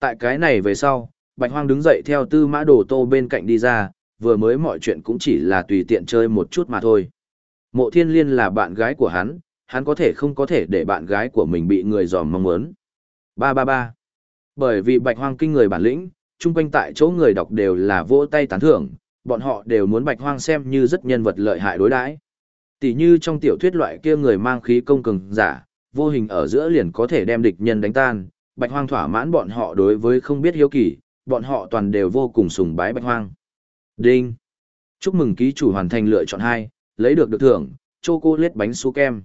Tại cái này về sau, Bạch Hoang đứng dậy theo tư mã đồ tô bên cạnh đi ra, vừa mới mọi chuyện cũng chỉ là tùy tiện chơi một chút mà thôi. Mộ thiên liên là bạn gái của hắn, hắn có thể không có thể để bạn gái của mình bị người dòm mong muốn. Ba ba ba. Bởi vì Bạch Hoang kinh người bản lĩnh, chung quanh tại chỗ người đọc đều là vỗ tay tán thưởng, bọn họ đều muốn Bạch Hoang xem như rất nhân vật lợi hại đối đãi. Tỷ như trong tiểu thuyết loại kia người mang khí công cường giả, vô hình ở giữa liền có thể đem địch nhân đánh tan, Bạch Hoang thỏa mãn bọn họ đối với không biết hiếu kỳ, bọn họ toàn đều vô cùng sùng bái Bạch Hoang. Đinh. Chúc mừng ký chủ hoàn thành lựa chọn 2, lấy được được thưởng, chocolate bánh su kem.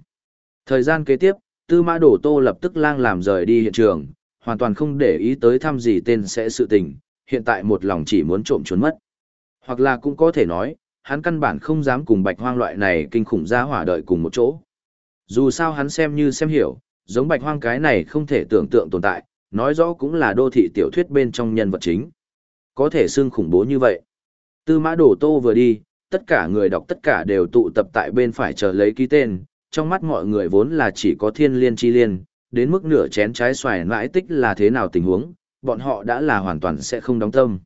Thời gian kế tiếp, Tư Mã Đổ Tô lập tức lang làm rời đi hiện trường, hoàn toàn không để ý tới thăm gì tên sẽ sự tình, hiện tại một lòng chỉ muốn trộm trốn mất. Hoặc là cũng có thể nói, hắn căn bản không dám cùng bạch hoang loại này kinh khủng ra hỏa đợi cùng một chỗ. Dù sao hắn xem như xem hiểu, giống bạch hoang cái này không thể tưởng tượng tồn tại, nói rõ cũng là đô thị tiểu thuyết bên trong nhân vật chính. Có thể xưng khủng bố như vậy. Tư mã đổ tô vừa đi, tất cả người đọc tất cả đều tụ tập tại bên phải chờ lấy ký tên, trong mắt mọi người vốn là chỉ có thiên liên chi liên, đến mức nửa chén trái xoài nãi tích là thế nào tình huống, bọn họ đã là hoàn toàn sẽ không đóng tâm.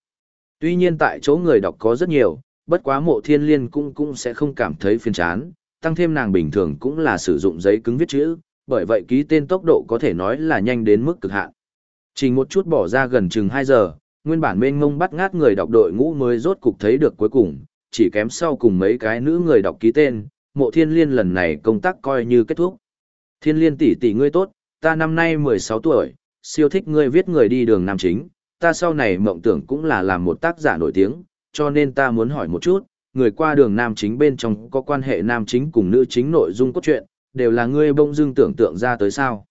Tuy nhiên tại chỗ người đọc có rất nhiều, bất quá mộ thiên liên cũng cũng sẽ không cảm thấy phiền chán, tăng thêm nàng bình thường cũng là sử dụng giấy cứng viết chữ, bởi vậy ký tên tốc độ có thể nói là nhanh đến mức cực hạn. Chỉ một chút bỏ ra gần chừng 2 giờ, nguyên bản mênh mông bắt ngát người đọc đội ngũ mới rốt cục thấy được cuối cùng, chỉ kém sau cùng mấy cái nữ người đọc ký tên, mộ thiên liên lần này công tác coi như kết thúc. Thiên liên tỷ tỷ ngươi tốt, ta năm nay 16 tuổi, siêu thích ngươi viết người đi đường nam chính, ta sau này mộng tưởng cũng là làm một tác giả nổi tiếng, cho nên ta muốn hỏi một chút, người qua đường nam chính bên trong có quan hệ nam chính cùng nữ chính nội dung cốt truyện, đều là ngươi bông dưng tưởng tượng ra tới sao.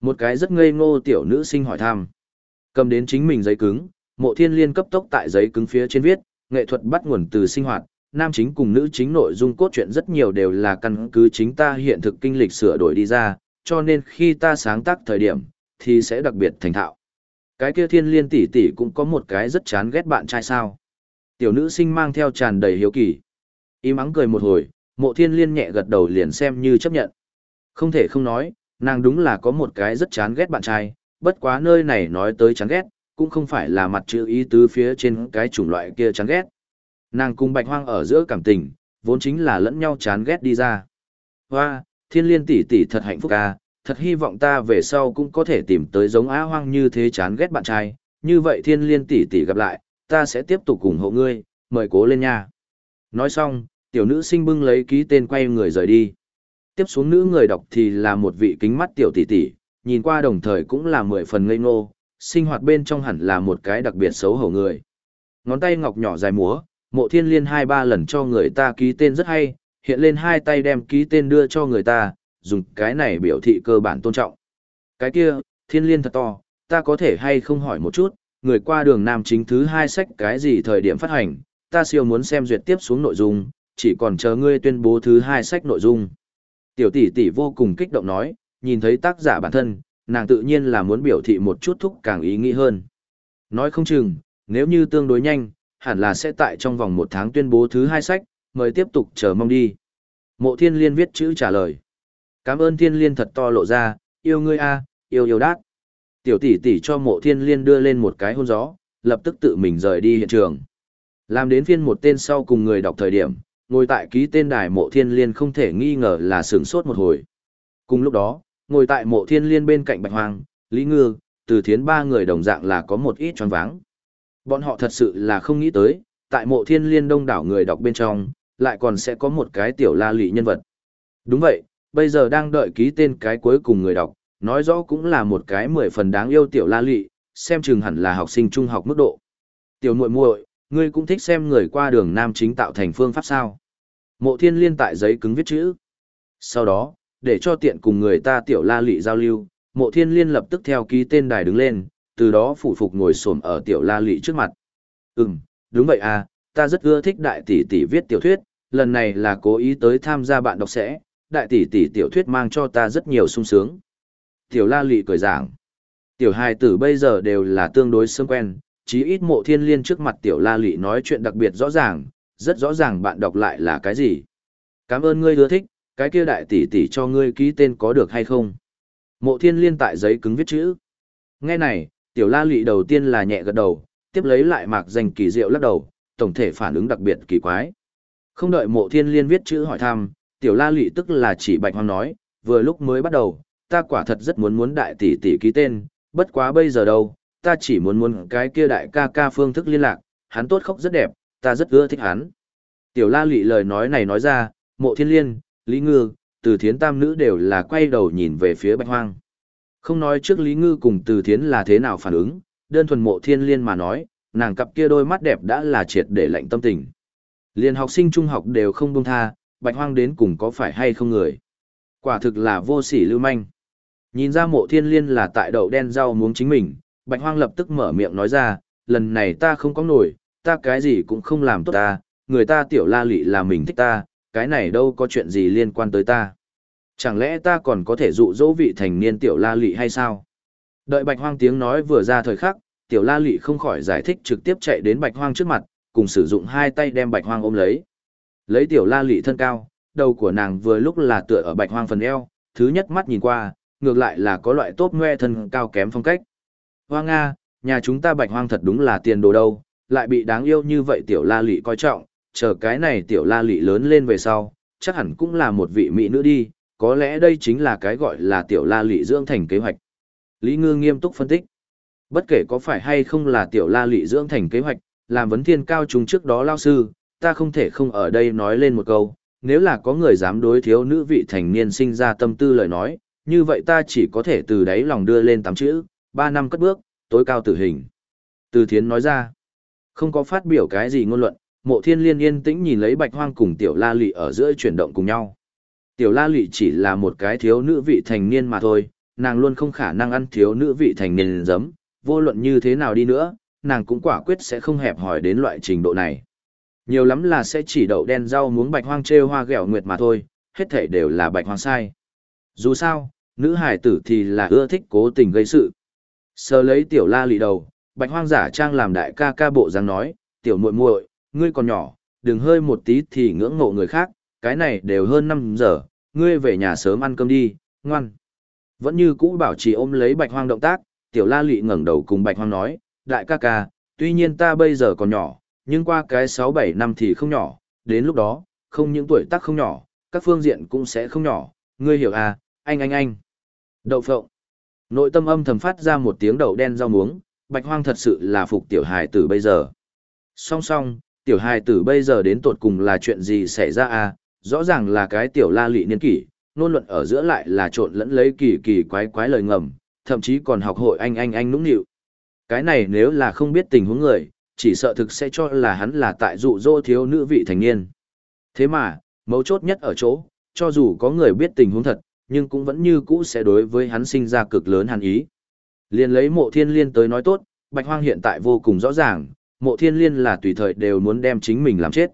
Một cái rất ngây ngô tiểu nữ sinh hỏi thăm. Cầm đến chính mình giấy cứng, mộ thiên liên cấp tốc tại giấy cứng phía trên viết, nghệ thuật bắt nguồn từ sinh hoạt, nam chính cùng nữ chính nội dung cốt truyện rất nhiều đều là căn cứ chính ta hiện thực kinh lịch sửa đổi đi ra, cho nên khi ta sáng tác thời điểm, thì sẽ đặc biệt thành thạo. Cái kia thiên liên tỷ tỷ cũng có một cái rất chán ghét bạn trai sao. Tiểu nữ sinh mang theo tràn đầy hiếu kỳ. Im ắng cười một hồi, mộ thiên liên nhẹ gật đầu liền xem như chấp nhận. Không thể không nói, nàng đúng là có một cái rất chán ghét bạn trai, bất quá nơi này nói tới chán ghét, cũng không phải là mặt chữ ý tứ phía trên cái chủng loại kia chán ghét. Nàng cùng bạch hoang ở giữa cảm tình, vốn chính là lẫn nhau chán ghét đi ra. Hoa, thiên liên tỷ tỷ thật hạnh phúc à, thật hy vọng ta về sau cũng có thể tìm tới giống á hoang như thế chán ghét bạn trai, như vậy thiên liên tỷ tỷ gặp lại, ta sẽ tiếp tục ủng hộ ngươi, mời cố lên nha. Nói xong, tiểu nữ sinh bưng lấy ký tên quay người rời đi. Tiếp xuống nữ người đọc thì là một vị kính mắt tiểu tỷ tỷ, nhìn qua đồng thời cũng là mười phần ngây ngô, sinh hoạt bên trong hẳn là một cái đặc biệt xấu hổ người. Ngón tay ngọc nhỏ dài múa, mộ thiên liên hai ba lần cho người ta ký tên rất hay, hiện lên hai tay đem ký tên đưa cho người ta, dùng cái này biểu thị cơ bản tôn trọng. Cái kia, thiên liên thật to, ta có thể hay không hỏi một chút, người qua đường nam chính thứ hai sách cái gì thời điểm phát hành, ta siêu muốn xem duyệt tiếp xuống nội dung, chỉ còn chờ ngươi tuyên bố thứ hai sách nội dung. Tiểu tỷ tỷ vô cùng kích động nói, nhìn thấy tác giả bản thân, nàng tự nhiên là muốn biểu thị một chút thúc càng ý nghĩ hơn. Nói không chừng, nếu như tương đối nhanh, hẳn là sẽ tại trong vòng một tháng tuyên bố thứ hai sách, mời tiếp tục chờ mong đi. Mộ thiên liên viết chữ trả lời. Cảm ơn thiên liên thật to lộ ra, yêu ngươi a, yêu yêu đát. Tiểu tỷ tỷ cho mộ thiên liên đưa lên một cái hôn gió, lập tức tự mình rời đi hiện trường. Làm đến phiên một tên sau cùng người đọc thời điểm, ngồi tại ký tên đài mộ thiên liên không thể nghi ngờ là sửng sốt một hồi. Cùng lúc đó, ngồi tại mộ thiên liên bên cạnh bạch hoàng, Lý Ngư, từ thiến ba người đồng dạng là có một ít choáng váng. Bọn họ thật sự là không nghĩ tới, tại mộ thiên liên đông đảo người đọc bên trong, lại còn sẽ có một cái tiểu la lị nhân vật. Đúng vậy, bây giờ đang đợi ký tên cái cuối cùng người đọc, nói rõ cũng là một cái mười phần đáng yêu tiểu la lị, xem chừng hẳn là học sinh trung học mức độ. Tiểu muội muội, ngươi cũng thích xem người qua đường nam chính tạo thành phương pháp sao? Mộ Thiên Liên tại giấy cứng viết chữ. Sau đó, để cho tiện cùng người ta tiểu la lị giao lưu, Mộ Thiên Liên lập tức theo ký tên đài đứng lên, từ đó phủ phục ngồi xổm ở tiểu la lị trước mặt. Ừm, đúng vậy à, ta rất ưa thích đại tỷ tỷ viết tiểu thuyết, lần này là cố ý tới tham gia bạn đọc sẽ, đại tỷ tỷ tiểu thuyết mang cho ta rất nhiều sung sướng. Tiểu la lị cười giảng. Tiểu hài tử bây giờ đều là tương đối sớm quen, chí ít mộ thiên liên trước mặt tiểu la lị nói chuyện đặc biệt rõ ràng, rất rõ ràng bạn đọc lại là cái gì. Cảm ơn ngươi ưa thích, cái kia đại tỷ tỷ cho ngươi ký tên có được hay không? Mộ thiên liên tại giấy cứng viết chữ. Nghe này, Tiểu la lị đầu tiên là nhẹ gật đầu, tiếp lấy lại mạc danh kỳ diệu lắc đầu, tổng thể phản ứng đặc biệt kỳ quái. Không đợi mộ thiên liên viết chữ hỏi thăm, tiểu la lị tức là chỉ bạch hoang nói, vừa lúc mới bắt đầu, ta quả thật rất muốn muốn đại tỷ tỷ ký tên, bất quá bây giờ đâu, ta chỉ muốn muốn cái kia đại ca ca phương thức liên lạc, hắn tốt khóc rất đẹp, ta rất ưa thích hắn. Tiểu la lị lời nói này nói ra, mộ thiên liên, lý ngư, từ thiến tam nữ đều là quay đầu nhìn về phía bạch hoang. Không nói trước lý ngư cùng từ thiến là thế nào phản ứng, đơn thuần mộ thiên liên mà nói, nàng cặp kia đôi mắt đẹp đã là triệt để lạnh tâm tình. Liên học sinh trung học đều không buông tha, bạch hoang đến cùng có phải hay không người. Quả thực là vô sỉ lưu manh. Nhìn ra mộ thiên liên là tại đậu đen rau muống chính mình, bạch hoang lập tức mở miệng nói ra, lần này ta không có nổi, ta cái gì cũng không làm tốt ta, người ta tiểu la lị là mình thích ta, cái này đâu có chuyện gì liên quan tới ta. Chẳng lẽ ta còn có thể dụ dỗ vị thành niên tiểu la lị hay sao? Đợi bạch hoang tiếng nói vừa ra thời khắc, tiểu la lị không khỏi giải thích trực tiếp chạy đến bạch hoang trước mặt, cùng sử dụng hai tay đem bạch hoang ôm lấy. Lấy tiểu la lị thân cao, đầu của nàng vừa lúc là tựa ở bạch hoang phần eo, thứ nhất mắt nhìn qua, ngược lại là có loại tốt ngoe thân cao kém phong cách. Hoa Nga, nhà chúng ta bạch hoang thật đúng là tiền đồ đâu, lại bị đáng yêu như vậy tiểu la lị coi trọng, chờ cái này tiểu la lị lớn lên về sau, chắc hẳn cũng là một vị mỹ nữ đi, có lẽ đây chính là cái gọi là tiểu la lị dưỡng thành kế hoạch. Lý Ngư nghiêm túc phân tích. Bất kể có phải hay không là tiểu la lị dưỡng thành kế hoạch, làm vấn thiên cao chúng trước đó lao sư, ta không thể không ở đây nói lên một câu, nếu là có người dám đối thiếu nữ vị thành niên sinh ra tâm tư lời nói, như vậy ta chỉ có thể từ đáy lòng đưa lên tám chữ, ba năm cất bước, tối cao tử hình. Từ thiến nói ra, không có phát biểu cái gì ngôn luận, mộ thiên liên yên tĩnh nhìn lấy bạch hoang cùng tiểu la lị ở giữa chuyển động cùng nhau. Tiểu la lị chỉ là một cái thiếu nữ vị thành niên mà thôi, nàng luôn không khả năng ăn thiếu nữ vị thành niên giấm, vô luận như thế nào đi nữa, nàng cũng quả quyết sẽ không hẹp hỏi đến loại trình độ này. Nhiều lắm là sẽ chỉ đậu đen rau muống bạch hoang trêu hoa ghẹo nguyệt mà thôi, hết thảy đều là bạch hoang sai. Dù sao, nữ hải tử thì là ưa thích cố tình gây sự. Sờ lấy tiểu la lị đầu, bạch hoang giả trang làm đại ca ca bộ dáng nói, tiểu muội muội, ngươi còn nhỏ, đừng hơi một tí thì ngưỡng mộ người khác, cái này đều hơn 5 giờ, ngươi về nhà sớm ăn cơm đi, ngoan. Vẫn như cũ bảo trì ôm lấy bạch hoang động tác, tiểu la lị ngẩng đầu cùng bạch hoang nói, đại ca ca, tuy nhiên ta bây giờ còn nhỏ, nhưng qua cái 6-7 năm thì không nhỏ, đến lúc đó, không những tuổi tác không nhỏ, các phương diện cũng sẽ không nhỏ, ngươi hiểu à, anh anh anh. Đậu phộng. Nội tâm âm thầm phát ra một tiếng đậu đen rau muống, bạch hoang thật sự là phục tiểu hài tử bây giờ. Song song, tiểu hài tử bây giờ đến tột cùng là chuyện gì xảy ra à, rõ ràng là cái tiểu la lị niên kỷ, nôn luận ở giữa lại là trộn lẫn lấy kỳ kỳ quái quái lời ngầm, thậm chí còn học hội anh anh anh nũng nịu. Cái này nếu là không biết tình huống người, chỉ sợ thực sẽ cho là hắn là tại dụ dỗ thiếu nữ vị thành niên. Thế mà, mấu chốt nhất ở chỗ, cho dù có người biết tình huống thật, nhưng cũng vẫn như cũ sẽ đối với hắn sinh ra cực lớn hàn ý. Liên lấy mộ thiên liên tới nói tốt, bạch hoang hiện tại vô cùng rõ ràng, mộ thiên liên là tùy thời đều muốn đem chính mình làm chết.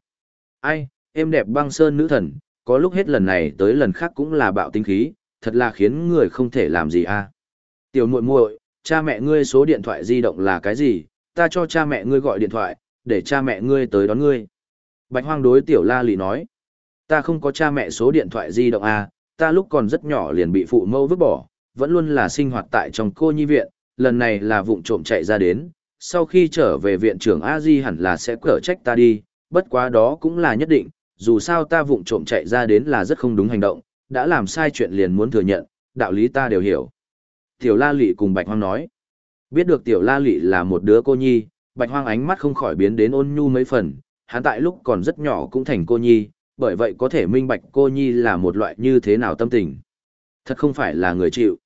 Ai, em đẹp băng sơn nữ thần, có lúc hết lần này tới lần khác cũng là bạo tinh khí, thật là khiến người không thể làm gì a. À. Tiểu muội muội, cha mẹ ngươi số điện thoại di động là cái gì, ta cho cha mẹ ngươi gọi điện thoại, để cha mẹ ngươi tới đón ngươi. Bạch hoang đối tiểu la lì nói, ta không có cha mẹ số điện thoại di động à, ta lúc còn rất nhỏ liền bị phụ mẫu vứt bỏ, vẫn luôn là sinh hoạt tại trong cô nhi viện, lần này là vụng trộm chạy ra đến, sau khi trở về viện trưởng a di hẳn là sẽ cở trách ta đi, bất quá đó cũng là nhất định, dù sao ta vụng trộm chạy ra đến là rất không đúng hành động, đã làm sai chuyện liền muốn thừa nhận, đạo lý ta đều hiểu. Tiểu La Lị cùng Bạch Hoang nói. Biết được Tiểu La Lị là một đứa cô nhi, Bạch Hoang ánh mắt không khỏi biến đến ôn nhu mấy phần, hắn tại lúc còn rất nhỏ cũng thành cô nhi, bởi vậy có thể minh bạch cô nhi là một loại như thế nào tâm tình. Thật không phải là người chịu.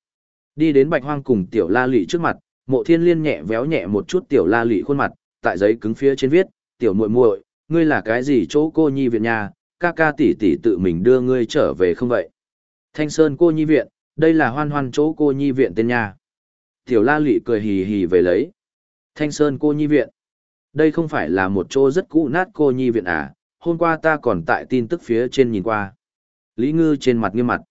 Đi đến Bạch Hoang cùng Tiểu La Lị trước mặt, Mộ Thiên Liên nhẹ véo nhẹ một chút Tiểu La Lị khuôn mặt, tại giấy cứng phía trên viết, "Tiểu muội muội, ngươi là cái gì chỗ cô nhi viện nhà, ca ca tỷ tỷ tự mình đưa ngươi trở về không vậy?" Thanh Sơn cô nhi viện, đây là hoan hoan chỗ cô nhi viện tên nhà. Tiểu la lị cười hì hì về lấy. Thanh Sơn cô nhi viện. Đây không phải là một chỗ rất cũ nát cô nhi viện à, hôm qua ta còn tại tin tức phía trên nhìn qua. Lý Ngư trên mặt nghiêm mặt.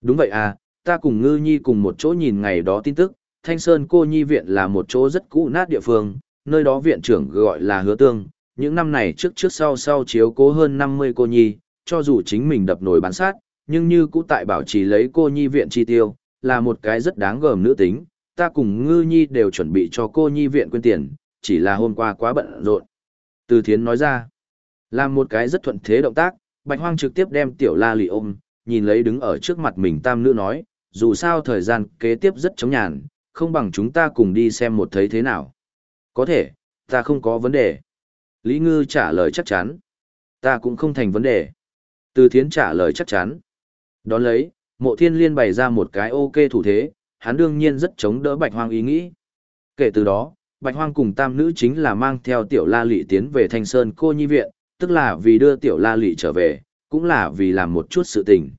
Đúng vậy à, ta cùng Ngư Nhi cùng một chỗ nhìn ngày đó tin tức, Thanh Sơn cô nhi viện là một chỗ rất cũ nát địa phương, nơi đó viện trưởng gọi là hứa tương, những năm này trước trước sau sau chiếu cố hơn 50 cô nhi, cho dù chính mình đập nổi bán sát, nhưng như cũ tại bảo trì lấy cô nhi viện chi tiêu, là một cái rất đáng gờm nữ tính, ta cùng ngư nhi đều chuẩn bị cho cô nhi viện quyên tiền, chỉ là hôm qua quá bận rộn. Từ thiến nói ra, làm một cái rất thuận thế động tác, bạch hoang trực tiếp đem tiểu la lì ôm, nhìn lấy đứng ở trước mặt mình tam nữ nói, dù sao thời gian kế tiếp rất chống nhàn, không bằng chúng ta cùng đi xem một thấy thế nào. Có thể, ta không có vấn đề. Lý Ngư trả lời chắc chắn. Ta cũng không thành vấn đề. Từ thiến trả lời chắc chắn. Đón lấy, mộ thiên liên bày ra một cái ok thủ thế, hắn đương nhiên rất chống đỡ bạch hoang ý nghĩ. Kể từ đó, bạch hoang cùng tam nữ chính là mang theo tiểu la lị tiến về thanh sơn cô nhi viện, tức là vì đưa tiểu la lị trở về, cũng là vì làm một chút sự tình.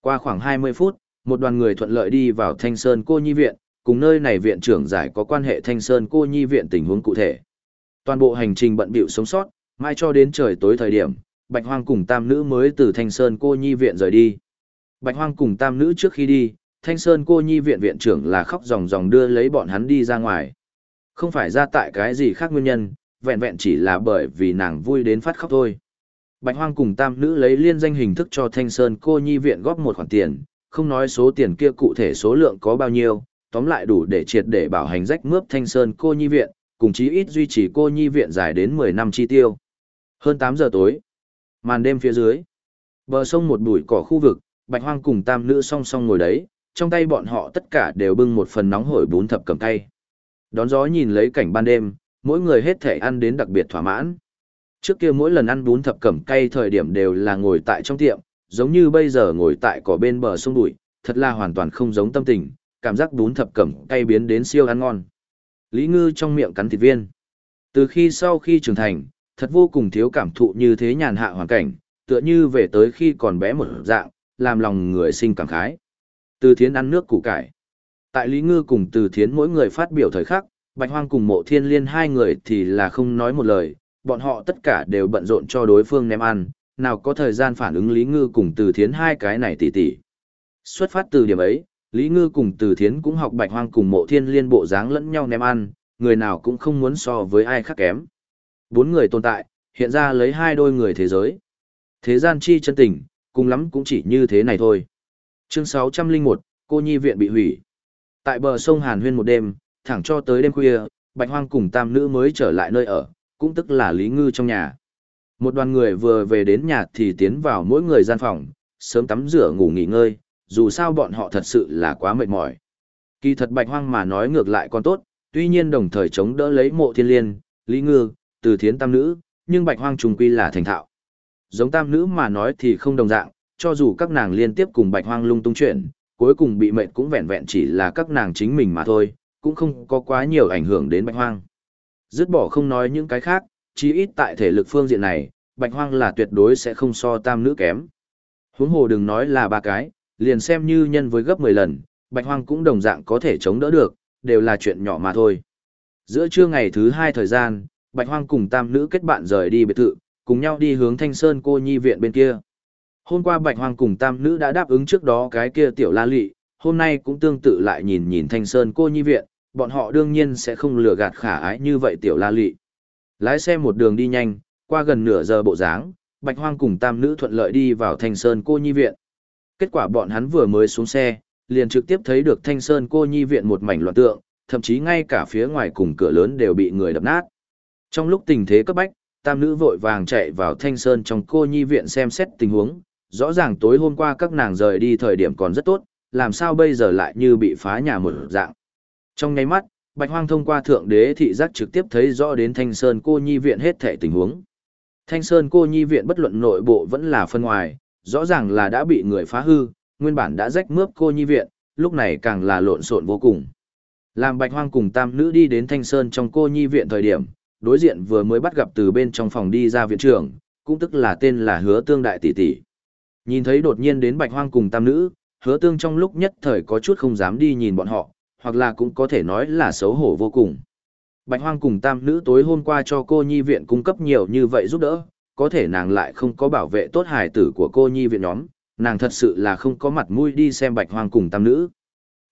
Qua khoảng 20 phút, một đoàn người thuận lợi đi vào thanh sơn cô nhi viện, cùng nơi này viện trưởng giải có quan hệ thanh sơn cô nhi viện tình huống cụ thể. Toàn bộ hành trình bận bịu sống sót, mai cho đến trời tối thời điểm, Bạch Hoang cùng tam nữ mới từ Thanh Sơn cô nhi viện rời đi. Bạch Hoang cùng tam nữ trước khi đi, Thanh Sơn cô nhi viện viện trưởng là khóc ròng ròng đưa lấy bọn hắn đi ra ngoài. Không phải ra tại cái gì khác nguyên nhân, vẹn vẹn chỉ là bởi vì nàng vui đến phát khóc thôi. Bạch Hoang cùng tam nữ lấy liên danh hình thức cho Thanh Sơn cô nhi viện góp một khoản tiền, không nói số tiền kia cụ thể số lượng có bao nhiêu, tóm lại đủ để triệt để bảo hành rách mướp Thanh Sơn cô nhi viện, cùng chí ít duy trì cô nhi viện dài đến 10 năm chi tiêu. Hơn 8 giờ tối, màn đêm phía dưới, bờ sông một bụi cỏ khu vực, Bạch Hoang cùng tam nữ song song ngồi đấy, trong tay bọn họ tất cả đều bưng một phần nóng hổi bún thập cầm tay. Đón gió nhìn lấy cảnh ban đêm, mỗi người hết thể ăn đến đặc biệt thỏa mãn. Trước kia mỗi lần ăn bún thập cẩm cay thời điểm đều là ngồi tại trong tiệm, giống như bây giờ ngồi tại cỏ bên bờ sông bụi, thật là hoàn toàn không giống tâm tình, cảm giác bún thập cẩm cay biến đến siêu ăn ngon. Lý Ngư trong miệng cắn thịt viên. Từ khi sau khi trưởng thành, thật vô cùng thiếu cảm thụ như thế nhàn hạ hoàn cảnh, tựa như về tới khi còn bé một dạng, làm lòng người sinh cảm khái. Từ thiến ăn nước củ cải. Tại Lý Ngư cùng từ thiến mỗi người phát biểu thời khắc, Bạch Hoang cùng mộ thiên liên hai người thì là không nói một lời, bọn họ tất cả đều bận rộn cho đối phương ném ăn, nào có thời gian phản ứng Lý Ngư cùng từ thiến hai cái này tỉ tỉ. Xuất phát từ điểm ấy, Lý Ngư cùng Từ Thiến cũng học Bạch Hoang cùng Mộ Thiên Liên bộ dáng lẫn nhau ném ăn, người nào cũng không muốn so với ai khác kém. Bốn người tồn tại, hiện ra lấy hai đôi người thế giới. Thế gian chi chân tình, cùng lắm cũng chỉ như thế này thôi. Chương 601, cô nhi viện bị hủy. Tại bờ sông Hàn Huyên một đêm, thẳng cho tới đêm khuya, Bạch Hoang cùng tam nữ mới trở lại nơi ở, cũng tức là Lý Ngư trong nhà. Một đoàn người vừa về đến nhà thì tiến vào mỗi người gian phòng, sớm tắm rửa ngủ nghỉ ngơi, dù sao bọn họ thật sự là quá mệt mỏi. Kỳ thật bạch hoang mà nói ngược lại còn tốt, tuy nhiên đồng thời chống đỡ lấy mộ thiên liên, lý ngư, từ thiến tam nữ, nhưng bạch hoang trùng quy là thành thạo. Giống tam nữ mà nói thì không đồng dạng, cho dù các nàng liên tiếp cùng bạch hoang lung tung chuyện, cuối cùng bị mệt cũng vẹn vẹn chỉ là các nàng chính mình mà thôi, cũng không có quá nhiều ảnh hưởng đến bạch hoang. Dứt bỏ không nói những cái khác, chí ít tại thể lực phương diện này, bạch hoang là tuyệt đối sẽ không so tam nữ kém. Huống hồ đừng nói là ba cái, liền xem như nhân với gấp 10 lần, Bạch Hoang cũng đồng dạng có thể chống đỡ được, đều là chuyện nhỏ mà thôi. Giữa trưa ngày thứ hai thời gian, Bạch Hoang cùng tam nữ kết bạn rời đi biệt thự, cùng nhau đi hướng Thanh Sơn cô nhi viện bên kia. Hôm qua Bạch Hoang cùng tam nữ đã đáp ứng trước đó cái kia tiểu la lị, hôm nay cũng tương tự lại nhìn nhìn Thanh Sơn cô nhi viện, bọn họ đương nhiên sẽ không lừa gạt khả ái như vậy tiểu la lị. Lái xe một đường đi nhanh, qua gần nửa giờ bộ dáng, Bạch Hoang cùng tam nữ thuận lợi đi vào Thanh Sơn cô nhi viện. Kết quả bọn hắn vừa mới xuống xe, liền trực tiếp thấy được Thanh Sơn cô nhi viện một mảnh loạn tượng, thậm chí ngay cả phía ngoài cùng cửa lớn đều bị người đập nát. Trong lúc tình thế cấp bách, tam nữ vội vàng chạy vào Thanh Sơn trong cô nhi viện xem xét tình huống, rõ ràng tối hôm qua các nàng rời đi thời điểm còn rất tốt, làm sao bây giờ lại như bị phá nhà một dạng. Trong ngay mắt, Bạch Hoang thông qua thượng đế thị giác trực tiếp thấy rõ đến Thanh Sơn cô nhi viện hết thảy tình huống. Thanh Sơn cô nhi viện bất luận nội bộ vẫn là phân ngoài, rõ ràng là đã bị người phá hư, nguyên bản đã rách mướp cô nhi viện, lúc này càng là lộn xộn vô cùng. Làm bạch hoang cùng tam nữ đi đến Thanh Sơn trong cô nhi viện thời điểm, đối diện vừa mới bắt gặp từ bên trong phòng đi ra viện trưởng, cũng tức là tên là hứa tương đại tỷ tỷ. Nhìn thấy đột nhiên đến bạch hoang cùng tam nữ, hứa tương trong lúc nhất thời có chút không dám đi nhìn bọn họ, hoặc là cũng có thể nói là xấu hổ vô cùng. Bạch hoang cùng tam nữ tối hôm qua cho cô nhi viện cung cấp nhiều như vậy giúp đỡ, có thể nàng lại không có bảo vệ tốt hài tử của cô nhi viện nhóm, nàng thật sự là không có mặt mũi đi xem bạch hoang cùng tam nữ.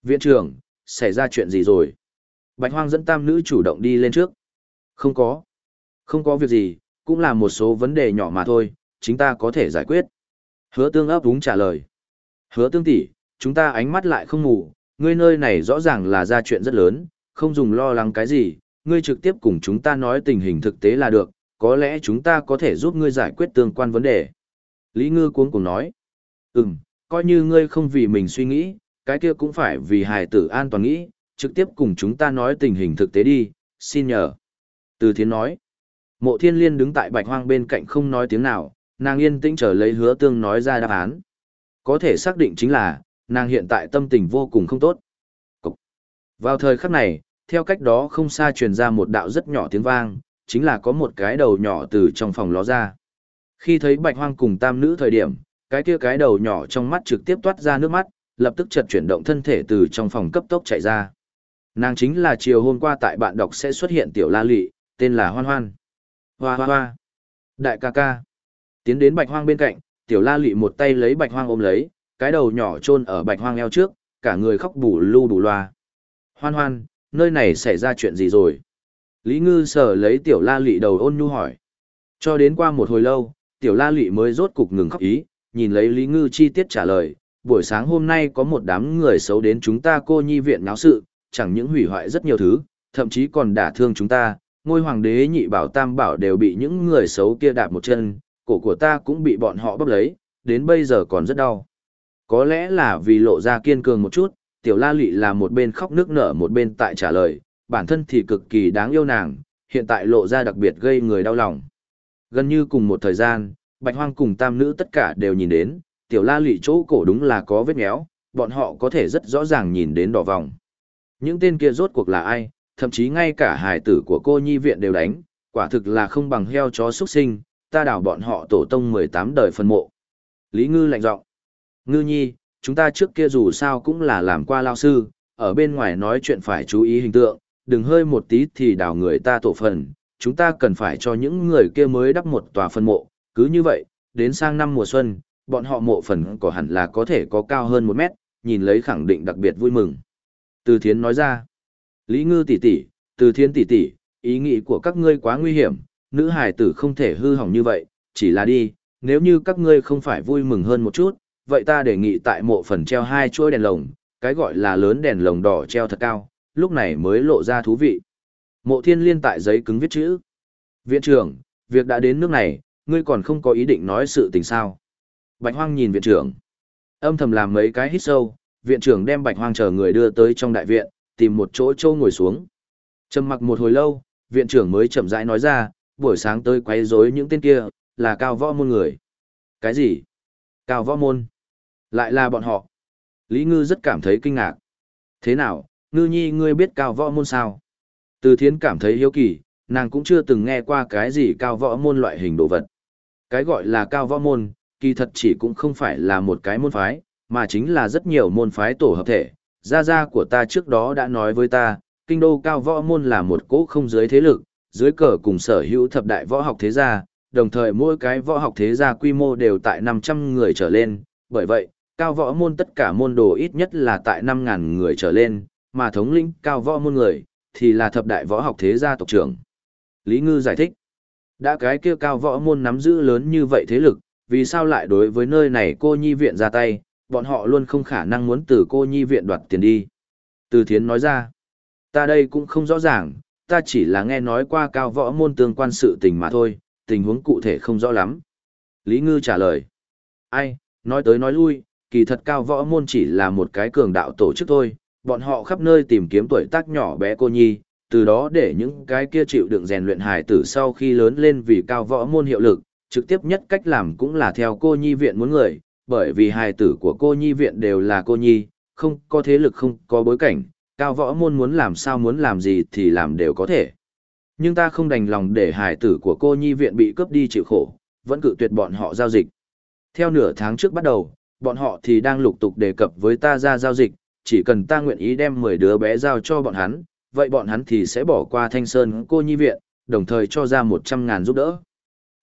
Viện trưởng, xảy ra chuyện gì rồi? Bạch hoang dẫn tam nữ chủ động đi lên trước. Không có. Không có việc gì, cũng là một số vấn đề nhỏ mà thôi, chính ta có thể giải quyết. Hứa tương ấp đúng trả lời. Hứa tương tỷ, chúng ta ánh mắt lại không ngủ, ngươi nơi này rõ ràng là ra chuyện rất lớn, không dùng lo lắng cái gì, ngươi trực tiếp cùng chúng ta nói tình hình thực tế là được, có lẽ chúng ta có thể giúp ngươi giải quyết tương quan vấn đề. Lý Ngư cuống cùng nói, ừm, coi như ngươi không vì mình suy nghĩ, cái kia cũng phải vì hài tử an toàn nghĩ, trực tiếp cùng chúng ta nói tình hình thực tế đi, xin nhờ. Từ thiến nói, mộ thiên liên đứng tại bạch hoang bên cạnh không nói tiếng nào, nàng yên tĩnh chờ lấy hứa tương nói ra đáp án. Có thể xác định chính là, nàng hiện tại tâm tình vô cùng không tốt. Cục. Vào thời khắc này, theo cách đó không xa truyền ra một đạo rất nhỏ tiếng vang, chính là có một cái đầu nhỏ từ trong phòng ló ra. Khi thấy bạch hoang cùng tam nữ thời điểm, cái kia cái đầu nhỏ trong mắt trực tiếp toát ra nước mắt, lập tức chợt chuyển động thân thể từ trong phòng cấp tốc chạy ra. Nàng chính là chiều hôm qua tại bạn đọc sẽ xuất hiện tiểu la lị, tên là Hoan Hoan. Hoa hoa hoa. Đại ca ca. Tiến đến bạch hoang bên cạnh, tiểu la lị một tay lấy bạch hoang ôm lấy, cái đầu nhỏ chôn ở bạch hoang eo trước, cả người khóc bù lu bù loa. Hoan hoan, nơi này xảy ra chuyện gì rồi? Lý ngư sở lấy tiểu la lị đầu ôn nhu hỏi. Cho đến qua một hồi lâu, tiểu la lị mới rốt cục ngừng khóc ý, nhìn lấy Lý ngư chi tiết trả lời. Buổi sáng hôm nay có một đám người xấu đến chúng ta cô nhi viện náo sự, chẳng những hủy hoại rất nhiều thứ, thậm chí còn đả thương chúng ta, ngôi hoàng đế nhị bảo tam bảo đều bị những người xấu kia đạp một chân, cổ của ta cũng bị bọn họ bóp lấy, đến bây giờ còn rất đau. Có lẽ là vì lộ ra kiên cường một chút, tiểu la lị là một bên khóc nước nở một bên tại trả lời, bản thân thì cực kỳ đáng yêu nàng, hiện tại lộ ra đặc biệt gây người đau lòng. Gần như cùng một thời gian, bạch hoang cùng tam nữ tất cả đều nhìn đến, tiểu la lị chỗ cổ đúng là có vết méo, bọn họ có thể rất rõ ràng nhìn đến đỏ vòng. Những tên kia rốt cuộc là ai, thậm chí ngay cả hài tử của cô nhi viện đều đánh, quả thực là không bằng heo chó xuất sinh, ta đảo bọn họ tổ tông 18 đời phân mộ. Lý Ngư lạnh giọng Ngư nhi, chúng ta trước kia dù sao cũng là làm qua lao sư, ở bên ngoài nói chuyện phải chú ý hình tượng, đừng hơi một tí thì đào người ta tổ phần, chúng ta cần phải cho những người kia mới đắp một tòa phân mộ, cứ như vậy, đến sang năm mùa xuân, bọn họ mộ phần của hẳn là có thể có cao hơn một mét, nhìn lấy khẳng định đặc biệt vui mừng. Từ Thiến nói ra, Lý Ngư tỷ tỷ, Từ Thiến tỷ tỷ, ý nghĩ của các ngươi quá nguy hiểm, nữ hài tử không thể hư hỏng như vậy, chỉ là đi, nếu như các ngươi không phải vui mừng hơn một chút, vậy ta đề nghị tại mộ phần treo hai chuỗi đèn lồng, cái gọi là lớn đèn lồng đỏ treo thật cao, lúc này mới lộ ra thú vị. Mộ thiên liên tại giấy cứng viết chữ. Viện trưởng, việc đã đến nước này, ngươi còn không có ý định nói sự tình sao. Bạch hoang nhìn viện trưởng. Âm thầm làm mấy cái hít sâu, viện trưởng đem bạch hoang chờ người đưa tới trong đại viện, tìm một chỗ châu ngồi xuống. Trầm mặc một hồi lâu, viện trưởng mới chậm rãi nói ra, buổi sáng tới quấy rối những tên kia, là cao võ môn người. Cái gì? Cao võ môn? Lại là bọn họ. Lý Ngư rất cảm thấy kinh ngạc. Thế nào, Ngư Nhi ngươi biết cao võ môn sao? Từ thiến cảm thấy hiếu kỳ, nàng cũng chưa từng nghe qua cái gì cao võ môn loại hình đồ vật. Cái gọi là cao võ môn, kỳ thật chỉ cũng không phải là một cái môn phái, mà chính là rất nhiều môn phái tổ hợp thể. Gia gia của ta trước đó đã nói với ta, kinh đô cao võ môn là một cỗ không giới thế lực, dưới cờ cùng sở hữu thập đại võ học thế gia, đồng thời mỗi cái võ học thế gia quy mô đều tại 500 người trở lên, bởi vậy, cao võ môn tất cả môn đồ ít nhất là tại 5.000 người trở lên, mà thống lĩnh cao võ môn người, thì là thập đại võ học thế gia tộc trưởng. Lý Ngư giải thích, đã cái kia cao võ môn nắm giữ lớn như vậy thế lực, vì sao lại đối với nơi này cô nhi viện ra tay, bọn họ luôn không khả năng muốn từ cô nhi viện đoạt tiền đi. Từ thiến nói ra, ta đây cũng không rõ ràng, ta chỉ là nghe nói qua cao võ môn tương quan sự tình mà thôi, tình huống cụ thể không rõ lắm. Lý Ngư trả lời, ai, nói tới nói lui, kỳ thật cao võ môn chỉ là một cái cường đạo tổ chức thôi, bọn họ khắp nơi tìm kiếm tuổi tác nhỏ bé cô nhi, từ đó để những cái kia chịu đựng rèn luyện hài tử sau khi lớn lên vì cao võ môn hiệu lực, trực tiếp nhất cách làm cũng là theo cô nhi viện muốn người, bởi vì hài tử của cô nhi viện đều là cô nhi, không có thế lực không có bối cảnh, cao võ môn muốn làm sao muốn làm gì thì làm đều có thể. Nhưng ta không đành lòng để hài tử của cô nhi viện bị cướp đi chịu khổ, vẫn cự tuyệt bọn họ giao dịch. Theo nửa tháng trước bắt đầu, bọn họ thì đang lục tục đề cập với ta ra giao dịch, chỉ cần ta nguyện ý đem 10 đứa bé giao cho bọn hắn, vậy bọn hắn thì sẽ bỏ qua thanh sơn cô nhi viện, đồng thời cho ra 100 ngàn giúp đỡ.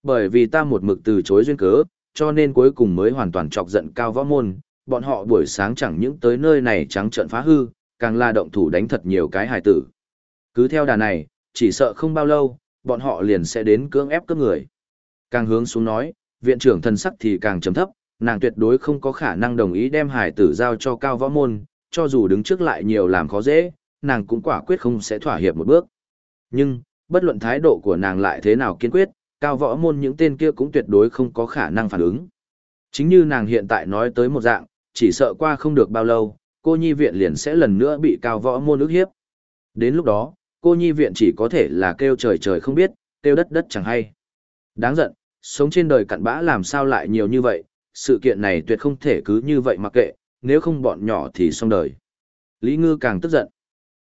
Bởi vì ta một mực từ chối duyên cớ, cho nên cuối cùng mới hoàn toàn chọc giận cao võ môn, bọn họ buổi sáng chẳng những tới nơi này trắng trợn phá hư, càng là động thủ đánh thật nhiều cái hài tử. Cứ theo đà này, chỉ sợ không bao lâu, bọn họ liền sẽ đến cưỡng ép cướp người. Càng hướng xuống nói, viện trưởng thần sắc thì càng trầm thấp, nàng tuyệt đối không có khả năng đồng ý đem hải tử giao cho cao võ môn, cho dù đứng trước lại nhiều làm khó dễ, nàng cũng quả quyết không sẽ thỏa hiệp một bước. Nhưng, bất luận thái độ của nàng lại thế nào kiên quyết, cao võ môn những tên kia cũng tuyệt đối không có khả năng phản ứng. Chính như nàng hiện tại nói tới một dạng, chỉ sợ qua không được bao lâu, cô nhi viện liền sẽ lần nữa bị cao võ môn ức hiếp. Đến lúc đó, cô nhi viện chỉ có thể là kêu trời trời không biết, kêu đất đất chẳng hay. Đáng giận, sống trên đời cặn bã làm sao lại nhiều như vậy, sự kiện này tuyệt không thể cứ như vậy mặc kệ, nếu không bọn nhỏ thì xong đời. Lý Ngư càng tức giận.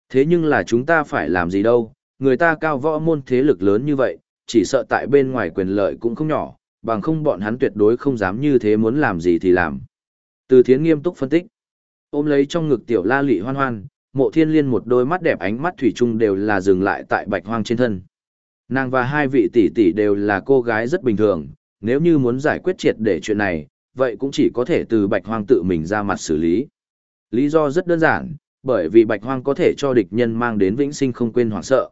Thế nhưng là chúng ta phải làm gì đâu, người ta cao võ môn thế lực lớn như vậy, chỉ sợ tại bên ngoài quyền lợi cũng không nhỏ, bằng không bọn hắn tuyệt đối không dám như thế muốn làm gì thì làm. Từ thiến nghiêm túc phân tích. Ôm lấy trong ngực tiểu la lị hoan hoan, mộ thiên liên một đôi mắt đẹp ánh mắt thủy chung đều là dừng lại tại bạch hoang trên thân. Nàng và hai vị tỷ tỷ đều là cô gái rất bình thường, nếu như muốn giải quyết triệt để chuyện này, vậy cũng chỉ có thể từ bạch hoang tự mình ra mặt xử lý. Lý do rất đơn giản, bởi vì bạch hoang có thể cho địch nhân mang đến vĩnh sinh không quên hoảng sợ.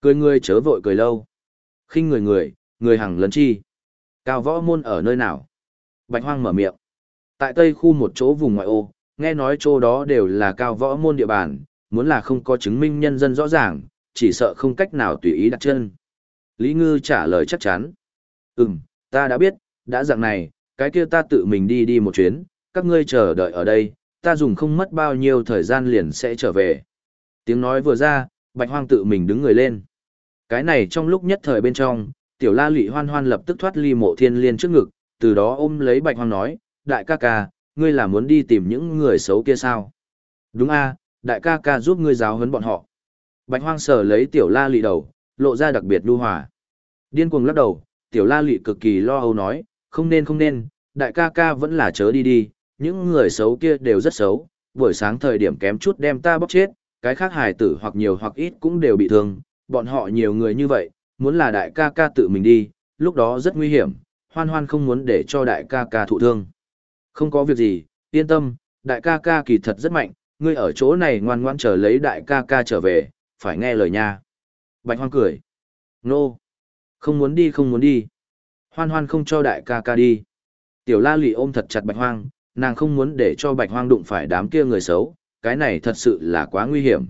Cười người chớ vội cười lâu. khinh người người, người hằng lấn chi. Cao võ môn ở nơi nào? Bạch hoang mở miệng. Tại tây khu một chỗ vùng ngoại ô, nghe nói chỗ đó đều là cao võ môn địa bàn, muốn là không có chứng minh nhân dân rõ ràng, chỉ sợ không cách nào tùy ý đặt chân. Lý Ngư trả lời chắc chắn. Ừm, ta đã biết, đã dạng này, cái kia ta tự mình đi đi một chuyến, các ngươi chờ đợi ở đây, ta dùng không mất bao nhiêu thời gian liền sẽ trở về. Tiếng nói vừa ra, Bạch Hoang tự mình đứng người lên. Cái này trong lúc nhất thời bên trong, tiểu la lụy hoan hoan lập tức thoát ly mộ thiên liên trước ngực, từ đó ôm lấy Bạch Hoang nói, đại ca ca, ngươi là muốn đi tìm những người xấu kia sao? Đúng a, đại ca ca giúp ngươi giáo huấn bọn họ. Bạch Hoang sờ lấy tiểu la lụy đầu, lộ ra đặc biệt đu hòa. Điên cuồng lắc đầu, tiểu la lụy cực kỳ lo âu nói, không nên không nên, đại ca ca vẫn là chớ đi đi, những người xấu kia đều rất xấu, buổi sáng thời điểm kém chút đem ta bóc chết, cái khác hài tử hoặc nhiều hoặc ít cũng đều bị thương, bọn họ nhiều người như vậy, muốn là đại ca ca tự mình đi, lúc đó rất nguy hiểm, hoan hoan không muốn để cho đại ca ca thụ thương. Không có việc gì, yên tâm, đại ca ca kỳ thật rất mạnh, ngươi ở chỗ này ngoan ngoan chờ lấy đại ca ca trở về, phải nghe lời nha. Bạch hoan cười. Nô. Không muốn đi không muốn đi. Hoan hoan không cho đại ca ca đi. Tiểu la lì ôm thật chặt bạch hoang, nàng không muốn để cho bạch hoang đụng phải đám kia người xấu, cái này thật sự là quá nguy hiểm.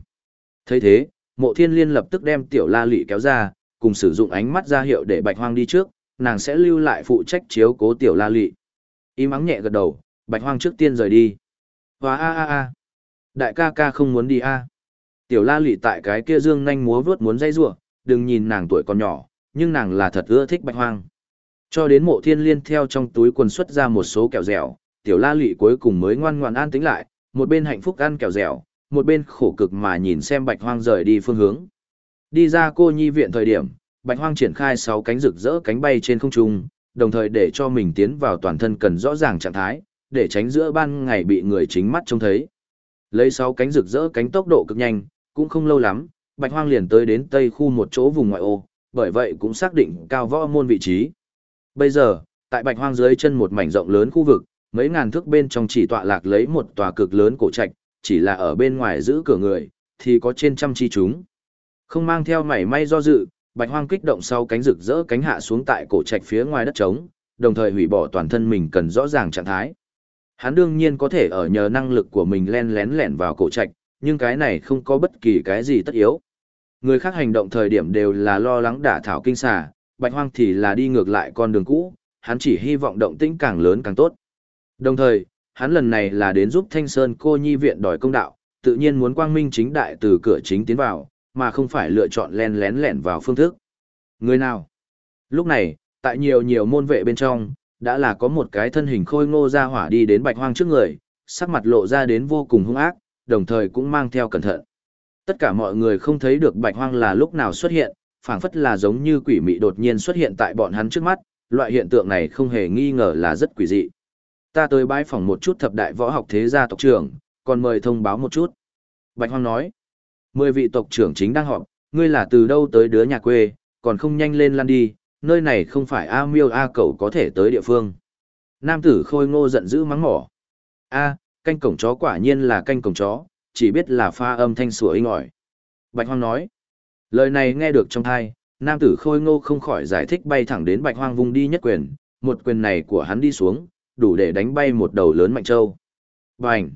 thấy thế, mộ thiên liên lập tức đem tiểu la lì kéo ra, cùng sử dụng ánh mắt ra hiệu để bạch hoang đi trước, nàng sẽ lưu lại phụ trách chiếu cố tiểu la lị. Y mắng nhẹ gật đầu, bạch hoang trước tiên rời đi. Và a a a, đại ca ca không muốn đi a. Tiểu la lị tại cái kia dương nhanh múa vớt muốn dây rủa, đừng nhìn nàng tuổi còn nhỏ, nhưng nàng là thật ưa thích bạch hoang. Cho đến mộ thiên liên theo trong túi quần xuất ra một số kẹo dẻo, tiểu la lị cuối cùng mới ngoan ngoan an tính lại, một bên hạnh phúc ăn kẹo dẻo, một bên khổ cực mà nhìn xem bạch hoang rời đi phương hướng. Đi ra cô nhi viện thời điểm, bạch hoang triển khai sáu cánh rực rỡ cánh bay trên không trung, đồng thời để cho mình tiến vào toàn thân cần rõ ràng trạng thái, để tránh giữa ban ngày bị người chính mắt trông thấy. Lấy sáu cánh rực rỡ cánh tốc độ cực nhanh, cũng không lâu lắm, bạch hoang liền tới đến tây khu một chỗ vùng ngoại ô, bởi vậy cũng xác định cao võ môn vị trí. Bây giờ, tại bạch hoang dưới chân một mảnh rộng lớn khu vực, mấy ngàn thước bên trong chỉ tọa lạc lấy một tòa cực lớn cổ trạch, chỉ là ở bên ngoài giữ cửa người, thì có trên trăm chi chúng. Không mang theo mảy may do dự, bạch hoang kích động sau cánh rực rỡ cánh hạ xuống tại cổ trạch phía ngoài đất trống, đồng thời hủy bỏ toàn thân mình cần rõ ràng trạng thái. Hắn đương nhiên có thể ở nhờ năng lực của mình len lén lẻn vào cổ trạch, nhưng cái này không có bất kỳ cái gì tất yếu. Người khác hành động thời điểm đều là lo lắng đả thảo kinh xà, bạch hoang thì là đi ngược lại con đường cũ, hắn chỉ hy vọng động tĩnh càng lớn càng tốt. Đồng thời, hắn lần này là đến giúp Thanh Sơn cô nhi viện đòi công đạo, tự nhiên muốn quang minh chính đại từ cửa chính tiến vào, mà không phải lựa chọn len lén lẻn vào phương thức. Người nào? Lúc này, tại nhiều nhiều môn vệ bên trong, đã là có một cái thân hình khôi ngô ra hỏa đi đến bạch hoang trước người, sắc mặt lộ ra đến vô cùng hung ác, đồng thời cũng mang theo cẩn thận. Tất cả mọi người không thấy được bạch hoang là lúc nào xuất hiện, phảng phất là giống như quỷ mị đột nhiên xuất hiện tại bọn hắn trước mắt, loại hiện tượng này không hề nghi ngờ là rất quỷ dị. Ta tới bái phỏng một chút thập đại võ học thế gia tộc trưởng, còn mời thông báo một chút. Bạch Hoang nói, mười vị tộc trưởng chính đang họp, ngươi là từ đâu tới đứa nhà quê, còn không nhanh lên lăn đi, nơi này không phải A miêu A cầu có thể tới địa phương. Nam tử khôi ngô giận dữ mắng mỏ. A, canh cổng chó quả nhiên là canh cổng chó, chỉ biết là pha âm thanh sủa inh ỏi. Bạch Hoang nói, lời này nghe được trong tai, nam tử khôi ngô không khỏi giải thích bay thẳng đến Bạch Hoang vung đi nhất quyền, một quyền này của hắn đi xuống, đủ để đánh bay một đầu lớn mạnh châu. Bành!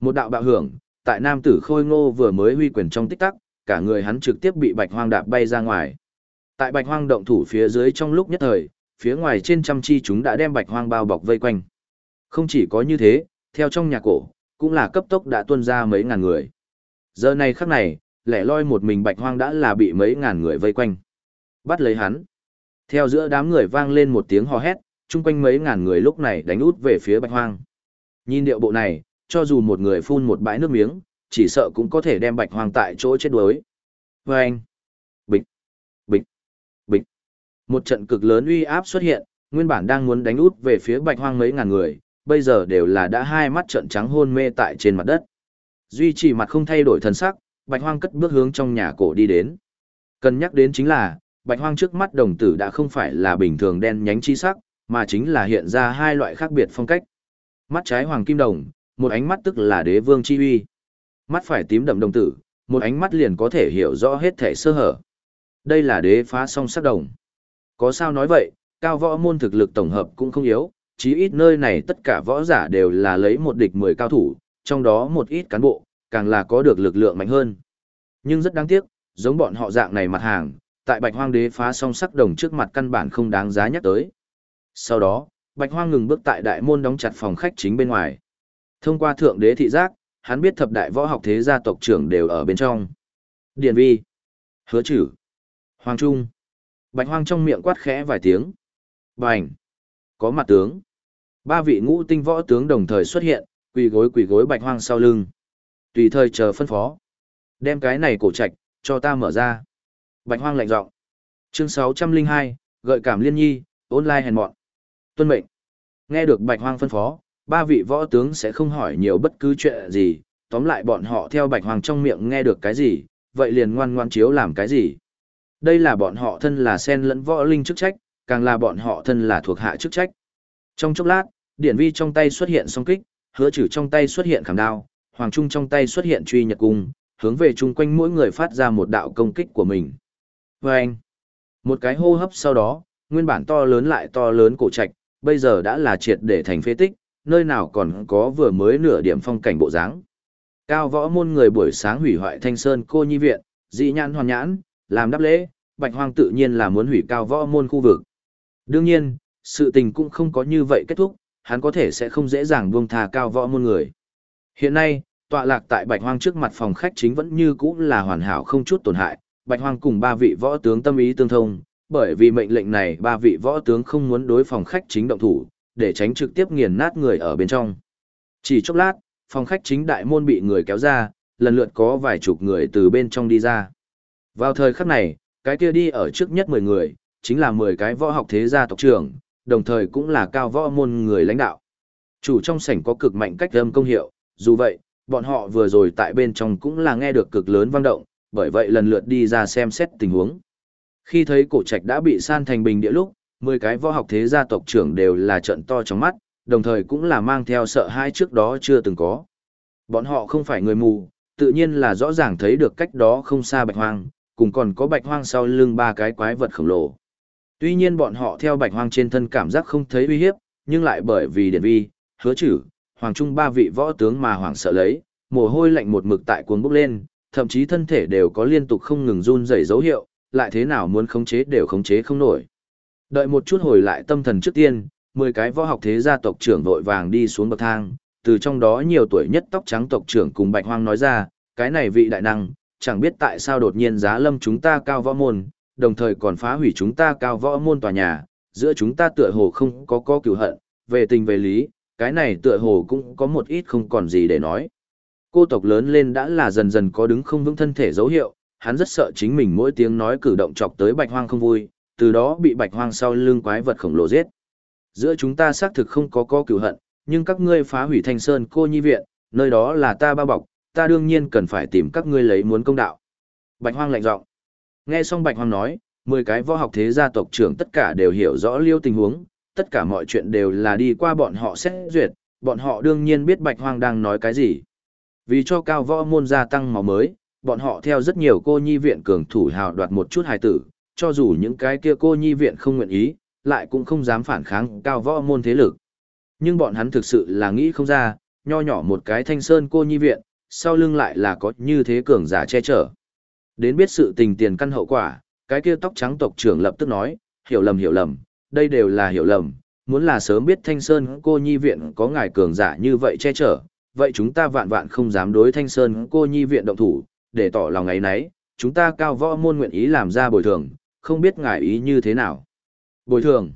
Một đạo bạo hưởng, tại nam tử khôi ngô vừa mới huy quyền trong tích tắc, cả người hắn trực tiếp bị bạch hoang đạp bay ra ngoài. Tại bạch hoang động thủ phía dưới trong lúc nhất thời, phía ngoài trên trăm chi chúng đã đem bạch hoang bao bọc vây quanh. Không chỉ có như thế, theo trong nhà cổ, cũng là cấp tốc đã tuôn ra mấy ngàn người. Giờ này khắc này, lẻ loi một mình bạch hoang đã là bị mấy ngàn người vây quanh. Bắt lấy hắn. Theo giữa đám người vang lên một tiếng hò hét, chung quanh mấy ngàn người lúc này đánh út về phía bạch hoang. Nhìn điệu bộ này, cho dù một người phun một bãi nước miếng, chỉ sợ cũng có thể đem bạch hoang tại chỗ chết đuối. Vâng! Bịch! Bịch! Bịch! Một trận cực lớn uy áp xuất hiện, nguyên bản đang muốn đánh út về phía bạch hoang mấy ngàn người, bây giờ đều là đã hai mắt trợn trắng hôn mê tại trên mặt đất. Duy trì mặt không thay đổi thần sắc, bạch hoang cất bước hướng trong nhà cổ đi đến. Cần nhắc đến chính là, bạch hoang trước mắt đồng tử đã không phải là bình thường đen nhánh chi sắc, mà chính là hiện ra hai loại khác biệt phong cách. Mắt trái hoàng kim đồng, một ánh mắt tức là đế vương chi uy. Mắt phải tím đậm đồng tử, một ánh mắt liền có thể hiểu rõ hết thể sơ hở. Đây là đế phá song sắc đồng. Có sao nói vậy, cao võ môn thực lực tổng hợp cũng không yếu, chí ít nơi này tất cả võ giả đều là lấy một địch mười cao thủ, trong đó một ít cán bộ, càng là có được lực lượng mạnh hơn. Nhưng rất đáng tiếc, giống bọn họ dạng này mặt hàng, tại bạch hoang đế phá song sắc đồng trước mặt căn bản không đáng giá nhắc tới. Sau đó, bạch hoang ngừng bước tại đại môn đóng chặt phòng khách chính bên ngoài. Thông qua thượng đế thị giác, hắn biết thập đại võ học thế gia tộc trưởng đều ở bên trong. Điền vi, hứa Trử, hoàng trung. Bạch hoang trong miệng quát khẽ vài tiếng. Bành, có mặt tướng. Ba vị ngũ tinh võ tướng đồng thời xuất hiện, quỳ gối quỳ gối bạch hoang sau lưng. Tùy thời chờ phân phó. Đem cái này cổ trạch, cho ta mở ra. Bạch hoang lạnh giọng. Chương 602, gợi cảm liên nhi, online hèn mọn. Tuân mệnh. Nghe được bạch hoang phân phó, ba vị võ tướng sẽ không hỏi nhiều bất cứ chuyện gì, tóm lại bọn họ theo bạch hoang trong miệng nghe được cái gì, vậy liền ngoan ngoan chiếu làm cái gì. Đây là bọn họ thân là sen lẫn võ linh chức trách, càng là bọn họ thân là thuộc hạ chức trách. Trong chốc lát, điển vi trong tay xuất hiện song kích, hứa trừ trong tay xuất hiện khảm đao, hoàng trung trong tay xuất hiện truy nhật cung, hướng về chung quanh mỗi người phát ra một đạo công kích của mình. Và anh, một cái hô hấp sau đó, nguyên bản to lớn lại to lớn cổ trạch, bây giờ đã là triệt để thành phế tích, nơi nào còn có vừa mới nửa điểm phong cảnh bộ dáng. Cao võ môn người buổi sáng hủy hoại thanh sơn cô nhi viện, dị nhãn hoàn nhãn, làm đáp lễ, bạch hoang tự nhiên là muốn hủy cao võ môn khu vực. Đương nhiên, sự tình cũng không có như vậy kết thúc, hắn có thể sẽ không dễ dàng buông thà cao võ môn người. Hiện nay, tọa lạc tại bạch hoang trước mặt phòng khách chính vẫn như cũ là hoàn hảo không chút tổn hại, bạch hoang cùng ba vị võ tướng tâm ý tương thông, bởi vì mệnh lệnh này ba vị võ tướng không muốn đối phòng khách chính động thủ, để tránh trực tiếp nghiền nát người ở bên trong. Chỉ chốc lát, phòng khách chính đại môn bị người kéo ra, lần lượt có vài chục người từ bên trong đi ra. Vào thời khắc này, cái kia đi ở trước nhất 10 người, chính là 10 cái võ học thế gia tộc trưởng, đồng thời cũng là cao võ môn người lãnh đạo. Chủ trong sảnh có cực mạnh cách âm công hiệu, dù vậy, bọn họ vừa rồi tại bên trong cũng là nghe được cực lớn vang động, bởi vậy lần lượt đi ra xem xét tình huống. Khi thấy cổ trạch đã bị san thành bình địa lúc, 10 cái võ học thế gia tộc trưởng đều là trận to trong mắt, đồng thời cũng là mang theo sợ hãi trước đó chưa từng có. Bọn họ không phải người mù, tự nhiên là rõ ràng thấy được cách đó không xa bạch hoang, cùng còn có bạch hoang sau lưng ba cái quái vật khổng lồ. Tuy nhiên bọn họ theo bạch hoang trên thân cảm giác không thấy uy hiếp, nhưng lại bởi vì điển vi, hứa chử, hoàng trung ba vị võ tướng mà hoàng sợ lấy, mồ hôi lạnh một mực tại cuồng bốc lên, thậm chí thân thể đều có liên tục không ngừng run rẩy dấu hiệu, lại thế nào muốn khống chế đều khống chế không nổi. Đợi một chút hồi lại tâm thần trước tiên, 10 cái võ học thế gia tộc trưởng vội vàng đi xuống bậc thang, từ trong đó nhiều tuổi nhất tóc trắng tộc trưởng cùng Bạch Hoang nói ra, cái này vị đại năng, chẳng biết tại sao đột nhiên giá lâm chúng ta cao võ môn, đồng thời còn phá hủy chúng ta cao võ môn tòa nhà, giữa chúng ta tựa hồ không có có cửu hận, về tình về lý, cái này tựa hồ cũng có một ít không còn gì để nói. Cô tộc lớn lên đã là dần dần có đứng không vững thân thể dấu hiệu, hắn rất sợ chính mình mỗi tiếng nói cử động chọc tới bạch hoang không vui, từ đó bị bạch hoang sau lưng quái vật khổng lồ giết. Giữa chúng ta xác thực không có có cửu hận, nhưng các ngươi phá hủy thanh sơn cô nhi viện, nơi đó là ta bao bọc, ta đương nhiên cần phải tìm các ngươi lấy muốn công đạo. Bạch hoang lạnh giọng. Nghe xong bạch hoang nói, 10 cái võ học thế gia tộc trưởng tất cả đều hiểu rõ liêu tình huống, tất cả mọi chuyện đều là đi qua bọn họ xét duyệt, bọn họ đương nhiên biết bạch hoang đang nói cái gì. Vì cho cao võ môn gia tăng máu mới, bọn họ theo rất nhiều cô nhi viện cường thủ hào đoạt một chút hài tử, cho dù những cái kia cô nhi viện không nguyện ý, lại cũng không dám phản kháng cao võ môn thế lực. Nhưng bọn hắn thực sự là nghĩ không ra, nho nhỏ một cái thanh sơn cô nhi viện, sau lưng lại là có như thế cường giả che chở. Đến biết sự tình tiền căn hậu quả, cái kia tóc trắng tộc trưởng lập tức nói, hiểu lầm hiểu lầm, đây đều là hiểu lầm, muốn là sớm biết thanh sơn cô nhi viện có ngài cường giả như vậy che chở, vậy chúng ta vạn vạn không dám đối thanh sơn cô nhi viện động thủ, để tỏ lòng ấy nấy, chúng ta cao võ môn nguyện ý làm ra bồi thường, không biết ngài ý như thế nào. Bồi thường?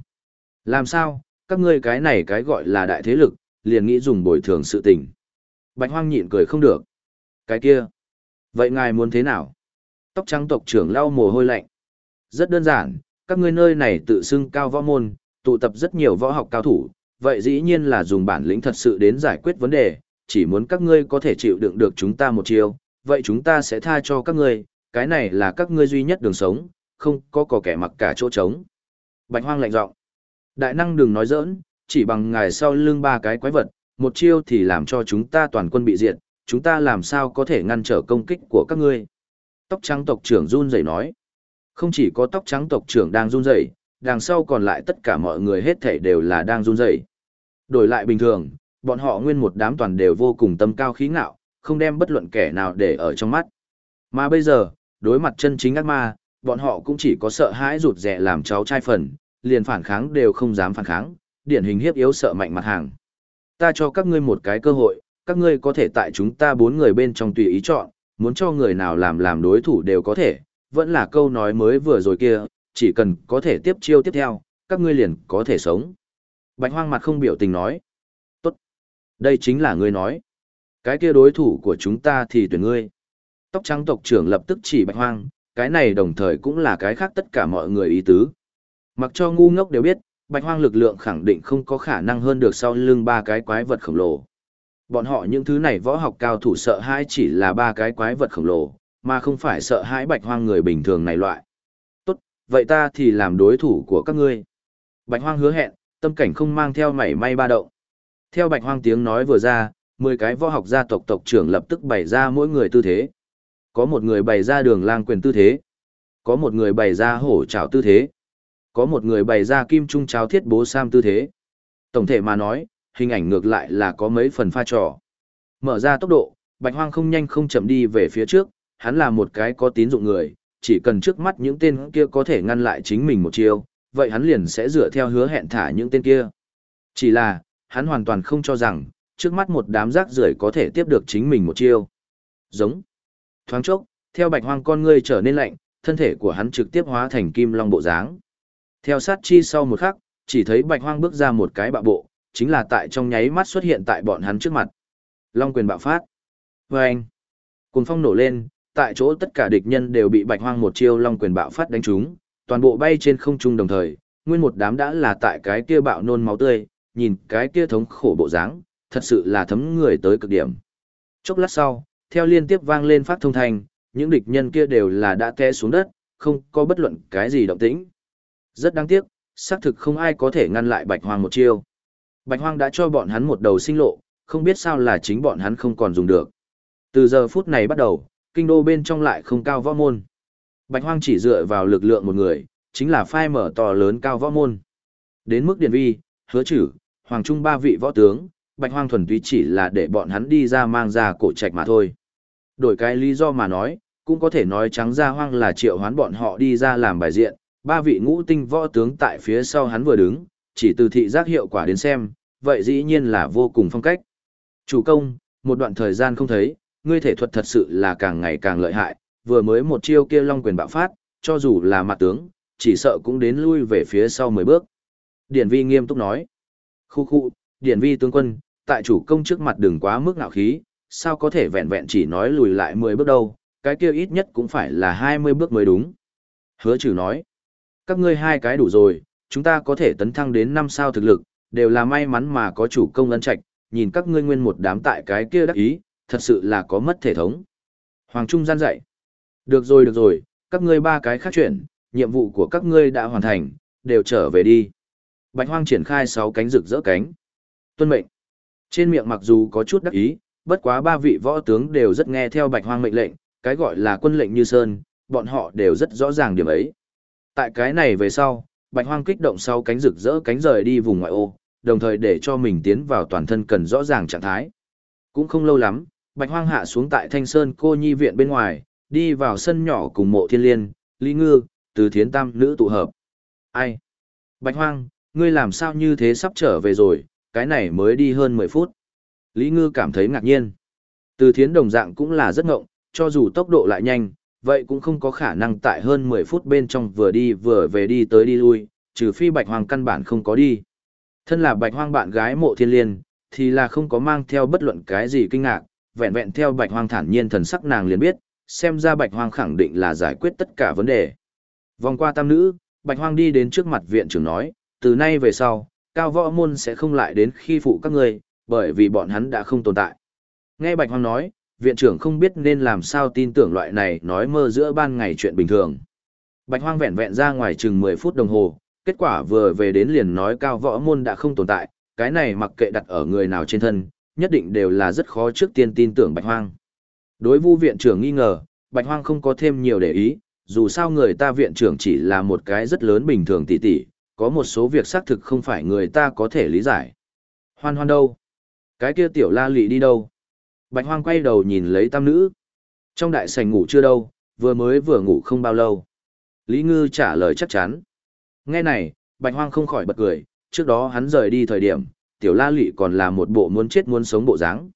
Làm sao, các ngươi cái này cái gọi là đại thế lực, liền nghĩ dùng bồi thường sự tình. Bạch hoang nhịn cười không được. Cái kia. Vậy ngài muốn thế nào? Tóc trắng tộc trưởng lau mồ hôi lạnh. Rất đơn giản, các ngươi nơi này tự xưng cao võ môn, tụ tập rất nhiều võ học cao thủ, vậy dĩ nhiên là dùng bản lĩnh thật sự đến giải quyết vấn đề, chỉ muốn các ngươi có thể chịu đựng được chúng ta một chiều, vậy chúng ta sẽ tha cho các ngươi, cái này là các ngươi duy nhất đường sống, không có có kẻ mặc cả chỗ trống. Bạch hoang lạnh giọng. Đại năng đừng nói giỡn, chỉ bằng ngài sau lưng ba cái quái vật, một chiêu thì làm cho chúng ta toàn quân bị diệt, chúng ta làm sao có thể ngăn trở công kích của các ngươi. Tóc trắng tộc trưởng run rẩy nói. Không chỉ có tóc trắng tộc trưởng đang run rẩy, đằng sau còn lại tất cả mọi người hết thảy đều là đang run rẩy. Đổi lại bình thường, bọn họ nguyên một đám toàn đều vô cùng tâm cao khí ngạo, không đem bất luận kẻ nào để ở trong mắt. Mà bây giờ, đối mặt chân chính ác ma, bọn họ cũng chỉ có sợ hãi rụt rè làm cháu trai phần, liền phản kháng đều không dám phản kháng, điển hình hiếp yếu sợ mạnh mặt hàng. Ta cho các ngươi một cái cơ hội, các ngươi có thể tại chúng ta bốn người bên trong tùy ý chọn, muốn cho người nào làm làm đối thủ đều có thể, vẫn là câu nói mới vừa rồi kia, chỉ cần có thể tiếp chiêu tiếp theo, các ngươi liền có thể sống. Bạch hoang mặt không biểu tình nói. Tốt. Đây chính là ngươi nói. Cái kia đối thủ của chúng ta thì tuyển ngươi. Tóc trắng tộc trưởng lập tức chỉ bạch hoang, cái này đồng thời cũng là cái khác tất cả mọi người ý tứ. Mặc cho ngu ngốc đều biết, bạch hoang lực lượng khẳng định không có khả năng hơn được sau lưng ba cái quái vật khổng lồ. Bọn họ những thứ này võ học cao thủ sợ hãi chỉ là ba cái quái vật khổng lồ, mà không phải sợ hãi bạch hoang người bình thường này loại. Tốt, vậy ta thì làm đối thủ của các ngươi. Bạch hoang hứa hẹn, tâm cảnh không mang theo mảy may ba động. Theo bạch hoang tiếng nói vừa ra, 10 cái võ học gia tộc tộc trưởng lập tức bày ra mỗi người tư thế. Có một người bày ra đường lang quyền tư thế. Có một người bày ra hổ trảo tư thế. Có một người bày ra kim trung cháo thiết bố sam tư thế. Tổng thể mà nói, hình ảnh ngược lại là có mấy phần pha trò. Mở ra tốc độ, bạch hoang không nhanh không chậm đi về phía trước, hắn là một cái có tín dụng người, chỉ cần trước mắt những tên kia có thể ngăn lại chính mình một chiêu, vậy hắn liền sẽ dựa theo hứa hẹn thả những tên kia. Chỉ là, hắn hoàn toàn không cho rằng, trước mắt một đám rác rưởi có thể tiếp được chính mình một chiêu. Giống. Thoáng chốc, theo bạch hoang con ngươi trở nên lạnh, thân thể của hắn trực tiếp hóa thành kim long bộ dáng. Theo sát chi sau một khắc, chỉ thấy bạch hoang bước ra một cái bạo bộ, chính là tại trong nháy mắt xuất hiện tại bọn hắn trước mặt. Long quyền bạo phát. Vâng! Cùng phong nổ lên, tại chỗ tất cả địch nhân đều bị bạch hoang một chiêu long quyền bạo phát đánh trúng, toàn bộ bay trên không trung đồng thời, nguyên một đám đã là tại cái kia bạo nôn máu tươi, nhìn cái kia thống khổ bộ dáng, thật sự là thấm người tới cực điểm. Chốc lát sau, theo liên tiếp vang lên phát thông thành, những địch nhân kia đều là đã té xuống đất, không có bất luận cái gì động tĩnh. Rất đáng tiếc, xác thực không ai có thể ngăn lại bạch hoang một chiêu. Bạch hoang đã cho bọn hắn một đầu sinh lộ, không biết sao là chính bọn hắn không còn dùng được. Từ giờ phút này bắt đầu, kinh đô bên trong lại không cao võ môn. Bạch hoang chỉ dựa vào lực lượng một người, chính là phai mở to lớn cao võ môn. Đến mức điện vi, hứa chử, hoàng trung ba vị võ tướng, bạch hoang thuần túy chỉ là để bọn hắn đi ra mang ra cổ trạch mà thôi. Đổi cái lý do mà nói, cũng có thể nói trắng ra hoang là triệu hoán bọn họ đi ra làm bài diện, ba vị ngũ tinh võ tướng tại phía sau hắn vừa đứng, chỉ từ thị giác hiệu quả đến xem, vậy dĩ nhiên là vô cùng phong cách. Chủ công, một đoạn thời gian không thấy, ngươi thể thuật thật sự là càng ngày càng lợi hại, vừa mới một chiêu kia long quyền bạo phát, cho dù là mặt tướng, chỉ sợ cũng đến lui về phía sau 10 bước. Điển vi nghiêm túc nói. Khu khu, điển vi tướng quân, tại chủ công trước mặt đừng quá mức ngạo khí, sao có thể vẹn vẹn chỉ nói lùi lại 10 bước đâu, cái kia ít nhất cũng phải là 20 bước mới đúng. Hứa trừ nói. Các ngươi hai cái đủ rồi, chúng ta có thể tấn thăng đến năm sao thực lực, đều là may mắn mà có chủ công ân trạch, nhìn các ngươi nguyên một đám tại cái kia đắc ý, thật sự là có mất thể thống. Hoàng Trung gian dạy. Được rồi được rồi, các ngươi ba cái khác chuyện, nhiệm vụ của các ngươi đã hoàn thành, đều trở về đi. Bạch Hoang triển khai sáu cánh rực rỡ cánh. Tuân mệnh. Trên miệng mặc dù có chút đắc ý, bất quá ba vị võ tướng đều rất nghe theo Bạch Hoang mệnh lệnh, cái gọi là quân lệnh như sơn, bọn họ đều rất rõ ràng điểm ấy. Tại cái này về sau, Bạch Hoang kích động sau cánh rực rỡ cánh rời đi vùng ngoại ô, đồng thời để cho mình tiến vào toàn thân cần rõ ràng trạng thái. Cũng không lâu lắm, Bạch Hoang hạ xuống tại Thanh Sơn cô nhi viện bên ngoài, đi vào sân nhỏ cùng mộ thiên liên, Lý Ngư, từ thiến tam nữ tụ hợp. Ai? Bạch Hoang, ngươi làm sao như thế sắp trở về rồi, cái này mới đi hơn 10 phút. Lý Ngư cảm thấy ngạc nhiên. Từ thiến đồng dạng cũng là rất ngộng, cho dù tốc độ lại nhanh, vậy cũng không có khả năng tại hơn 10 phút bên trong vừa đi vừa về đi tới đi lui, trừ phi Bạch Hoang căn bản không có đi. Thân là Bạch Hoang bạn gái mộ thiên liên, thì là không có mang theo bất luận cái gì kinh ngạc, vẹn vẹn theo Bạch Hoang thản nhiên thần sắc nàng liền biết, xem ra Bạch Hoang khẳng định là giải quyết tất cả vấn đề. Vòng qua tam nữ, Bạch Hoang đi đến trước mặt viện trưởng nói, từ nay về sau, cao võ môn sẽ không lại đến khi phụ các ngươi, bởi vì bọn hắn đã không tồn tại. Nghe Bạch Hoang nói, viện trưởng không biết nên làm sao tin tưởng loại này nói mơ giữa ban ngày chuyện bình thường. Bạch Hoang vẹn vẹn ra ngoài chừng 10 phút đồng hồ, kết quả vừa về đến liền nói cao võ môn đã không tồn tại, cái này mặc kệ đặt ở người nào trên thân, nhất định đều là rất khó trước tiên tin tưởng Bạch Hoang. Đối vu viện trưởng nghi ngờ, Bạch Hoang không có thêm nhiều để ý, dù sao người ta viện trưởng chỉ là một cái rất lớn bình thường tỷ tỷ, có một số việc xác thực không phải người ta có thể lý giải. Hoan hoan đâu? Cái kia tiểu la lị đi đâu? Bạch Hoang quay đầu nhìn lấy tam nữ. Trong đại sảnh ngủ chưa đâu, vừa mới vừa ngủ không bao lâu. Lý Ngư trả lời chắc chắn. Nghe này, Bạch Hoang không khỏi bật cười, trước đó hắn rời đi thời điểm, tiểu la lị còn là một bộ muốn chết muốn sống bộ dáng.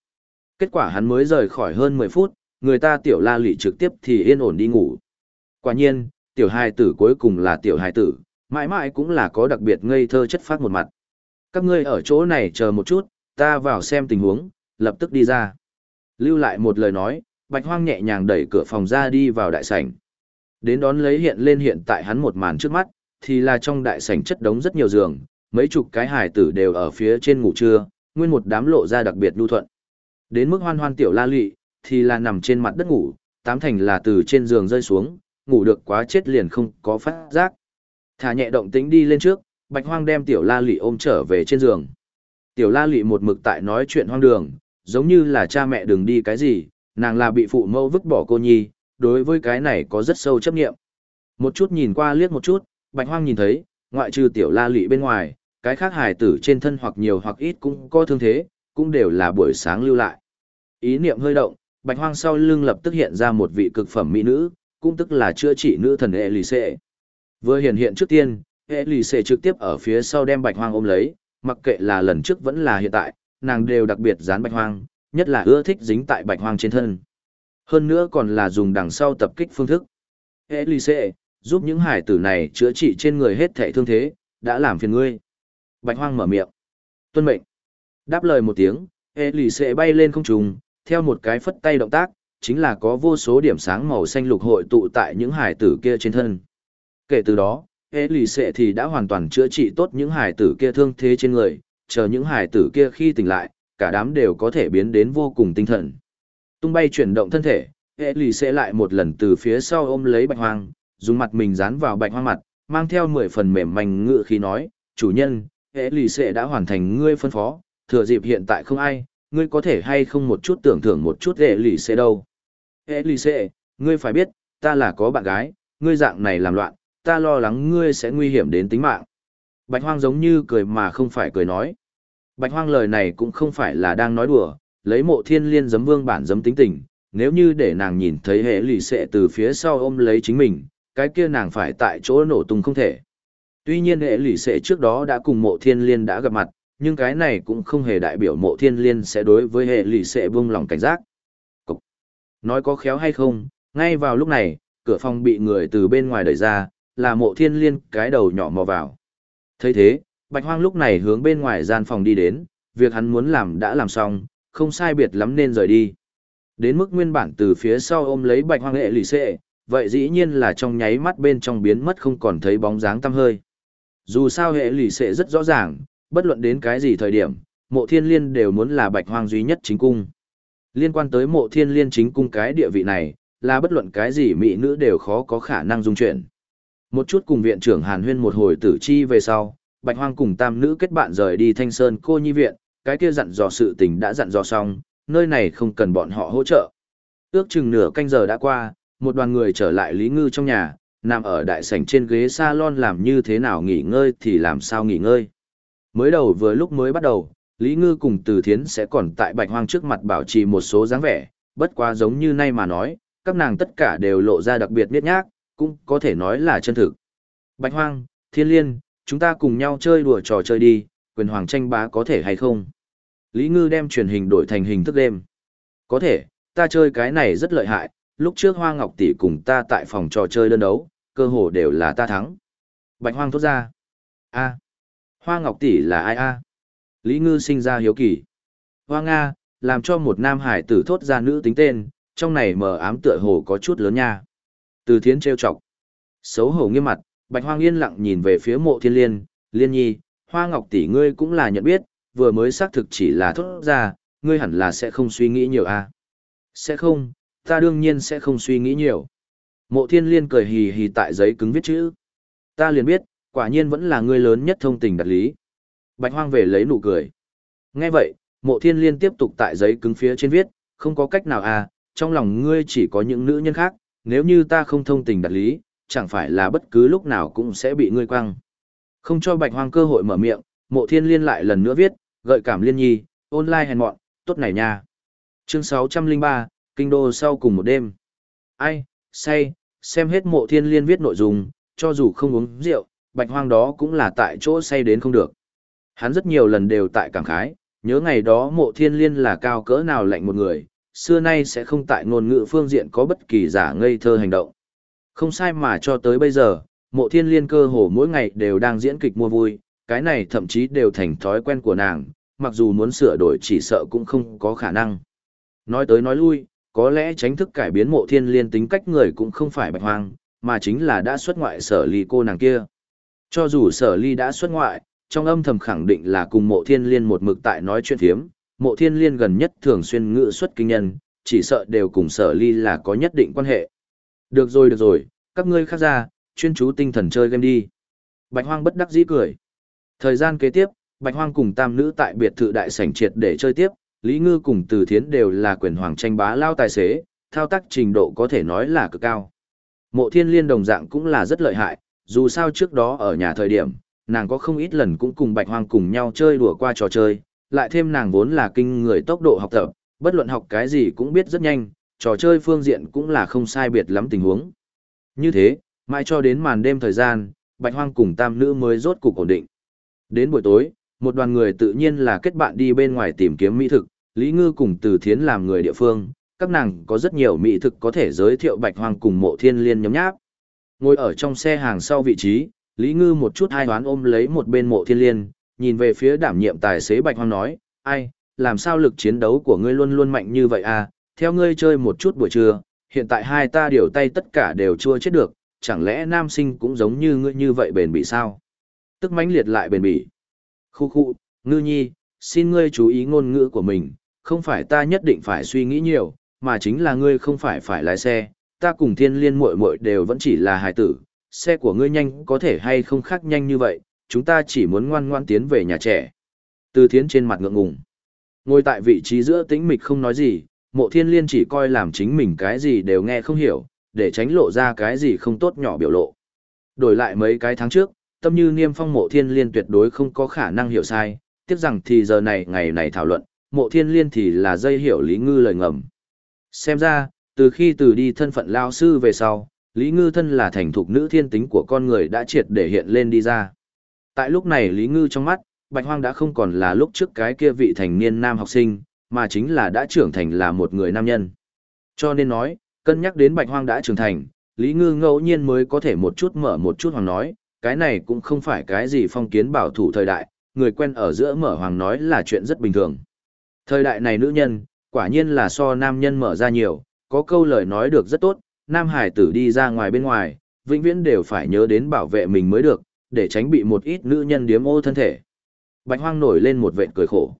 Kết quả hắn mới rời khỏi hơn 10 phút, người ta tiểu la lị trực tiếp thì yên ổn đi ngủ. Quả nhiên, tiểu hài tử cuối cùng là tiểu hài tử, mãi mãi cũng là có đặc biệt ngây thơ chất phát một mặt. Các ngươi ở chỗ này chờ một chút, ta vào xem tình huống, lập tức đi ra. Lưu lại một lời nói, Bạch Hoang nhẹ nhàng đẩy cửa phòng ra đi vào đại sảnh. Đến đón lấy hiện lên hiện tại hắn một màn trước mắt, thì là trong đại sảnh chất đống rất nhiều giường, mấy chục cái hải tử đều ở phía trên ngủ trưa, nguyên một đám lộ ra đặc biệt nhu thuận. Đến mức hoan hoan tiểu la lị, thì là nằm trên mặt đất ngủ, tám thành là từ trên giường rơi xuống, ngủ được quá chết liền không có phát giác. Thả nhẹ động tĩnh đi lên trước, bạch hoang đem tiểu la lị ôm trở về trên giường. Tiểu la lị một mực tại nói chuyện hoang đường, giống như là cha mẹ đừng đi cái gì, nàng là bị phụ mẫu vứt bỏ cô nhi, đối với cái này có rất sâu chấp nghiệm. Một chút nhìn qua liếc một chút, bạch hoang nhìn thấy, ngoại trừ tiểu la lị bên ngoài, cái khác hài tử trên thân hoặc nhiều hoặc ít cũng có thương thế, cũng đều là buổi sáng lưu lại. Ý niệm hơi động, bạch hoang sau lưng lập tức hiện ra một vị cực phẩm mỹ nữ, cũng tức là chữa trị nữ thần Elise. Vừa hiện hiện trước tiên, Elise trực tiếp ở phía sau đem bạch hoang ôm lấy, mặc kệ là lần trước vẫn là hiện tại, nàng đều đặc biệt dán bạch hoang, nhất là ưa thích dính tại bạch hoang trên thân. Hơn nữa còn là dùng đằng sau tập kích phương thức. Elise, giúp những hải tử này chữa trị trên người hết thảy thương thế, đã làm phiền ngươi. Bạch hoang mở miệng. Tuân mệnh. Đáp lời một tiếng, hệ lì sẽ bay lên không trung, theo một cái phất tay động tác, chính là có vô số điểm sáng màu xanh lục hội tụ tại những hải tử kia trên thân. Kể từ đó, hệ lì sẽ thì đã hoàn toàn chữa trị tốt những hải tử kia thương thế trên người, chờ những hải tử kia khi tỉnh lại, cả đám đều có thể biến đến vô cùng tinh thần. Tung bay chuyển động thân thể, hệ lì sẽ lại một lần từ phía sau ôm lấy bạch hoang, dùng mặt mình dán vào bạch hoang mặt, mang theo mười phần mềm manh ngựa khi nói, chủ nhân, hệ lì xệ đã hoàn thành ngươi phân phó, thừa dịp hiện tại không ai, ngươi có thể hay không một chút tưởng thưởng một chút hệ lì xệ đâu. Hệ lì xệ, ngươi phải biết, ta là có bạn gái, ngươi dạng này làm loạn, ta lo lắng ngươi sẽ nguy hiểm đến tính mạng. Bạch Hoang giống như cười mà không phải cười nói. Bạch Hoang lời này cũng không phải là đang nói đùa, lấy mộ thiên liên giấm vương bản giấm tính tình, nếu như để nàng nhìn thấy hệ lì sẽ từ phía sau ôm lấy chính mình, cái kia nàng phải tại chỗ nổ tung không thể. Tuy nhiên hệ lỷ sẽ trước đó đã cùng mộ thiên liên đã gặp mặt, nhưng cái này cũng không hề đại biểu mộ thiên liên sẽ đối với hệ lỷ sẽ buông lòng cảnh giác. Cục. Nói có khéo hay không, ngay vào lúc này, cửa phòng bị người từ bên ngoài đẩy ra, là mộ thiên liên cái đầu nhỏ mò vào thấy thế bạch hoang lúc này hướng bên ngoài gian phòng đi đến việc hắn muốn làm đã làm xong không sai biệt lắm nên rời đi đến mức nguyên bản từ phía sau ôm lấy bạch hoang hệ lì xệ vậy dĩ nhiên là trong nháy mắt bên trong biến mất không còn thấy bóng dáng tăm hơi dù sao hệ lì sẽ rất rõ ràng bất luận đến cái gì thời điểm mộ thiên liên đều muốn là bạch hoang duy nhất chính cung liên quan tới mộ thiên liên chính cung cái địa vị này là bất luận cái gì mỹ nữ đều khó có khả năng dung chuyển một chút cùng viện trưởng Hàn Huyên một hồi tử chi về sau, Bạch Hoang cùng tam nữ kết bạn rời đi Thanh Sơn cô nhi viện, cái kia dặn dò sự tình đã dặn dò xong, nơi này không cần bọn họ hỗ trợ. Ước chừng nửa canh giờ đã qua, một đoàn người trở lại Lý Ngư trong nhà, nằm ở đại sảnh trên ghế salon làm như thế nào nghỉ ngơi thì làm sao nghỉ ngơi. Mới đầu vừa lúc mới bắt đầu, Lý Ngư cùng Từ Thiến sẽ còn tại Bạch Hoang trước mặt bảo trì một số dáng vẻ, bất quá giống như nay mà nói, các nàng tất cả đều lộ ra đặc biệt biết nhác, cũng có thể nói là chân thực. Bạch Hoang, Thiên Liên, chúng ta cùng nhau chơi đùa trò chơi đi, quyền hoàng tranh bá có thể hay không? Lý Ngư đem truyền hình đổi thành hình thức đêm. Có thể, ta chơi cái này rất lợi hại, lúc trước Hoa Ngọc tỷ cùng ta tại phòng trò chơi đơn đấu, cơ hồ đều là ta thắng. Bạch Hoang thốt ra. A. Hoa Ngọc tỷ là ai a? Lý Ngư sinh ra hiếu kỳ. Hoa Nga, làm cho một nam hải tử thốt ra nữ tính tên, trong này mờ ám tựa hồ có chút lớn nha. Từ thiến trêu chọc. Xấu hổ nghiêm mặt, Bạch Hoang yên lặng nhìn về phía mộ thiên liên, liên nhi, Hoa Ngọc tỷ ngươi cũng là nhận biết, vừa mới xác thực chỉ là thốt ra, ngươi hẳn là sẽ không suy nghĩ nhiều a. Sẽ không, ta đương nhiên sẽ không suy nghĩ nhiều. Mộ thiên liên cười hì hì tại giấy cứng viết chữ. Ta liền biết, quả nhiên vẫn là ngươi lớn nhất thông tình đặt lý. Bạch hoang về lấy nụ cười. Nghe vậy, mộ thiên liên tiếp tục tại giấy cứng phía trên viết, không có cách nào à, trong lòng ngươi chỉ có những nữ nhân khác, nếu như ta không thông tình đặt lý, chẳng phải là bất cứ lúc nào cũng sẽ bị ngươi quăng. Không cho bạch hoang cơ hội mở miệng, mộ thiên liên lại lần nữa viết, gợi cảm liên nhi, online hèn mọn, tốt này nha. Chương 603, Kinh đô sau cùng một đêm. Ai, say, xem hết mộ thiên liên viết nội dung, cho dù không uống rượu, bạch hoang đó cũng là tại chỗ say đến không được. Hắn rất nhiều lần đều tại cảm khái, nhớ ngày đó mộ thiên liên là cao cỡ nào lạnh một người, xưa nay sẽ không tại ngôn ngữ phương diện có bất kỳ giả ngây thơ hành động. Không sai mà cho tới bây giờ, mộ thiên liên cơ hồ mỗi ngày đều đang diễn kịch mua vui, cái này thậm chí đều thành thói quen của nàng, mặc dù muốn sửa đổi chỉ sợ cũng không có khả năng. Nói tới nói lui, có lẽ tránh thức cải biến mộ thiên liên tính cách người cũng không phải bạch hoang, mà chính là đã xuất ngoại sở ly cô nàng kia. Cho dù sở ly đã xuất ngoại, trong âm thầm khẳng định là cùng mộ thiên liên một mực tại nói chuyện thiếm, mộ thiên liên gần nhất thường xuyên ngự xuất kinh nhân, chỉ sợ đều cùng sở ly là có nhất định quan hệ. Được rồi được rồi, các ngươi khác ra, chuyên chú tinh thần chơi game đi. Bạch hoang bất đắc dĩ cười. Thời gian kế tiếp, Bạch hoang cùng tam nữ tại biệt thự đại sảnh triệt để chơi tiếp, Lý Ngư cùng Từ Thiến đều là quyền hoàng tranh bá lao tài xế, thao tác trình độ có thể nói là cực cao. Mộ thiên liên đồng dạng cũng là rất lợi hại, dù sao trước đó ở nhà thời điểm, nàng có không ít lần cũng cùng bạch hoang cùng nhau chơi đùa qua trò chơi, lại thêm nàng vốn là kinh người tốc độ học tập, bất luận học cái gì cũng biết rất nhanh, trò chơi phương diện cũng là không sai biệt lắm tình huống. Như thế, mãi cho đến màn đêm thời gian, bạch hoang cùng tam nữ mới rốt cục ổn định. Đến buổi tối, một đoàn người tự nhiên là kết bạn đi bên ngoài tìm kiếm mỹ thực, Lý Ngư cùng Từ Thiến làm người địa phương, các nàng có rất nhiều mỹ thực có thể giới thiệu bạch hoang cùng mộ thiên liên nhóm nháp. Ngồi ở trong xe hàng sau vị trí, Lý Ngư một chút hai đoán ôm lấy một bên mộ thiên liên, nhìn về phía đảm nhiệm tài xế Bạch Hoang nói, ai, làm sao lực chiến đấu của ngươi luôn luôn mạnh như vậy à, theo ngươi chơi một chút buổi trưa, hiện tại hai ta điều tay tất cả đều chưa chết được, chẳng lẽ nam sinh cũng giống như ngươi như vậy bền bỉ sao? Tức mãnh liệt lại bền bỉ. Khu khu, ngư nhi, xin ngươi chú ý ngôn ngữ của mình, không phải ta nhất định phải suy nghĩ nhiều, mà chính là ngươi không phải phải lái xe, ta cùng thiên liên muội muội đều vẫn chỉ là hài tử, xe của ngươi nhanh có thể hay không khác nhanh như vậy, chúng ta chỉ muốn ngoan ngoan tiến về nhà trẻ. Từ thiến trên mặt ngượng ngùng. Ngồi tại vị trí giữa tĩnh mịch không nói gì, mộ thiên liên chỉ coi làm chính mình cái gì đều nghe không hiểu, để tránh lộ ra cái gì không tốt nhỏ biểu lộ. Đổi lại mấy cái tháng trước, tâm như niêm phong mộ thiên liên tuyệt đối không có khả năng hiểu sai, tiếc rằng thì giờ này ngày này thảo luận, mộ thiên liên thì là dây hiểu lý ngư lời ngầm. Xem ra, từ khi từ đi thân phận lao sư về sau, Lý Ngư thân là thành thục nữ thiên tính của con người đã triệt để hiện lên đi ra. Tại lúc này Lý Ngư trong mắt, Bạch Hoang đã không còn là lúc trước cái kia vị thành niên nam học sinh, mà chính là đã trưởng thành là một người nam nhân. Cho nên nói, cân nhắc đến Bạch Hoang đã trưởng thành, Lý Ngư ngẫu nhiên mới có thể một chút mở một chút hoàng nói, cái này cũng không phải cái gì phong kiến bảo thủ thời đại, người quen ở giữa mở hoàng nói là chuyện rất bình thường. Thời đại này nữ nhân, quả nhiên là so nam nhân mở ra nhiều, có câu lời nói được rất tốt, nam hải tử đi ra ngoài bên ngoài, vĩnh viễn đều phải nhớ đến bảo vệ mình mới được, để tránh bị một ít nữ nhân điếm ô thân thể. Bạch hoang nổi lên một vệt cười khổ.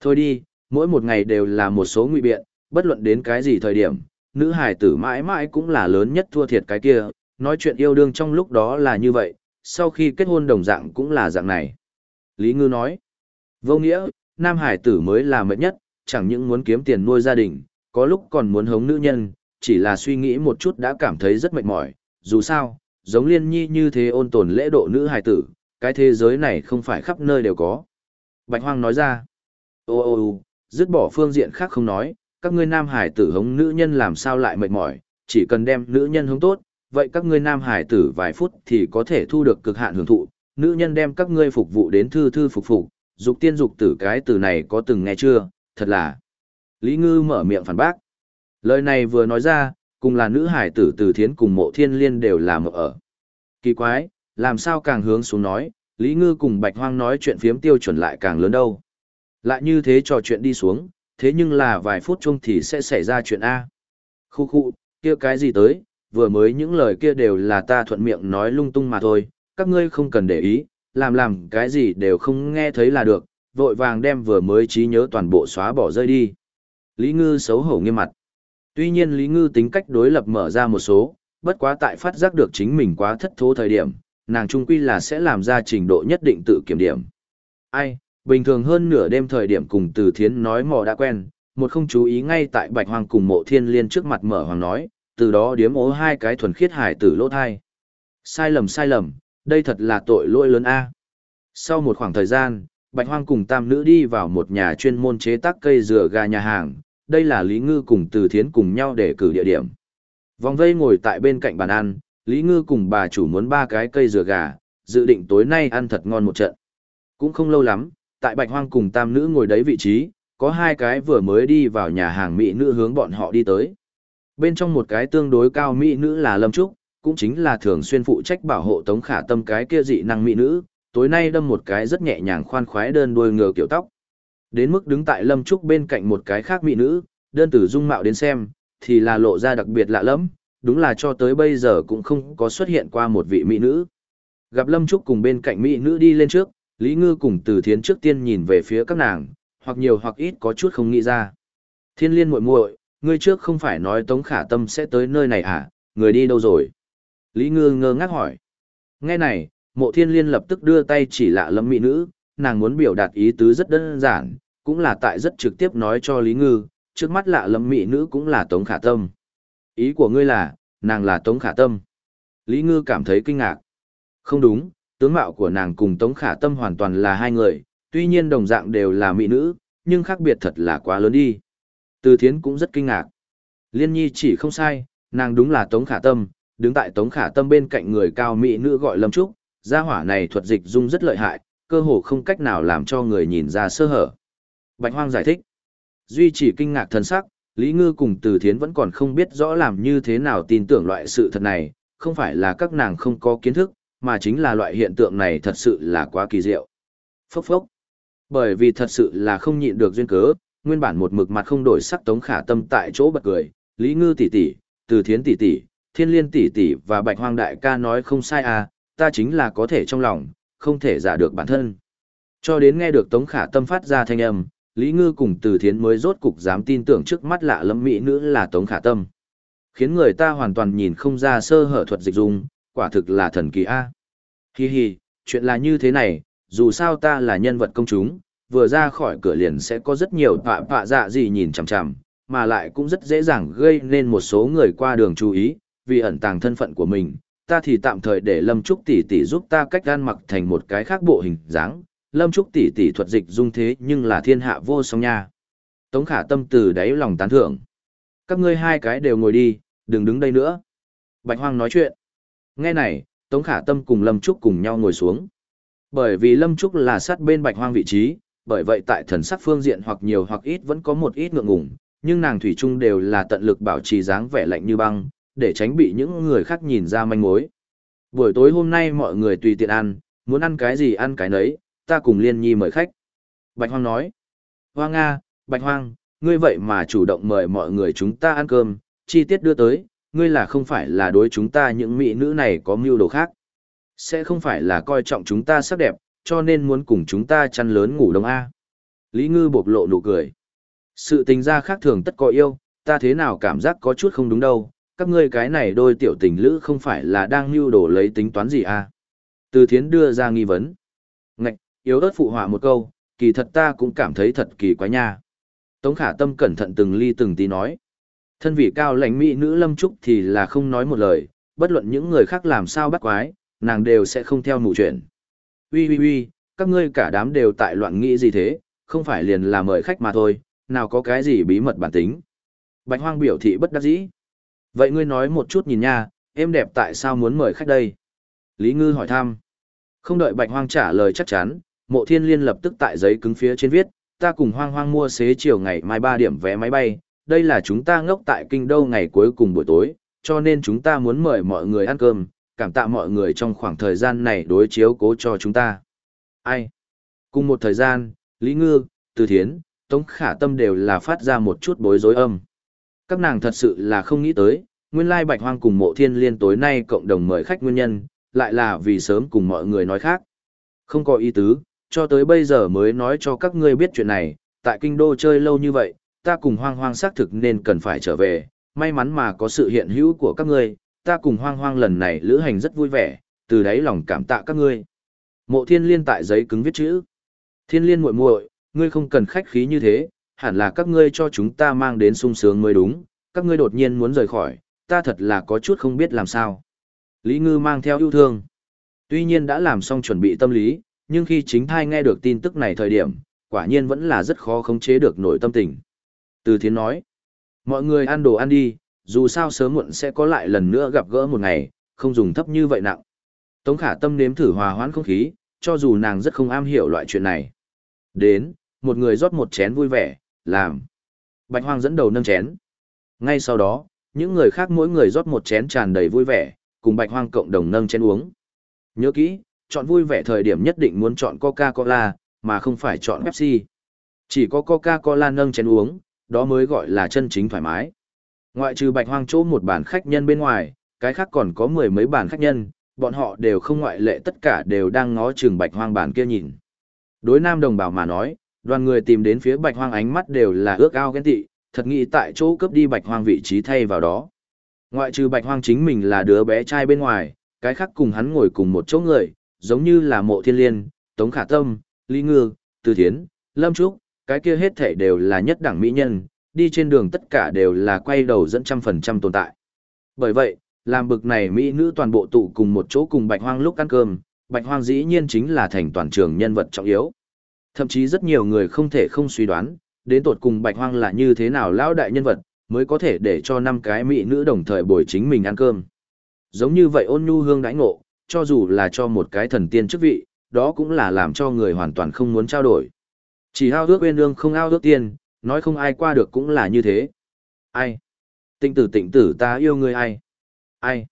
Thôi đi, mỗi một ngày đều là một số nguy biện, bất luận đến cái gì thời điểm, nữ hải tử mãi mãi cũng là lớn nhất thua thiệt cái kia, nói chuyện yêu đương trong lúc đó là như vậy, sau khi kết hôn đồng dạng cũng là dạng này. Lý Ngư nói, vô nghĩa, nam hải tử mới là mệt nhất, chẳng những muốn kiếm tiền nuôi gia đình, có lúc còn muốn hống nữ nhân, chỉ là suy nghĩ một chút đã cảm thấy rất mệt mỏi, dù sao, giống liên nhi như thế ôn tồn lễ độ nữ Hải tử, cái thế giới này không phải khắp nơi đều có. Bạch Hoang nói ra, Ô ô ô, dứt bỏ phương diện khác không nói, các ngươi nam hải tử hống nữ nhân làm sao lại mệt mỏi, chỉ cần đem nữ nhân hống tốt, vậy các ngươi nam hải tử vài phút thì có thể thu được cực hạn hưởng thụ, nữ nhân đem các ngươi phục vụ đến thư thư phục phục, dục tiên dục tử cái từ này có từng nghe chưa, thật là. Lý Ngư mở miệng phản bác. Lời này vừa nói ra, cùng là nữ hải tử từ thiến cùng mộ thiên liên đều là mở ở. Kỳ quái, làm sao càng hướng xuống nói, Lý Ngư cùng Bạch Hoang nói chuyện phiếm tiêu chuẩn lại càng lớn đâu. Lại như thế trò chuyện đi xuống, thế nhưng là vài phút chung thì sẽ xảy ra chuyện A. Khu khu, kia cái gì tới, vừa mới những lời kia đều là ta thuận miệng nói lung tung mà thôi, các ngươi không cần để ý, làm làm cái gì đều không nghe thấy là được, vội vàng đem vừa mới trí nhớ toàn bộ xóa bỏ rơi đi. Lý Ngư xấu hổ nghiêm mặt. Tuy nhiên Lý Ngư tính cách đối lập mở ra một số, bất quá tại phát giác được chính mình quá thất thố thời điểm, nàng trung quy là sẽ làm ra trình độ nhất định tự kiểm điểm. Ai, bình thường hơn nửa đêm thời điểm cùng từ thiến nói mò đã quen, một không chú ý ngay tại bạch hoàng cùng mộ thiên liên trước mặt mở hoàng nói, từ đó điếm ố hai cái thuần khiết hải tử lỗ thai. Sai lầm sai lầm, đây thật là tội lỗi lớn a. Sau một khoảng thời gian, Bạch Hoang cùng tam nữ đi vào một nhà chuyên môn chế tác cây dừa gà nhà hàng, đây là Lý Ngư cùng Từ Thiến cùng nhau để cử địa điểm. Vòng vây ngồi tại bên cạnh bàn ăn, Lý Ngư cùng bà chủ muốn ba cái cây dừa gà, dự định tối nay ăn thật ngon một trận. Cũng không lâu lắm, tại Bạch Hoang cùng tam nữ ngồi đấy vị trí, có hai cái vừa mới đi vào nhà hàng mỹ nữ hướng bọn họ đi tới. Bên trong một cái tương đối cao mỹ nữ là Lâm Trúc, cũng chính là thường xuyên phụ trách bảo hộ Tống Khả Tâm cái kia dị năng mỹ nữ, tối nay đâm một cái rất nhẹ nhàng khoan khoái đơn đuôi ngựa kiểu tóc. Đến mức đứng tại Lâm Trúc bên cạnh một cái khác mỹ nữ, đơn tử dung mạo đến xem, thì là lộ ra đặc biệt lạ lẫm đúng là cho tới bây giờ cũng không có xuất hiện qua một vị mỹ nữ. Gặp Lâm Trúc cùng bên cạnh mỹ nữ đi lên trước, Lý Ngư cùng Từ Thiến trước tiên nhìn về phía các nàng, hoặc nhiều hoặc ít có chút không nghĩ ra. Thiên liên muội muội, ngươi trước không phải nói Tống Khả Tâm sẽ tới nơi này à, người đi đâu rồi? Lý Ngư ngơ ngác hỏi. Nghe này, mộ thiên liên lập tức đưa tay chỉ lạ lâm mỹ nữ, nàng muốn biểu đạt ý tứ rất đơn giản, cũng là tại rất trực tiếp nói cho Lý Ngư, trước mắt lạ lâm mỹ nữ cũng là Tống Khả Tâm. Ý của ngươi là, nàng là Tống Khả Tâm. Lý Ngư cảm thấy kinh ngạc. Không đúng, tướng mạo của nàng cùng Tống Khả Tâm hoàn toàn là hai người, tuy nhiên đồng dạng đều là mỹ nữ, nhưng khác biệt thật là quá lớn đi. Từ Thiến cũng rất kinh ngạc. Liên Nhi chỉ không sai, nàng đúng là Tống Khả Tâm, đứng tại Tống Khả Tâm bên cạnh người cao mỹ nữ gọi Lâm Trúc, gia hỏa này thuật dịch dung rất lợi hại, cơ hồ không cách nào làm cho người nhìn ra sơ hở. Bạch Hoang giải thích. Duy chỉ kinh ngạc thần sắc, Lý Ngư cùng Từ Thiến vẫn còn không biết rõ làm như thế nào tin tưởng loại sự thật này, không phải là các nàng không có kiến thức, mà chính là loại hiện tượng này thật sự là quá kỳ diệu. Phốc phốc. Bởi vì thật sự là không nhịn được duyên cớ, nguyên bản một mực mặt không đổi sắc Tống Khả Tâm tại chỗ bật cười, Lý Ngư tỷ tỷ, Từ Thiến tỷ tỷ, Thiên Liên tỷ tỷ và Bạch Hoang đại ca nói không sai à, ta chính là có thể trong lòng, không thể giả được bản thân. Cho đến nghe được Tống Khả Tâm phát ra thanh âm, Lý Ngư cùng Từ Thiến mới rốt cục dám tin tưởng trước mắt lạ lẫm mỹ nữ là Tống Khả Tâm. Khiến người ta hoàn toàn nhìn không ra sơ hở thuật dịch dung, quả thực là thần kỳ a. Hi hi, chuyện là như thế này, dù sao ta là nhân vật công chúng, vừa ra khỏi cửa liền sẽ có rất nhiều tọa tọa dạ gì nhìn chằm chằm, mà lại cũng rất dễ dàng gây nên một số người qua đường chú ý, vì ẩn tàng thân phận của mình, ta thì tạm thời để Lâm Trúc tỷ tỷ giúp ta cách gan mặc thành một cái khác bộ hình dáng. Lâm Trúc tỷ tỷ thuật dịch dung thế nhưng là thiên hạ vô song nha. Tống Khả Tâm từ đáy lòng tán thưởng. Các ngươi hai cái đều ngồi đi, đừng đứng đây nữa. Bạch Hoang nói chuyện. Nghe này, Tống Khả Tâm cùng Lâm Trúc cùng nhau ngồi xuống. Bởi vì Lâm Trúc là sát bên Bạch Hoang vị trí, bởi vậy tại thần sắc phương diện hoặc nhiều hoặc ít vẫn có một ít ngượng ngùng, nhưng nàng thủy chung đều là tận lực bảo trì dáng vẻ lạnh như băng, để tránh bị những người khác nhìn ra manh mối. Buổi tối hôm nay mọi người tùy tiện ăn, muốn ăn cái gì ăn cái nấy, ta cùng Liên Nhi mời khách. Bạch Hoang nói, Hoang Nga, Bạch Hoang, ngươi vậy mà chủ động mời mọi người chúng ta ăn cơm, chi tiết đưa tới, ngươi là không phải là đối chúng ta những mỹ nữ này có mưu đồ khác. Sẽ không phải là coi trọng chúng ta sắc đẹp, cho nên muốn cùng chúng ta chăn lớn ngủ đông A. Lý Ngư bộc lộ nụ cười. Sự tình ra khác thường tất có yêu, ta thế nào cảm giác có chút không đúng đâu, các ngươi cái này đôi tiểu tình lữ không phải là đang mưu đồ lấy tính toán gì à? Từ thiến đưa ra nghi vấn. Ngạch, yếu ớt phụ họa một câu, kỳ thật ta cũng cảm thấy thật kỳ quái nha. Tống khả tâm cẩn thận từng ly từng tí nói. Thân vị cao lãnh mỹ nữ lâm trúc thì là không nói một lời, bất luận những người khác làm sao bắt quái, nàng đều sẽ không theo mù chuyện uy uy uy, các ngươi cả đám đều tại loạn nghĩ gì thế, không phải liền là mời khách mà thôi, nào có cái gì bí mật bản tính. Bạch hoang biểu thị bất đắc dĩ. Vậy ngươi nói một chút nhìn nha, em đẹp tại sao muốn mời khách đây? Lý Ngư hỏi thăm. Không đợi Bạch hoang trả lời chắc chắn, mộ thiên liên lập tức tại giấy cứng phía trên viết, ta cùng hoang hoang mua xế chiều ngày mai 3 điểm vé máy bay, đây là chúng ta ngốc tại kinh đô ngày cuối cùng buổi tối, cho nên chúng ta muốn mời mọi người ăn cơm, cảm tạ mọi người trong khoảng thời gian này đối chiếu cố cho chúng ta. Ai? Cùng một thời gian, Lý Ngư, Từ Thiến, Tống Khả Tâm đều là phát ra một chút bối rối âm. Các nàng thật sự là không nghĩ tới, nguyên lai Bạch Hoang cùng Mộ Thiên Liên tối nay cộng đồng mời khách nguyên nhân, lại là vì sớm cùng mọi người nói khác. Không có ý tứ, cho tới bây giờ mới nói cho các ngươi biết chuyện này, tại kinh đô chơi lâu như vậy, ta cùng hoang hoang xác thực nên cần phải trở về, may mắn mà có sự hiện hữu của các ngươi, ta cùng hoang hoang lần này lữ hành rất vui vẻ, từ đáy lòng cảm tạ các ngươi. Mộ thiên liên tại giấy cứng viết chữ. Thiên liên muội muội, ngươi không cần khách khí như thế, hẳn là các ngươi cho chúng ta mang đến sung sướng mới đúng, các ngươi đột nhiên muốn rời khỏi, ta thật là có chút không biết làm sao. Lý Ngư mang theo yêu thương. Tuy nhiên đã làm xong chuẩn bị tâm lý, nhưng khi chính thai nghe được tin tức này thời điểm, quả nhiên vẫn là rất khó khống chế được nội tâm tình. Từ thiến nói, mọi người ăn đồ ăn đi, dù sao sớm muộn sẽ có lại lần nữa gặp gỡ một ngày, không dùng thấp như vậy nặng. Tống khả tâm nếm thử hòa hoãn không khí, cho dù nàng rất không am hiểu loại chuyện này. Đến, một người rót một chén vui vẻ, làm. Bạch hoang dẫn đầu nâng chén. Ngay sau đó, những người khác mỗi người rót một chén tràn đầy vui vẻ, cùng bạch hoang cộng đồng nâng chén uống. Nhớ kỹ, chọn vui vẻ thời điểm nhất định muốn chọn Coca-Cola, mà không phải chọn Pepsi. Chỉ có Coca-Cola nâng chén uống, đó mới gọi là chân chính thoải mái. Ngoại trừ bạch hoang chỗ một bàn khách nhân bên ngoài, cái khác còn có mười mấy bàn khách nhân, bọn họ đều không ngoại lệ tất cả đều đang ngó chừng bạch hoang bàn kia nhìn. Đối nam đồng bào mà nói, đoàn người tìm đến phía bạch hoang ánh mắt đều là ước ao ghen tị, thật nghĩ tại chỗ cướp đi bạch hoang vị trí thay vào đó. Ngoại trừ bạch hoang chính mình là đứa bé trai bên ngoài, cái khác cùng hắn ngồi cùng một chỗ người, giống như là mộ thiên liên, tống khả tâm, lý ngư, từ thiến, lâm trúc, cái kia hết thể đều là nhất đẳng mỹ nhân, đi trên đường tất cả đều là quay đầu dẫn trăm phần trăm tồn tại. Bởi vậy, làm bực này mỹ nữ toàn bộ tụ cùng một chỗ cùng bạch hoang lúc ăn cơm, bạch hoang dĩ nhiên chính là thành toàn trường nhân vật trọng yếu. Thậm chí rất nhiều người không thể không suy đoán, đến tột cùng bạch hoang là như thế nào lão đại nhân vật, mới có thể để cho năm cái mỹ nữ đồng thời bồi chính mình ăn cơm. Giống như vậy ôn nhu hương đãi ngộ, cho dù là cho một cái thần tiên chức vị, đó cũng là làm cho người hoàn toàn không muốn trao đổi. Chỉ ao ước bên ương không ao ước tiền, nói không ai qua được cũng là như thế. Ai? Tịnh tử tịnh tử ta yêu ngươi ai? Ai?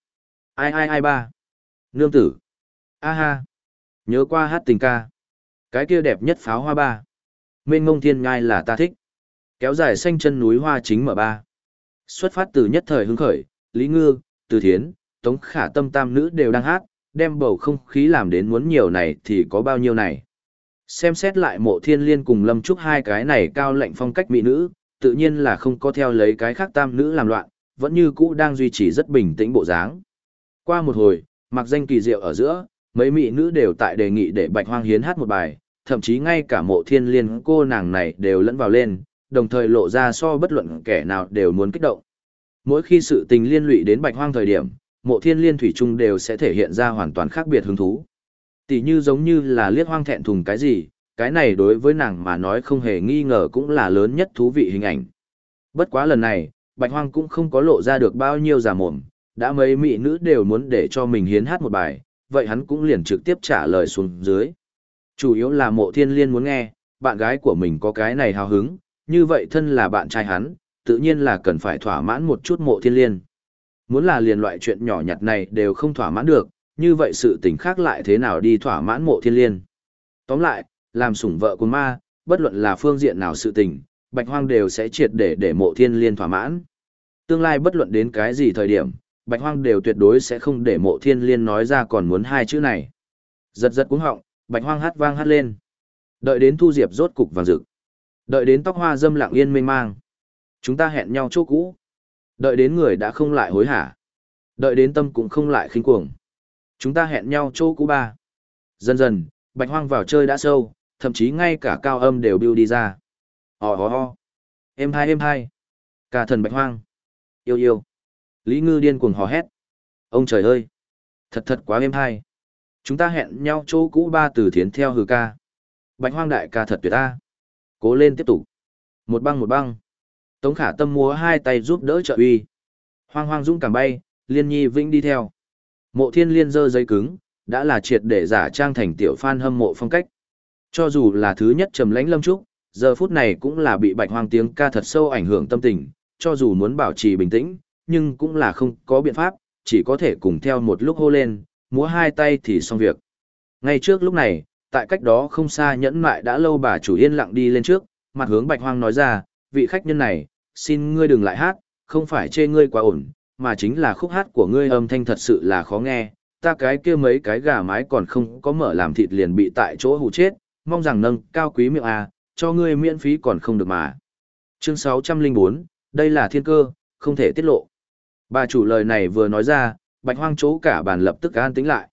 Ai ai ai ba? Nương tử. A ha. Nhớ qua hát tình ca. Cái kia đẹp nhất pháo hoa ba. Mên ngông thiên ngai là ta thích. Kéo dài xanh chân núi hoa chính mở ba. Xuất phát từ nhất thời hứng khởi, Lý Ngư, Từ Thiến, Tống Khả Tâm tam nữ đều đang hát, đem bầu không khí làm đến muốn nhiều này thì có bao nhiêu này. Xem xét lại mộ thiên liên cùng lâm trúc hai cái này cao lệnh phong cách mỹ nữ, tự nhiên là không có theo lấy cái khác tam nữ làm loạn, vẫn như cũ đang duy trì rất bình tĩnh bộ dáng. Qua một hồi, mặc danh kỳ diệu ở giữa, mấy mỹ nữ đều tại đề nghị để bạch hoang hiến hát một bài, thậm chí ngay cả mộ thiên liên cô nàng này đều lẫn vào lên, đồng thời lộ ra so bất luận kẻ nào đều muốn kích động. Mỗi khi sự tình liên lụy đến bạch hoang thời điểm, mộ thiên liên thủy trung đều sẽ thể hiện ra hoàn toàn khác biệt hứng thú. Tỷ như giống như là liếc hoang thẹn thùng cái gì, cái này đối với nàng mà nói không hề nghi ngờ cũng là lớn nhất thú vị hình ảnh. Bất quá lần này, bạch hoang cũng không có lộ ra được bao nhiêu giả mồm, đã mấy mỹ nữ đều muốn để cho mình hiến hát một bài, vậy hắn cũng liền trực tiếp trả lời xuống dưới. Chủ yếu là mộ thiên liên muốn nghe, bạn gái của mình có cái này hào hứng, như vậy thân là bạn trai hắn, tự nhiên là cần phải thỏa mãn một chút mộ thiên liên. Muốn là liền loại chuyện nhỏ nhặt này đều không thỏa mãn được, như vậy sự tình khác lại thế nào đi thỏa mãn mộ thiên liên. Tóm lại, làm sủng vợ của ma, bất luận là phương diện nào sự tình, bạch hoang đều sẽ triệt để để mộ thiên liên thỏa mãn. Tương lai bất luận đến cái gì thời điểm, bạch hoang đều tuyệt đối sẽ không để mộ thiên liên nói ra còn muốn hai chữ này. Giật giật cuống họng, bạch hoang hát vang hát lên. Đợi đến thu diệp rốt cục vàng rực. Đợi đến tóc hoa dâm lặng yên mênh mang. Chúng ta hẹn nhau chỗ cũ. Đợi đến người đã không lại hối hả. Đợi đến tâm cũng không lại khinh cuồng. Chúng ta hẹn nhau chỗ cũ ba. Dần dần, bạch hoang vào chơi đã sâu, thậm chí ngay cả cao âm đều biêu đi ra. Hò hò hò. Em hai em hai. Cả thần bạch hoang. Yêu yêu. Lý ngư điên cuồng hò hét. Ông trời ơi. Thật thật quá em hai. Chúng ta hẹn nhau chỗ cũ ba từ thiến theo hừ ca. Bạch hoang đại ca thật tuyệt ta. cố lên tiếp tục. Một băng một băng. Tống khả tâm múa hai tay giúp đỡ trợ uy. Hoang hoang dũng cảm bay, liên nhi vĩnh đi theo. Mộ thiên liên dơ giấy cứng, đã là triệt để giả trang thành tiểu phan hâm mộ phong cách. Cho dù là thứ nhất trầm lãnh lâm trúc, giờ phút này cũng là bị bạch hoang tiếng ca thật sâu ảnh hưởng tâm tình, cho dù muốn bảo trì bình tĩnh, nhưng cũng là không có biện pháp, chỉ có thể cùng theo một lúc hô lên, múa hai tay thì xong việc. Ngay trước lúc này, tại cách đó không xa nhẫn mại đã lâu bà chủ yên lặng đi lên trước, mặt hướng bạch hoang nói ra, vị khách nhân này, xin ngươi đừng lại hát, không phải chê ngươi quá ổn, mà chính là khúc hát của ngươi âm thanh thật sự là khó nghe, ta cái kia mấy cái gà mái còn không có mở làm thịt liền bị tại chỗ hụ chết, mong rằng nâng cao quý miệng à, cho ngươi miễn phí còn không được mà. Chương 604, đây là thiên cơ, không thể tiết lộ. Bà chủ lời này vừa nói ra, bạch hoang chỗ cả bàn lập tức an tĩnh lại.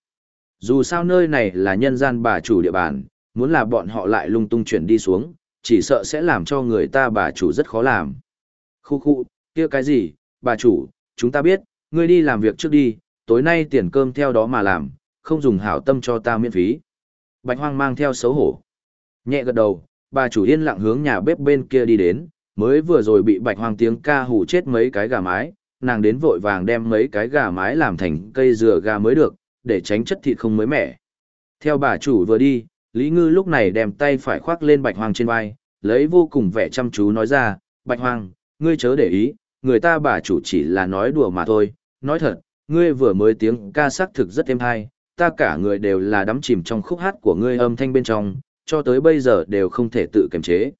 Dù sao nơi này là nhân gian bà chủ địa bàn, muốn là bọn họ lại lung tung chuyển đi xuống, chỉ sợ sẽ làm cho người ta bà chủ rất khó làm. Khu khu, kia cái gì, bà chủ, chúng ta biết, ngươi đi làm việc trước đi, tối nay tiền cơm theo đó mà làm, không dùng hảo tâm cho ta miễn phí. Bạch hoang mang theo xấu hổ. Nhẹ gật đầu, bà chủ yên lặng hướng nhà bếp bên kia đi đến, mới vừa rồi bị bạch hoang tiếng ca hù chết mấy cái gà mái, nàng đến vội vàng đem mấy cái gà mái làm thành cây dừa gà mới được, để tránh chất thịt không mới mẻ. Theo bà chủ vừa đi, Lý Ngư lúc này đem tay phải khoác lên bạch hoang trên vai, lấy vô cùng vẻ chăm chú nói ra, bạch hoang, ngươi chớ để ý, người ta bà chủ chỉ là nói đùa mà thôi, nói thật, ngươi vừa mới tiếng ca sắc thực rất êm hay, ta cả người đều là đắm chìm trong khúc hát của ngươi âm thanh bên trong, cho tới bây giờ đều không thể tự kiềm chế.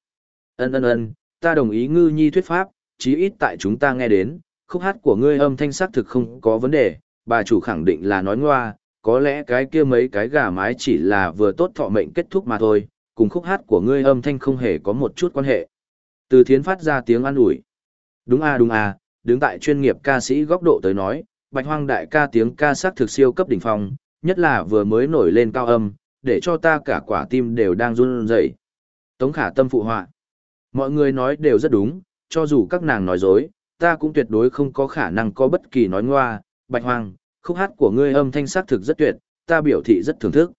Ân ân ân, ta đồng ý ngư nhi thuyết pháp, chí ít tại chúng ta nghe đến, khúc hát của ngươi âm thanh sắc thực không có vấn đề, bà chủ khẳng định là nói ngoa, có lẽ cái kia mấy cái gà mái chỉ là vừa tốt thọ mệnh kết thúc mà thôi, cùng khúc hát của ngươi âm thanh không hề có một chút quan hệ. Từ thiến phát ra tiếng an ủi. Đúng a đúng a, đứng tại chuyên nghiệp ca sĩ góc độ tới nói, bạch hoang đại ca tiếng ca sắc thực siêu cấp đỉnh phong, nhất là vừa mới nổi lên cao âm, để cho ta cả quả tim đều đang run rẩy. Tống khả tâm phụ họa. Mọi người nói đều rất đúng, cho dù các nàng nói dối, ta cũng tuyệt đối không có khả năng có bất kỳ nói ngoa, bạch hoang, khúc hát của ngươi âm thanh sắc thực rất tuyệt, ta biểu thị rất thưởng thức.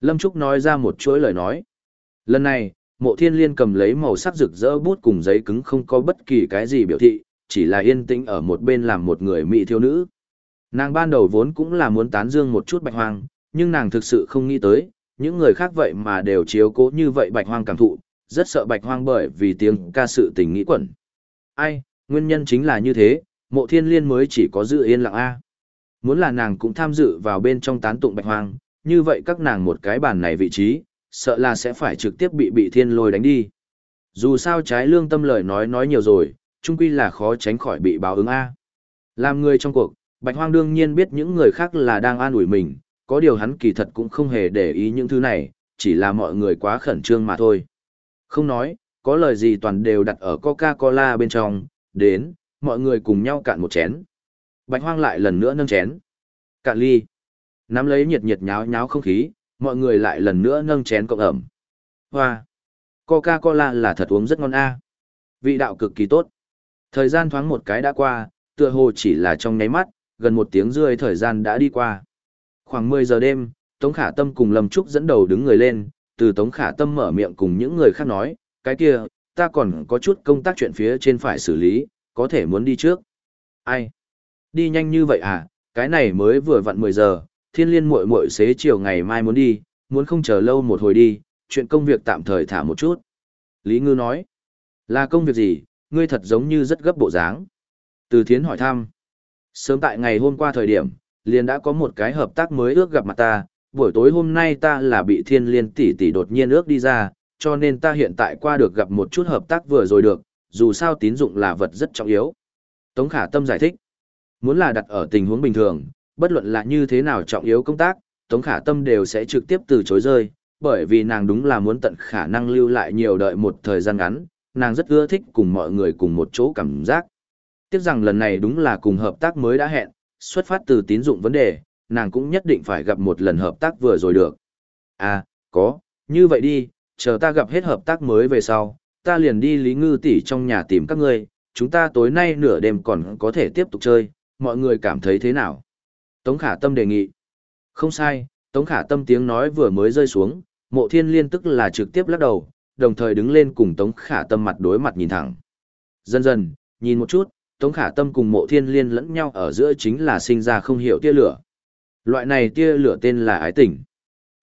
Lâm Trúc nói ra một chuỗi lời nói. Lần này, mộ thiên liên cầm lấy màu sắc rực rỡ bút cùng giấy cứng không có bất kỳ cái gì biểu thị, chỉ là yên tĩnh ở một bên làm một người mỹ thiếu nữ. Nàng ban đầu vốn cũng là muốn tán dương một chút bạch hoang, nhưng nàng thực sự không nghĩ tới, những người khác vậy mà đều chiếu cố như vậy bạch hoang cảm thụ, rất sợ bạch hoang bởi vì tiếng ca sự tình nghĩ quẩn. Ai, nguyên nhân chính là như thế, mộ thiên liên mới chỉ có dự yên lặng A. Muốn là nàng cũng tham dự vào bên trong tán tụng bạch hoang, như vậy các nàng một cái bàn này vị trí, sợ là sẽ phải trực tiếp bị bị thiên lôi đánh đi. Dù sao trái lương tâm lời nói nói nhiều rồi, chung quy là khó tránh khỏi bị báo ứng A. Làm người trong cuộc, Bạch Hoang đương nhiên biết những người khác là đang an ủi mình, có điều hắn kỳ thật cũng không hề để ý những thứ này, chỉ là mọi người quá khẩn trương mà thôi. Không nói, có lời gì toàn đều đặt ở Coca-Cola bên trong, đến, mọi người cùng nhau cạn một chén. Bạch Hoang lại lần nữa nâng chén. Cạn ly. Nắm lấy nhiệt nhiệt nháo nháo không khí, mọi người lại lần nữa nâng chén cộng ẩm. Hoa. Coca-Cola là thật uống rất ngon a. Vị đạo cực kỳ tốt. Thời gian thoáng một cái đã qua, tựa hồ chỉ là trong nháy mắt, gần một tiếng rưỡi thời gian đã đi qua. Khoảng 10 giờ đêm, Tống Khả Tâm cùng Lâm Trúc dẫn đầu đứng người lên, từ Tống Khả Tâm mở miệng cùng những người khác nói, cái kia, ta còn có chút công tác chuyện phía trên phải xử lý, có thể muốn đi trước. Ai? Đi nhanh như vậy à, cái này mới vừa vặn 10 giờ, thiên liên muội muội xế chiều ngày mai muốn đi, muốn không chờ lâu một hồi đi, chuyện công việc tạm thời thả một chút. Lý Ngư nói, là công việc gì, ngươi thật giống như rất gấp bộ dáng. Từ thiến hỏi thăm, sớm tại ngày hôm qua thời điểm, liền đã có một cái hợp tác mới ước gặp mặt ta, buổi tối hôm nay ta là bị thiên liên tỷ tỷ đột nhiên ước đi ra, cho nên ta hiện tại qua được gặp một chút hợp tác vừa rồi được, dù sao tín dụng là vật rất trọng yếu. Tống khả tâm giải thích, muốn là đặt ở tình huống bình thường, bất luận là như thế nào trọng yếu công tác, Tống khả tâm đều sẽ trực tiếp từ chối rơi, bởi vì nàng đúng là muốn tận khả năng lưu lại nhiều đợi một thời gian ngắn, nàng rất ưa thích cùng mọi người cùng một chỗ cảm giác. Tiếc rằng lần này đúng là cùng hợp tác mới đã hẹn, xuất phát từ tín dụng vấn đề, nàng cũng nhất định phải gặp một lần hợp tác vừa rồi được. À, có, như vậy đi, chờ ta gặp hết hợp tác mới về sau, ta liền đi Lý Ngư tỷ trong nhà tìm các ngươi, chúng ta tối nay nửa đêm còn có thể tiếp tục chơi, mọi người cảm thấy thế nào? Tống Khả Tâm đề nghị. Không sai, Tống Khả Tâm tiếng nói vừa mới rơi xuống, mộ thiên liên tức là trực tiếp lắc đầu, đồng thời đứng lên cùng Tống Khả Tâm mặt đối mặt nhìn thẳng. Dần dần, nhìn một chút, Tống Khả Tâm cùng mộ thiên liên lẫn nhau ở giữa chính là sinh ra không hiểu tia lửa. Loại này tia lửa tên là ái tình.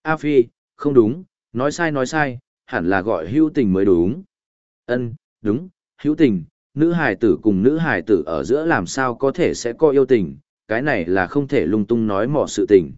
A Phi, không đúng, nói sai nói sai, hẳn là gọi hữu tình mới đúng. Ân, đúng, hữu tình, nữ hài tử cùng nữ hài tử ở giữa làm sao có thể sẽ có yêu tình, cái này là không thể lung tung nói mỏ sự tình.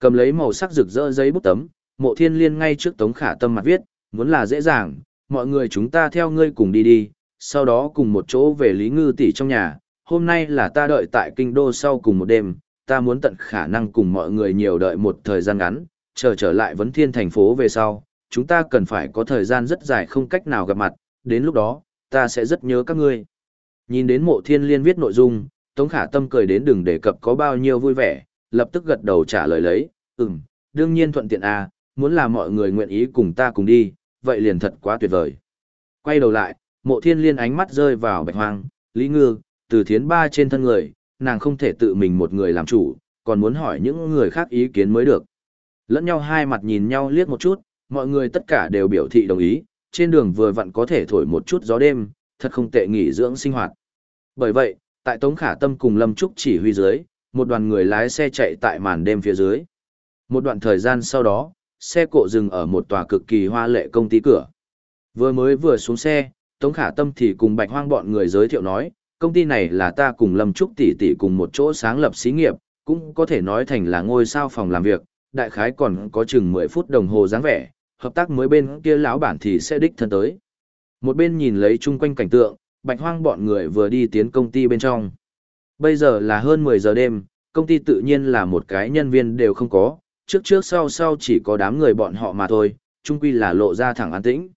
Cầm lấy màu sắc rực rỡ giấy bút tấm, mộ thiên liên ngay trước tống khả tâm mặt viết, muốn là dễ dàng, mọi người chúng ta theo ngươi cùng đi đi, sau đó cùng một chỗ về Lý Ngư tỷ trong nhà, hôm nay là ta đợi tại kinh đô sau cùng một đêm, ta muốn tận khả năng cùng mọi người nhiều đợi một thời gian ngắn, chờ trở lại vấn thiên thành phố về sau, chúng ta cần phải có thời gian rất dài không cách nào gặp mặt, đến lúc đó, ta sẽ rất nhớ các ngươi. Nhìn đến mộ thiên liên viết nội dung, Tống Khả Tâm cười đến đừng đề cập có bao nhiêu vui vẻ, lập tức gật đầu trả lời lấy, ừm, đương nhiên thuận tiện à, muốn là mọi người nguyện ý cùng ta cùng đi, vậy liền thật quá tuyệt vời. Quay đầu lại, mộ thiên liên ánh mắt rơi vào bạch hoang, lý ngư, từ thiến ba trên thân người, nàng không thể tự mình một người làm chủ, còn muốn hỏi những người khác ý kiến mới được. Lẫn nhau hai mặt nhìn nhau liếc một chút, mọi người tất cả đều biểu thị đồng ý, trên đường vừa vặn có thể thổi một chút gió đêm, thật không tệ nghỉ dưỡng sinh hoạt. Bởi vậy, tại Tống Khả Tâm cùng Lâm Trúc chỉ huy dưới, một đoàn người lái xe chạy tại màn đêm phía dưới. Một đoạn thời gian sau đó, xe cộ dừng ở một tòa cực kỳ hoa lệ công ty cửa. Vừa mới vừa xuống xe, Tống Khả Tâm thì cùng Bạch Hoang bọn người giới thiệu nói, công ty này là ta cùng Lâm Trúc tỷ tỷ cùng một chỗ sáng lập xí nghiệp, cũng có thể nói thành là ngôi sao phòng làm việc, đại khái còn có chừng 10 phút đồng hồ dáng vẻ, hợp tác mới bên kia lão bản thì sẽ đích thân tới. Một bên nhìn lấy chung quanh cảnh tượng, Bạch Hoang bọn người vừa đi tiến công ty bên trong. Bây giờ là hơn 10 giờ đêm, công ty tự nhiên là một cái nhân viên đều không có, trước trước sau sau chỉ có đám người bọn họ mà thôi, chung quy là lộ ra thẳng an tĩnh.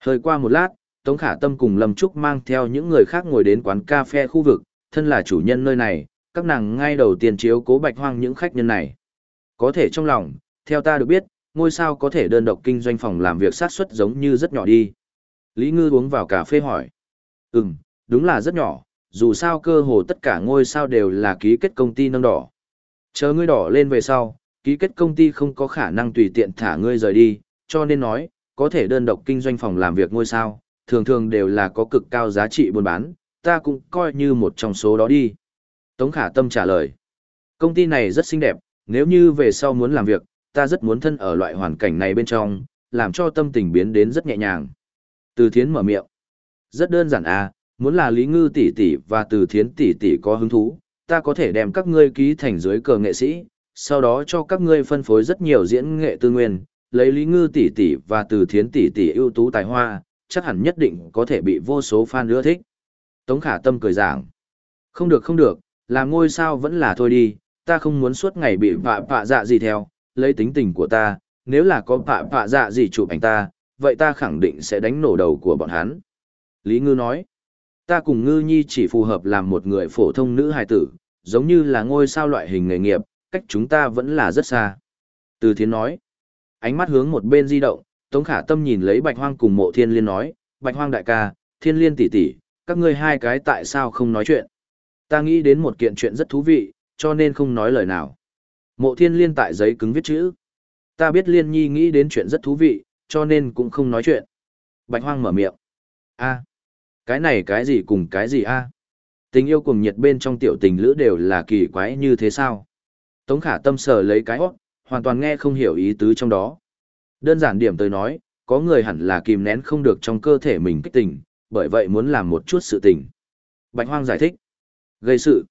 Hơi qua một lát, Tống Khả Tâm cùng Lâm Trúc mang theo những người khác ngồi đến quán cà phê khu vực, thân là chủ nhân nơi này, các nàng ngay đầu tiên chiếu cố bạch hoang những khách nhân này. Có thể trong lòng, theo ta được biết, ngôi sao có thể đơn độc kinh doanh phòng làm việc sát suất giống như rất nhỏ đi. Lý Ngư uống vào cà phê hỏi. Ừm, đúng là rất nhỏ, dù sao cơ hồ tất cả ngôi sao đều là ký kết công ty nâng đỏ. Chờ ngươi đỏ lên về sau, ký kết công ty không có khả năng tùy tiện thả ngươi rời đi, cho nên nói, có thể đơn độc kinh doanh phòng làm việc ngôi sao, thường thường đều là có cực cao giá trị buôn bán, ta cũng coi như một trong số đó đi. Tống Khả Tâm trả lời, công ty này rất xinh đẹp, nếu như về sau muốn làm việc, ta rất muốn thân ở loại hoàn cảnh này bên trong, làm cho tâm tình biến đến rất nhẹ nhàng. Từ Thiến mở miệng, rất đơn giản à, muốn là Lý Ngư tỷ tỷ và Từ Thiến tỷ tỷ có hứng thú, ta có thể đem các ngươi ký thành dưới cờ nghệ sĩ, sau đó cho các ngươi phân phối rất nhiều diễn nghệ tư nguyên, lấy Lý Ngư tỷ tỷ và Từ Thiến tỷ tỷ ưu tú tài hoa, chắc hẳn nhất định có thể bị vô số fan ưa thích. Tống Khả Tâm cười giảng, không được không được, làm ngôi sao vẫn là thôi đi, ta không muốn suốt ngày bị vạ vạ dạ gì theo, lấy tính tình của ta, nếu là có vạ vạ dạ gì chụp ảnh ta, vậy ta khẳng định sẽ đánh nổ đầu của bọn hắn. Lý Ngư nói, ta cùng Ngư Nhi chỉ phù hợp làm một người phổ thông nữ hài tử, giống như là ngôi sao loại hình nghề nghiệp, cách chúng ta vẫn là rất xa. Từ Thiến nói, ánh mắt hướng một bên di động, Tống Khả Tâm nhìn lấy Bạch Hoang cùng Mộ Thiên Liên nói, Bạch Hoang đại ca, Thiên Liên tỷ tỷ, các ngươi hai cái tại sao không nói chuyện? Ta nghĩ đến một kiện chuyện rất thú vị, cho nên không nói lời nào. Mộ Thiên Liên tại giấy cứng viết chữ. Ta biết Liên Nhi nghĩ đến chuyện rất thú vị, cho nên cũng không nói chuyện. Bạch Hoang mở miệng. A, cái này cái gì cùng cái gì a? Tình yêu cùng nhiệt bên trong tiểu tình lữ đều là kỳ quái như thế sao? Tống Khả Tâm sờ lấy cái hót, hoàn toàn nghe không hiểu ý tứ trong đó. Đơn giản điểm tới nói, có người hẳn là kìm nén không được trong cơ thể mình kích tình, bởi vậy muốn làm một chút sự tình. Bạch Hoang giải thích. Gây sự.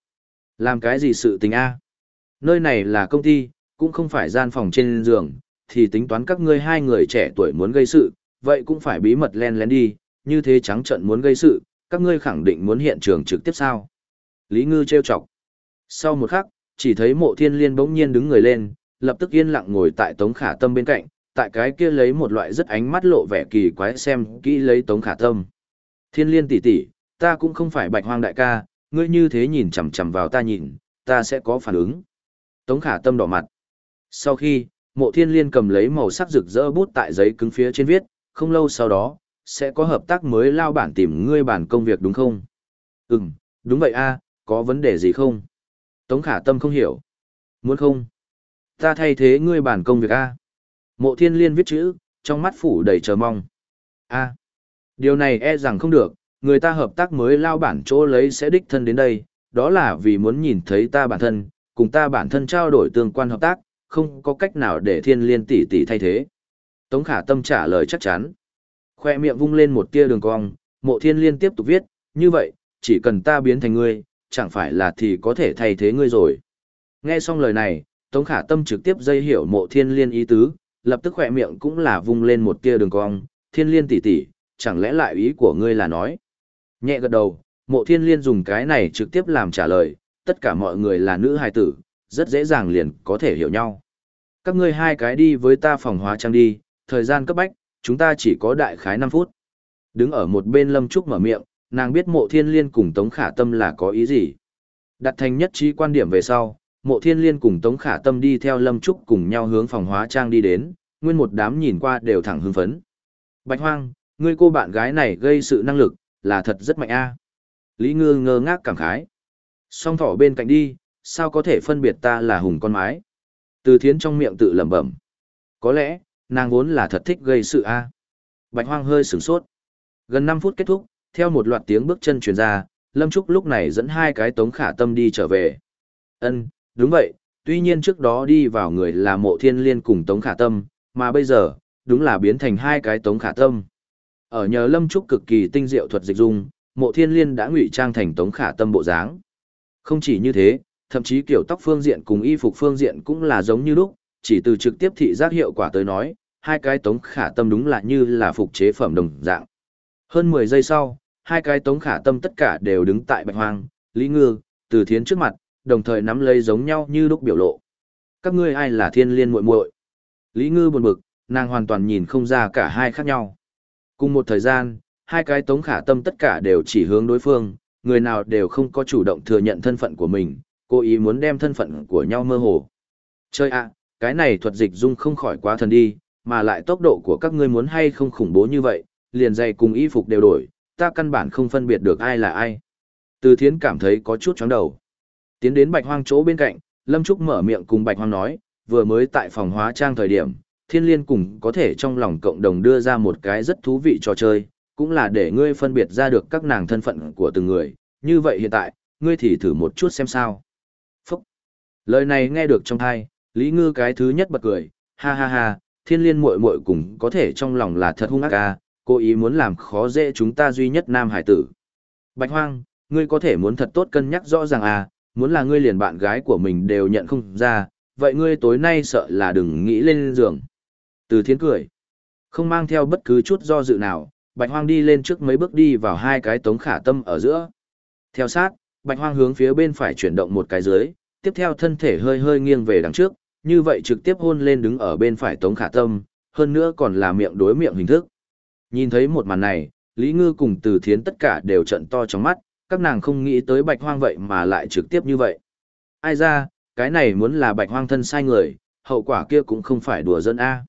Làm cái gì sự tình a? Nơi này là công ty, cũng không phải gian phòng trên giường, thì tính toán các ngươi hai người trẻ tuổi muốn gây sự, vậy cũng phải bí mật len lén đi, như thế trắng trận muốn gây sự, các ngươi khẳng định muốn hiện trường trực tiếp sao. Lý Ngư trêu chọc. Sau một khắc, chỉ thấy mộ thiên liên bỗng nhiên đứng người lên, lập tức yên lặng ngồi tại Tống Khả Tâm bên cạnh, tại cái kia lấy một loại rất ánh mắt lộ vẻ kỳ quái xem kỹ lấy Tống Khả Tâm. Thiên liên tỷ tỷ, ta cũng không phải bạch hoang đại ca, ngươi như thế nhìn chằm chằm vào ta nhìn, ta sẽ có phản ứng. Tống Khả Tâm đỏ mặt. Sau khi, mộ thiên liên cầm lấy màu sắc rực rỡ bút tại giấy cứng phía trên viết, không lâu sau đó, sẽ có hợp tác mới lao bản tìm ngươi bản công việc đúng không? Ừm, đúng vậy a, có vấn đề gì không? Tống Khả Tâm không hiểu. Muốn không? Ta thay thế ngươi bản công việc a. Mộ thiên liên viết chữ, trong mắt phủ đầy chờ mong. a điều này e rằng không được, người ta hợp tác mới lao bản chỗ lấy sẽ đích thân đến đây, đó là vì muốn nhìn thấy ta bản thân, cùng ta bản thân trao đổi tương quan hợp tác, không có cách nào để thiên liên tỷ tỷ thay thế. Tống khả tâm trả lời chắc chắn. Khoe miệng vung lên một tia đường cong, mộ thiên liên tiếp tục viết, như vậy, chỉ cần ta biến thành ngươi, chẳng phải là thì có thể thay thế ngươi rồi. Nghe xong lời này, Tống khả tâm trực tiếp dây hiểu mộ thiên liên ý tứ, lập tức khoe miệng cũng là vung lên một tia đường cong, thiên liên tỷ tỷ, chẳng lẽ lại ý của ngươi là nói. Nhẹ gật đầu, mộ thiên liên dùng cái này trực tiếp làm trả lời, tất cả mọi người là nữ hài tử, rất dễ dàng liền có thể hiểu nhau. Các ngươi hai cái đi với ta phòng hóa trang đi, thời gian cấp bách, chúng ta chỉ có đại khái 5 phút. Đứng ở một bên Lâm Trúc mở miệng, nàng biết mộ thiên liên cùng Tống Khả Tâm là có ý gì. Đặt thành nhất trí quan điểm về sau, mộ thiên liên cùng Tống Khả Tâm đi theo Lâm Trúc cùng nhau hướng phòng hóa trang đi đến, nguyên một đám nhìn qua đều thẳng hưng phấn. Bạch Hoang, ngươi cô bạn gái này gây sự năng lực, là thật rất mạnh a. Lý Ngư ngơ ngác cảm khái. Song thỏ bên cạnh đi, sao có thể phân biệt ta là hùng con mái? Từ thiến trong miệng tự lẩm bẩm. Có lẽ, nàng vốn là thật thích gây sự a. Bạch hoang hơi sửng sốt. Gần 5 phút kết thúc, theo một loạt tiếng bước chân truyền ra, Lâm Trúc lúc này dẫn hai cái tống khả tâm đi trở về. Ân, đúng vậy, tuy nhiên trước đó đi vào người là mộ thiên liên cùng tống khả tâm, mà bây giờ, đúng là biến thành hai cái tống khả tâm. Ở nhờ Lâm Trúc cực kỳ tinh diệu thuật dịch dung, mộ thiên liên đã ngụy trang thành tống khả tâm bộ dáng. Không chỉ như thế, thậm chí kiểu tóc phương diện cùng y phục phương diện cũng là giống như lúc, chỉ từ trực tiếp thị giác hiệu quả tới nói, hai cái tống khả tâm đúng là như là phục chế phẩm đồng dạng. Hơn 10 giây sau, hai cái tống khả tâm tất cả đều đứng tại bạch hoang, Lý Ngư, Từ Thiến trước mặt, đồng thời nắm lấy giống nhau như lúc biểu lộ. Các ngươi ai là thiên liên muội muội? Lý Ngư buồn bực, nàng hoàn toàn nhìn không ra cả hai khác nhau. Cùng một thời gian, hai cái tống khả tâm tất cả đều chỉ hướng đối phương, người nào đều không có chủ động thừa nhận thân phận của mình, cố ý muốn đem thân phận của nhau mơ hồ. Chơi ạ, cái này thuật dịch dung không khỏi quá thần đi, mà lại tốc độ của các ngươi muốn hay không khủng bố như vậy, liền dày cùng y phục đều đổi, ta căn bản không phân biệt được ai là ai. Từ thiến cảm thấy có chút chóng đầu. Tiến đến bạch hoang chỗ bên cạnh, Lâm Trúc mở miệng cùng bạch hoang nói, vừa mới tại phòng hóa trang thời điểm, thiên liên cùng có thể trong lòng cộng đồng đưa ra một cái rất thú vị trò chơi, cũng là để ngươi phân biệt ra được các nàng thân phận của từng người. Như vậy hiện tại, ngươi thì thử một chút xem sao. Phúc! Lời này nghe được trong thai, Lý Ngư cái thứ nhất bật cười, ha ha ha, thiên liên muội muội cùng có thể trong lòng là thật hung ác ca, cố ý muốn làm khó dễ chúng ta duy nhất nam hải tử. Bạch Hoang, ngươi có thể muốn thật tốt cân nhắc rõ ràng à, muốn là ngươi liền bạn gái của mình đều nhận không ra, vậy ngươi tối nay sợ là đừng nghĩ lên giường. Từ Thiên cười, không mang theo bất cứ chút do dự nào, Bạch Hoang đi lên trước mấy bước đi vào hai cái tống khả tâm ở giữa. Theo sát, Bạch Hoang hướng phía bên phải chuyển động một cái dưới, tiếp theo thân thể hơi hơi nghiêng về đằng trước, như vậy trực tiếp hôn lên đứng ở bên phải Tống Khả Tâm, hơn nữa còn là miệng đối miệng hình thức. Nhìn thấy một màn này, Lý Ngư cùng Từ Thiến tất cả đều trận to trong mắt, các nàng không nghĩ tới Bạch Hoang vậy mà lại trực tiếp như vậy. Ai ra, cái này muốn là Bạch Hoang thân sai người, hậu quả kia cũng không phải đùa dân A.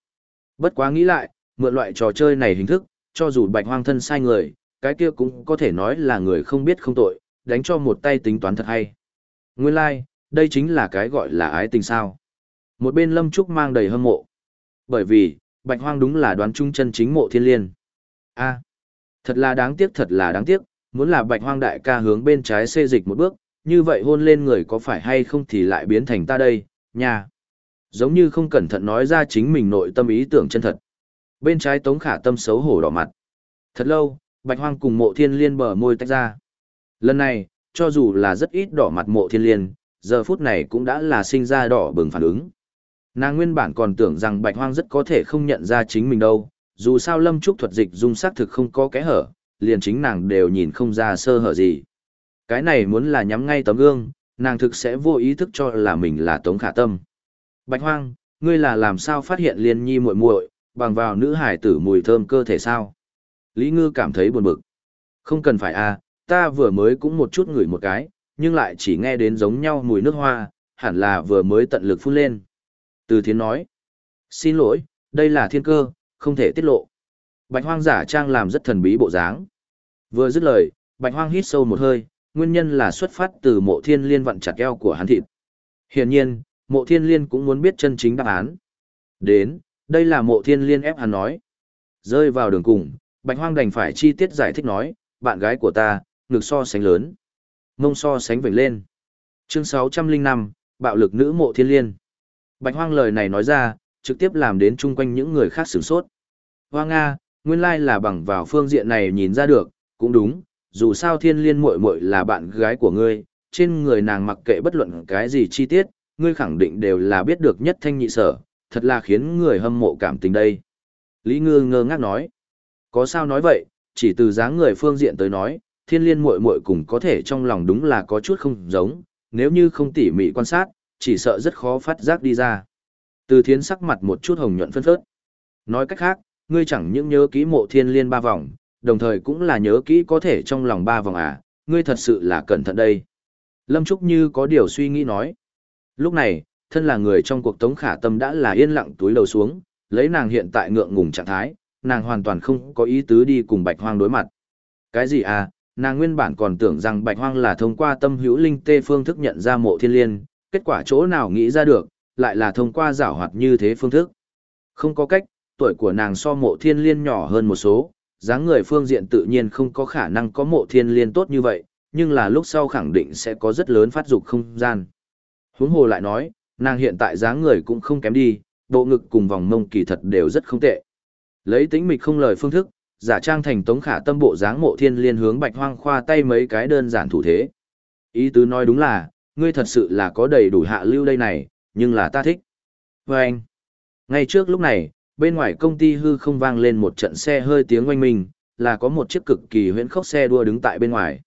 Bất quá nghĩ lại, mượn loại trò chơi này hình thức, cho dù Bạch Hoang thân sai người, cái kia cũng có thể nói là người không biết không tội, đánh cho một tay tính toán thật hay. Nguyên lai, like, đây chính là cái gọi là ái tình sao. Một bên Lâm Trúc mang đầy hâm mộ. Bởi vì, Bạch Hoang đúng là đoán trung chân chính mộ thiên liên. a thật là đáng tiếc thật là đáng tiếc, muốn là Bạch Hoang đại ca hướng bên trái xê dịch một bước, như vậy hôn lên người có phải hay không thì lại biến thành ta đây, nha. Giống như không cẩn thận nói ra chính mình nội tâm ý tưởng chân thật. Bên trái Tống Khả Tâm xấu hổ đỏ mặt. Thật lâu, Bạch Hoang cùng mộ thiên liên bờ môi tách ra. Lần này, cho dù là rất ít đỏ mặt mộ thiên liên, giờ phút này cũng đã là sinh ra đỏ bừng phản ứng. Nàng nguyên bản còn tưởng rằng bạch hoang rất có thể không nhận ra chính mình đâu, dù sao lâm trúc thuật dịch dung sắc thực không có kẽ hở, liền chính nàng đều nhìn không ra sơ hở gì. Cái này muốn là nhắm ngay tấm gương, nàng thực sẽ vô ý thức cho là mình là tống khả tâm. Bạch hoang, ngươi là làm sao phát hiện liên nhi muội muội bằng vào nữ hải tử mùi thơm cơ thể sao? Lý ngư cảm thấy buồn bực. Không cần phải à, ta vừa mới cũng một chút ngửi một cái, nhưng lại chỉ nghe đến giống nhau mùi nước hoa, hẳn là vừa mới tận lực phun lên. Từ thiến nói, xin lỗi, đây là thiên cơ, không thể tiết lộ. Bạch hoang giả trang làm rất thần bí bộ dáng. Vừa dứt lời, bạch hoang hít sâu một hơi, nguyên nhân là xuất phát từ mộ thiên liên vặn chặt eo của hắn thịt. Hiển nhiên, mộ thiên liên cũng muốn biết chân chính đáp án. Đến, đây là mộ thiên liên ép hắn nói. Rơi vào đường cùng, Bạch Hoang đành phải chi tiết giải thích nói, bạn gái của ta, ngực so sánh lớn. Mông so sánh vểnh lên. Chương 605, bạo lực nữ mộ thiên liên. Bạch Hoang lời này nói ra, trực tiếp làm đến chung quanh những người khác sửng sốt. Hoa Nga, nguyên lai là bằng vào phương diện này nhìn ra được, cũng đúng, dù sao thiên liên muội muội là bạn gái của ngươi, trên người nàng mặc kệ bất luận cái gì chi tiết, ngươi khẳng định đều là biết được nhất thanh nhị sở, thật là khiến người hâm mộ cảm tình đây. Lý Ngư ngơ ngác nói, có sao nói vậy, chỉ từ dáng người phương diện tới nói, thiên liên muội muội cùng có thể trong lòng đúng là có chút không giống, nếu như không tỉ mỉ quan sát, chỉ sợ rất khó phát giác đi ra. Từ thiến sắc mặt một chút hồng nhuận phân phớt. Nói cách khác, ngươi chẳng những nhớ kỹ mộ thiên liên ba vòng, đồng thời cũng là nhớ kỹ có thể trong lòng ba vòng à, ngươi thật sự là cẩn thận đây. Lâm Trúc Như có điều suy nghĩ nói. Lúc này, thân là người trong cuộc tống khả tâm đã là yên lặng túi đầu xuống, lấy nàng hiện tại ngượng ngùng trạng thái, nàng hoàn toàn không có ý tứ đi cùng bạch hoang đối mặt. Cái gì à, nàng nguyên bản còn tưởng rằng bạch hoang là thông qua tâm hữu linh tê phương thức nhận ra mộ thiên liên, kết quả chỗ nào nghĩ ra được, lại là thông qua giảo hoạt như thế phương thức. Không có cách, tuổi của nàng so mộ thiên liên nhỏ hơn một số, dáng người phương diện tự nhiên không có khả năng có mộ thiên liên tốt như vậy, nhưng là lúc sau khẳng định sẽ có rất lớn phát dục không gian. Huống hồ lại nói, nàng hiện tại dáng người cũng không kém đi, bộ ngực cùng vòng mông kỳ thật đều rất không tệ. Lấy tính mịch không lời phương thức, giả trang thành tống khả tâm bộ dáng mộ thiên liên hướng bạch hoang khoa tay mấy cái đơn giản thủ thế. Ý tứ nói đúng là, ngươi thật sự là có đầy đủ hạ lưu đây này, nhưng là ta thích. Và anh, ngay trước lúc này, bên ngoài công ty hư không vang lên một trận xe hơi tiếng oanh minh, là có một chiếc cực kỳ huyễn khốc xe đua đứng tại bên ngoài.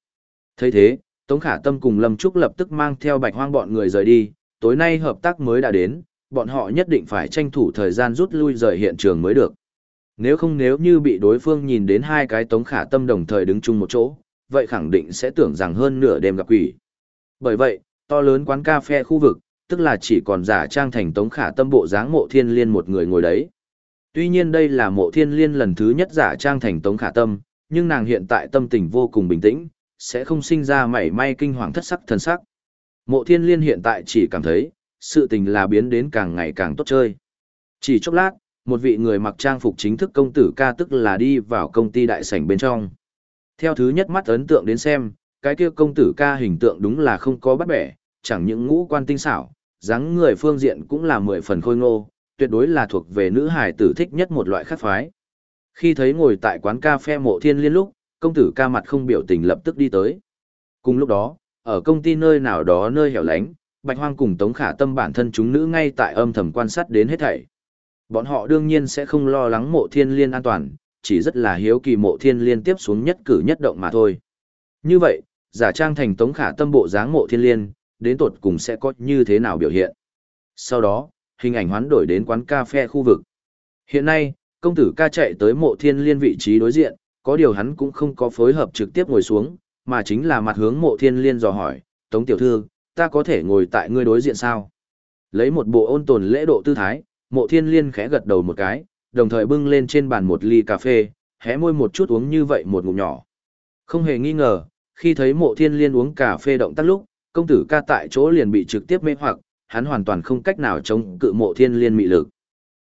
thấy thế, Tống Khả Tâm cùng Lâm Trúc lập tức mang theo bạch hoang bọn người rời đi, tối nay hợp tác mới đã đến, bọn họ nhất định phải tranh thủ thời gian rút lui rời hiện trường mới được. Nếu không nếu như bị đối phương nhìn đến hai cái Tống Khả Tâm đồng thời đứng chung một chỗ, vậy khẳng định sẽ tưởng rằng hơn nửa đêm gặp quỷ. Bởi vậy, to lớn quán cà phê khu vực, tức là chỉ còn giả trang thành Tống Khả Tâm bộ dáng mộ thiên liên một người ngồi đấy. Tuy nhiên đây là mộ thiên liên lần thứ nhất giả trang thành Tống Khả Tâm, nhưng nàng hiện tại tâm tình vô cùng bình tĩnh, sẽ không sinh ra mảy may kinh hoàng thất sắc thần sắc. Mộ thiên liên hiện tại chỉ cảm thấy, sự tình là biến đến càng ngày càng tốt chơi. Chỉ chốc lát, một vị người mặc trang phục chính thức công tử ca tức là đi vào công ty đại sảnh bên trong. Theo thứ nhất mắt ấn tượng đến xem, cái kia công tử ca hình tượng đúng là không có bắt bẻ, chẳng những ngũ quan tinh xảo, dáng người phương diện cũng là mười phần khôi ngô, tuyệt đối là thuộc về nữ hài tử thích nhất một loại khác phái. Khi thấy ngồi tại quán cà phê mộ thiên liên lúc, công tử ca mặt không biểu tình lập tức đi tới. Cùng lúc đó, ở công ty nơi nào đó nơi hẻo lánh, Bạch Hoang cùng Tống Khả Tâm bản thân chúng nữ ngay tại âm thầm quan sát đến hết thảy. Bọn họ đương nhiên sẽ không lo lắng mộ thiên liên an toàn, chỉ rất là hiếu kỳ mộ thiên liên tiếp xuống nhất cử nhất động mà thôi. Như vậy, giả trang thành Tống Khả Tâm bộ dáng mộ thiên liên, đến tột cùng sẽ có như thế nào biểu hiện. Sau đó, hình ảnh hoán đổi đến quán cà phê khu vực. Hiện nay, công tử ca chạy tới mộ thiên liên vị trí đối diện, có điều hắn cũng không có phối hợp trực tiếp ngồi xuống, mà chính là mặt hướng mộ thiên liên dò hỏi, Tống tiểu thư, ta có thể ngồi tại ngươi đối diện sao? Lấy một bộ ôn tồn lễ độ tư thái, mộ thiên liên khẽ gật đầu một cái, đồng thời bưng lên trên bàn một ly cà phê, hé môi một chút uống như vậy một ngụm nhỏ. Không hề nghi ngờ, khi thấy mộ thiên liên uống cà phê động tác lúc, công tử ca tại chỗ liền bị trực tiếp mê hoặc, hắn hoàn toàn không cách nào chống cự mộ thiên liên mị lực.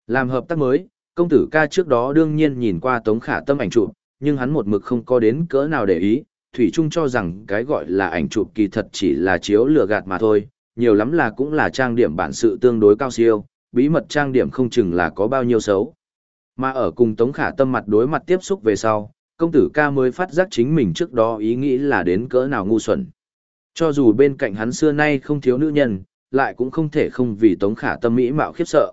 Làm hợp tác mới, công tử ca trước đó đương nhiên nhìn qua tống khả tâm ảnh chụp, nhưng hắn một mực không có đến cỡ nào để ý, Thủy Trung cho rằng cái gọi là ảnh chụp kỳ thật chỉ là chiếu lừa gạt mà thôi, nhiều lắm là cũng là trang điểm bản sự tương đối cao siêu, bí mật trang điểm không chừng là có bao nhiêu xấu. Mà ở cùng Tống Khả Tâm mặt đối mặt tiếp xúc về sau, công tử ca mới phát giác chính mình trước đó ý nghĩ là đến cỡ nào ngu xuẩn. Cho dù bên cạnh hắn xưa nay không thiếu nữ nhân, lại cũng không thể không vì Tống Khả Tâm mỹ mạo khiếp sợ.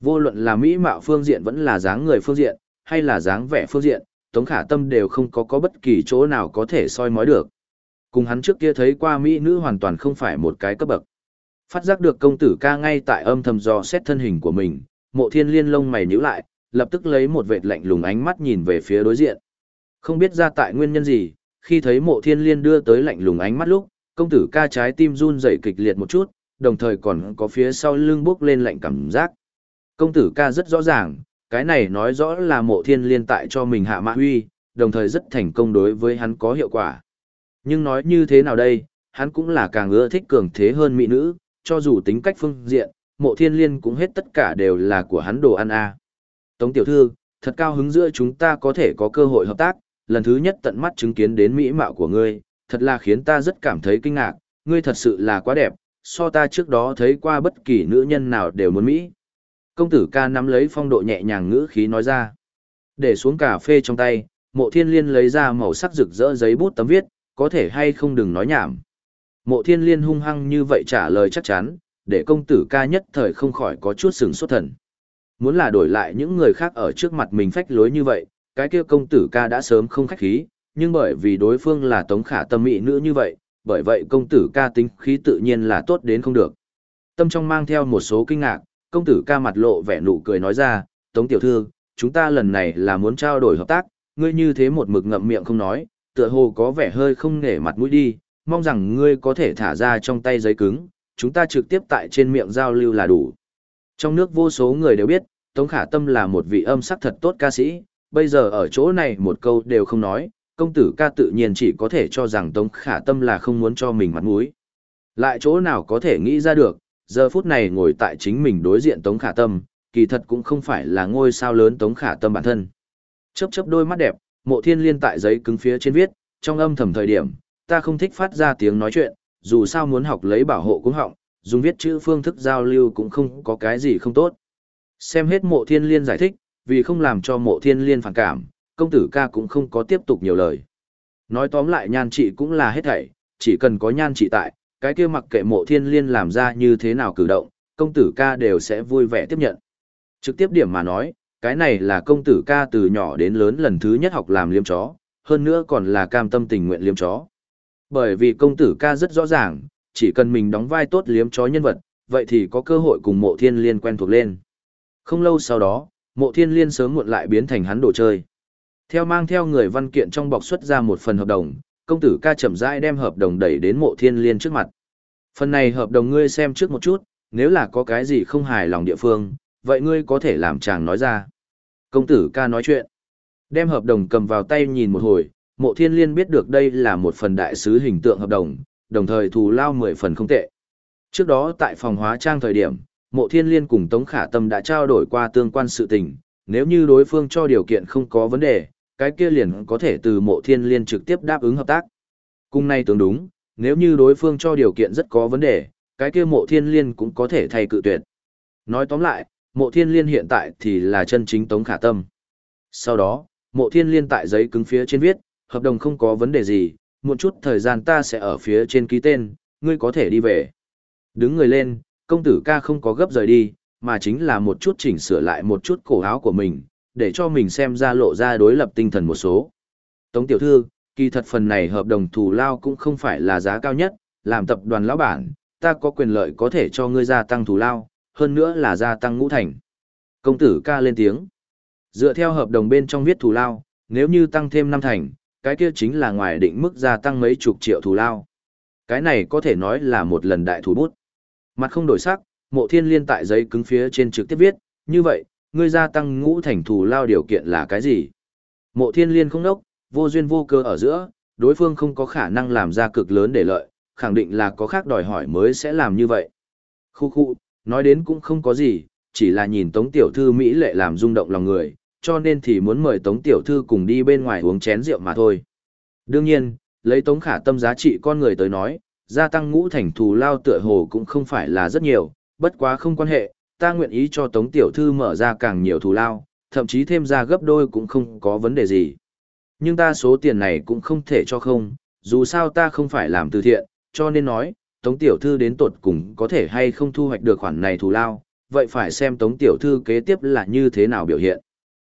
Vô luận là mỹ mạo phương diện vẫn là dáng người phương diện, hay là dáng vẻ phương diện, Tống Khả Tâm đều không có có bất kỳ chỗ nào có thể soi mói được. Cùng hắn trước kia thấy qua mỹ nữ hoàn toàn không phải một cái cấp bậc. Phát giác được công tử ca ngay tại âm thầm dò xét thân hình của mình, mộ thiên liên lông mày nhíu lại, lập tức lấy một vệt lạnh lùng ánh mắt nhìn về phía đối diện. Không biết ra tại nguyên nhân gì, khi thấy mộ thiên liên đưa tới lạnh lùng ánh mắt lúc, công tử ca trái tim run rẩy kịch liệt một chút, đồng thời còn có phía sau lưng bước lên lạnh cảm giác. Công tử ca rất rõ ràng, cái này nói rõ là mộ thiên liên tại cho mình hạ mã huy, đồng thời rất thành công đối với hắn có hiệu quả. Nhưng nói như thế nào đây, hắn cũng là càng ưa thích cường thế hơn mỹ nữ, cho dù tính cách phương diện, mộ thiên liên cũng hết tất cả đều là của hắn đồ ăn a. À. Tống tiểu thư, thật cao hứng giữa chúng ta có thể có cơ hội hợp tác, lần thứ nhất tận mắt chứng kiến đến mỹ mạo của ngươi, thật là khiến ta rất cảm thấy kinh ngạc, ngươi thật sự là quá đẹp, so ta trước đó thấy qua bất kỳ nữ nhân nào đều muốn mỹ. Công tử ca nắm lấy phong độ nhẹ nhàng ngữ khí nói ra. Để xuống cà phê trong tay, mộ thiên liên lấy ra màu sắc rực rỡ giấy bút tấm viết, có thể hay không đừng nói nhảm. Mộ thiên liên hung hăng như vậy trả lời chắc chắn, để công tử ca nhất thời không khỏi có chút sừng xuất thần. Muốn là đổi lại những người khác ở trước mặt mình phách lối như vậy, cái kia công tử ca đã sớm không khách khí, nhưng bởi vì đối phương là tống khả tâm mỹ nữ như vậy, bởi vậy công tử ca tính khí tự nhiên là tốt đến không được. Tâm trong mang theo một số kinh ngạc, công tử ca mặt lộ vẻ nụ cười nói ra, tống tiểu thư, chúng ta lần này là muốn trao đổi hợp tác, ngươi như thế một mực ngậm miệng không nói, tựa hồ có vẻ hơi không nể mặt mũi đi, mong rằng ngươi có thể thả ra trong tay giấy cứng, chúng ta trực tiếp tại trên miệng giao lưu là đủ. Trong nước vô số người đều biết, Tống Khả Tâm là một vị âm sắc thật tốt ca sĩ, bây giờ ở chỗ này một câu đều không nói, công tử ca tự nhiên chỉ có thể cho rằng Tống Khả Tâm là không muốn cho mình mặt mũi. Lại chỗ nào có thể nghĩ ra được, giờ phút này ngồi tại chính mình đối diện Tống Khả Tâm, kỳ thật cũng không phải là ngôi sao lớn Tống Khả Tâm bản thân. Chớp chớp đôi mắt đẹp, Mộ Thiên Liên tại giấy cứng phía trên viết, trong âm thầm thời điểm, ta không thích phát ra tiếng nói chuyện, dù sao muốn học lấy bảo hộ cũng họng, dùng viết chữ phương thức giao lưu cũng không có cái gì không tốt. Xem hết Mộ Thiên Liên giải thích, vì không làm cho Mộ Thiên Liên phản cảm, công tử ca cũng không có tiếp tục nhiều lời. Nói tóm lại nhan trị cũng là hết thảy, chỉ cần có nhan trị tại, cái kia mặc kệ Mộ Thiên Liên làm ra như thế nào cử động, công tử ca đều sẽ vui vẻ tiếp nhận. Trực tiếp điểm mà nói, cái này là công tử ca từ nhỏ đến lớn lần thứ nhất học làm liêm chó, hơn nữa còn là cam tâm tình nguyện liêm chó. Bởi vì công tử ca rất rõ ràng, chỉ cần mình đóng vai tốt liếm chó nhân vật, vậy thì có cơ hội cùng mộ thiên liên quen thuộc lên. Không lâu sau đó, mộ thiên liên sớm muộn lại biến thành hắn đồ chơi. Theo mang theo người văn kiện trong bọc xuất ra một phần hợp đồng, công tử ca chậm rãi đem hợp đồng đẩy đến mộ thiên liên trước mặt. Phần này hợp đồng ngươi xem trước một chút, nếu là có cái gì không hài lòng địa phương, vậy ngươi có thể làm chàng nói ra. Công tử ca nói chuyện. Đem hợp đồng cầm vào tay nhìn một hồi, mộ thiên liên biết được đây là một phần đại sứ hình tượng hợp đồng, đồng thời thù lao 10 phần không tệ. Trước đó tại phòng hóa trang thời điểm, mộ thiên liên cùng Tống Khả Tâm đã trao đổi qua tương quan sự tình, nếu như đối phương cho điều kiện không có vấn đề, cái kia liền có thể từ mộ thiên liên trực tiếp đáp ứng hợp tác. Cùng nay tương đúng, nếu như đối phương cho điều kiện rất có vấn đề, cái kia mộ thiên liên cũng có thể thay cự tuyệt. Nói tóm lại, mộ thiên liên hiện tại thì là chân chính Tống Khả Tâm. Sau đó, mộ thiên liên tại giấy cứng phía trên viết, hợp đồng không có vấn đề gì, một chút thời gian ta sẽ ở phía trên ký tên, ngươi có thể đi về. Đứng người lên, công tử ca không có gấp rời đi, mà chính là một chút chỉnh sửa lại một chút cổ áo của mình, để cho mình xem ra lộ ra đối lập tinh thần một số. Tống tiểu thư, kỳ thật phần này hợp đồng thù lao cũng không phải là giá cao nhất, làm tập đoàn lão bản, ta có quyền lợi có thể cho ngươi gia tăng thù lao, hơn nữa là gia tăng ngũ thành. Công tử ca lên tiếng. Dựa theo hợp đồng bên trong viết thù lao, nếu như tăng thêm năm thành, cái kia chính là ngoài định mức gia tăng mấy chục triệu thù lao. Cái này có thể nói là một lần đại thủ bút. Mặt không đổi sắc, mộ thiên liên tại giấy cứng phía trên trực tiếp viết, như vậy, ngươi gia tăng ngũ thành thù lao điều kiện là cái gì? Mộ thiên liên không đốc, vô duyên vô cơ ở giữa, đối phương không có khả năng làm ra cực lớn để lợi, khẳng định là có khác đòi hỏi mới sẽ làm như vậy. Khu khu, nói đến cũng không có gì, chỉ là nhìn Tống Tiểu Thư Mỹ lệ làm rung động lòng người, cho nên thì muốn mời Tống Tiểu Thư cùng đi bên ngoài uống chén rượu mà thôi. Đương nhiên, lấy Tống Khả Tâm giá trị con người tới nói, gia tăng ngũ thành thù lao tựa hồ cũng không phải là rất nhiều, bất quá không quan hệ, ta nguyện ý cho Tống Tiểu Thư mở ra càng nhiều thù lao, thậm chí thêm ra gấp đôi cũng không có vấn đề gì. Nhưng ta số tiền này cũng không thể cho không, dù sao ta không phải làm từ thiện, cho nên nói, Tống Tiểu Thư đến tột cùng có thể hay không thu hoạch được khoản này thù lao, vậy phải xem Tống Tiểu Thư kế tiếp là như thế nào biểu hiện.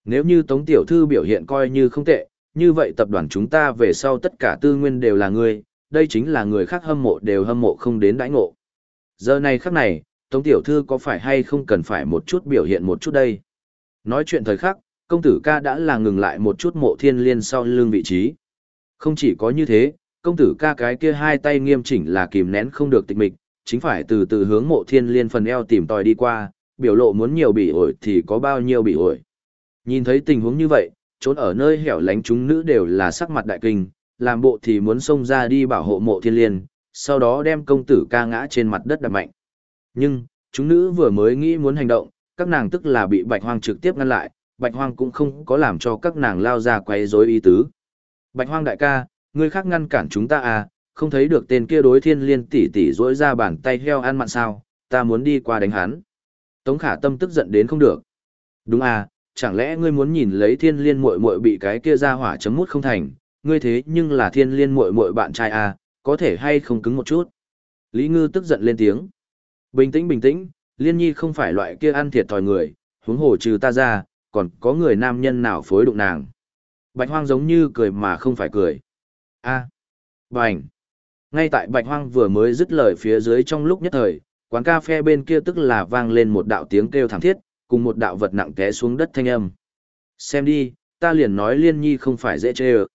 Nếu như Tống Tiểu Thư biểu hiện coi như không tệ, như vậy tập đoàn chúng ta về sau tất cả tư nguyên đều là ngươi, đây chính là người khác hâm mộ đều hâm mộ không đến đãi ngộ. Giờ này khắc này, Tống Tiểu Thư có phải hay không cần phải một chút biểu hiện một chút đây? Nói chuyện thời khắc, công tử ca đã là ngừng lại một chút mộ thiên liên sau lưng vị trí. Không chỉ có như thế, công tử ca cái kia hai tay nghiêm chỉnh là kìm nén không được tịch mịch, chính phải từ từ hướng mộ thiên liên phần eo tìm tòi đi qua, biểu lộ muốn nhiều bị ổi thì có bao nhiêu bị ổi. Nhìn thấy tình huống như vậy, trốn ở nơi hẻo lánh chúng nữ đều là sắc mặt đại kinh, làm bộ thì muốn xông ra đi bảo hộ mộ thiên liên, sau đó đem công tử ca ngã trên mặt đất đập mạnh. Nhưng, chúng nữ vừa mới nghĩ muốn hành động, các nàng tức là bị bạch hoang trực tiếp ngăn lại, bạch hoang cũng không có làm cho các nàng lao ra quấy rối ý tứ. Bạch hoang đại ca, ngươi khác ngăn cản chúng ta à, không thấy được tên kia đối thiên liên tỷ tỷ rỗi ra bàn tay heo ăn mặn sao, ta muốn đi qua đánh hắn. Tống khả tâm tức giận đến không được. Đúng à, chẳng lẽ ngươi muốn nhìn lấy thiên liên muội muội bị cái kia ra hỏa chấm mút không thành, ngươi thế nhưng là thiên liên muội muội bạn trai à, có thể hay không cứng một chút. Lý Ngư tức giận lên tiếng. Bình tĩnh bình tĩnh, liên nhi không phải loại kia ăn thiệt thòi người, huống hồ trừ ta ra, còn có người nam nhân nào phối đụng nàng. Bạch hoang giống như cười mà không phải cười. a à. Ngay tại bạch hoang vừa mới dứt lời phía dưới trong lúc nhất thời, quán cà phê bên kia tức là vang lên một đạo tiếng kêu thảm thiết, cùng một đạo vật nặng té xuống đất thanh âm. Xem đi, ta liền nói liên nhi không phải dễ chơi.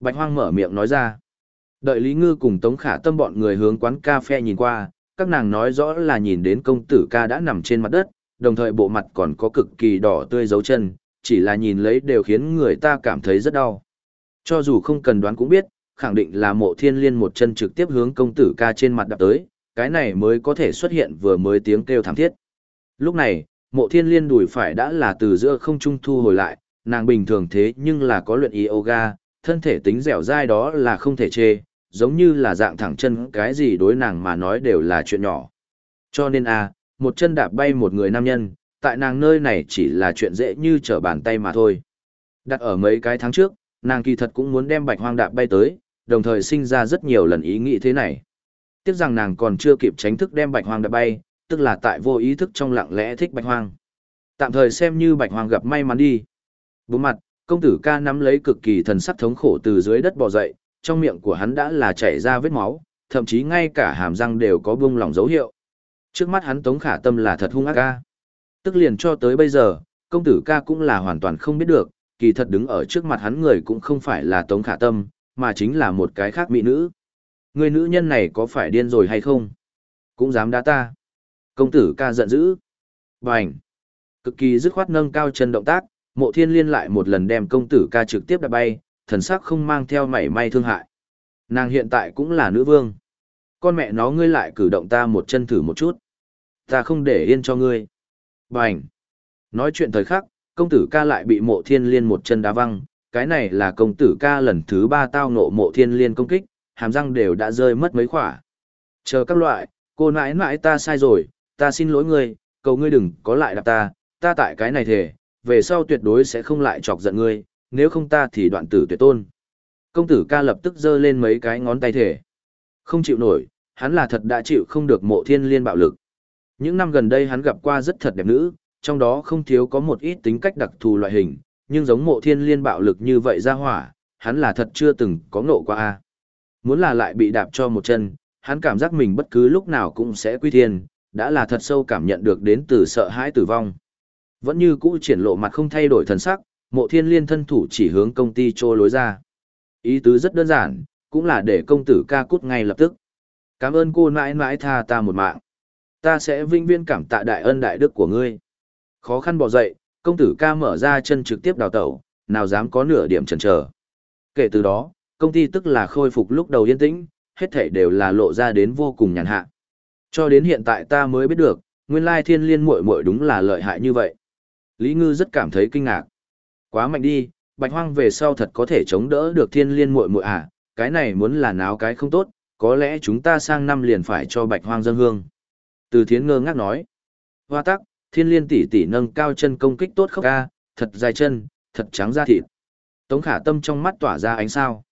Bạch hoang mở miệng nói ra. Đợi Lý Ngư cùng Tống Khả Tâm bọn người hướng quán cà phê nhìn qua, các nàng nói rõ là nhìn đến công tử ca đã nằm trên mặt đất, đồng thời bộ mặt còn có cực kỳ đỏ tươi dấu chân, chỉ là nhìn lấy đều khiến người ta cảm thấy rất đau. Cho dù không cần đoán cũng biết, khẳng định là mộ thiên liên một chân trực tiếp hướng công tử ca trên mặt đập tới, cái này mới có thể xuất hiện vừa mới tiếng kêu thảm thiết. Lúc này, mộ thiên liên đùi phải đã là từ giữa không trung thu hồi lại, nàng bình thường thế nhưng là có luyện yoga, thân thể tính dẻo dai đó là không thể chê, giống như là dạng thẳng chân cái gì đối nàng mà nói đều là chuyện nhỏ. Cho nên a, à, một chân đạp bay một người nam nhân, tại nàng nơi này chỉ là chuyện dễ như trở bàn tay mà thôi. Đặt ở mấy cái tháng trước, nàng kỳ thật cũng muốn đem bạch hoang đạp bay tới, đồng thời sinh ra rất nhiều lần ý nghĩ thế này. Tiếc rằng nàng còn chưa kịp tránh thức đem bạch hoang đạp bay, tức là tại vô ý thức trong lặng lẽ thích bạch hoang. Tạm thời xem như bạch hoang gặp may mắn đi. Bố mặt, công tử ca nắm lấy cực kỳ thần sắc thống khổ từ dưới đất bò dậy, trong miệng của hắn đã là chảy ra vết máu, thậm chí ngay cả hàm răng đều có bung lỏng dấu hiệu. Trước mắt hắn Tống Khả Tâm là thật hung ác ca. Tức liền cho tới bây giờ, công tử ca cũng là hoàn toàn không biết được, kỳ thật đứng ở trước mặt hắn người cũng không phải là Tống Khả Tâm, mà chính là một cái khác mỹ nữ. Người nữ nhân này có phải điên rồi hay không? Cũng dám đá ta. Công tử ca giận dữ. Bành. Cực kỳ dứt khoát nâng cao chân động tác, mộ thiên liên lại một lần đem công tử ca trực tiếp đạp bay, thần sắc không mang theo mảy may thương hại. Nàng hiện tại cũng là nữ vương. Con mẹ nó ngươi lại cử động ta một chân thử một chút. Ta không để yên cho ngươi. Bành. Nói chuyện thời khắc, công tử ca lại bị mộ thiên liên một chân đá văng. Cái này là công tử ca lần thứ ba tao nộ mộ thiên liên công kích, hàm răng đều đã rơi mất mấy khỏa. Chờ các loại, cô nãi nãi ta sai rồi, ta xin lỗi ngươi, cầu ngươi đừng có lại đạp ta, ta tại cái này thể, về sau tuyệt đối sẽ không lại chọc giận ngươi, nếu không ta thì đoạn tử tuyệt tôn. Công tử ca lập tức giơ lên mấy cái ngón tay thể. Không chịu nổi, hắn là thật đã chịu không được mộ thiên liên bạo lực. Những năm gần đây hắn gặp qua rất thật đẹp nữ, trong đó không thiếu có một ít tính cách đặc thù loại hình, nhưng giống mộ thiên liên bạo lực như vậy ra hỏa, hắn là thật chưa từng có ngộ qua. a Muốn là lại bị đạp cho một chân, hắn cảm giác mình bất cứ lúc nào cũng sẽ quy thiên, đã là thật sâu cảm nhận được đến từ sợ hãi tử vong. Vẫn như cũ triển lộ mặt không thay đổi thần sắc, mộ thiên liên thân thủ chỉ hướng công ty trô lối ra. Ý tứ rất đơn giản, cũng là để công tử ca cút ngay lập tức. Cảm ơn cô mãi mãi tha ta một mạng. Ta sẽ vinh viên cảm tạ đại ân đại đức của ngươi. Khó khăn bỏ dậy, công tử ca mở ra chân trực tiếp đào tẩu, nào dám có nửa điểm chần chờ. Kể từ đó, công ty tức là khôi phục lúc đầu yên tĩnh, hết thảy đều là lộ ra đến vô cùng nhàn hạ. Cho đến hiện tại ta mới biết được, nguyên lai thiên liên muội muội đúng là lợi hại như vậy. Lý Ngư rất cảm thấy kinh ngạc. Quá mạnh đi, bạch hoang về sau thật có thể chống đỡ được thiên liên muội muội à, cái này muốn là náo cái không tốt, có lẽ chúng ta sang năm liền phải cho bạch hoang dân hương. Từ thiến ngơ ngác nói. Hoa tắc, thiên liên tỷ tỷ nâng cao chân công kích tốt khóc ca, thật dài chân, thật trắng da thịt. Tống khả tâm trong mắt tỏa ra ánh sao.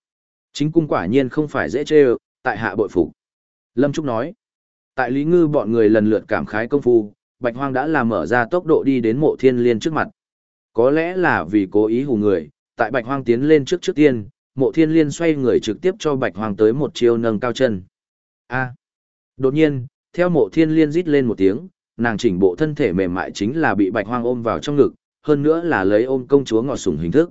Chính cung quả nhiên không phải dễ chê tại hạ bội phục. Lâm Trúc nói. Tại Lý Ngư bọn người lần lượt cảm khái công phu, Bạch Hoang đã làm mở ra tốc độ đi đến mộ thiên liên trước mặt. Có lẽ là vì cố ý hù người, tại Bạch Hoang tiến lên trước trước tiên, mộ thiên liên xoay người trực tiếp cho Bạch Hoang tới một chiêu nâng cao chân. A. Đột nhiên, theo mộ thiên liên rít lên một tiếng, nàng chỉnh bộ thân thể mềm mại chính là bị Bạch Hoang ôm vào trong ngực, hơn nữa là lấy ôm công chúa ngọt sủng hình thức.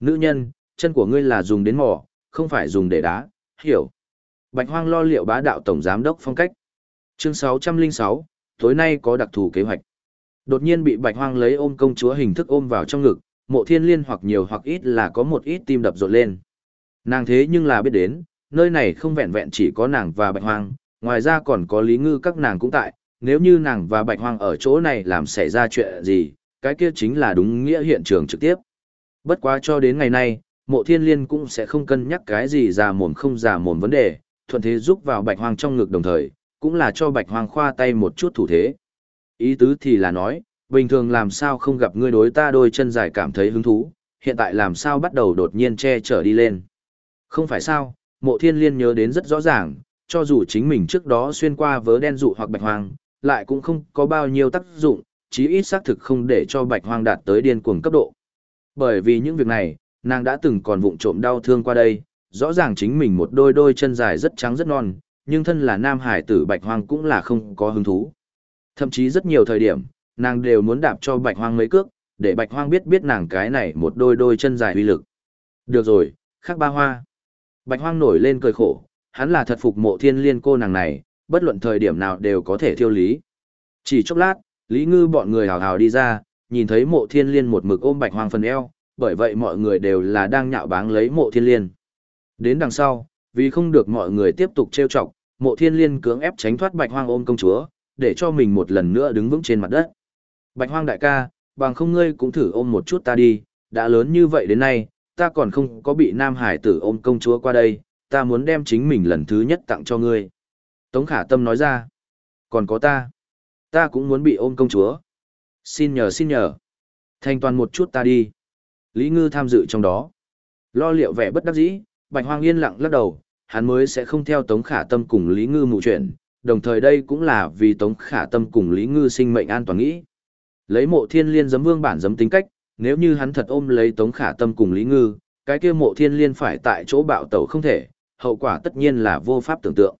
Nữ nhân, chân của ngươi là dùng đến mỏ, không phải dùng để đá, hiểu. Bạch Hoang lo liệu bá đạo tổng giám đốc phong cách. Chương 606, tối nay có đặc thù kế hoạch. Đột nhiên bị Bạch Hoang lấy ôm công chúa hình thức ôm vào trong ngực, Mộ Thiên Liên hoặc nhiều hoặc ít là có một ít tim đập rộn lên. Nàng thế nhưng là biết đến, nơi này không vẹn vẹn chỉ có nàng và Bạch Hoang, ngoài ra còn có Lý Ngư các nàng cũng tại, nếu như nàng và Bạch Hoang ở chỗ này làm xảy ra chuyện gì, cái kia chính là đúng nghĩa hiện trường trực tiếp. Bất quá cho đến ngày nay, mộ thiên liên cũng sẽ không cân nhắc cái gì già mồm không già mồm vấn đề, thuận thế giúp vào bạch hoang trong ngực đồng thời, cũng là cho bạch hoang khoa tay một chút thủ thế. Ý tứ thì là nói, bình thường làm sao không gặp ngươi đối ta đôi chân dài cảm thấy hứng thú, hiện tại làm sao bắt đầu đột nhiên che chở đi lên. Không phải sao, mộ thiên liên nhớ đến rất rõ ràng, cho dù chính mình trước đó xuyên qua vớ đen dụ hoặc bạch hoang, lại cũng không có bao nhiêu tác dụng, chí ít xác thực không để cho bạch hoang đạt tới điên cuồng cấp độ. Bởi vì những việc này, nàng đã từng còn vụng trộm đau thương qua đây, rõ ràng chính mình một đôi đôi chân dài rất trắng rất non, nhưng thân là nam hải tử bạch hoang cũng là không có hứng thú. Thậm chí rất nhiều thời điểm, nàng đều muốn đạp cho bạch hoang mấy cước, để bạch hoang biết biết nàng cái này một đôi đôi chân dài uy lực. Được rồi, khắc ba hoa. Bạch hoang nổi lên cười khổ, hắn là thật phục mộ thiên liên cô nàng này, bất luận thời điểm nào đều có thể thiêu lý. Chỉ chốc lát, Lý Ngư bọn người hào hào đi ra, nhìn thấy mộ thiên liên một mực ôm bạch hoang phần eo, bởi vậy mọi người đều là đang nhạo báng lấy mộ thiên liên. Đến đằng sau, vì không được mọi người tiếp tục trêu chọc, mộ thiên liên cưỡng ép tránh thoát bạch hoang ôm công chúa, để cho mình một lần nữa đứng vững trên mặt đất. Bạch hoang đại ca, bằng không ngươi cũng thử ôm một chút ta đi, đã lớn như vậy đến nay, ta còn không có bị nam hải tử ôm công chúa qua đây, ta muốn đem chính mình lần thứ nhất tặng cho ngươi. Tống khả tâm nói ra, còn có ta, ta cũng muốn bị ôm công chúa. Xin nhờ xin nhờ, thanh toàn một chút ta đi. Lý Ngư tham dự trong đó. Lo liệu vẻ bất đắc dĩ, Bạch Hoang yên lặng lắc đầu, hắn mới sẽ không theo Tống Khả Tâm cùng Lý Ngư mù chuyện, đồng thời đây cũng là vì Tống Khả Tâm cùng Lý Ngư sinh mệnh an toàn nghĩ. Lấy mộ thiên liên giấm vương bản giấm tính cách, nếu như hắn thật ôm lấy Tống Khả Tâm cùng Lý Ngư, cái kia mộ thiên liên phải tại chỗ bạo tẩu không thể, hậu quả tất nhiên là vô pháp tưởng tượng.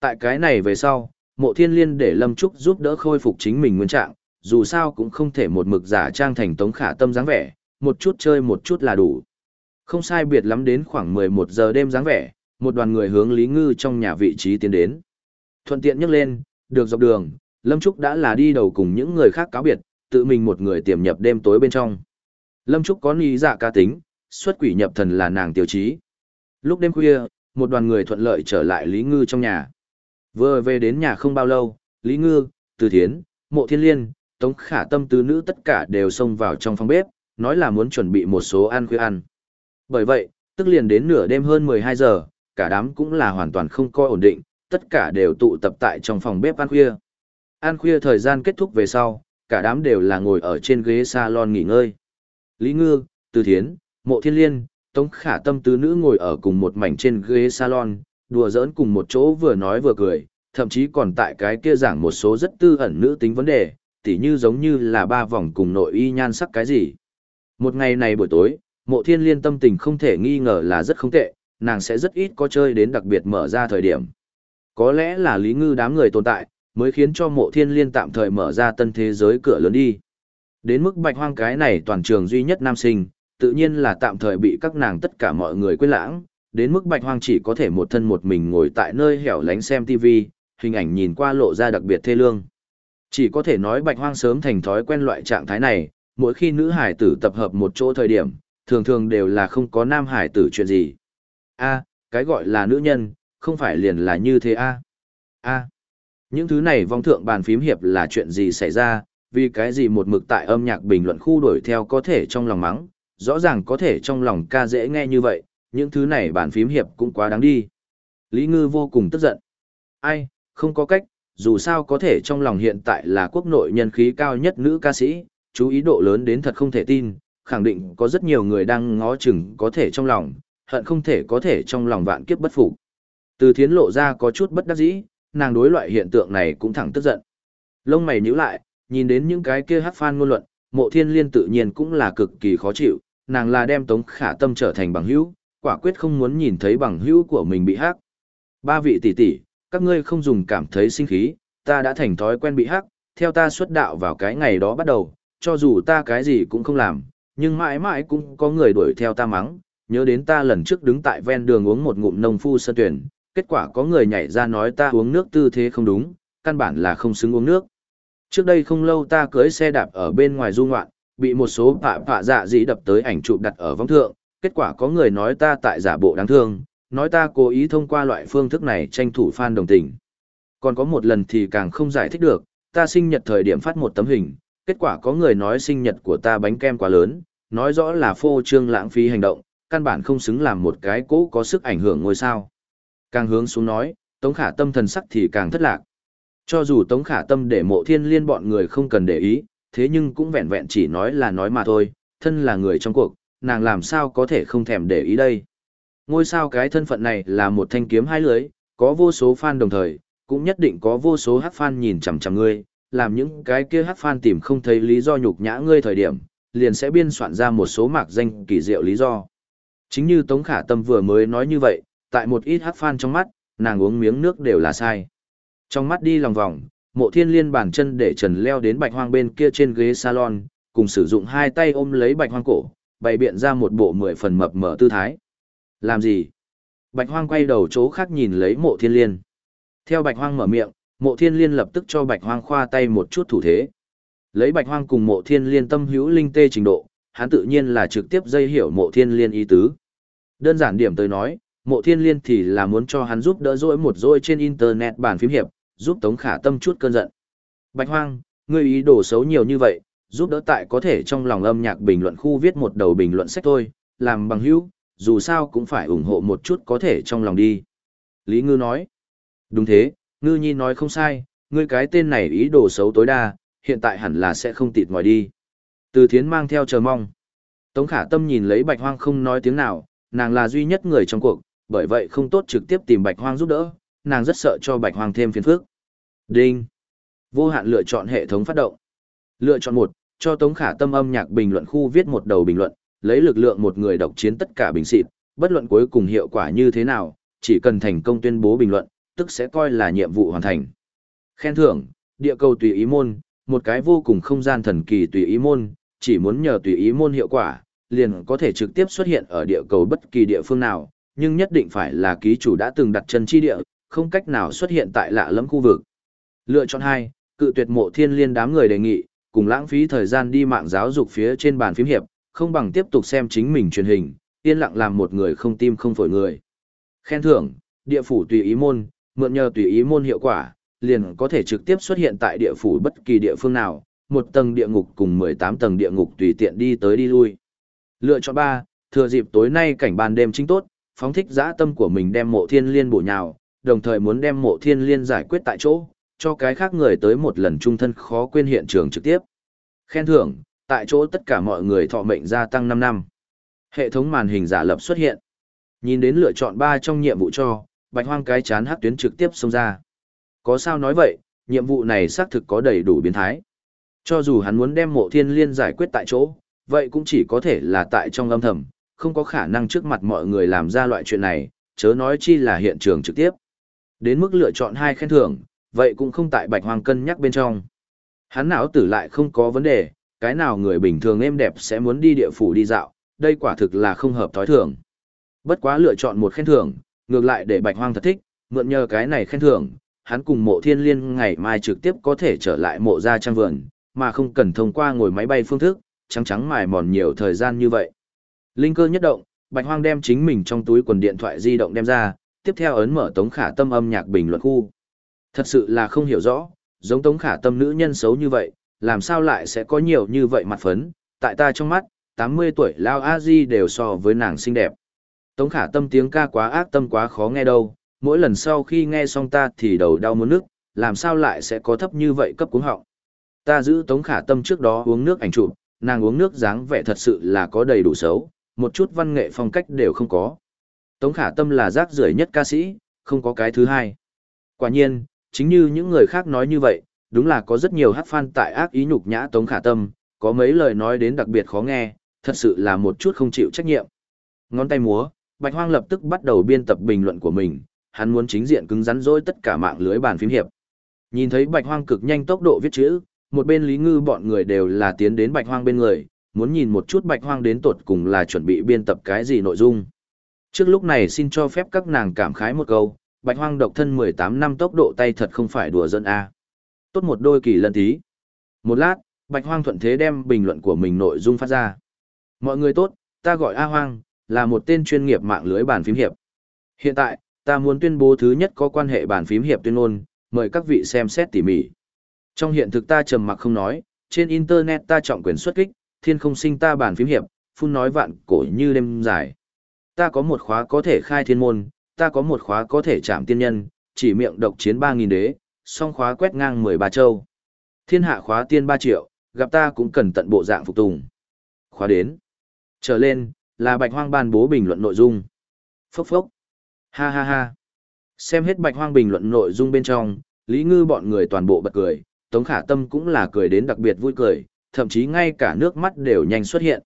Tại cái này về sau, mộ thiên liên để Lâm Trúc giúp đỡ khôi phục chính mình nguyên trạng, dù sao cũng không thể một mực giả trang thành Tống Khả Tâm dáng vẻ, một chút chơi một chút là đủ. Không sai biệt lắm đến khoảng 11 giờ đêm dáng vẻ, một đoàn người hướng Lý Ngư trong nhà vị trí tiến đến. Thuận tiện nhắc lên, được dọc đường, Lâm Trúc đã là đi đầu cùng những người khác cáo biệt, tự mình một người tiềm nhập đêm tối bên trong. Lâm Trúc có lý dạ ca tính, xuất quỷ nhập thần là nàng tiêu chí. Lúc đêm khuya, một đoàn người thuận lợi trở lại Lý Ngư trong nhà. Vừa về đến nhà không bao lâu, Lý Ngư, Từ Thiến, Mộ Thiên Liên, Tống Khả Tâm tứ nữ tất cả đều xông vào trong phòng bếp, nói là muốn chuẩn bị một số ăn khuya ăn. Bởi vậy, tức liền đến nửa đêm hơn 12 giờ, cả đám cũng là hoàn toàn không coi ổn định, tất cả đều tụ tập tại trong phòng bếp ăn khuya. Ăn khuya thời gian kết thúc về sau, cả đám đều là ngồi ở trên ghế salon nghỉ ngơi. Lý Ngư, Từ Thiến, Mộ Thiên Liên, Tống Khả Tâm tứ nữ ngồi ở cùng một mảnh trên ghế salon, đùa giỡn cùng một chỗ vừa nói vừa cười, thậm chí còn tại cái kia giảng một số rất tư ẩn nữ tính vấn đề, tỉ như giống như là ba vòng cùng nội y nhan sắc cái gì. Một ngày này buổi tối, mộ thiên liên tâm tình không thể nghi ngờ là rất không tệ, nàng sẽ rất ít có chơi đến đặc biệt mở ra thời điểm. Có lẽ là lý ngư đám người tồn tại, mới khiến cho mộ thiên liên tạm thời mở ra tân thế giới cửa lớn đi. Đến mức bạch hoang cái này toàn trường duy nhất nam sinh, tự nhiên là tạm thời bị các nàng tất cả mọi người quên lãng, đến mức bạch hoang chỉ có thể một thân một mình ngồi tại nơi hẻo lánh xem TV, hình ảnh nhìn qua lộ ra đặc biệt thê lương. Chỉ có thể nói bạch hoang sớm thành thói quen loại trạng thái này, mỗi khi nữ hải tử tập hợp một chỗ thời điểm, thường thường đều là không có nam hải tử chuyện gì. A, cái gọi là nữ nhân, không phải liền là như thế a. A. Những thứ này vong thượng bàn phím hiệp là chuyện gì xảy ra, vì cái gì một mực tại âm nhạc bình luận khu đổi theo có thể trong lòng mắng, rõ ràng có thể trong lòng ca dễ nghe như vậy, những thứ này bàn phím hiệp cũng quá đáng đi. Lý Ngư vô cùng tức giận. Ai, không có cách, dù sao có thể trong lòng hiện tại là quốc nội nhân khí cao nhất nữ ca sĩ, chú ý độ lớn đến thật không thể tin, khẳng định có rất nhiều người đang ngó chừng có thể trong lòng, hận không thể có thể trong lòng vạn kiếp bất phục. Từ thiến lộ ra có chút bất đắc dĩ, nàng đối loại hiện tượng này cũng thẳng tức giận. Lông mày nhíu lại, nhìn đến những cái kia hát phan ngôn luận, mộ thiên liên tự nhiên cũng là cực kỳ khó chịu, nàng là đem tống khả tâm trở thành bằng hữu, quả quyết không muốn nhìn thấy bằng hữu của mình bị hắc. Ba vị tỷ tỷ, các ngươi không dùng cảm thấy sinh khí, ta đã thành thói quen bị hắc, theo ta xuất đạo vào cái ngày đó bắt đầu, cho dù ta cái gì cũng không làm, nhưng mãi mãi cũng có người đuổi theo ta mắng, nhớ đến ta lần trước đứng tại ven đường uống một ngụm nông phu sơn tuyển, kết quả có người nhảy ra nói ta uống nước tư thế không đúng, căn bản là không xứng uống nước. Trước đây không lâu ta cưới xe đạp ở bên ngoài du ngoạn, bị một số phạ phạ dạ dĩ đập tới ảnh chụp đặt ở vong thượng, kết quả có người nói ta tại giả bộ đáng thương, nói ta cố ý thông qua loại phương thức này tranh thủ fan đồng tình. Còn có một lần thì càng không giải thích được, ta sinh nhật thời điểm phát một tấm hình, Kết quả có người nói sinh nhật của ta bánh kem quá lớn, nói rõ là phô trương lãng phí hành động, căn bản không xứng làm một cái cố có sức ảnh hưởng ngôi sao. Càng hướng xuống nói, Tống Khả Tâm thần sắc thì càng thất lạc. Cho dù Tống Khả Tâm để mộ thiên liên bọn người không cần để ý, thế nhưng cũng vẹn vẹn chỉ nói là nói mà thôi, thân là người trong cuộc, nàng làm sao có thể không thèm để ý đây. Ngôi sao cái thân phận này là một thanh kiếm hai lưới, có vô số fan đồng thời, cũng nhất định có vô số hát fan nhìn chằm chằm ngươi, làm những cái kia hát fan tìm không thấy lý do nhục nhã ngươi thời điểm, liền sẽ biên soạn ra một số mạc danh kỳ diệu lý do. Chính như Tống Khả Tâm vừa mới nói như vậy, tại một ít hắc phan trong mắt, nàng uống miếng nước đều là sai. Trong mắt đi lòng vòng, mộ thiên liên bàn chân để trần leo đến bạch hoang bên kia trên ghế salon, cùng sử dụng hai tay ôm lấy bạch hoang cổ, bày biện ra một bộ mười phần mập mở tư thái. Làm gì? Bạch hoang quay đầu chỗ khác nhìn lấy mộ thiên liên. Theo bạch hoang mở miệng, mộ thiên liên lập tức cho bạch hoang khoa tay một chút thủ thế. Lấy bạch hoang cùng mộ thiên liên tâm hữu linh tê trình độ, hắn tự nhiên là trực tiếp dây hiểu mộ thiên liên ý tứ. Đơn giản điểm tới nói, mộ thiên liên thì là muốn cho hắn giúp đỡ dỗi một dỗi trên internet bàn phím hiệp, giúp Tống Khả Tâm chút cơn giận. Bạch Hoang, ngươi ý đồ xấu nhiều như vậy, giúp đỡ tại có thể trong lòng âm nhạc bình luận khu viết một đầu bình luận sách thôi, làm bằng hữu, dù sao cũng phải ủng hộ một chút có thể trong lòng đi. Lý Ngư nói, đúng thế, Ngư Nhi nói không sai, ngươi cái tên này ý đồ xấu tối đa, hiện tại hẳn là sẽ không tịt ngoài đi. Từ thiến mang theo chờ mong. Tống khả tâm nhìn lấy bạch hoang không nói tiếng nào, nàng là duy nhất người trong cuộc, bởi vậy không tốt trực tiếp tìm bạch hoang giúp đỡ, nàng rất sợ cho bạch hoang thêm phiền phức. Đinh. Vô hạn lựa chọn hệ thống phát động. Lựa chọn một, cho Tống Khả Tâm âm nhạc bình luận khu viết một đầu bình luận, lấy lực lượng một người độc chiến tất cả bình xịt, bất luận cuối cùng hiệu quả như thế nào, chỉ cần thành công tuyên bố bình luận, tức sẽ coi là nhiệm vụ hoàn thành. Khen thưởng, địa cầu tùy ý môn, một cái vô cùng không gian thần kỳ tùy ý môn, chỉ muốn nhờ tùy ý môn hiệu quả, liền có thể trực tiếp xuất hiện ở địa cầu bất kỳ địa phương nào, nhưng nhất định phải là ký chủ đã từng đặt chân chi địa, không cách nào xuất hiện tại lạ lẫm khu vực. Lựa chọn 2, cự tuyệt mộ thiên liên đám người đề nghị, cùng lãng phí thời gian đi mạng giáo dục phía trên bàn phím hiệp, không bằng tiếp tục xem chính mình truyền hình, yên lặng làm một người không tim không phổi người. Khen thưởng, địa phủ tùy ý môn, mượn nhờ tùy ý môn hiệu quả, liền có thể trực tiếp xuất hiện tại địa phủ bất kỳ địa phương nào, một tầng địa ngục cùng 18 tầng địa ngục tùy tiện đi tới đi lui. Lựa chọn 3, thừa dịp tối nay cảnh ban đêm chính tốt, phóng thích dã tâm của mình đem mộ thiên liên bổ nhào, đồng thời muốn đem mộ thiên liên giải quyết tại chỗ, cho cái khác người tới một lần trung thân khó quên hiện trường trực tiếp. Khen thưởng, tại chỗ tất cả mọi người thọ mệnh gia tăng 5 năm. Hệ thống màn hình giả lập xuất hiện. Nhìn đến lựa chọn 3 trong nhiệm vụ cho, bạch hoang cái chán hắc tuyến trực tiếp xông ra. Có sao nói vậy, nhiệm vụ này xác thực có đầy đủ biến thái. Cho dù hắn muốn đem mộ thiên liên giải quyết tại chỗ, vậy cũng chỉ có thể là tại trong âm thầm, không có khả năng trước mặt mọi người làm ra loại chuyện này, chớ nói chi là hiện trường trực tiếp. Đến mức lựa chọn hai khen thưởng, vậy cũng không tại bạch hoang cân nhắc bên trong. Hắn não tử lại không có vấn đề, cái nào người bình thường êm đẹp sẽ muốn đi địa phủ đi dạo, đây quả thực là không hợp thói thường. Bất quá lựa chọn một khen thưởng, ngược lại để bạch hoang thật thích, mượn nhờ cái này khen thưởng, hắn cùng mộ thiên liên ngày mai trực tiếp có thể trở lại mộ gia trang vườn, mà không cần thông qua ngồi máy bay phương thức, trắng trắng mài mòn nhiều thời gian như vậy. Linh cơ nhất động, Bạch Hoang đem chính mình trong túi quần điện thoại di động đem ra, tiếp theo ấn mở Tống Khả Tâm âm nhạc bình luận khu. Thật sự là không hiểu rõ, giống Tống Khả Tâm nữ nhân xấu như vậy, làm sao lại sẽ có nhiều như vậy mặt phấn, tại ta trong mắt, 80 tuổi Lao A Di đều so với nàng xinh đẹp. Tống Khả Tâm tiếng ca quá ác tâm quá khó nghe đâu, mỗi lần sau khi nghe xong ta thì đầu đau muốn nước, làm sao lại sẽ có thấp như vậy cấp cuống họng. Ta giữ Tống Khả Tâm trước đó uống nước ảnh chụp, nàng uống nước dáng vẻ thật sự là có đầy đủ xấu, một chút văn nghệ phong cách đều không có. Tống Khả Tâm là rác rưởi nhất ca sĩ, không có cái thứ hai. Quả nhiên, chính như những người khác nói như vậy, đúng là có rất nhiều hát fan tại ác ý nhục nhã Tống Khả Tâm, có mấy lời nói đến đặc biệt khó nghe, thật sự là một chút không chịu trách nhiệm. Ngón tay múa, Bạch Hoang lập tức bắt đầu biên tập bình luận của mình, hắn muốn chính diện cứng rắn dối tất cả mạng lưới bàn phím hiệp. Nhìn thấy Bạch Hoang cực nhanh tốc độ viết chữ, một bên Lý Ngư bọn người đều là tiến đến Bạch Hoang bên người, muốn nhìn một chút Bạch Hoang đến tột cùng là chuẩn bị biên tập cái gì nội dung. Trước lúc này xin cho phép các nàng cảm khái một câu, Bạch Hoang độc thân 18 năm tốc độ tay thật không phải đùa dân a. À. Tốt một đôi kỳ lần tí. Một lát, Bạch Hoang thuận thế đem bình luận của mình nội dung phát ra. Mọi người tốt, ta gọi A Hoang, là một tên chuyên nghiệp mạng lưới bàn phím hiệp. Hiện tại, ta muốn tuyên bố thứ nhất có quan hệ bàn phím hiệp tuyên ngôn, mời các vị xem xét tỉ mỉ. Trong hiện thực ta trầm mặc không nói, trên internet ta trọng quyền xuất kích, thiên không sinh ta bản phím hiệp, phun nói vạn cổ như đêm dài. Ta có một khóa có thể khai thiên môn, ta có một khóa có thể chạm tiên nhân, chỉ miệng độc chiến ba nghìn đế, song khóa quét ngang 13 châu. Thiên hạ khóa tiên 3 triệu, gặp ta cũng cần tận bộ dạng phục tùng. Khóa đến. Trở lên, là bạch hoang ban bố bình luận nội dung. Phốc phốc. Ha ha ha. Xem hết bạch hoang bình luận nội dung bên trong, Lý Ngư bọn người toàn bộ bật cười, Tống Khả Tâm cũng là cười đến đặc biệt vui cười, thậm chí ngay cả nước mắt đều nhanh xuất hiện.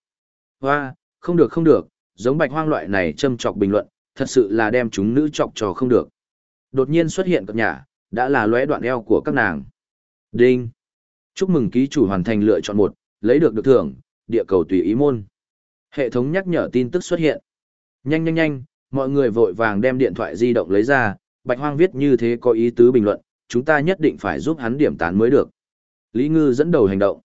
Hoa, không được không được, giống bạch hoang loại này châm chọc bình luận, thật sự là đem chúng nữ chọc trò không được. Đột nhiên xuất hiện cập nhà, đã là lóe đoạn eo của các nàng. Đinh! Chúc mừng ký chủ hoàn thành lựa chọn một, lấy được được thưởng, địa cầu tùy ý môn. Hệ thống nhắc nhở tin tức xuất hiện. Nhanh nhanh nhanh, mọi người vội vàng đem điện thoại di động lấy ra, Bạch Hoang viết như thế có ý tứ bình luận, chúng ta nhất định phải giúp hắn điểm tán mới được. Lý Ngư dẫn đầu hành động.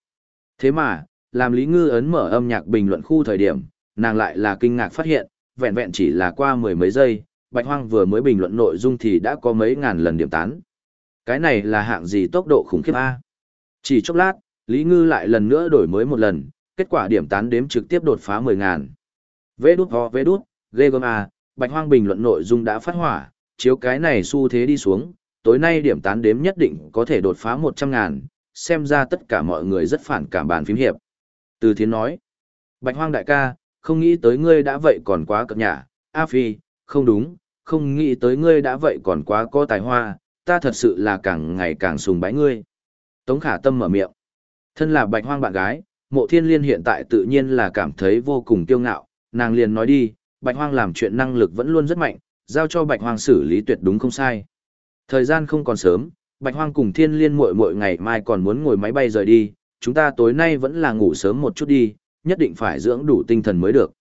Thế mà, làm Lý Ngư ấn mở âm nhạc bình luận khu thời điểm, nàng lại là kinh ngạc phát hiện, vẹn vẹn chỉ là qua mười mấy giây, Bạch Hoang vừa mới bình luận nội dung thì đã có mấy ngàn lần điểm tán. Cái này là hạng gì tốc độ khủng khiếp a? Chỉ chốc lát, Lý Ngư lại lần nữa đổi mới một lần, kết quả điểm tán đếm trực tiếp đột phá 10 ngàn. Vê đút ho vê đút, ghê gớm à, Bạch Hoang bình luận nội dung đã phát hỏa, chiếu cái này xu thế đi xuống, tối nay điểm tán đếm nhất định có thể đột phá 100 ngàn, xem ra tất cả mọi người rất phản cảm bàn phím hiệp. Từ thiến nói, Bạch Hoang đại ca, không nghĩ tới ngươi đã vậy còn quá cập nhả, A Phi, không đúng, không nghĩ tới ngươi đã vậy còn quá có tài hoa, ta thật sự là càng ngày càng sùng bái ngươi. Tống khả tâm mở miệng. Thân là bạch hoang bạn gái, mộ thiên liên hiện tại tự nhiên là cảm thấy vô cùng kiêu ngạo, nàng liền nói đi, bạch hoang làm chuyện năng lực vẫn luôn rất mạnh, giao cho bạch hoang xử lý tuyệt đúng không sai. Thời gian không còn sớm, bạch hoang cùng thiên liên muội muội ngày mai còn muốn ngồi máy bay rời đi, chúng ta tối nay vẫn là ngủ sớm một chút đi, nhất định phải dưỡng đủ tinh thần mới được.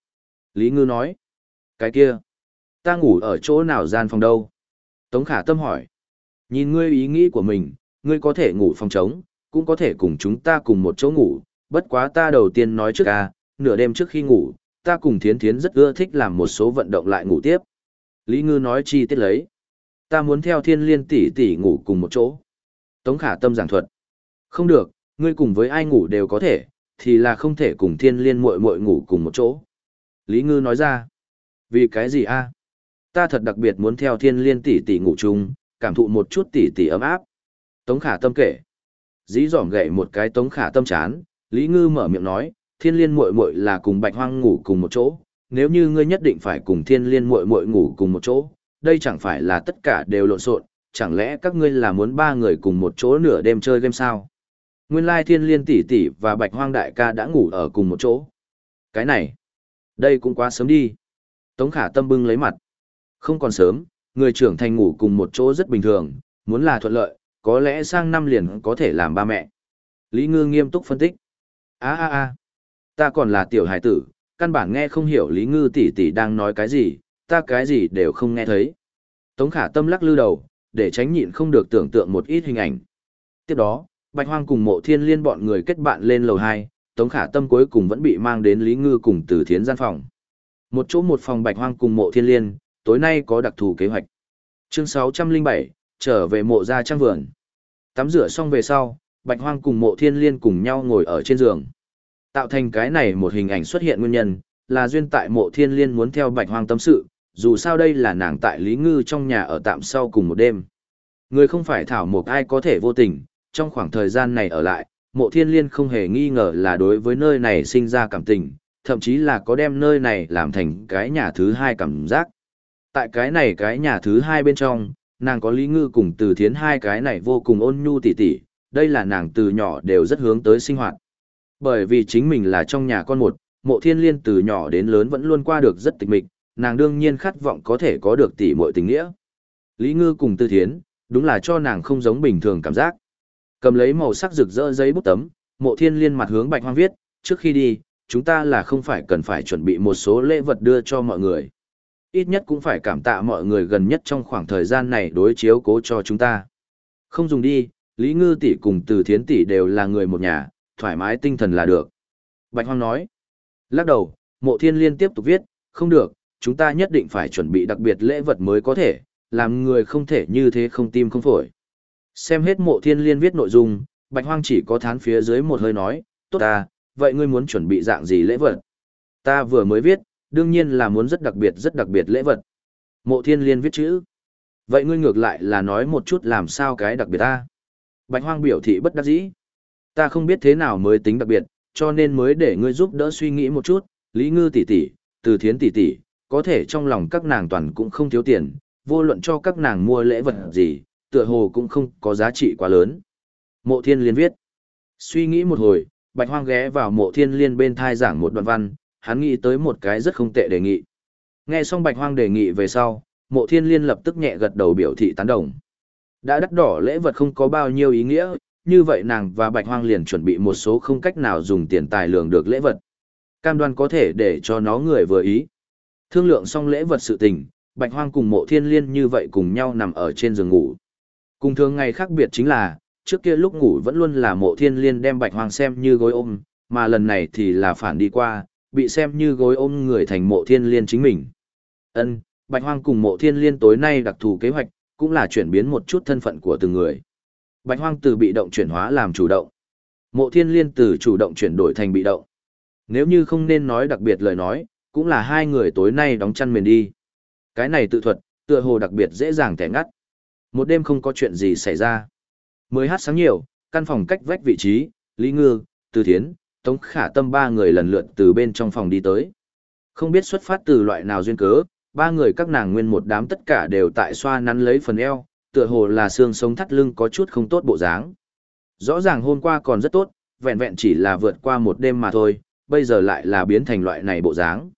Lý Ngư nói, cái kia, ta ngủ ở chỗ nào gian phòng đâu? Tống khả tâm hỏi, nhìn ngươi ý nghĩ của mình, ngươi có thể ngủ phòng trống, cũng có thể cùng chúng ta cùng một chỗ ngủ, bất quá ta đầu tiên nói trước à, nửa đêm trước khi ngủ, ta cùng thiến thiến rất ưa thích làm một số vận động lại ngủ tiếp. Lý Ngư nói chi tiết lấy. Ta muốn theo thiên liên tỷ tỷ ngủ cùng một chỗ. Tống khả tâm giảng thuật. Không được, ngươi cùng với ai ngủ đều có thể, thì là không thể cùng thiên liên muội muội ngủ cùng một chỗ. Lý Ngư nói ra. Vì cái gì a? Ta thật đặc biệt muốn theo thiên liên tỷ tỷ ngủ chung, cảm thụ một chút tỷ tỷ ấm áp. Tống khả tâm kể. Dĩ dỏm gậy một cái tống khả tâm chán, Lý Ngư mở miệng nói, thiên liên muội muội là cùng bạch hoang ngủ cùng một chỗ, nếu như ngươi nhất định phải cùng thiên liên muội muội ngủ cùng một chỗ, đây chẳng phải là tất cả đều lộn xộn, chẳng lẽ các ngươi là muốn ba người cùng một chỗ nửa đêm chơi game sao? Nguyên lai thiên liên tỷ tỷ và bạch hoang đại ca đã ngủ ở cùng một chỗ. Cái này, đây cũng quá sớm đi. Tống khả tâm bưng lấy mặt. Không còn sớm, người trưởng thành ngủ cùng một chỗ rất bình thường, muốn là thuận lợi, có lẽ sang năm liền có thể làm ba mẹ. Lý Ngư nghiêm túc phân tích. a a a ta còn là tiểu hải tử, căn bản nghe không hiểu Lý Ngư tỷ tỷ đang nói cái gì, ta cái gì đều không nghe thấy. Tống khả tâm lắc lư đầu, để tránh nhịn không được tưởng tượng một ít hình ảnh. Tiếp đó, Bạch Hoang cùng mộ thiên liên bọn người kết bạn lên lầu 2, Tống khả tâm cuối cùng vẫn bị mang đến Lý Ngư cùng từ thiến gian phòng. Một chỗ một phòng Bạch Hoang cùng mộ thiên liên, tối nay có đặc thù kế hoạch. Chương 607, trở về mộ gia trang vườn. Tắm rửa xong về sau, Bạch Hoang cùng mộ thiên liên cùng nhau ngồi ở trên giường. Tạo thành cái này một hình ảnh xuất hiện nguyên nhân, là duyên tại mộ thiên liên muốn theo Bạch Hoang tâm sự, dù sao đây là nàng tại Lý Ngư trong nhà ở tạm sau cùng một đêm. Người không phải thảo một ai có thể vô tình, trong khoảng thời gian này ở lại, mộ thiên liên không hề nghi ngờ là đối với nơi này sinh ra cảm tình, thậm chí là có đem nơi này làm thành cái nhà thứ hai cảm giác. Tại cái này cái nhà thứ hai bên trong, nàng có Lý Ngư cùng từ thiến hai cái này vô cùng ôn nhu tỉ tỉ, đây là nàng từ nhỏ đều rất hướng tới sinh hoạt. Bởi vì chính mình là trong nhà con một, mộ thiên liên từ nhỏ đến lớn vẫn luôn qua được rất tịch mịch, nàng đương nhiên khát vọng có thể có được tỷ muội tình nghĩa. Lý Ngư cùng tư Thiến, đúng là cho nàng không giống bình thường cảm giác. Cầm lấy màu sắc rực rỡ giấy bút tấm, Mộ Thiên Liên mặt hướng Bạch Hoang viết, trước khi đi, chúng ta là không phải cần phải chuẩn bị một số lễ vật đưa cho mọi người ít nhất cũng phải cảm tạ mọi người gần nhất trong khoảng thời gian này đối chiếu cố cho chúng ta. Không dùng đi, Lý Ngư tỷ cùng Từ Thiến tỷ đều là người một nhà, thoải mái tinh thần là được. Bạch Hoang nói. Lắc đầu, Mộ Thiên Liên tiếp tục viết, không được, chúng ta nhất định phải chuẩn bị đặc biệt lễ vật mới có thể, làm người không thể như thế không tim không phổi. Xem hết Mộ Thiên Liên viết nội dung, Bạch Hoang chỉ có thán phía dưới một hơi nói, tốt ta, vậy ngươi muốn chuẩn bị dạng gì lễ vật? Ta vừa mới viết, đương nhiên là muốn rất đặc biệt rất đặc biệt lễ vật. Mộ thiên liên viết chữ. Vậy ngươi ngược lại là nói một chút làm sao cái đặc biệt ta. Bạch Hoang biểu thị bất đắc dĩ. Ta không biết thế nào mới tính đặc biệt, cho nên mới để ngươi giúp đỡ suy nghĩ một chút, Lý Ngư tỷ tỷ, Từ Thiến tỷ tỷ, có thể trong lòng các nàng toàn cũng không thiếu tiền, vô luận cho các nàng mua lễ vật gì, tựa hồ cũng không có giá trị quá lớn. Mộ Thiên Liên viết. Suy nghĩ một hồi, Bạch Hoang ghé vào Mộ Thiên Liên bên thai giảng một đoạn văn, hắn nghĩ tới một cái rất không tệ đề nghị. Nghe xong Bạch Hoang đề nghị về sau, Mộ Thiên Liên lập tức nhẹ gật đầu biểu thị tán đồng. Đã đắt đỏ lễ vật không có bao nhiêu ý nghĩa, như vậy nàng và Bạch Hoang liền chuẩn bị một số không cách nào dùng tiền tài lượng được lễ vật. Cam đoan có thể để cho nó người vừa ý. Thương lượng xong lễ vật sự tình, Bạch Hoang cùng Mộ Thiên Liên như vậy cùng nhau nằm ở trên giường ngủ. Cùng thường ngày khác biệt chính là, trước kia lúc ngủ vẫn luôn là Mộ Thiên Liên đem Bạch Hoang xem như gối ôm, mà lần này thì là phản đi qua, bị xem như gối ôm người thành Mộ Thiên Liên chính mình. Ân, Bạch Hoang cùng Mộ Thiên Liên tối nay đặc thù kế hoạch, cũng là chuyển biến một chút thân phận của từng người. Bạch Hoang từ bị động chuyển hóa làm chủ động. Mộ Thiên Liên từ chủ động chuyển đổi thành bị động. Nếu như không nên nói đặc biệt lời nói, cũng là hai người tối nay đóng chăn mền đi. Cái này tự thuật, tựa hồ đặc biệt dễ dàng thẻ ngắt. Một đêm không có chuyện gì xảy ra. Mới hát sáng nhiều, căn phòng cách vách vị trí, Lý Ngư, Từ Thiến, Tống Khả Tâm ba người lần lượt từ bên trong phòng đi tới. Không biết xuất phát từ loại nào duyên cớ, ba người các nàng nguyên một đám tất cả đều tại xoa nắn lấy phần eo, tựa hồ là xương sống thắt lưng có chút không tốt bộ dáng. Rõ ràng hôm qua còn rất tốt, vẹn vẹn chỉ là vượt qua một đêm mà thôi, bây giờ lại là biến thành loại này bộ dáng.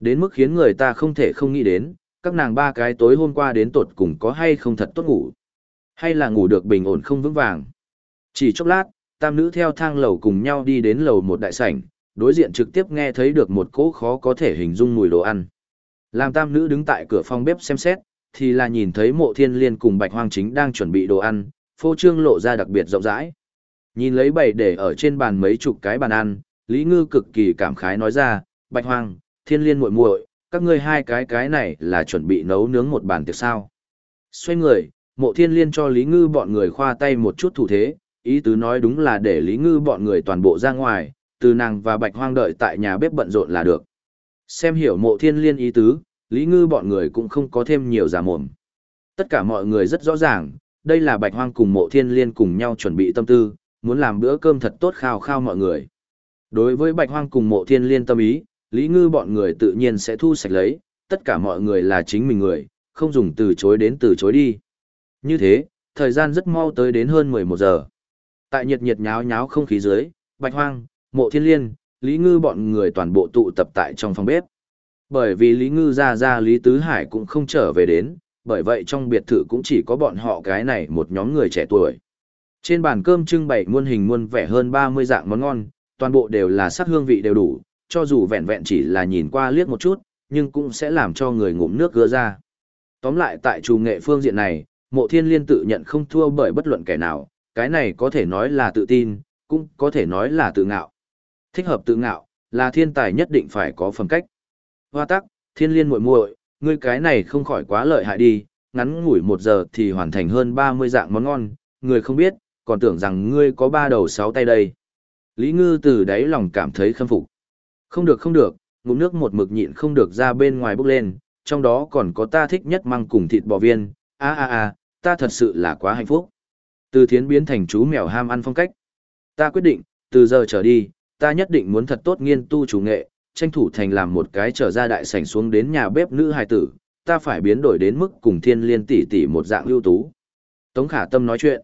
Đến mức khiến người ta không thể không nghĩ đến, các nàng ba cái tối hôm qua đến tột cùng có hay không thật tốt ngủ. Hay là ngủ được bình ổn không vững vàng. Chỉ chốc lát, tam nữ theo thang lầu cùng nhau đi đến lầu một đại sảnh, đối diện trực tiếp nghe thấy được một cỗ khó có thể hình dung mùi đồ ăn. Làm tam nữ đứng tại cửa phòng bếp xem xét, thì là nhìn thấy mộ thiên liên cùng bạch hoang chính đang chuẩn bị đồ ăn, phô trương lộ ra đặc biệt rộng rãi. Nhìn lấy bày để ở trên bàn mấy chục cái bàn ăn, Lý Ngư cực kỳ cảm khái nói ra, bạch hoang, thiên liên muội muội, các ngươi hai cái cái này là chuẩn bị nấu nướng một bàn tiệc sao. Xoay người, mộ thiên liên cho Lý Ngư bọn người khoa tay một chút thủ thế, ý tứ nói đúng là để Lý Ngư bọn người toàn bộ ra ngoài, từ nàng và bạch hoang đợi tại nhà bếp bận rộn là được. Xem hiểu mộ thiên liên ý tứ, Lý Ngư bọn người cũng không có thêm nhiều giả mồm. Tất cả mọi người rất rõ ràng, đây là bạch hoang cùng mộ thiên liên cùng nhau chuẩn bị tâm tư, muốn làm bữa cơm thật tốt khao khao mọi người. Đối với bạch hoang cùng mộ thiên liên tâm ý, Lý Ngư bọn người tự nhiên sẽ thu sạch lấy, tất cả mọi người là chính mình người, không dùng từ chối đến từ chối đi. Như thế, thời gian rất mau tới đến hơn 11 giờ. Tại nhiệt nhiệt nháo nháo không khí dưới, Bạch Hoang, Mộ Thiên Liên, Lý Ngư bọn người toàn bộ tụ tập tại trong phòng bếp. Bởi vì Lý Ngư ra ra Lý Tứ Hải cũng không trở về đến, bởi vậy trong biệt thự cũng chỉ có bọn họ cái này một nhóm người trẻ tuổi. Trên bàn cơm trưng bày muôn hình muôn vẻ hơn 30 dạng món ngon, toàn bộ đều là sắc hương vị đều đủ, cho dù vẹn vẹn chỉ là nhìn qua liếc một chút, nhưng cũng sẽ làm cho người ngụm nước gỡ ra. Tóm lại tại trù nghệ phương diện này, mộ thiên liên tự nhận không thua bởi bất luận kẻ nào, cái này có thể nói là tự tin, cũng có thể nói là tự ngạo. Thích hợp tự ngạo, là thiên tài nhất định phải có phẩm cách. Hoa tắc, thiên liên muội muội, ngươi cái này không khỏi quá lợi hại đi, ngắn ngủi một giờ thì hoàn thành hơn 30 dạng món ngon, người không biết, còn tưởng rằng ngươi có ba đầu sáu tay đây. Lý Ngư từ đáy lòng cảm thấy khâm phục. Không được không được, ngụm nước một mực nhịn không được ra bên ngoài bốc lên, trong đó còn có ta thích nhất măng cùng thịt bò viên, a a a, ta thật sự là quá hạnh phúc. Từ thiến biến thành chú mèo ham ăn phong cách. Ta quyết định, từ giờ trở đi, ta nhất định muốn thật tốt nghiên tu chủ nghệ, tranh thủ thành làm một cái trở ra đại sảnh xuống đến nhà bếp nữ hài tử, ta phải biến đổi đến mức cùng thiên liên tỷ tỷ một dạng ưu tú. Tống khả tâm nói chuyện.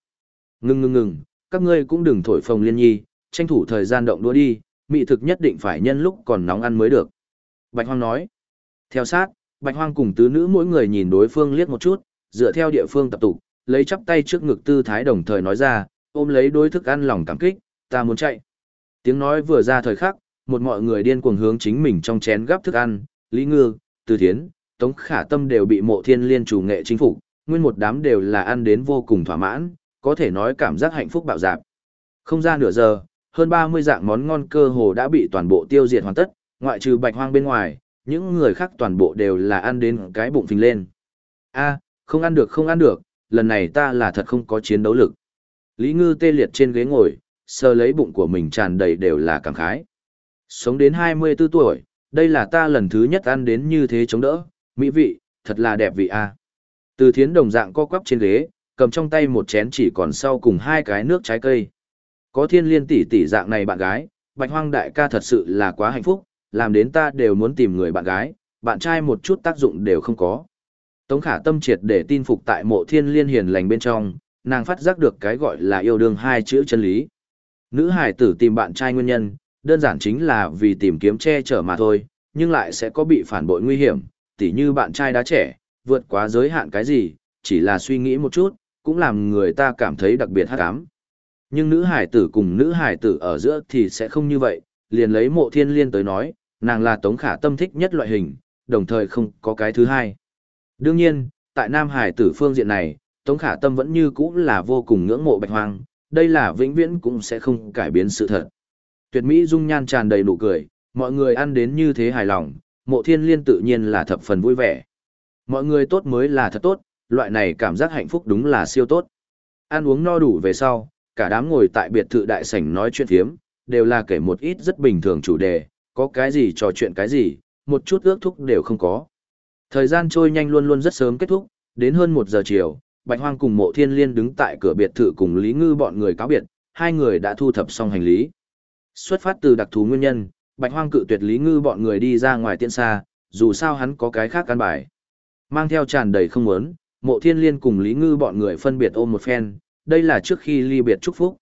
Ngưng ngưng ngừng, các ngươi cũng đừng thổi phồng liên nhi, tranh thủ thời gian động đua đi, mỹ thực nhất định phải nhân lúc còn nóng ăn mới được. Bạch Hoang nói. Theo sát, Bạch Hoang cùng tứ nữ mỗi người nhìn đối phương liếc một chút, dựa theo địa phương tập tụ, lấy chắp tay trước ngực tư thái đồng thời nói ra, ôm lấy đối thức ăn lòng cảm kích, ta muốn chạy. Tiếng nói vừa ra thời khắc, một mọi người điên cuồng hướng chính mình trong chén gắp thức ăn, Lý Ngư, Từ Thiến, Tống Khả Tâm đều bị mộ thiên liên chủ nghệ chính phủ nguyên một đám đều là ăn đến vô cùng thỏa mãn, có thể nói cảm giác hạnh phúc bạo dạp. Không ra nửa giờ, hơn 30 dạng món ngon cơ hồ đã bị toàn bộ tiêu diệt hoàn tất, ngoại trừ bạch hoang bên ngoài, những người khác toàn bộ đều là ăn đến cái bụng phình lên. A, không ăn được không ăn được, lần này ta là thật không có chiến đấu lực. Lý Ngư tê liệt trên ghế ngồi, sờ lấy bụng của mình tràn đầy đều là cảm khái. Sống đến 24 tuổi, đây là ta lần thứ nhất ăn đến như thế chống đỡ, mỹ vị, thật là đẹp vị a. Từ thiến đồng dạng co quắp trên ghế, cầm trong tay một chén chỉ còn sau cùng hai cái nước trái cây. Có thiên liên tỷ tỷ dạng này bạn gái, bạch hoang đại ca thật sự là quá hạnh phúc, làm đến ta đều muốn tìm người bạn gái, bạn trai một chút tác dụng đều không có. Tống khả tâm triệt để tin phục tại mộ thiên liên hiền lành bên trong, nàng phát giác được cái gọi là yêu đương hai chữ chân lý. Nữ hải tử tìm bạn trai nguyên nhân, đơn giản chính là vì tìm kiếm che chở mà thôi, nhưng lại sẽ có bị phản bội nguy hiểm, tỉ như bạn trai đã trẻ, vượt quá giới hạn cái gì, chỉ là suy nghĩ một chút, cũng làm người ta cảm thấy đặc biệt hắc ám. Nhưng nữ hải tử cùng nữ hải tử ở giữa thì sẽ không như vậy, liền lấy mộ thiên liên tới nói, nàng là tống khả tâm thích nhất loại hình, đồng thời không có cái thứ hai. Đương nhiên, tại nam hải tử phương diện này, tống khả tâm vẫn như cũ là vô cùng ngưỡng mộ bạch hoang, đây là vĩnh viễn cũng sẽ không cải biến sự thật. Tuyệt mỹ dung nhan tràn đầy nụ cười, mọi người ăn đến như thế hài lòng, mộ thiên liên tự nhiên là thập phần vui vẻ. Mọi người tốt mới là thật tốt, loại này cảm giác hạnh phúc đúng là siêu tốt. Ăn uống no đủ về sau, cả đám ngồi tại biệt thự đại sảnh nói chuyện phiếm, đều là kể một ít rất bình thường chủ đề, có cái gì trò chuyện cái gì, một chút ước thúc đều không có. Thời gian trôi nhanh luôn luôn rất sớm kết thúc, đến hơn một giờ chiều, Bạch Hoang cùng Mộ Thiên Liên đứng tại cửa biệt thự cùng Lý Ngư bọn người cáo biệt, hai người đã thu thập xong hành lý. Xuất phát từ đặc thù nguyên nhân, Bạch Hoang cự tuyệt Lý Ngư bọn người đi ra ngoài tiện xa, dù sao hắn có cái khác căn bài. Mang theo tràn đầy không muốn, Mộ Thiên Liên cùng Lý Ngư bọn người phân biệt ôm một phen, đây là trước khi ly biệt chúc phúc.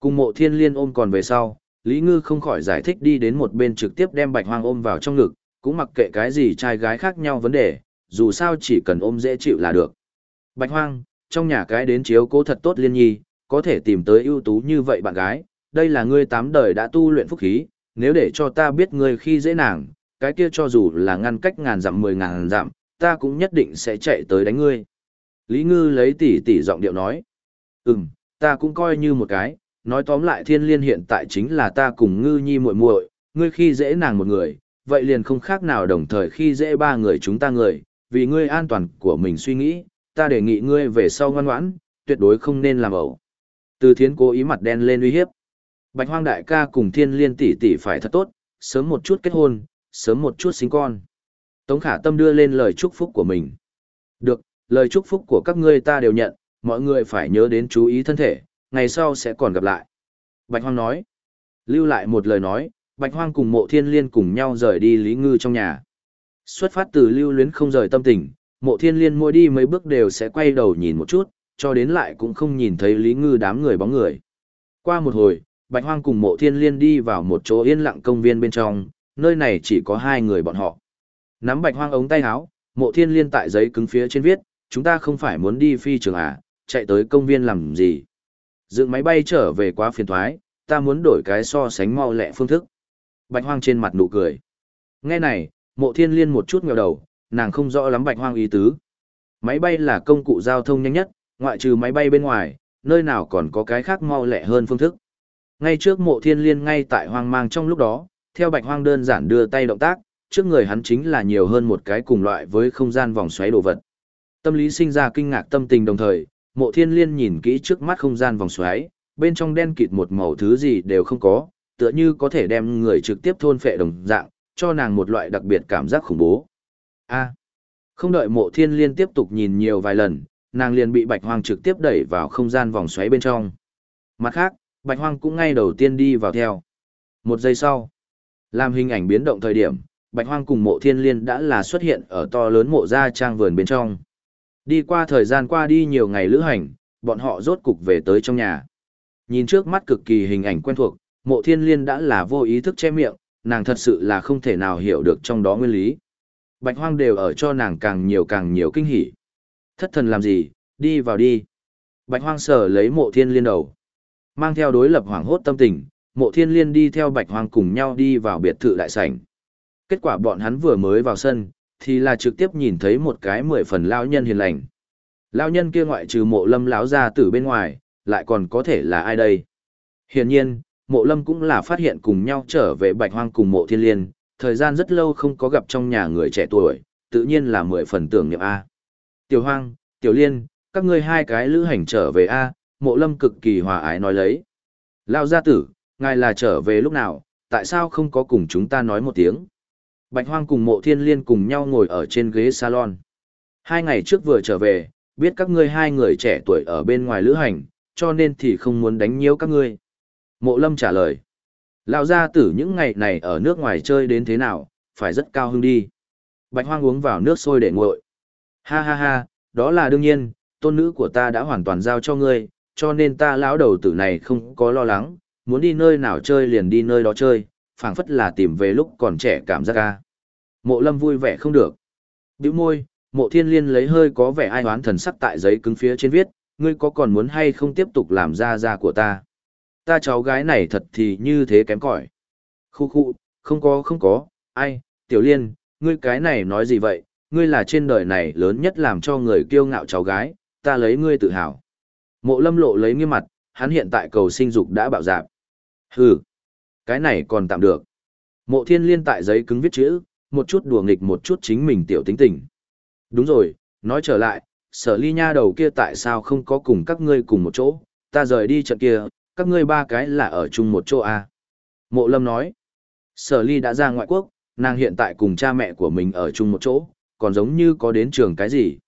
Cùng Mộ Thiên Liên ôm còn về sau, Lý Ngư không khỏi giải thích đi đến một bên trực tiếp đem Bạch Hoang ôm vào trong ngực, cũng mặc kệ cái gì trai gái khác nhau vấn đề, dù sao chỉ cần ôm dễ chịu là được. Bạch Hoang, trong nhà cái đến chiếu cố thật tốt liên nhi, có thể tìm tới ưu tú như vậy bạn gái, đây là ngươi tám đời đã tu luyện phúc khí, nếu để cho ta biết ngươi khi dễ nàng, cái kia cho dù là ngăn cách ngàn dặm mười ngàn dặm, ta cũng nhất định sẽ chạy tới đánh ngươi. Lý Ngư lấy tỉ tỉ giọng điệu nói, ừm, ta cũng coi như một cái, nói tóm lại thiên liên hiện tại chính là ta cùng Ngư nhi muội muội, ngươi khi dễ nàng một người, vậy liền không khác nào đồng thời khi dễ ba người chúng ta người, vì ngươi an toàn của mình suy nghĩ, ta đề nghị ngươi về sau ngoan ngoãn, tuyệt đối không nên làm ẩu. Từ thiến cố ý mặt đen lên uy hiếp. Bạch hoang đại ca cùng thiên liên tỷ tỷ phải thật tốt, sớm một chút kết hôn, sớm một chút sinh con. Tống khả tâm đưa lên lời chúc phúc của mình. Được, lời chúc phúc của các ngươi ta đều nhận, mọi người phải nhớ đến chú ý thân thể, ngày sau sẽ còn gặp lại. Bạch hoang nói. Lưu lại một lời nói, Bạch hoang cùng mộ thiên liên cùng nhau rời đi Lý Ngư trong nhà. Xuất phát từ lưu luyến không rời tâm tình, mộ thiên liên mỗi đi mấy bước đều sẽ quay đầu nhìn một chút, cho đến lại cũng không nhìn thấy Lý Ngư đám người bóng người. Qua một hồi, Bạch Hoang cùng mộ thiên liên đi vào một chỗ yên lặng công viên bên trong, nơi này chỉ có hai người bọn họ. Nắm Bạch Hoang ống tay áo, mộ thiên liên tại giấy cứng phía trên viết, chúng ta không phải muốn đi phi trường à, chạy tới công viên làm gì. Dựng máy bay trở về quá phiền thoái, ta muốn đổi cái so sánh mau lẹ phương thức. Bạch Hoang trên mặt nụ cười. Nghe này, mộ thiên liên một chút nghèo đầu, nàng không rõ lắm bạch hoang ý tứ. Máy bay là công cụ giao thông nhanh nhất, ngoại trừ máy bay bên ngoài, nơi nào còn có cái khác mau lẹ hơn phương thức. Ngay trước mộ thiên liên ngay tại hoang mang trong lúc đó, theo bạch hoang đơn giản đưa tay động tác, trước người hắn chính là nhiều hơn một cái cùng loại với không gian vòng xoáy đồ vật. Tâm lý sinh ra kinh ngạc tâm tình đồng thời, mộ thiên liên nhìn kỹ trước mắt không gian vòng xoáy, bên trong đen kịt một màu thứ gì đều không có, tựa như có thể đem người trực tiếp thôn phệ đồng dạng, cho nàng một loại đặc biệt cảm giác khủng bố. A. Không đợi mộ thiên liên tiếp tục nhìn nhiều vài lần nàng liền bị bạch hoang trực tiếp đẩy vào không gian vòng xoáy bên trong. Mặt khác bạch hoang cũng ngay đầu tiên đi vào theo. Một giây sau làm hình ảnh biến động thời điểm bạch hoang cùng mộ thiên liên đã là xuất hiện ở to lớn mộ gia trang vườn bên trong đi qua thời gian qua đi nhiều ngày lữ hành bọn họ rốt cục về tới trong nhà nhìn trước mắt cực kỳ hình ảnh quen thuộc mộ thiên liên đã là vô ý thức che miệng nàng thật sự là không thể nào hiểu được trong đó nguyên lý Bạch hoang đều ở cho nàng càng nhiều càng nhiều kinh hỉ. Thất thần làm gì, đi vào đi. Bạch hoang sở lấy mộ thiên liên đầu. Mang theo đối lập hoảng hốt tâm tình, mộ thiên liên đi theo bạch hoang cùng nhau đi vào biệt thự đại sảnh. Kết quả bọn hắn vừa mới vào sân, thì là trực tiếp nhìn thấy một cái mười phần lao nhân hiền lành. Lao nhân kia ngoại trừ mộ lâm lão ra từ bên ngoài, lại còn có thể là ai đây? Hiển nhiên, mộ lâm cũng là phát hiện cùng nhau trở về bạch hoang cùng mộ thiên liên, thời gian rất lâu không có gặp trong nhà người trẻ tuổi, tự nhiên là mười phần tưởng niệm A. Tiểu Hoang, Tiểu Liên, các ngươi hai cái lữ hành trở về A, mộ lâm cực kỳ hòa ái nói lấy. Lao gia tử, ngài là trở về lúc nào, tại sao không có cùng chúng ta nói một tiếng? Bạch Hoang cùng mộ thiên liên cùng nhau ngồi ở trên ghế salon. Hai ngày trước vừa trở về, biết các ngươi hai người trẻ tuổi ở bên ngoài lữ hành, cho nên thì không muốn đánh nhiễu các ngươi. Mộ lâm trả lời. Lão gia tử những ngày này ở nước ngoài chơi đến thế nào, phải rất cao hứng đi. Bạch hoang uống vào nước sôi để nguội. Ha ha ha, đó là đương nhiên, tôn nữ của ta đã hoàn toàn giao cho ngươi, cho nên ta lão đầu tử này không có lo lắng, muốn đi nơi nào chơi liền đi nơi đó chơi, phảng phất là tìm về lúc còn trẻ cảm giác ca. Mộ lâm vui vẻ không được. Biểu môi, mộ thiên liên lấy hơi có vẻ ai oán thần sắc tại giấy cứng phía trên viết, ngươi có còn muốn hay không tiếp tục làm ra ra của ta. Ta cháu gái này thật thì như thế kém cỏi. Khu khu, không có không có, ai, tiểu liên, ngươi cái này nói gì vậy, ngươi là trên đời này lớn nhất làm cho người kiêu ngạo cháu gái, ta lấy ngươi tự hào. Mộ lâm lộ lấy nghiêm mặt, hắn hiện tại cầu sinh dục đã bạo dạp. Hừ, cái này còn tạm được. Mộ thiên liên tại giấy cứng viết chữ, một chút đùa nghịch một chút chính mình tiểu tính tình. Đúng rồi, nói trở lại, sở ly nha đầu kia tại sao không có cùng các ngươi cùng một chỗ, ta rời đi trận kia, các ngươi ba cái là ở chung một chỗ à. Mộ lâm nói, sở ly đã ra ngoại quốc, nàng hiện tại cùng cha mẹ của mình ở chung một chỗ, còn giống như có đến trường cái gì.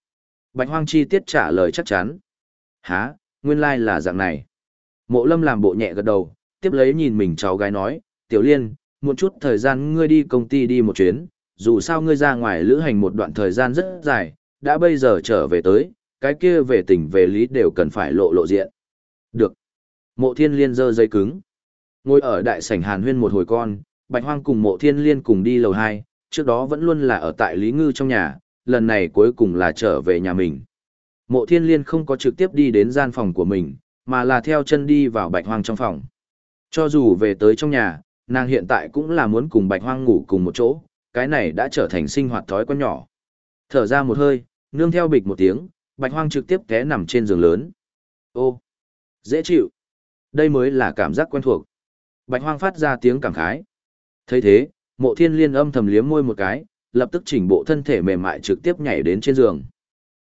Bạch hoang chi tiết trả lời chắc chắn. Hả, nguyên lai là dạng này. Mộ lâm làm bộ nhẹ gật đầu, tiếp lấy nhìn mình cháu gái nói, tiểu liên, một chút thời gian ngươi đi công ty đi một chuyến, dù sao ngươi ra ngoài lữ hành một đoạn thời gian rất dài, đã bây giờ trở về tới, cái kia về tình về lý đều cần phải lộ lộ diện. Được. Mộ thiên liên dơ dây cứng. Ngồi ở đại sảnh hàn huyên một hồi con, bạch hoang cùng mộ thiên liên cùng đi lầu 2, trước đó vẫn luôn là ở tại Lý Ngư trong nhà, lần này cuối cùng là trở về nhà mình. Mộ thiên liên không có trực tiếp đi đến gian phòng của mình, mà là theo chân đi vào bạch hoang trong phòng. Cho dù về tới trong nhà, nàng hiện tại cũng là muốn cùng bạch hoang ngủ cùng một chỗ, cái này đã trở thành sinh hoạt thói quen nhỏ. Thở ra một hơi, nương theo bịch một tiếng, bạch hoang trực tiếp té nằm trên giường lớn. Ô, dễ chịu. Đây mới là cảm giác quen thuộc. Bạch hoang phát ra tiếng cảm khái. thấy thế, mộ thiên liên âm thầm liếm môi một cái, lập tức chỉnh bộ thân thể mềm mại trực tiếp nhảy đến trên giường.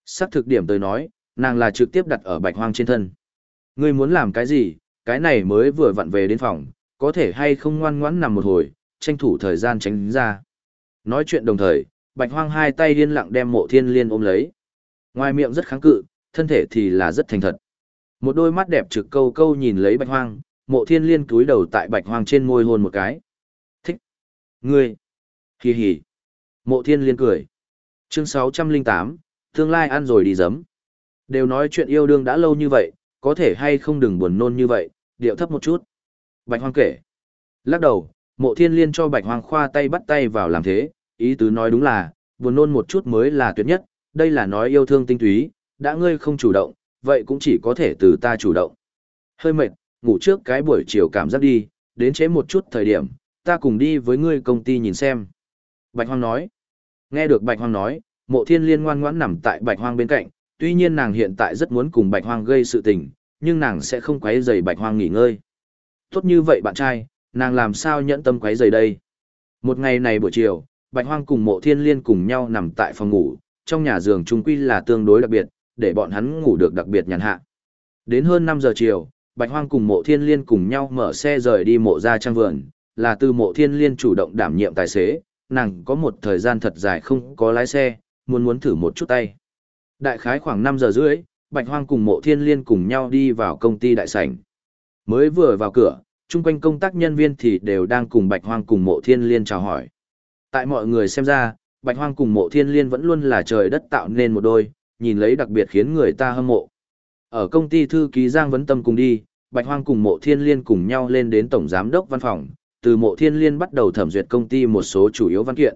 Sắc thực điểm tới nói, nàng là trực tiếp đặt ở bạch hoang trên thân. Ngươi muốn làm cái gì, cái này mới vừa vặn về đến phòng, có thể hay không ngoan ngoãn nằm một hồi, tranh thủ thời gian tránh ra. Nói chuyện đồng thời, bạch hoang hai tay điên lặng đem mộ thiên liên ôm lấy. Ngoài miệng rất kháng cự, thân thể thì là rất thành thật. Một đôi mắt đẹp trực câu câu nhìn lấy bạch hoang, mộ thiên liên cúi đầu tại bạch hoang trên môi hôn một cái. Thích. Ngươi. Hì hì. Mộ thiên liên cười. Chương 608, tương lai ăn rồi đi giấm. Đều nói chuyện yêu đương đã lâu như vậy, có thể hay không đừng buồn nôn như vậy, điệu thấp một chút. Bạch hoang kể. Lắc đầu, mộ thiên liên cho bạch hoang khoa tay bắt tay vào làm thế, ý tứ nói đúng là, buồn nôn một chút mới là tuyệt nhất, đây là nói yêu thương tinh túy, đã ngươi không chủ động, vậy cũng chỉ có thể từ ta chủ động. Hơi mệt, ngủ trước cái buổi chiều cảm giác đi, đến chế một chút thời điểm, ta cùng đi với ngươi công ty nhìn xem. Bạch Hoang nói. Nghe được Bạch Hoang nói, mộ thiên liên ngoan ngoãn nằm tại Bạch Hoang bên cạnh, tuy nhiên nàng hiện tại rất muốn cùng Bạch Hoang gây sự tình, nhưng nàng sẽ không quấy rầy Bạch Hoang nghỉ ngơi. Tốt như vậy bạn trai, nàng làm sao nhẫn tâm quấy rầy đây? Một ngày này buổi chiều, Bạch Hoang cùng mộ thiên liên cùng nhau nằm tại phòng ngủ, trong nhà giường trung quy là tương đối đặc biệt, để bọn hắn ngủ được đặc biệt nhàn hạ. Đến hơn 5 giờ chiều, Bạch Hoang cùng mộ thiên liên cùng nhau mở xe rời đi mộ ra trang vườn, là từ mộ thiên liên chủ động đảm nhiệm tài xế, nàng có một thời gian thật dài không có lái xe, muốn muốn thử một chút tay. Đại khái khoảng 5 giờ rưỡi, Bạch Hoang cùng mộ thiên liên cùng nhau đi vào công ty đại sảnh. Mới vừa vào cửa, chung quanh công tác nhân viên thì đều đang cùng Bạch Hoang cùng mộ thiên liên chào hỏi. Tại mọi người xem ra, Bạch Hoang cùng mộ thiên liên vẫn luôn là trời đất tạo nên một đôi, nhìn lấy đặc biệt khiến người ta hâm mộ. Ở công ty thư ký Giang Vấn Tâm cùng đi, Bạch Hoang cùng mộ thiên liên cùng nhau lên đến tổng giám đốc văn phòng, từ mộ thiên liên bắt đầu thẩm duyệt công ty một số chủ yếu văn kiện.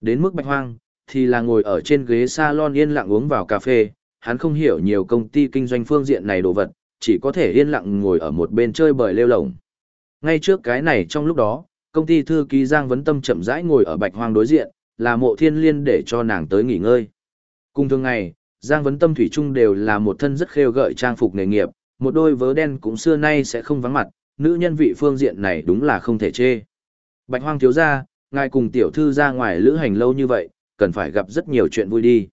Đến mức Bạch Hoang, thì là ngồi ở trên ghế salon yên lặng uống vào cà phê, hắn không hiểu nhiều công ty kinh doanh phương diện này đồ vật, chỉ có thể yên lặng ngồi ở một bên chơi bời lêu lổng. Ngay trước cái này trong lúc đó, công ty thư ký Giang Vấn Tâm chậm rãi ngồi ở Bạch Hoang đối diện, là mộ thiên liên để cho nàng tới nghỉ ngơi. Cùng thường ngày, Giang Vấn Tâm Thủy Trung đều là một thân rất khêu gợi trang phục nghề nghiệp, một đôi vớ đen cũng xưa nay sẽ không vắng mặt, nữ nhân vị phương diện này đúng là không thể chê. Bạch Hoang thiếu gia, ngài cùng tiểu thư ra ngoài lữ hành lâu như vậy, cần phải gặp rất nhiều chuyện vui đi.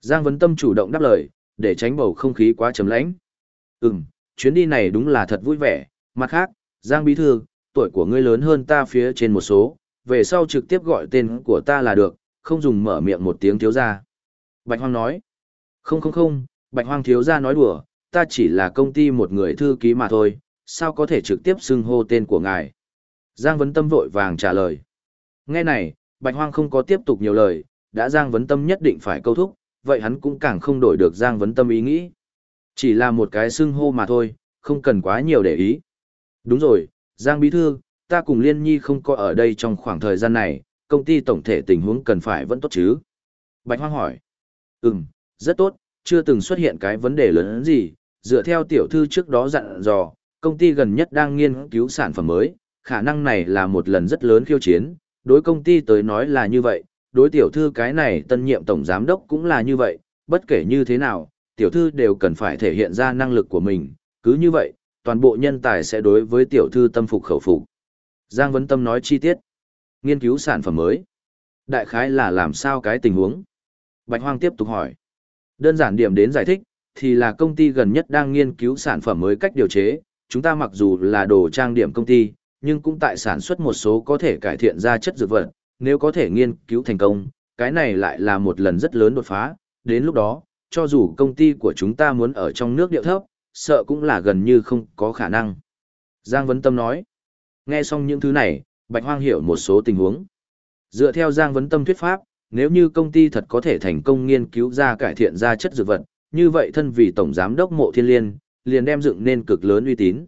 Giang Vấn Tâm chủ động đáp lời, để tránh bầu không khí quá trầm lãnh. Ừm, chuyến đi này đúng là thật vui vẻ, mặt khác, Giang Bí Thư, tuổi của ngươi lớn hơn ta phía trên một số, về sau trực tiếp gọi tên của ta là được, không dùng mở miệng một tiếng thiếu ra. Bạch Hoang nói, không không không, Bạch Hoang thiếu ra nói đùa, ta chỉ là công ty một người thư ký mà thôi, sao có thể trực tiếp xưng hô tên của ngài. Giang Vấn Tâm vội vàng trả lời. Nghe này, Bạch Hoang không có tiếp tục nhiều lời, đã Giang Vấn Tâm nhất định phải câu thúc, vậy hắn cũng càng không đổi được Giang Vấn Tâm ý nghĩ. Chỉ là một cái xưng hô mà thôi, không cần quá nhiều để ý. Đúng rồi, Giang Bí Thư, ta cùng Liên Nhi không có ở đây trong khoảng thời gian này, công ty tổng thể tình huống cần phải vẫn tốt chứ? Bạch Hoang hỏi. Ừm, rất tốt, chưa từng xuất hiện cái vấn đề lớn gì, dựa theo tiểu thư trước đó dặn dò, công ty gần nhất đang nghiên cứu sản phẩm mới, khả năng này là một lần rất lớn khiêu chiến, đối công ty tới nói là như vậy, đối tiểu thư cái này tân nhiệm tổng giám đốc cũng là như vậy, bất kể như thế nào, tiểu thư đều cần phải thể hiện ra năng lực của mình, cứ như vậy, toàn bộ nhân tài sẽ đối với tiểu thư tâm phục khẩu phục. Giang Vấn Tâm nói chi tiết. Nghiên cứu sản phẩm mới. Đại khái là làm sao cái tình huống? Bạch Hoang tiếp tục hỏi. Đơn giản điểm đến giải thích, thì là công ty gần nhất đang nghiên cứu sản phẩm mới cách điều chế. Chúng ta mặc dù là đồ trang điểm công ty, nhưng cũng tại sản xuất một số có thể cải thiện ra chất dược vật. Nếu có thể nghiên cứu thành công, cái này lại là một lần rất lớn đột phá. Đến lúc đó, cho dù công ty của chúng ta muốn ở trong nước điệu thấp, sợ cũng là gần như không có khả năng. Giang Vấn Tâm nói. Nghe xong những thứ này, Bạch Hoang hiểu một số tình huống. Dựa theo Giang Vấn Tâm thuyết pháp, nếu như công ty thật có thể thành công nghiên cứu ra cải thiện ra chất dược vật, như vậy thân vì tổng giám đốc Mộ Thiên Liên, liền đem dựng nên cực lớn uy tín.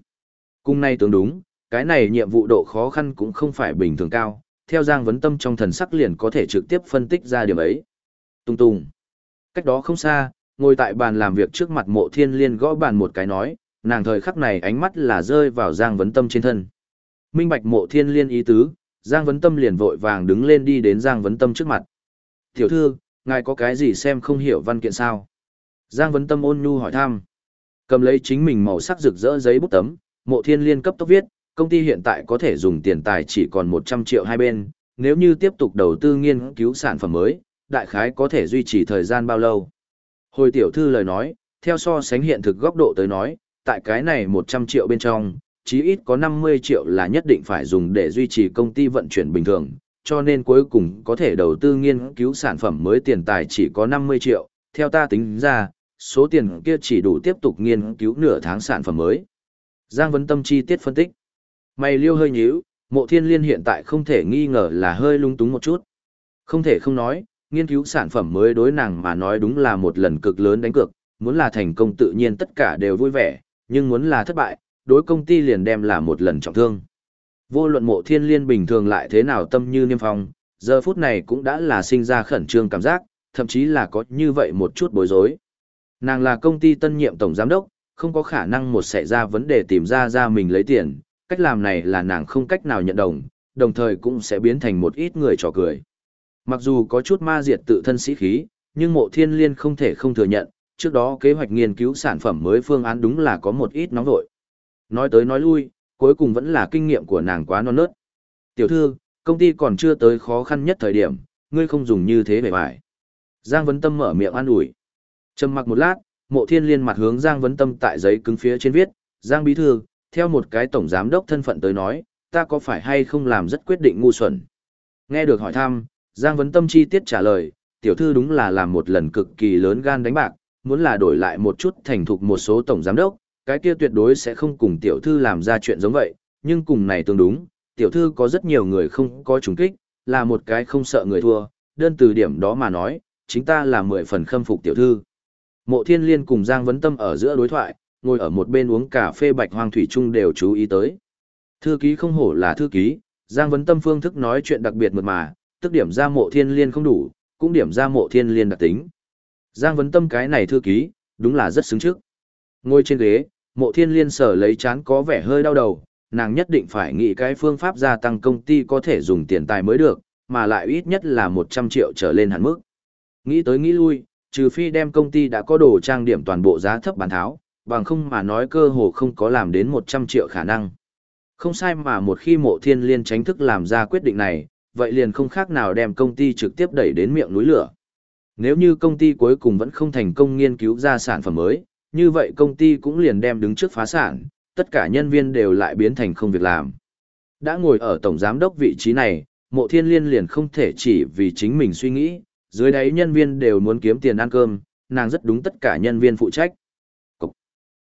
Cung này tưởng đúng, cái này nhiệm vụ độ khó khăn cũng không phải bình thường cao, theo Giang Vấn Tâm trong thần sắc liền có thể trực tiếp phân tích ra điểm ấy. Tung tung. Cách đó không xa, ngồi tại bàn làm việc trước mặt Mộ Thiên Liên gõ bàn một cái nói, nàng thời khắc này ánh mắt là rơi vào Giang Vấn Tâm trên thân. Minh bạch mộ thiên liên ý tứ, Giang Vấn Tâm liền vội vàng đứng lên đi đến Giang Vấn Tâm trước mặt. Tiểu thư, ngài có cái gì xem không hiểu văn kiện sao? Giang Vấn Tâm ôn nhu hỏi thăm. Cầm lấy chính mình màu sắc rực rỡ giấy bút tấm, mộ thiên liên cấp tốc viết, công ty hiện tại có thể dùng tiền tài chỉ còn 100 triệu hai bên, nếu như tiếp tục đầu tư nghiên cứu sản phẩm mới, đại khái có thể duy trì thời gian bao lâu. Hồi tiểu thư lời nói, theo so sánh hiện thực góc độ tới nói, tại cái này 100 triệu bên trong, chí ít có 50 triệu là nhất định phải dùng để duy trì công ty vận chuyển bình thường, cho nên cuối cùng có thể đầu tư nghiên cứu sản phẩm mới tiền tài chỉ có 50 triệu, theo ta tính ra, số tiền kia chỉ đủ tiếp tục nghiên cứu nửa tháng sản phẩm mới. Giang Vấn Tâm chi tiết phân tích. Mày liêu hơi nhíu, mộ thiên liên hiện tại không thể nghi ngờ là hơi lung túng một chút. Không thể không nói, nghiên cứu sản phẩm mới đối nàng mà nói đúng là một lần cực lớn đánh cược, muốn là thành công tự nhiên tất cả đều vui vẻ, nhưng muốn là thất bại, đối công ty liền đem là một lần trọng thương. Vô luận mộ thiên liên bình thường lại thế nào tâm như niêm phong, giờ phút này cũng đã là sinh ra khẩn trương cảm giác, thậm chí là có như vậy một chút bối rối. Nàng là công ty tân nhiệm tổng giám đốc, không có khả năng một xảy ra vấn đề tìm ra ra mình lấy tiền, cách làm này là nàng không cách nào nhận đồng, đồng thời cũng sẽ biến thành một ít người trò cười. Mặc dù có chút ma diệt tự thân sĩ khí, nhưng mộ thiên liên không thể không thừa nhận, trước đó kế hoạch nghiên cứu sản phẩm mới phương án đúng là có một ít nóng vội. Nói tới nói lui, cuối cùng vẫn là kinh nghiệm của nàng quá non nớt. Tiểu thư, công ty còn chưa tới khó khăn nhất thời điểm, ngươi không dùng như thế bề bài. Giang Vấn Tâm mở miệng an ủi. Trầm mặc một lát, mộ thiên liên mặt hướng Giang Vấn Tâm tại giấy cứng phía trên viết, Giang Bí Thư, theo một cái tổng giám đốc thân phận tới nói, ta có phải hay không làm rất quyết định ngu xuẩn. Nghe được hỏi thăm, Giang Vấn Tâm chi tiết trả lời, tiểu thư đúng là làm một lần cực kỳ lớn gan đánh bạc, muốn là đổi lại một chút thành thục một số tổng giám đốc, cái kia tuyệt đối sẽ không cùng tiểu thư làm ra chuyện giống vậy, nhưng cùng này tương đúng, tiểu thư có rất nhiều người không có trùng kích, là một cái không sợ người thua, đơn từ điểm đó mà nói, chính ta là mười phần khâm phục tiểu thư. Mộ thiên liên cùng Giang Vấn Tâm ở giữa đối thoại, ngồi ở một bên uống cà phê bạch hoang thủy trung đều chú ý tới. Thư ký không hổ là thư ký, Giang Vấn Tâm phương thức nói chuyện đặc biệt mượt mà, tức điểm ra mộ thiên liên không đủ, cũng điểm ra mộ thiên liên đặc tính. Giang Vấn Tâm cái này thư ký, đúng là rất xứng trước. Ngồi trên ghế, mộ thiên liên sở lấy chán có vẻ hơi đau đầu, nàng nhất định phải nghĩ cái phương pháp gia tăng công ty có thể dùng tiền tài mới được, mà lại ít nhất là 100 triệu trở lên hẳn mức. Nghĩ tới nghĩ lui, trừ phi đem công ty đã có đồ trang điểm toàn bộ giá thấp bán tháo, bằng không mà nói cơ hồ không có làm đến 100 triệu khả năng. Không sai mà một khi mộ thiên liên tránh thức làm ra quyết định này, vậy liền không khác nào đem công ty trực tiếp đẩy đến miệng núi lửa. Nếu như công ty cuối cùng vẫn không thành công nghiên cứu ra sản phẩm mới, như vậy công ty cũng liền đem đứng trước phá sản, tất cả nhân viên đều lại biến thành không việc làm. Đã ngồi ở tổng giám đốc vị trí này, mộ thiên liên liền không thể chỉ vì chính mình suy nghĩ, dưới đấy nhân viên đều muốn kiếm tiền ăn cơm, nàng rất đúng tất cả nhân viên phụ trách.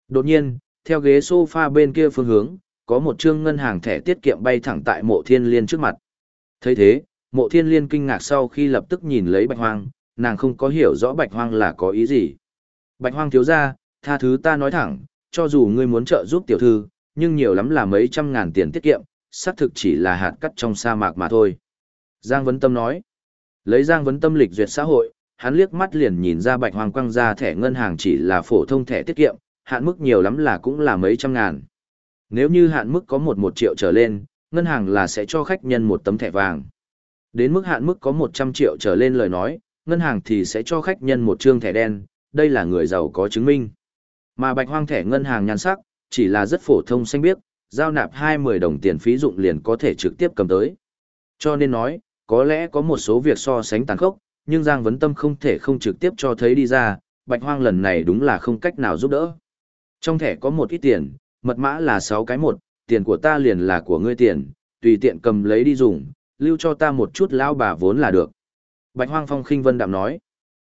Đột nhiên, theo ghế sofa bên kia phương hướng, có một chương ngân hàng thẻ tiết kiệm bay thẳng tại mộ thiên liên trước mặt. thấy thế, mộ thiên liên kinh ngạc sau khi lập tức nhìn lấy bạch hoang, nàng không có hiểu rõ bạch hoang là có ý gì. Bạch hoang thiếu gia tha thứ ta nói thẳng, cho dù ngươi muốn trợ giúp tiểu thư, nhưng nhiều lắm là mấy trăm ngàn tiền tiết kiệm, xác thực chỉ là hạt cắt trong sa mạc mà thôi. Giang Vấn Tâm nói, lấy Giang Vấn Tâm lịch duyệt xã hội, hắn liếc mắt liền nhìn ra bạch hoang quăng ra thẻ ngân hàng chỉ là phổ thông thẻ tiết kiệm, hạn mức nhiều lắm là cũng là mấy trăm ngàn. Nếu như hạn mức có một một triệu trở lên, ngân hàng là sẽ cho khách nhân một tấm thẻ vàng. Đến mức hạn mức có 100 triệu trở lên lời nói, ngân hàng thì sẽ cho khách nhân một trương thẻ đen, đây là người giàu có chứng minh. Mà bạch hoang thẻ ngân hàng nhan sắc, chỉ là rất phổ thông xanh biếc, giao nạp 20 đồng tiền phí dụng liền có thể trực tiếp cầm tới. Cho nên nói, có lẽ có một số việc so sánh tàn khốc, nhưng Giang Vấn Tâm không thể không trực tiếp cho thấy đi ra, bạch hoang lần này đúng là không cách nào giúp đỡ. Trong thẻ có một ít tiền, mật mã là 6 cái một, tiền của ta liền là của ngươi tiền, tùy tiện cầm lấy đi dùng, lưu cho ta một chút lão bà vốn là được. Bạch Hoang Phong khinh vân đạm nói,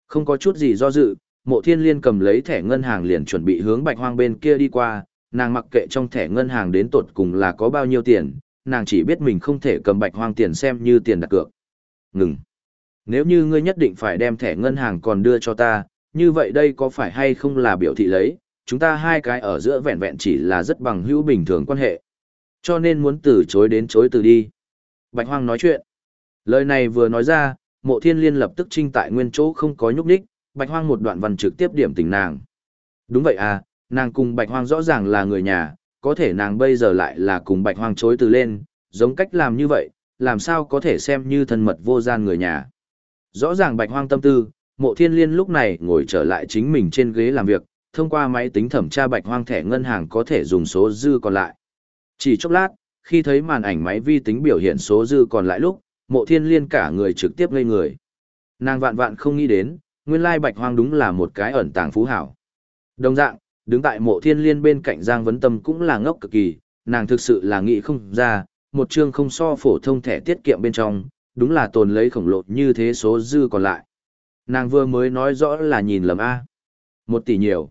không có chút gì do dự, mộ thiên liên cầm lấy thẻ ngân hàng liền chuẩn bị hướng Bạch Hoang bên kia đi qua, nàng mặc kệ trong thẻ ngân hàng đến tột cùng là có bao nhiêu tiền, nàng chỉ biết mình không thể cầm Bạch Hoang tiền xem như tiền đặt cược. Ngừng. Nếu như ngươi nhất định phải đem thẻ ngân hàng còn đưa cho ta, như vậy đây có phải hay không là biểu thị lấy, chúng ta hai cái ở giữa vẹn vẹn chỉ là rất bằng hữu bình thường quan hệ. Cho nên muốn từ chối đến chối từ đi. Bạch Hoang nói chuyện. Lời này vừa nói ra, mộ thiên liên lập tức trinh tại nguyên chỗ không có nhúc nhích, Bạch Hoang một đoạn văn trực tiếp điểm tình nàng. Đúng vậy à, nàng cùng Bạch Hoang rõ ràng là người nhà, có thể nàng bây giờ lại là cùng Bạch Hoang chối từ lên, giống cách làm như vậy, làm sao có thể xem như thân mật vô gian người nhà. Rõ ràng Bạch Hoang tâm tư, mộ thiên liên lúc này ngồi trở lại chính mình trên ghế làm việc, thông qua máy tính thẩm tra Bạch Hoang thẻ ngân hàng có thể dùng số dư còn lại. Chỉ chốc lát, khi thấy màn ảnh máy vi tính biểu hiện số dư còn lại lúc, mộ thiên liên cả người trực tiếp ngây người. Nàng vạn vạn không nghĩ đến, nguyên lai bạch hoang đúng là một cái ẩn tàng phú hảo. Đồng dạng, đứng tại mộ thiên liên bên cạnh Giang Vấn Tâm cũng là ngốc cực kỳ, nàng thực sự là nghĩ không ra, một chương không so phổ thông thẻ tiết kiệm bên trong, đúng là tồn lấy khổng lồ như thế số dư còn lại. Nàng vừa mới nói rõ là nhìn lầm A. Một tỷ nhiều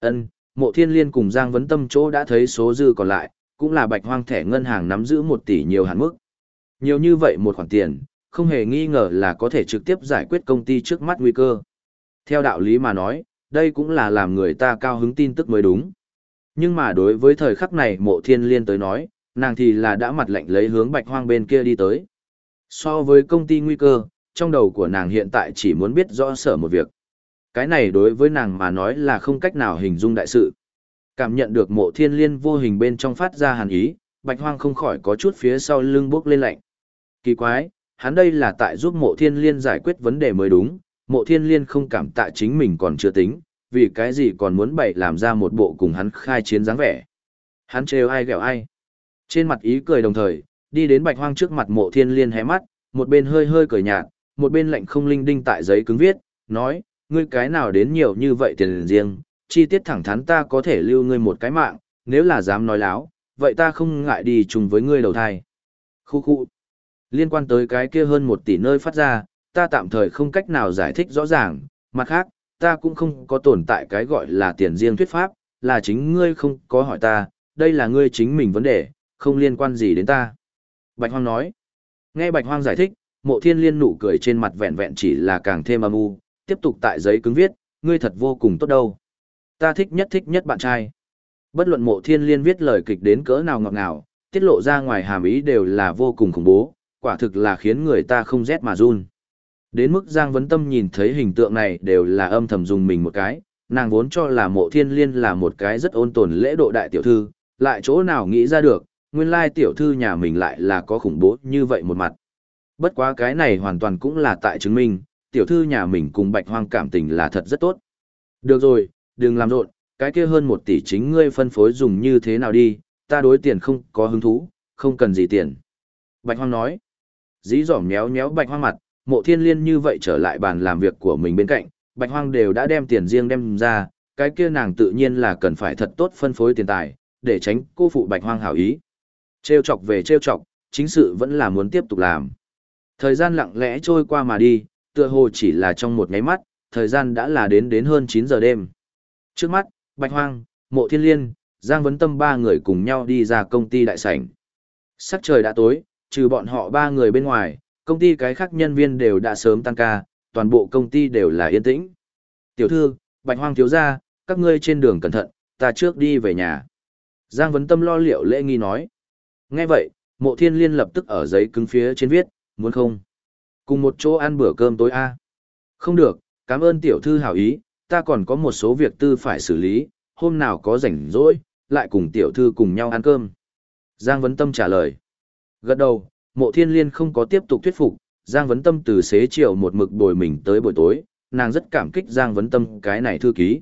ân mộ thiên liên cùng Giang Vấn Tâm chỗ đã thấy số dư còn lại, cũng là bạch hoang thẻ ngân hàng nắm giữ một tỷ nhiều hạn mức. Nhiều như vậy một khoản tiền, không hề nghi ngờ là có thể trực tiếp giải quyết công ty trước mắt nguy cơ. Theo đạo lý mà nói, đây cũng là làm người ta cao hứng tin tức mới đúng. Nhưng mà đối với thời khắc này mộ thiên liên tới nói, nàng thì là đã mặt lạnh lấy hướng bạch hoang bên kia đi tới. So với công ty nguy cơ, trong đầu của nàng hiện tại chỉ muốn biết rõ sở một việc. Cái này đối với nàng mà nói là không cách nào hình dung đại sự. Cảm nhận được mộ thiên liên vô hình bên trong phát ra hàn ý, bạch hoang không khỏi có chút phía sau lưng bước lên lạnh. Kỳ quái, hắn đây là tại giúp mộ thiên liên giải quyết vấn đề mới đúng, mộ thiên liên không cảm tạ chính mình còn chưa tính, vì cái gì còn muốn bày làm ra một bộ cùng hắn khai chiến dáng vẻ. Hắn trêu ai ghẹo ai. Trên mặt ý cười đồng thời, đi đến bạch hoang trước mặt mộ thiên liên hé mắt, một bên hơi hơi cười nhạt, một bên lạnh không linh đinh tại giấy cứng viết, nói, ngươi cái nào đến nhiều như vậy tiền riêng, chi tiết thẳng thắn ta có thể lưu ngươi một cái mạng, nếu là dám nói láo, vậy ta không ngại đi chung với ngươi đầu thai. Khu khu. Liên quan tới cái kia hơn một tỷ nơi phát ra, ta tạm thời không cách nào giải thích rõ ràng, mặt khác, ta cũng không có tồn tại cái gọi là tiền riêng thuyết pháp, là chính ngươi không có hỏi ta, đây là ngươi chính mình vấn đề, không liên quan gì đến ta. Bạch Hoang nói. Nghe Bạch Hoang giải thích, mộ thiên liên nụ cười trên mặt vẹn vẹn chỉ là càng thêm âm u, tiếp tục tại giấy cứng viết, ngươi thật vô cùng tốt đâu. Ta thích nhất thích nhất bạn trai. Bất luận mộ thiên liên viết lời kịch đến cỡ nào ngọt ngào, tiết lộ ra ngoài hàm ý đều là vô cùng khủng bố, quả thực là khiến người ta không rét mà run. Đến mức Giang Vấn Tâm nhìn thấy hình tượng này đều là âm thầm dùng mình một cái, nàng vốn cho là mộ thiên liên là một cái rất ôn tồn lễ độ đại tiểu thư, lại chỗ nào nghĩ ra được, nguyên lai tiểu thư nhà mình lại là có khủng bố như vậy một mặt. Bất quá cái này hoàn toàn cũng là tại chứng minh, tiểu thư nhà mình cùng bạch hoang cảm tình là thật rất tốt. Được rồi, đừng làm rộn, cái kia hơn một tỷ chính ngươi phân phối dùng như thế nào đi, ta đối tiền không có hứng thú, không cần gì tiền. Bạch hoang nói, dí dỏm méo méo bạch hoang mặt, mộ thiên liên như vậy trở lại bàn làm việc của mình bên cạnh, bạch hoang đều đã đem tiền riêng đem ra, cái kia nàng tự nhiên là cần phải thật tốt phân phối tiền tài, để tránh cô phụ bạch hoang hảo ý. Trêu chọc về trêu chọc, chính sự vẫn là muốn tiếp tục làm. Thời gian lặng lẽ trôi qua mà đi, tựa hồ chỉ là trong một nháy mắt, thời gian đã là đến đến hơn 9 giờ đêm. Trước mắt, Bạch Hoang, Mộ Thiên Liên, Giang Vấn Tâm ba người cùng nhau đi ra công ty đại sảnh. Sắc trời đã tối, trừ bọn họ ba người bên ngoài, công ty cái khác nhân viên đều đã sớm tăng ca, toàn bộ công ty đều là yên tĩnh. Tiểu thư, Bạch Hoang thiếu gia, các ngươi trên đường cẩn thận, ta trước đi về nhà. Giang Vấn Tâm lo liệu lễ nghi nói. Nghe vậy, Mộ Thiên Liên lập tức ở giấy cứng phía trên viết, muốn không? Cùng một chỗ ăn bữa cơm tối a Không được, cảm ơn tiểu thư hảo ý, ta còn có một số việc tư phải xử lý, hôm nào có rảnh rỗi, lại cùng tiểu thư cùng nhau ăn cơm. Giang Vấn Tâm trả lời. Gật đầu, mộ thiên liên không có tiếp tục thuyết phục, Giang Vấn Tâm từ xế chiều một mực bồi mình tới buổi tối, nàng rất cảm kích Giang Vấn Tâm cái này thư ký.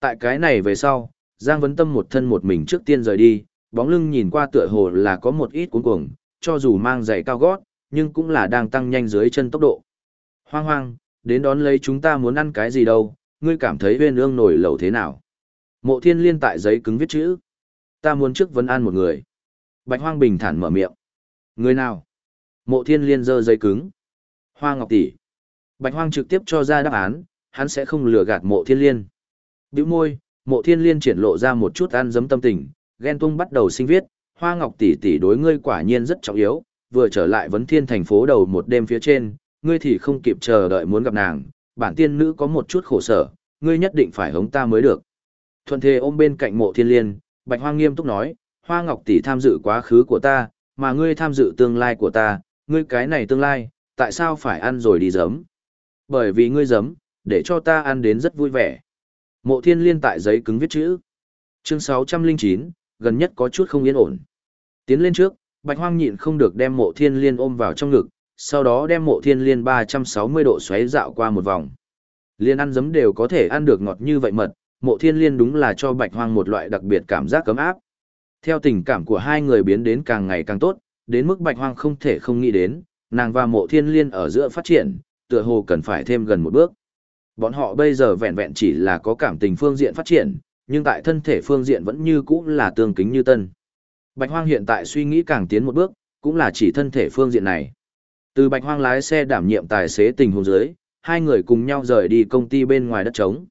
Tại cái này về sau, Giang Vấn Tâm một thân một mình trước tiên rời đi, bóng lưng nhìn qua tựa hồ là có một ít cuốn cuồng, cho dù mang giày cao gót, nhưng cũng là đang tăng nhanh dưới chân tốc độ. Hoang hoang, đến đón lấy chúng ta muốn ăn cái gì đâu, ngươi cảm thấy huyên ương nổi lẩu thế nào? Mộ thiên liên tại giấy cứng viết chữ. Ta muốn trước vấn An một người. Bạch hoang bình thản mở miệng. Người nào? Mộ thiên liên giơ giấy cứng. Hoa ngọc tỷ. Bạch hoang trực tiếp cho ra đáp án, hắn sẽ không lừa gạt mộ thiên liên. Biểu môi, mộ thiên liên triển lộ ra một chút ăn dấm tâm tình, ghen tung bắt đầu sinh viết. Hoa ngọc tỷ tỷ đối ngươi quả nhiên rất trọng yếu, vừa trở lại vấn thiên thành phố đầu một đêm phía trên, ngươi thì không kịp chờ đợi muốn gặp nàng, bản tiên nữ có một chút khổ sở, ngươi nhất định phải hống ta mới được. Thuận thề ôm bên cạnh mộ thiên liên, bạch hoang nghiêm túc nói, hoa ngọc tỷ tham dự quá khứ của ta, mà ngươi tham dự tương lai của ta, ngươi cái này tương lai, tại sao phải ăn rồi đi giấm? Bởi vì ngươi giấm, để cho ta ăn đến rất vui vẻ. Mộ thiên liên tại giấy cứng viết chữ. Chương 609, gần nhất có chút không yên ổn. Tiến lên trước, bạch hoang nhịn không được đem mộ thiên liên ôm vào trong ngực, sau đó đem mộ thiên liên 360 độ xoáy dạo qua một vòng. Liên ăn giấm đều có thể ăn được ngọt như vậy mật, mộ thiên liên đúng là cho bạch hoang một loại đặc biệt cảm giác cấm áp. Theo tình cảm của hai người biến đến càng ngày càng tốt, đến mức bạch hoang không thể không nghĩ đến, nàng và mộ thiên liên ở giữa phát triển, tựa hồ cần phải thêm gần một bước. Bọn họ bây giờ vẹn vẹn chỉ là có cảm tình phương diện phát triển, nhưng tại thân thể phương diện vẫn như cũ là tương kính như tân. Bạch hoang hiện tại suy nghĩ càng tiến một bước, cũng là chỉ thân thể phương diện này. Từ bạch hoang lái xe đảm nhiệm tài xế tình huống dưới, hai người cùng nhau rời đi công ty bên ngoài đất trống.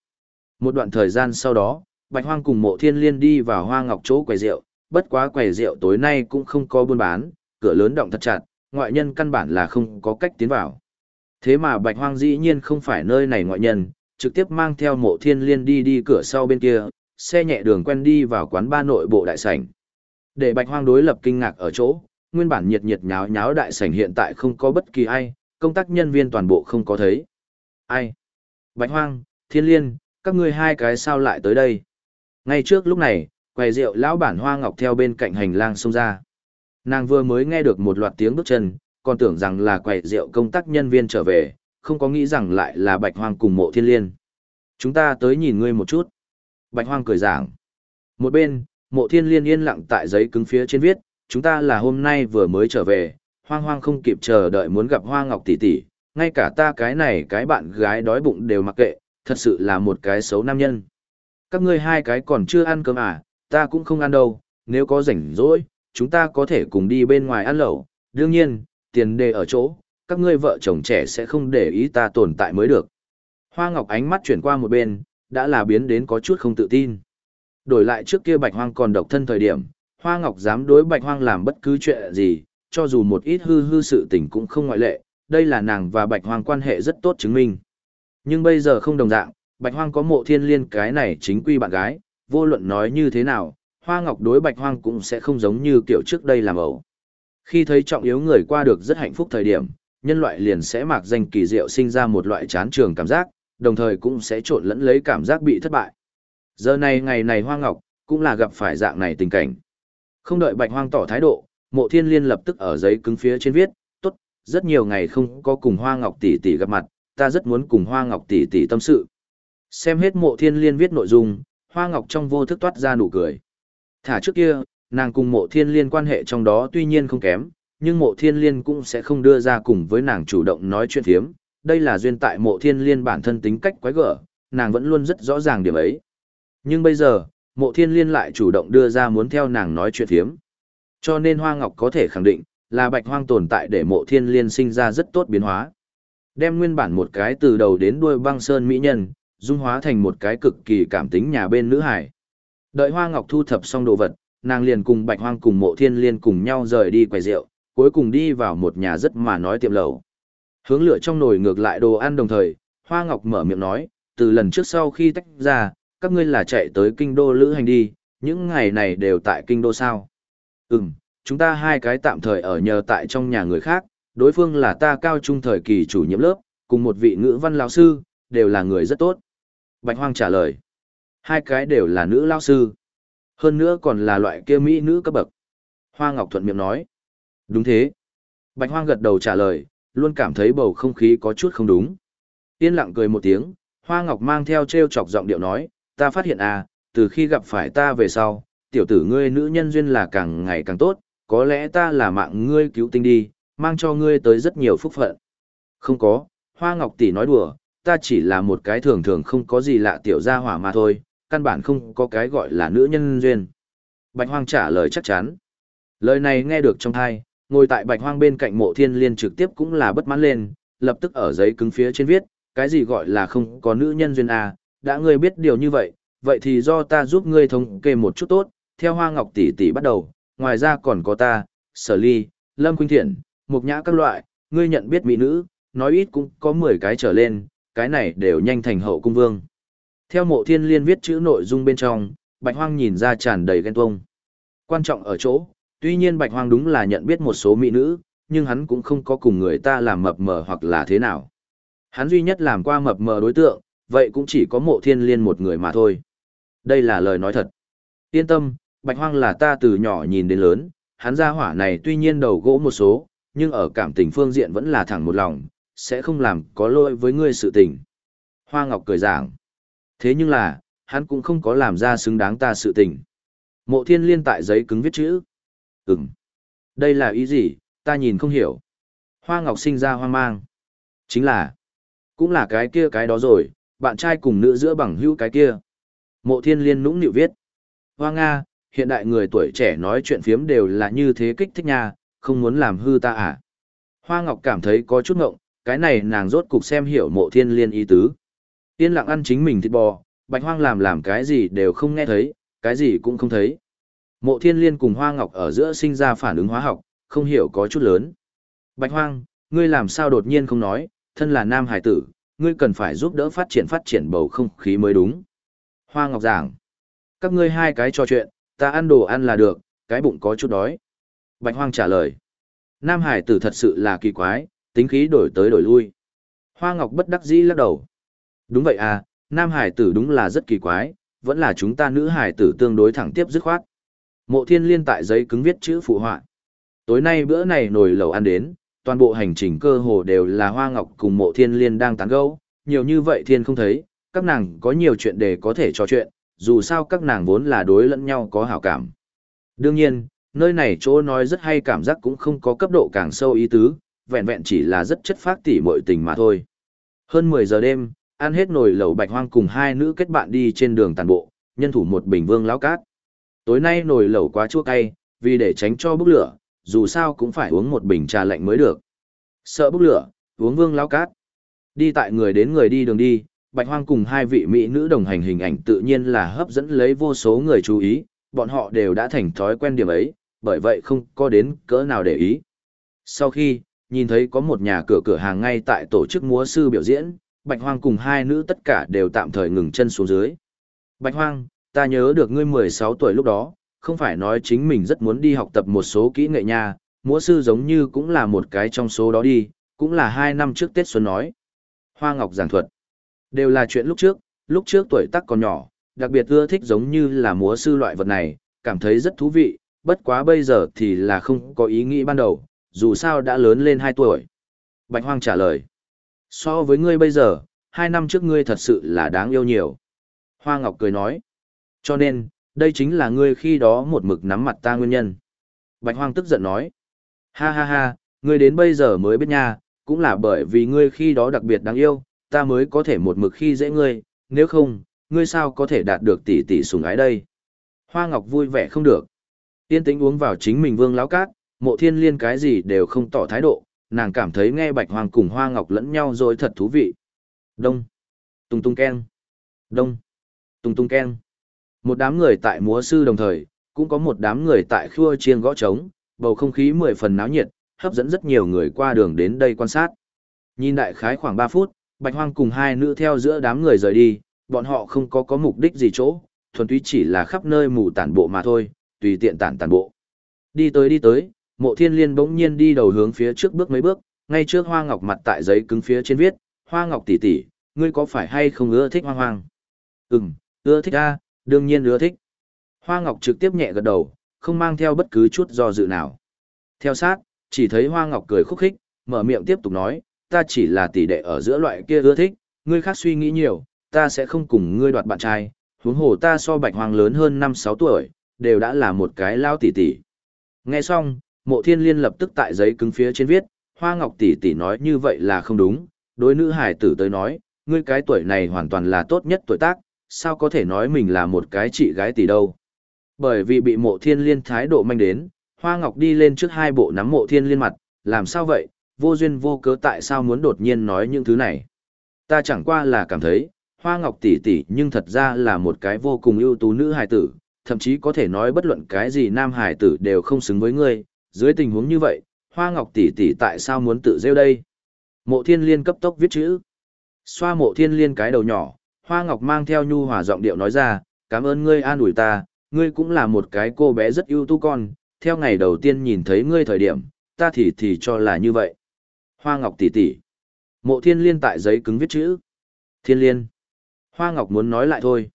Một đoạn thời gian sau đó, bạch hoang cùng mộ thiên liên đi vào hoa ngọc chỗ quầy rượu, bất quá quầy rượu tối nay cũng không có buôn bán, cửa lớn động thật chặt, ngoại nhân căn bản là không có cách tiến vào. Thế mà bạch hoang dĩ nhiên không phải nơi này ngoại nhân, trực tiếp mang theo mộ thiên liên đi đi cửa sau bên kia, xe nhẹ đường quen đi vào quán ba nội bộ đại sảnh. Để bạch hoang đối lập kinh ngạc ở chỗ, nguyên bản nhiệt nhiệt nháo nháo đại sảnh hiện tại không có bất kỳ ai, công tác nhân viên toàn bộ không có thấy. Ai? Bạch hoang, thiên liên, các ngươi hai cái sao lại tới đây? Ngay trước lúc này, quầy rượu lão bản hoa ngọc theo bên cạnh hành lang xông ra. Nàng vừa mới nghe được một loạt tiếng bước chân, còn tưởng rằng là quầy rượu công tác nhân viên trở về, không có nghĩ rằng lại là bạch hoang cùng mộ thiên liên. Chúng ta tới nhìn ngươi một chút. Bạch hoang cười giảng. Một bên, mộ thiên liên yên lặng tại giấy cứng phía trên viết, chúng ta là hôm nay vừa mới trở về, hoang hoang không kịp chờ đợi muốn gặp hoa ngọc tỷ tỷ, ngay cả ta cái này cái bạn gái đói bụng đều mặc kệ, thật sự là một cái xấu nam nhân. Các ngươi hai cái còn chưa ăn cơm à, ta cũng không ăn đâu, nếu có rảnh rỗi, chúng ta có thể cùng đi bên ngoài ăn lẩu, đương nhiên, tiền đề ở chỗ, các ngươi vợ chồng trẻ sẽ không để ý ta tồn tại mới được. Hoa Ngọc ánh mắt chuyển qua một bên, đã là biến đến có chút không tự tin. Đổi lại trước kia Bạch Hoang còn độc thân thời điểm, Hoa Ngọc dám đối Bạch Hoang làm bất cứ chuyện gì, cho dù một ít hư hư sự tình cũng không ngoại lệ, đây là nàng và Bạch Hoang quan hệ rất tốt chứng minh. Nhưng bây giờ không đồng dạng, Bạch Hoang có mộ thiên liên cái này chính quy bạn gái, vô luận nói như thế nào, Hoa Ngọc đối Bạch Hoang cũng sẽ không giống như kiểu trước đây làm ẩu. Khi thấy trọng yếu người qua được rất hạnh phúc thời điểm, nhân loại liền sẽ mạc danh kỳ diệu sinh ra một loại chán trường cảm giác, đồng thời cũng sẽ trộn lẫn lấy cảm giác bị thất bại. Giờ này ngày này Hoa Ngọc, cũng là gặp phải dạng này tình cảnh. Không đợi Bạch Hoang tỏ thái độ, Mộ Thiên Liên lập tức ở giấy cứng phía trên viết, tốt, rất nhiều ngày không có cùng Hoa Ngọc tỷ tỷ gặp mặt, ta rất muốn cùng Hoa Ngọc tỷ tỷ tâm sự. Xem hết Mộ Thiên Liên viết nội dung, Hoa Ngọc trong vô thức toát ra nụ cười. Thả trước kia, nàng cùng Mộ Thiên Liên quan hệ trong đó tuy nhiên không kém, nhưng Mộ Thiên Liên cũng sẽ không đưa ra cùng với nàng chủ động nói chuyện thiếm. Đây là duyên tại Mộ Thiên Liên bản thân tính cách quái gở, nàng vẫn luôn rất rõ ràng điểm ấy. Nhưng bây giờ, mộ thiên liên lại chủ động đưa ra muốn theo nàng nói chuyện thiếm. Cho nên Hoa Ngọc có thể khẳng định, là bạch hoang tồn tại để mộ thiên liên sinh ra rất tốt biến hóa. Đem nguyên bản một cái từ đầu đến đuôi băng sơn mỹ nhân, dung hóa thành một cái cực kỳ cảm tính nhà bên nữ hải. Đợi Hoa Ngọc thu thập xong đồ vật, nàng liền cùng Bạch Hoang cùng Mộ Thiên Liên cùng nhau rời đi quầy rượu, cuối cùng đi vào một nhà rất mà nói tiệm lẩu. Hướng lửa trong nồi ngược lại đồ ăn đồng thời, Hoa Ngọc mở miệng nói, từ lần trước sau khi tách ra, các ngươi là chạy tới kinh đô lữ hành đi, những ngày này đều tại kinh đô sao? Ừm, chúng ta hai cái tạm thời ở nhờ tại trong nhà người khác, đối phương là ta cao trung thời kỳ chủ nhiệm lớp, cùng một vị ngữ văn lão sư, đều là người rất tốt. Bạch Hoang trả lời, hai cái đều là nữ lão sư. Hơn nữa còn là loại kia mỹ nữ cấp bậc. Hoa Ngọc thuận miệng nói, đúng thế. Bạch Hoang gật đầu trả lời, luôn cảm thấy bầu không khí có chút không đúng. Yên lặng cười một tiếng, Hoa Ngọc mang theo treo chọc giọng điệu nói, ta phát hiện à, từ khi gặp phải ta về sau, tiểu tử ngươi nữ nhân duyên là càng ngày càng tốt, có lẽ ta là mạng ngươi cứu tinh đi, mang cho ngươi tới rất nhiều phúc phận. Không có, Hoa Ngọc tỷ nói đùa, ta chỉ là một cái thường thường không có gì lạ tiểu gia hỏa mà thôi, căn bản không có cái gọi là nữ nhân duyên. Bạch Hoang trả lời chắc chắn. Lời này nghe được trong tai, ngồi tại Bạch Hoang bên cạnh mộ thiên liên trực tiếp cũng là bất mãn lên, lập tức ở giấy cứng phía trên viết, cái gì gọi là không có nữ nhân duyên à, đã ngươi biết điều như vậy, vậy thì do ta giúp ngươi thống kê một chút tốt, theo Hoa Ngọc tỷ tỷ bắt đầu, ngoài ra còn có ta, Sở Ly, Lâm Khuynh Thiện, Mục Nhã các loại, ngươi nhận biết mỹ nữ, nói ít cũng có 10 cái trở lên, cái này đều nhanh thành hậu cung vương. Theo mộ thiên liên viết chữ nội dung bên trong, Bạch Hoang nhìn ra tràn đầy ghen tuông. Quan trọng ở chỗ, tuy nhiên Bạch Hoang đúng là nhận biết một số mỹ nữ, nhưng hắn cũng không có cùng người ta làm mập mờ hoặc là thế nào. Hắn duy nhất làm qua mập mờ đối tượng, vậy cũng chỉ có mộ thiên liên một người mà thôi. Đây là lời nói thật. Yên tâm, Bạch Hoang là ta từ nhỏ nhìn đến lớn, hắn gia hỏa này tuy nhiên đầu gỗ một số, nhưng ở cảm tình phương diện vẫn là thẳng một lòng, sẽ không làm có lỗi với ngươi sự tình. Hoa Ngọc cười giảng. Thế nhưng là, hắn cũng không có làm ra xứng đáng ta sự tình. Mộ thiên liên tại giấy cứng viết chữ. Ừm. Đây là ý gì, ta nhìn không hiểu. Hoa Ngọc sinh ra hoang mang. Chính là, cũng là cái kia cái đó rồi, bạn trai cùng nữ giữa bằng hữu cái kia. Mộ thiên liên nũng nịu viết. Hoa Nga, hiện đại người tuổi trẻ nói chuyện phiếm đều là như thế kích thích nha, không muốn làm hư ta à. Hoa Ngọc cảm thấy có chút ngộng, cái này nàng rốt cục xem hiểu mộ thiên liên ý tứ. Yên lặng ăn chính mình thịt bò, bạch hoang làm làm cái gì đều không nghe thấy, cái gì cũng không thấy. Mộ thiên liên cùng Hoa Ngọc ở giữa sinh ra phản ứng hóa học, không hiểu có chút lớn. Bạch hoang, ngươi làm sao đột nhiên không nói, thân là nam hải tử, ngươi cần phải giúp đỡ phát triển phát triển bầu không khí mới đúng. Hoa Ngọc giảng, các ngươi hai cái trò chuyện, ta ăn đồ ăn là được, cái bụng có chút đói. Bạch Hoang trả lời, Nam Hải tử thật sự là kỳ quái, tính khí đổi tới đổi lui. Hoa Ngọc bất đắc dĩ lắc đầu. Đúng vậy à, Nam Hải tử đúng là rất kỳ quái, vẫn là chúng ta nữ Hải tử tương đối thẳng tiếp dứt khoát. Mộ thiên liên tại giấy cứng viết chữ phụ họa. Tối nay bữa này nồi lẩu ăn đến, toàn bộ hành trình cơ hồ đều là Hoa Ngọc cùng mộ thiên liên đang tán gẫu, nhiều như vậy thiên không thấy, các nàng có nhiều chuyện để có thể trò chuyện, dù sao các nàng vốn là đối lẫn nhau có hảo cảm. Đương nhiên, nơi này chỗ nói rất hay cảm giác cũng không có cấp độ càng sâu ý tứ, vẹn vẹn chỉ là rất chất phát tỉ mọi tình mà thôi. Hơn 10 giờ đêm, ăn hết nồi lẩu bạch hoang cùng hai nữ kết bạn đi trên đường tàn bộ, nhân thủ một bình vương lão cát. Tối nay nồi lẩu quá chua cay, vì để tránh cho bốc lửa, dù sao cũng phải uống một bình trà lạnh mới được. Sợ bốc lửa, uống vương lão cát. Đi tại người đến người đi đường đi, Bạch Hoang cùng hai vị mỹ nữ đồng hành hình ảnh tự nhiên là hấp dẫn lấy vô số người chú ý, bọn họ đều đã thành thói quen điểm ấy, bởi vậy không có đến cỡ nào để ý. Sau khi, nhìn thấy có một nhà cửa cửa hàng ngay tại tổ chức múa sư biểu diễn, Bạch Hoang cùng hai nữ tất cả đều tạm thời ngừng chân xuống dưới. Bạch Hoang, ta nhớ được ngươi 16 tuổi lúc đó, không phải nói chính mình rất muốn đi học tập một số kỹ nghệ nha, múa sư giống như cũng là một cái trong số đó đi, cũng là hai năm trước Tết Xuân nói. Hoa Ngọc giảng thuật. Đều là chuyện lúc trước, lúc trước tuổi tác còn nhỏ, đặc biệt ưa thích giống như là múa sư loại vật này, cảm thấy rất thú vị, bất quá bây giờ thì là không có ý nghĩ ban đầu, dù sao đã lớn lên 2 tuổi. Bạch Hoang trả lời. So với ngươi bây giờ, 2 năm trước ngươi thật sự là đáng yêu nhiều. Hoa Ngọc cười nói. Cho nên, đây chính là ngươi khi đó một mực nắm mặt ta nguyên nhân. Bạch Hoang tức giận nói. Ha ha ha, ngươi đến bây giờ mới biết nha, cũng là bởi vì ngươi khi đó đặc biệt đáng yêu, ta mới có thể một mực khi dễ ngươi, nếu không, ngươi sao có thể đạt được tỷ tỷ sủng ái đây? Hoa Ngọc vui vẻ không được. Tiên tĩnh uống vào chính mình vương láo cát, mộ thiên liên cái gì đều không tỏ thái độ, nàng cảm thấy nghe bạch hoàng cùng Hoa Ngọc lẫn nhau rồi thật thú vị. Đông. Tung tung keng. Đông. Tung tung keng. Một đám người tại múa sư đồng thời, cũng có một đám người tại khua chiêng gõ trống, bầu không khí mười phần náo nhiệt, hấp dẫn rất nhiều người qua đường đến đây quan sát. Nhìn đại khái khoảng 3 phút, Bạch Hoang cùng hai nữ theo giữa đám người rời đi, bọn họ không có có mục đích gì chỗ, thuần túy chỉ là khắp nơi mù tản bộ mà thôi, tùy tiện tản tản bộ. Đi tới đi tới, mộ thiên liên bỗng nhiên đi đầu hướng phía trước bước mấy bước, ngay trước hoa ngọc mặt tại giấy cứng phía trên viết, hoa ngọc tỷ tỷ, ngươi có phải hay không ưa thích hoang hoang? Ừm, ưa thích a, đương nhiên ưa thích. Hoa ngọc trực tiếp nhẹ gật đầu, không mang theo bất cứ chút do dự nào. Theo sát, chỉ thấy hoa ngọc cười khúc khích, mở miệng tiếp tục nói, ta chỉ là tỷ đệ ở giữa loại kia ưa thích, ngươi khác suy nghĩ nhiều, ta sẽ không cùng ngươi đoạt bạn trai, huống hồ ta so bạch hoàng lớn hơn 5-6 tuổi, đều đã là một cái lao tỷ tỷ. Nghe xong, mộ thiên liên lập tức tại giấy cứng phía trên viết, hoa ngọc tỷ tỷ nói như vậy là không đúng, đối nữ hải tử tới nói, ngươi cái tuổi này hoàn toàn là tốt nhất tuổi tác, sao có thể nói mình là một cái chị gái tỷ đâu. Bởi vì bị mộ thiên liên thái độ manh đến, hoa ngọc đi lên trước hai bộ nắm mộ thiên liên mặt, làm sao vậy, vô duyên vô cớ tại sao muốn đột nhiên nói những thứ này. Ta chẳng qua là cảm thấy, Hoa Ngọc tỷ tỷ nhưng thật ra là một cái vô cùng ưu tú nữ hài tử, thậm chí có thể nói bất luận cái gì nam hài tử đều không xứng với ngươi, dưới tình huống như vậy, Hoa Ngọc tỷ tỷ tại sao muốn tự rêu đây? Mộ Thiên Liên cấp tốc viết chữ. Xoa Mộ Thiên Liên cái đầu nhỏ, Hoa Ngọc mang theo nhu hòa giọng điệu nói ra, cảm ơn ngươi an ủi ta, ngươi cũng là một cái cô bé rất ưu tú con, theo ngày đầu tiên nhìn thấy ngươi thời điểm, ta thì thì cho là như vậy. Hoa Ngọc tỷ tỷ. Mộ Thiên Liên tại giấy cứng viết chữ. Thiên Liên. Hoa Ngọc muốn nói lại thôi.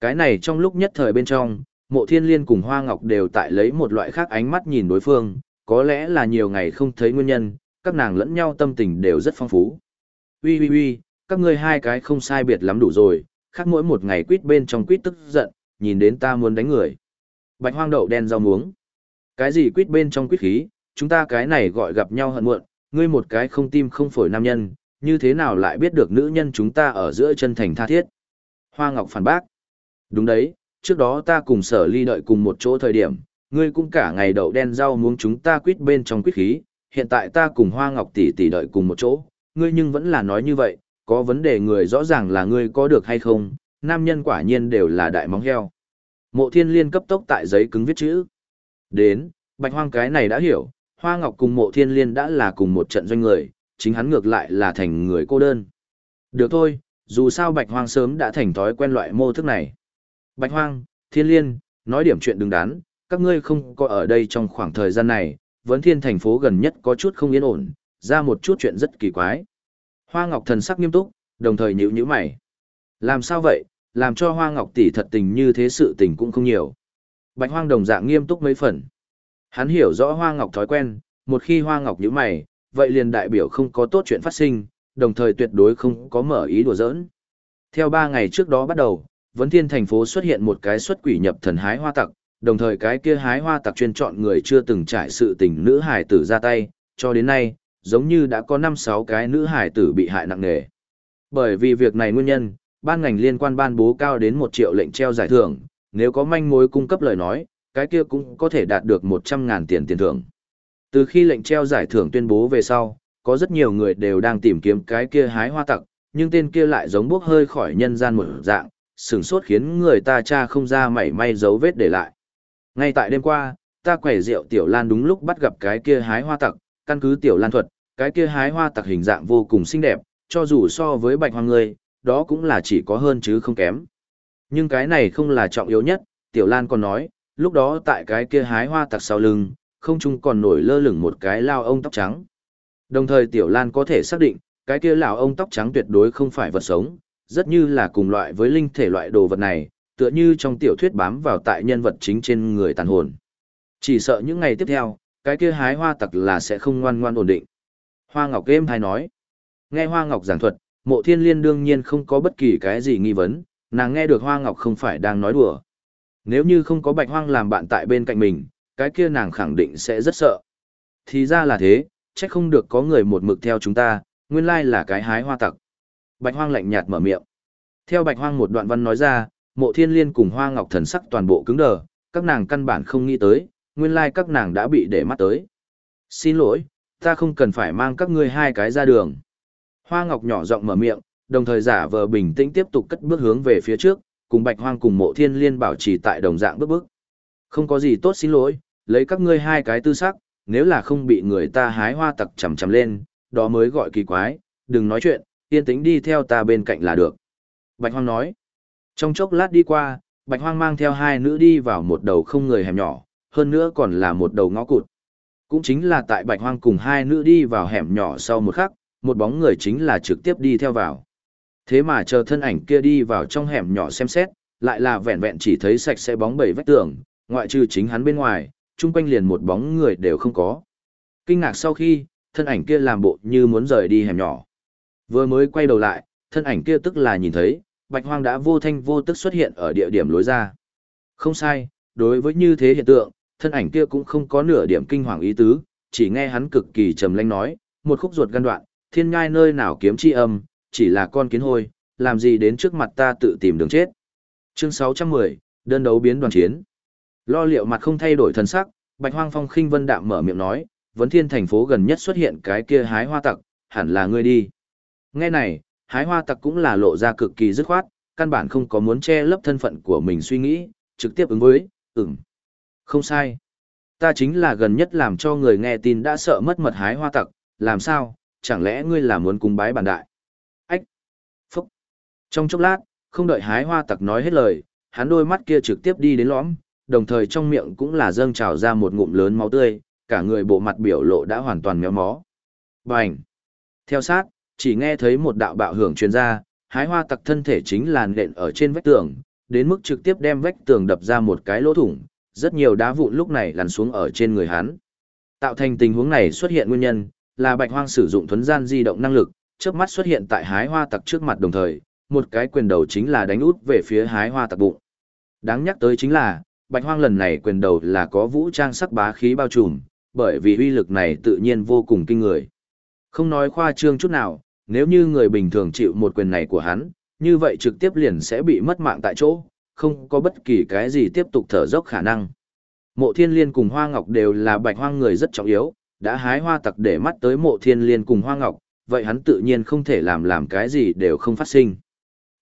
Cái này trong lúc nhất thời bên trong, Mộ Thiên Liên cùng Hoa Ngọc đều tại lấy một loại khác ánh mắt nhìn đối phương, có lẽ là nhiều ngày không thấy nguyên nhân, các nàng lẫn nhau tâm tình đều rất phong phú. Ui ui ui, các ngươi hai cái không sai biệt lắm đủ rồi, khác mỗi một ngày quýt bên trong quýt tức giận, nhìn đến ta muốn đánh người. Bạch hoang đậu đen rau muống. Cái gì quýt bên trong quýt khí, chúng ta cái này gọi gặp nhau hận muộn, ngươi một cái không tim không phổi nam nhân, như thế nào lại biết được nữ nhân chúng ta ở giữa chân thành tha thiết? Hoa Ngọc phản bác. Đúng đấy, trước đó ta cùng sở ly đợi cùng một chỗ thời điểm, ngươi cũng cả ngày đậu đen rau muống chúng ta quýt bên trong quýt khí, hiện tại ta cùng Hoa Ngọc tỷ tỷ đợi cùng một chỗ, ngươi nhưng vẫn là nói như vậy, có vấn đề người rõ ràng là ngươi có được hay không, nam nhân quả nhiên đều là đại móng heo. Mộ thiên liên cấp tốc tại giấy cứng viết chữ. Đến, bạch hoang cái này đã hiểu, Hoa Ngọc cùng mộ thiên liên đã là cùng một trận doanh người, chính hắn ngược lại là thành người cô đơn. Được thôi, dù sao bạch hoang sớm đã thành thói quen loại mô thức này. Bạch hoang, thiên liên, nói điểm chuyện đừng đắn, các ngươi không có ở đây trong khoảng thời gian này, vấn thiên thành phố gần nhất có chút không yên ổn, ra một chút chuyện rất kỳ quái. Hoa Ngọc thần sắc nghiêm túc, đồng thời nhíu nhíu mày. Làm sao vậy, làm cho Hoa Ngọc tỷ thật tình như thế sự tình cũng không nhiều. Bạch Hoang đồng dạng nghiêm túc mấy phần. Hắn hiểu rõ Hoa Ngọc thói quen, một khi Hoa Ngọc nhíu mày, vậy liền đại biểu không có tốt chuyện phát sinh, đồng thời tuyệt đối không có mở ý đùa giỡn. Theo 3 ngày trước đó bắt đầu, Vấn Thiên thành phố xuất hiện một cái xuất quỷ nhập thần hái hoa tặc, đồng thời cái kia hái hoa tặc chuyên chọn người chưa từng trải sự tình nữ hải tử ra tay, cho đến nay, giống như đã có 5-6 cái nữ hải tử bị hại nặng nề. Bởi vì việc này nguyên nhân, ban ngành liên quan ban bố cao đến 1 triệu lệnh treo giải thưởng, nếu có manh mối cung cấp lời nói, cái kia cũng có thể đạt được 100.000 tiền tiền thưởng. Từ khi lệnh treo giải thưởng tuyên bố về sau, có rất nhiều người đều đang tìm kiếm cái kia hái hoa tặc, nhưng tên kia lại giống bốc hơi khỏi nhân gian một dạng, sửng sốt khiến người ta cha không ra mảy may dấu vết để lại. Ngay tại đêm qua, ta quẻ rượu Tiểu Lan đúng lúc bắt gặp cái kia hái hoa tặc, căn cứ Tiểu Lan thuật, cái kia hái hoa tặc hình dạng vô cùng xinh đẹp, cho dù so với bạch hoa Ngươi, đó cũng là chỉ có hơn chứ không kém. Nhưng cái này không là trọng yếu nhất, Tiểu Lan còn nói, lúc đó tại cái kia hái hoa tặc sau lưng, không chung còn nổi lơ lửng một cái lao ông tóc trắng. Đồng thời Tiểu Lan có thể xác định, cái kia lão ông tóc trắng tuyệt đối không phải vật sống, rất như là cùng loại với linh thể loại đồ vật này, tựa như trong tiểu thuyết bám vào tại nhân vật chính trên người tàn hồn. Chỉ sợ những ngày tiếp theo, cái kia hái hoa tặc là sẽ không ngoan ngoan ổn định. Hoa Ngọc êm hay nói. Nghe Hoa Ngọc giảng thuật, mộ thiên liên đương nhiên không có bất kỳ cái gì nghi vấn, nàng nghe được Hoa Ngọc không phải đang nói đùa. Nếu như không có bạch hoang làm bạn tại bên cạnh mình, cái kia nàng khẳng định sẽ rất sợ. Thì ra là thế, chắc không được có người một mực theo chúng ta, nguyên lai là cái hái hoa tặc. Bạch hoang lạnh nhạt mở miệng. Theo Bạch Hoang một đoạn văn nói ra, mộ thiên liên cùng hoa ngọc thần sắc toàn bộ cứng đờ, các nàng căn bản không nghĩ tới, nguyên lai các nàng đã bị để mắt tới. Xin lỗi, ta không cần phải mang các ngươi hai cái ra đường. Hoa ngọc nhỏ giọng mở miệng, đồng thời giả vờ bình tĩnh tiếp tục cất bước hướng về phía trước, cùng bạch hoang cùng mộ thiên liên bảo trì tại đồng dạng bước bước. Không có gì tốt xin lỗi, lấy các ngươi hai cái tư sắc, nếu là không bị người ta hái hoa tặc chầm chầm lên, đó mới gọi kỳ quái, đừng nói chuyện, yên tĩnh đi theo ta bên cạnh là được. Bạch hoang nói, trong chốc lát đi qua, Bạch Hoang mang theo hai nữ đi vào một đầu không người hẻm nhỏ, hơn nữa còn là một đầu ngõ cụt. Cũng chính là tại Bạch Hoang cùng hai nữ đi vào hẻm nhỏ sau một khắc, một bóng người chính là trực tiếp đi theo vào. Thế mà chờ thân ảnh kia đi vào trong hẻm nhỏ xem xét, lại là vẹn vẹn chỉ thấy sạch sẽ bóng bảy vách tường, ngoại trừ chính hắn bên ngoài, chung quanh liền một bóng người đều không có. Kinh ngạc sau khi, thân ảnh kia làm bộ như muốn rời đi hẻm nhỏ. Vừa mới quay đầu lại, thân ảnh kia tức là nhìn thấy, bạch hoang đã vô thanh vô tức xuất hiện ở địa điểm lối ra. Không sai, đối với như thế hiện tượng, thân ảnh kia cũng không có nửa điểm kinh hoàng ý tứ, chỉ nghe hắn cực kỳ trầm lãnh nói, một khúc ruột gan đoạn, thiên ngai nơi nào kiếm chi âm, chỉ là con kiến hôi, làm gì đến trước mặt ta tự tìm đường chết. Chương 610, đơn đấu biến đoàn chiến. Lo liệu mặt không thay đổi thần sắc, Bạch Hoang Phong khinh vân đạm mở miệng nói, vấn thiên thành phố gần nhất xuất hiện cái kia hái hoa tặc, hẳn là ngươi đi. Nghe này, hái hoa tặc cũng là lộ ra cực kỳ dứt khoát, căn bản không có muốn che lấp thân phận của mình suy nghĩ, trực tiếp ứng với, ừm. Không sai. Ta chính là gần nhất làm cho người nghe tin đã sợ mất mật hái hoa tặc, làm sao, chẳng lẽ ngươi là muốn cung bái bản đại? Ách! Phúc! Trong chốc lát, không đợi hái hoa tặc nói hết lời, hắn đôi mắt kia trực tiếp đi đến lõm, đồng thời trong miệng cũng là dâng trào ra một ngụm lớn máu tươi, cả người bộ mặt biểu lộ đã hoàn toàn méo mó. Bành! Theo sát, chỉ nghe thấy một đạo bạo hưởng truyền ra, hái hoa tặc thân thể chính là nện ở trên vách tường, đến mức trực tiếp đem vách tường đập ra một cái lỗ thủng, rất nhiều đá vụn lúc này lăn xuống ở trên người hắn. Tạo thành tình huống này xuất hiện nguyên nhân, là bạch hoang sử dụng thuần gian di động năng lực, chớp mắt xuất hiện tại hái hoa tặc trước mặt đồng thời, một cái quyền đầu chính là đánh út về phía hái hoa tặc bụng. Đáng nhắc tới chính là, bạch hoang lần này quyền đầu là có vũ trang sắc bá khí bao trùm, bởi vì uy lực này tự nhiên vô cùng kinh người. Không nói khoa trương chút nào, nếu như người bình thường chịu một quyền này của hắn, như vậy trực tiếp liền sẽ bị mất mạng tại chỗ, không có bất kỳ cái gì tiếp tục thở dốc khả năng. Mộ thiên liên cùng hoa ngọc đều là bạch hoang người rất trọng yếu, đã hái hoa tặc để mắt tới mộ thiên liên cùng hoa ngọc, vậy hắn tự nhiên không thể làm làm cái gì đều không phát sinh.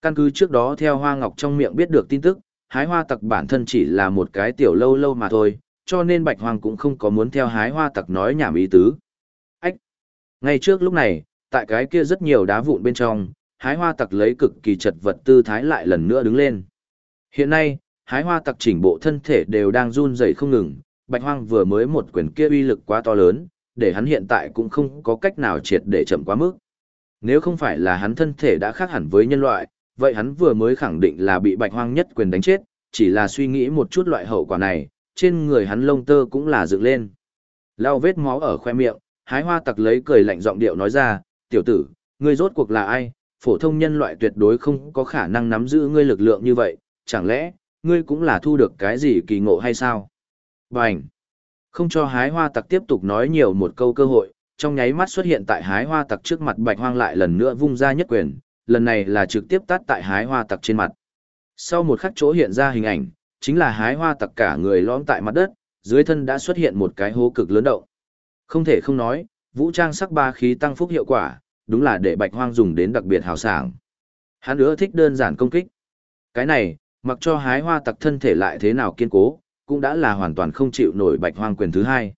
Căn cứ trước đó theo hoa ngọc trong miệng biết được tin tức, hái hoa tặc bản thân chỉ là một cái tiểu lâu lâu mà thôi, cho nên bạch hoang cũng không có muốn theo hái hoa tặc nói nhảm ý tứ. Ách! Ngay trước lúc này, tại cái kia rất nhiều đá vụn bên trong, hái hoa tặc lấy cực kỳ chật vật tư thái lại lần nữa đứng lên. Hiện nay, hái hoa tặc chỉnh bộ thân thể đều đang run rẩy không ngừng, bạch hoang vừa mới một quyền kia uy lực quá to lớn, để hắn hiện tại cũng không có cách nào triệt để chậm quá mức. Nếu không phải là hắn thân thể đã khác hẳn với nhân loại, vậy hắn vừa mới khẳng định là bị bạch hoang nhất quyền đánh chết, chỉ là suy nghĩ một chút loại hậu quả này, trên người hắn lông tơ cũng là dựng lên. Lau vết máu ở khoe miệng, hái hoa tặc lấy cười lạnh giọng điệu nói ra, tiểu tử, ngươi rốt cuộc là ai, phổ thông nhân loại tuyệt đối không có khả năng nắm giữ ngươi lực lượng như vậy, chẳng lẽ, ngươi cũng là thu được cái gì kỳ ngộ hay sao? Bành! Không cho hái hoa tặc tiếp tục nói nhiều một câu cơ hội, trong nháy mắt xuất hiện tại hái hoa tặc trước mặt bạch hoang lại lần nữa vung ra nhất quyền, lần này là trực tiếp tát tại hái hoa tặc trên mặt. Sau một khắc chỗ hiện ra hình ảnh, chính là hái hoa tặc cả người lõm tại mặt đất, dưới thân đã xuất hiện một cái hố cực lớn động. Không thể không nói, vũ trang sắc ba khí tăng phúc hiệu quả, đúng là để bạch hoang dùng đến đặc biệt hào sảng. Hắn nữa thích đơn giản công kích. Cái này, mặc cho hái hoa tặc thân thể lại thế nào kiên cố, cũng đã là hoàn toàn không chịu nổi bạch hoang quyền thứ hai.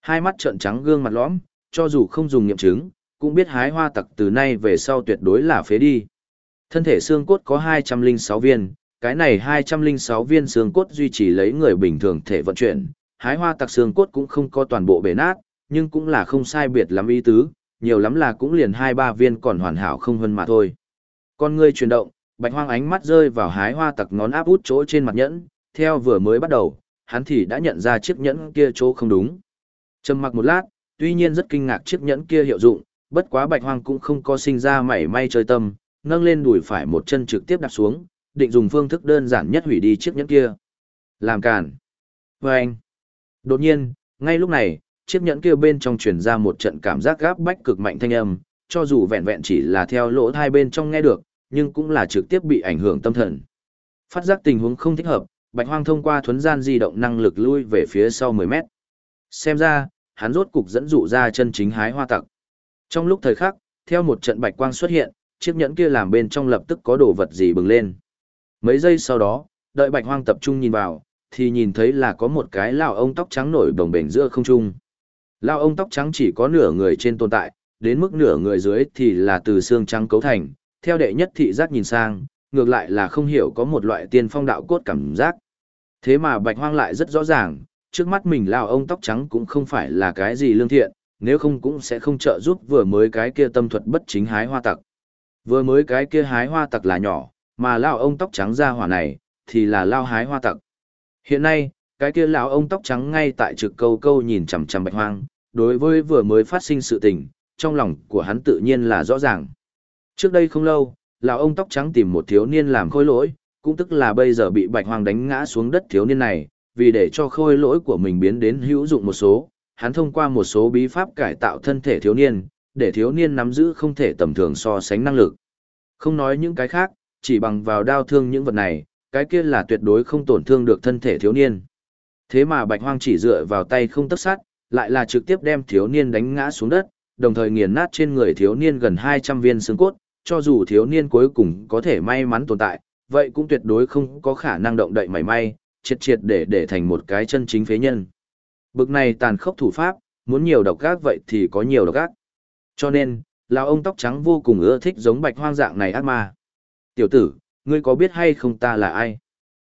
Hai mắt trợn trắng gương mặt lõm, cho dù không dùng nghiệm chứng, cũng biết hái hoa tặc từ nay về sau tuyệt đối là phế đi. Thân thể xương cốt có 206 viên, cái này 206 viên xương cốt duy trì lấy người bình thường thể vận chuyển, hái hoa tặc xương cốt cũng không có toàn bộ bể nát, nhưng cũng là không sai biệt lắm ý tứ, nhiều lắm là cũng liền hai ba viên còn hoàn hảo không hơn mà thôi. Con ngươi chuyển động, bạch hoang ánh mắt rơi vào hái hoa tặc ngón áp út chỗ trên mặt nhẫn, theo vừa mới bắt đầu, hắn thì đã nhận ra chiếc nhẫn kia chỗ không đúng. Trầm mặc một lát, tuy nhiên rất kinh ngạc chiếc nhẫn kia hiệu dụng, bất quá bạch hoang cũng không có sinh ra mảy may chơi tâm, nâng lên đùi phải một chân trực tiếp đạp xuống, định dùng phương thức đơn giản nhất hủy đi chiếc nhẫn kia. Làm cản. Vâng. anh. Đột nhiên, ngay lúc này, chiếc nhẫn kia bên trong truyền ra một trận cảm giác gáp bách cực mạnh thanh âm, cho dù vẹn vẹn chỉ là theo lỗ hai bên trong nghe được, nhưng cũng là trực tiếp bị ảnh hưởng tâm thần. Phát giác tình huống không thích hợp, Bạch Hoang thông qua thuấn gian di động năng lực lui về phía sau 10 mét. Xem ra, hắn rốt cục dẫn dụ ra chân chính hái hoa tặc. Trong lúc thời khắc, theo một trận bạch quang xuất hiện, chiếc nhẫn kia làm bên trong lập tức có đồ vật gì bừng lên. Mấy giây sau đó, đợi bạch hoang tập trung nhìn vào, thì nhìn thấy là có một cái lão ông tóc trắng nổi bồng bềnh giữa không trung. Lão ông tóc trắng chỉ có nửa người trên tồn tại, đến mức nửa người dưới thì là từ xương trắng cấu thành, theo đệ nhất thị giác nhìn sang, ngược lại là không hiểu có một loại tiên phong đạo cốt cảm giác. Thế mà bạch hoang lại rất rõ ràng, trước mắt mình lao ông tóc trắng cũng không phải là cái gì lương thiện, nếu không cũng sẽ không trợ giúp vừa mới cái kia tâm thuật bất chính hái hoa tặc. Vừa mới cái kia hái hoa tặc là nhỏ, mà lao ông tóc trắng ra hỏa này, thì là lao hái hoa tặc. Hiện nay, cái kia lão ông tóc trắng ngay tại trực câu câu nhìn chằm chằm bạch hoang, đối với vừa mới phát sinh sự tình, trong lòng của hắn tự nhiên là rõ ràng. Trước đây không lâu, lão ông tóc trắng tìm một thiếu niên làm khôi lỗi, cũng tức là bây giờ bị bạch hoàng đánh ngã xuống đất thiếu niên này, vì để cho khôi lỗi của mình biến đến hữu dụng một số, hắn thông qua một số bí pháp cải tạo thân thể thiếu niên, để thiếu niên nắm giữ không thể tầm thường so sánh năng lực. Không nói những cái khác, chỉ bằng vào đao thương những vật này, cái kia là tuyệt đối không tổn thương được thân thể thiếu niên. Thế mà bạch hoang chỉ dựa vào tay không tất sát, lại là trực tiếp đem thiếu niên đánh ngã xuống đất, đồng thời nghiền nát trên người thiếu niên gần 200 viên xương cốt, cho dù thiếu niên cuối cùng có thể may mắn tồn tại, vậy cũng tuyệt đối không có khả năng động đậy mảy may, triệt triệt để để thành một cái chân chính phế nhân. Bực này tàn khốc thủ pháp, muốn nhiều độc gác vậy thì có nhiều độc gác. Cho nên, lão ông tóc trắng vô cùng ưa thích giống bạch hoang dạng này ác ma. Tiểu tử, ngươi có biết hay không ta là ai?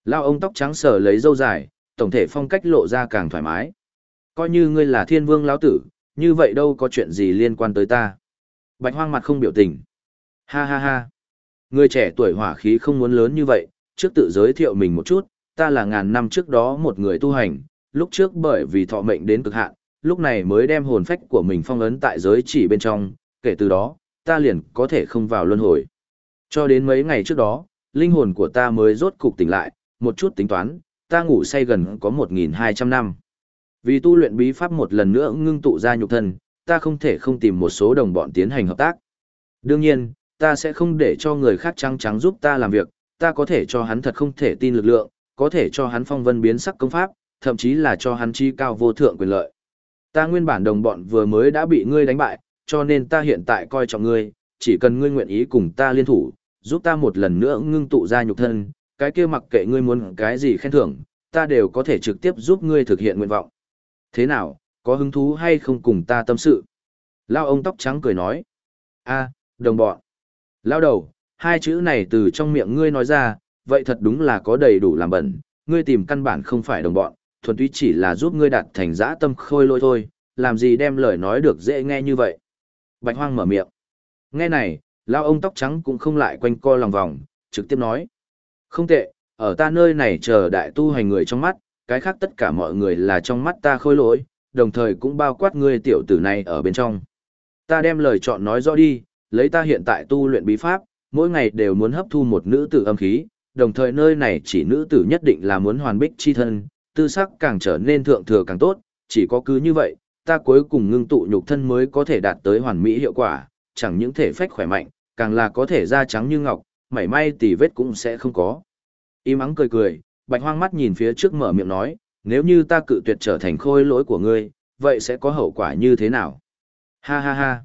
Lão ông tóc trắng sờ lấy dâu dài, tổng thể phong cách lộ ra càng thoải mái. Coi như ngươi là thiên vương lão tử, như vậy đâu có chuyện gì liên quan tới ta. Bạch hoang mặt không biểu tình. Ha ha ha. Người trẻ tuổi hỏa khí không muốn lớn như vậy, trước tự giới thiệu mình một chút, ta là ngàn năm trước đó một người tu hành, lúc trước bởi vì thọ mệnh đến cực hạn, lúc này mới đem hồn phách của mình phong ấn tại giới chỉ bên trong, kể từ đó, ta liền có thể không vào luân hồi. Cho đến mấy ngày trước đó, linh hồn của ta mới rốt cục tỉnh lại, một chút tính toán, ta ngủ say gần có 1.200 năm. Vì tu luyện bí pháp một lần nữa ngưng tụ ra nhục thân, ta không thể không tìm một số đồng bọn tiến hành hợp tác. Đương nhiên, ta sẽ không để cho người khác trắng trắng giúp ta làm việc, ta có thể cho hắn thật không thể tin lực lượng, có thể cho hắn phong vân biến sắc công pháp, thậm chí là cho hắn chi cao vô thượng quyền lợi. Ta nguyên bản đồng bọn vừa mới đã bị ngươi đánh bại, cho nên ta hiện tại coi trọng ngươi, chỉ cần ngươi nguyện ý cùng ta liên thủ, giúp ta một lần nữa ngưng tụ ra nhục thân, cái kia mặc kệ ngươi muốn cái gì khen thưởng, ta đều có thể trực tiếp giúp ngươi thực hiện nguyện vọng. Thế nào, có hứng thú hay không cùng ta tâm sự? Lao ông tóc trắng cười nói. a đồng bọn. Lao đầu, hai chữ này từ trong miệng ngươi nói ra, vậy thật đúng là có đầy đủ làm bẩn, ngươi tìm căn bản không phải đồng bọn, thuần túy chỉ là giúp ngươi đạt thành dã tâm khôi lôi thôi, làm gì đem lời nói được dễ nghe như vậy. Bạch hoang mở miệng. Nghe này, lao ông tóc trắng cũng không lại quanh co lòng vòng, trực tiếp nói. Không tệ, ở ta nơi này chờ đại tu hành người trong mắt, cái khác tất cả mọi người là trong mắt ta khôi lỗi, đồng thời cũng bao quát ngươi tiểu tử này ở bên trong. Ta đem lời chọn nói rõ đi, lấy ta hiện tại tu luyện bí pháp, mỗi ngày đều muốn hấp thu một nữ tử âm khí, đồng thời nơi này chỉ nữ tử nhất định là muốn hoàn bích chi thân, tư sắc càng trở nên thượng thừa càng tốt, chỉ có cứ như vậy, ta cuối cùng ngưng tụ nhục thân mới có thể đạt tới hoàn mỹ hiệu quả, chẳng những thể phách khỏe mạnh, càng là có thể da trắng như ngọc, mảy may tì vết cũng sẽ không có. Y mắng cười cười, bạch hoang mắt nhìn phía trước mở miệng nói, nếu như ta cự tuyệt trở thành khôi lỗi của ngươi, vậy sẽ có hậu quả như thế nào? Ha ha ha.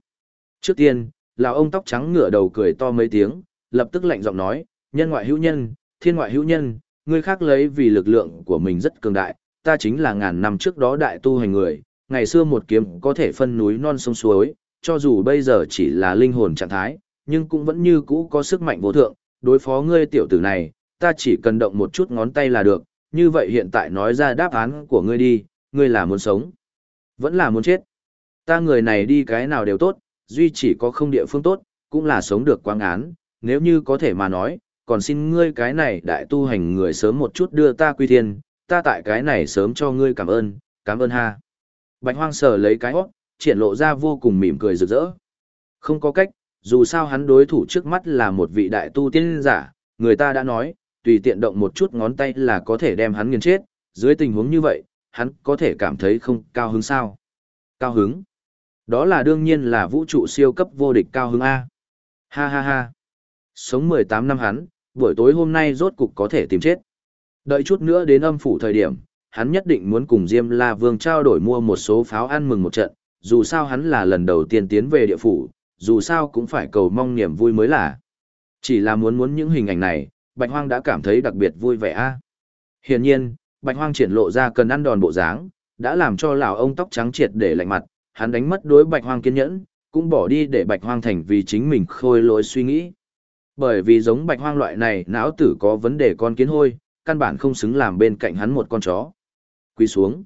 Trước tiên, lão ông tóc trắng ngửa đầu cười to mấy tiếng, lập tức lạnh giọng nói, nhân ngoại hữu nhân, thiên ngoại hữu nhân, ngươi khác lấy vì lực lượng của mình rất cường đại, ta chính là ngàn năm trước đó đại tu hành người, ngày xưa một kiếm có thể phân núi non sông suối, cho dù bây giờ chỉ là linh hồn trạng thái, nhưng cũng vẫn như cũ có sức mạnh vô thượng, đối phó ngươi tiểu tử này, ta chỉ cần động một chút ngón tay là được, như vậy hiện tại nói ra đáp án của ngươi đi, ngươi là muốn sống, vẫn là muốn chết. Ta người này đi cái nào đều tốt, duy chỉ có không địa phương tốt, cũng là sống được quang án, nếu như có thể mà nói, còn xin ngươi cái này đại tu hành người sớm một chút đưa ta quy thiên, ta tại cái này sớm cho ngươi cảm ơn, cảm ơn ha. Bạch hoang sờ lấy cái hót, triển lộ ra vô cùng mỉm cười rực rỡ. Không có cách, dù sao hắn đối thủ trước mắt là một vị đại tu tiên giả, người ta đã nói, tùy tiện động một chút ngón tay là có thể đem hắn nghiền chết, dưới tình huống như vậy, hắn có thể cảm thấy không cao hứng sao. Cao hứng? Đó là đương nhiên là vũ trụ siêu cấp vô địch cao hứng A. Ha ha ha. Sống 18 năm hắn, buổi tối hôm nay rốt cục có thể tìm chết. Đợi chút nữa đến âm phủ thời điểm, hắn nhất định muốn cùng Diêm La Vương trao đổi mua một số pháo ăn mừng một trận, dù sao hắn là lần đầu tiên tiến về địa phủ, dù sao cũng phải cầu mong niềm vui mới là. Chỉ là muốn muốn những hình ảnh này, Bạch Hoang đã cảm thấy đặc biệt vui vẻ a. Hiển nhiên, Bạch Hoang triển lộ ra cần ăn đòn bộ dáng, đã làm cho lão ông tóc trắng triệt để lạnh mặt, hắn đánh mất đối Bạch Hoang kiên nhẫn, cũng bỏ đi để Bạch Hoang thành vì chính mình khôi lỗi suy nghĩ. Bởi vì giống Bạch Hoang loại này, não tử có vấn đề con kiến hôi, căn bản không xứng làm bên cạnh hắn một con chó. Quỳ xuống.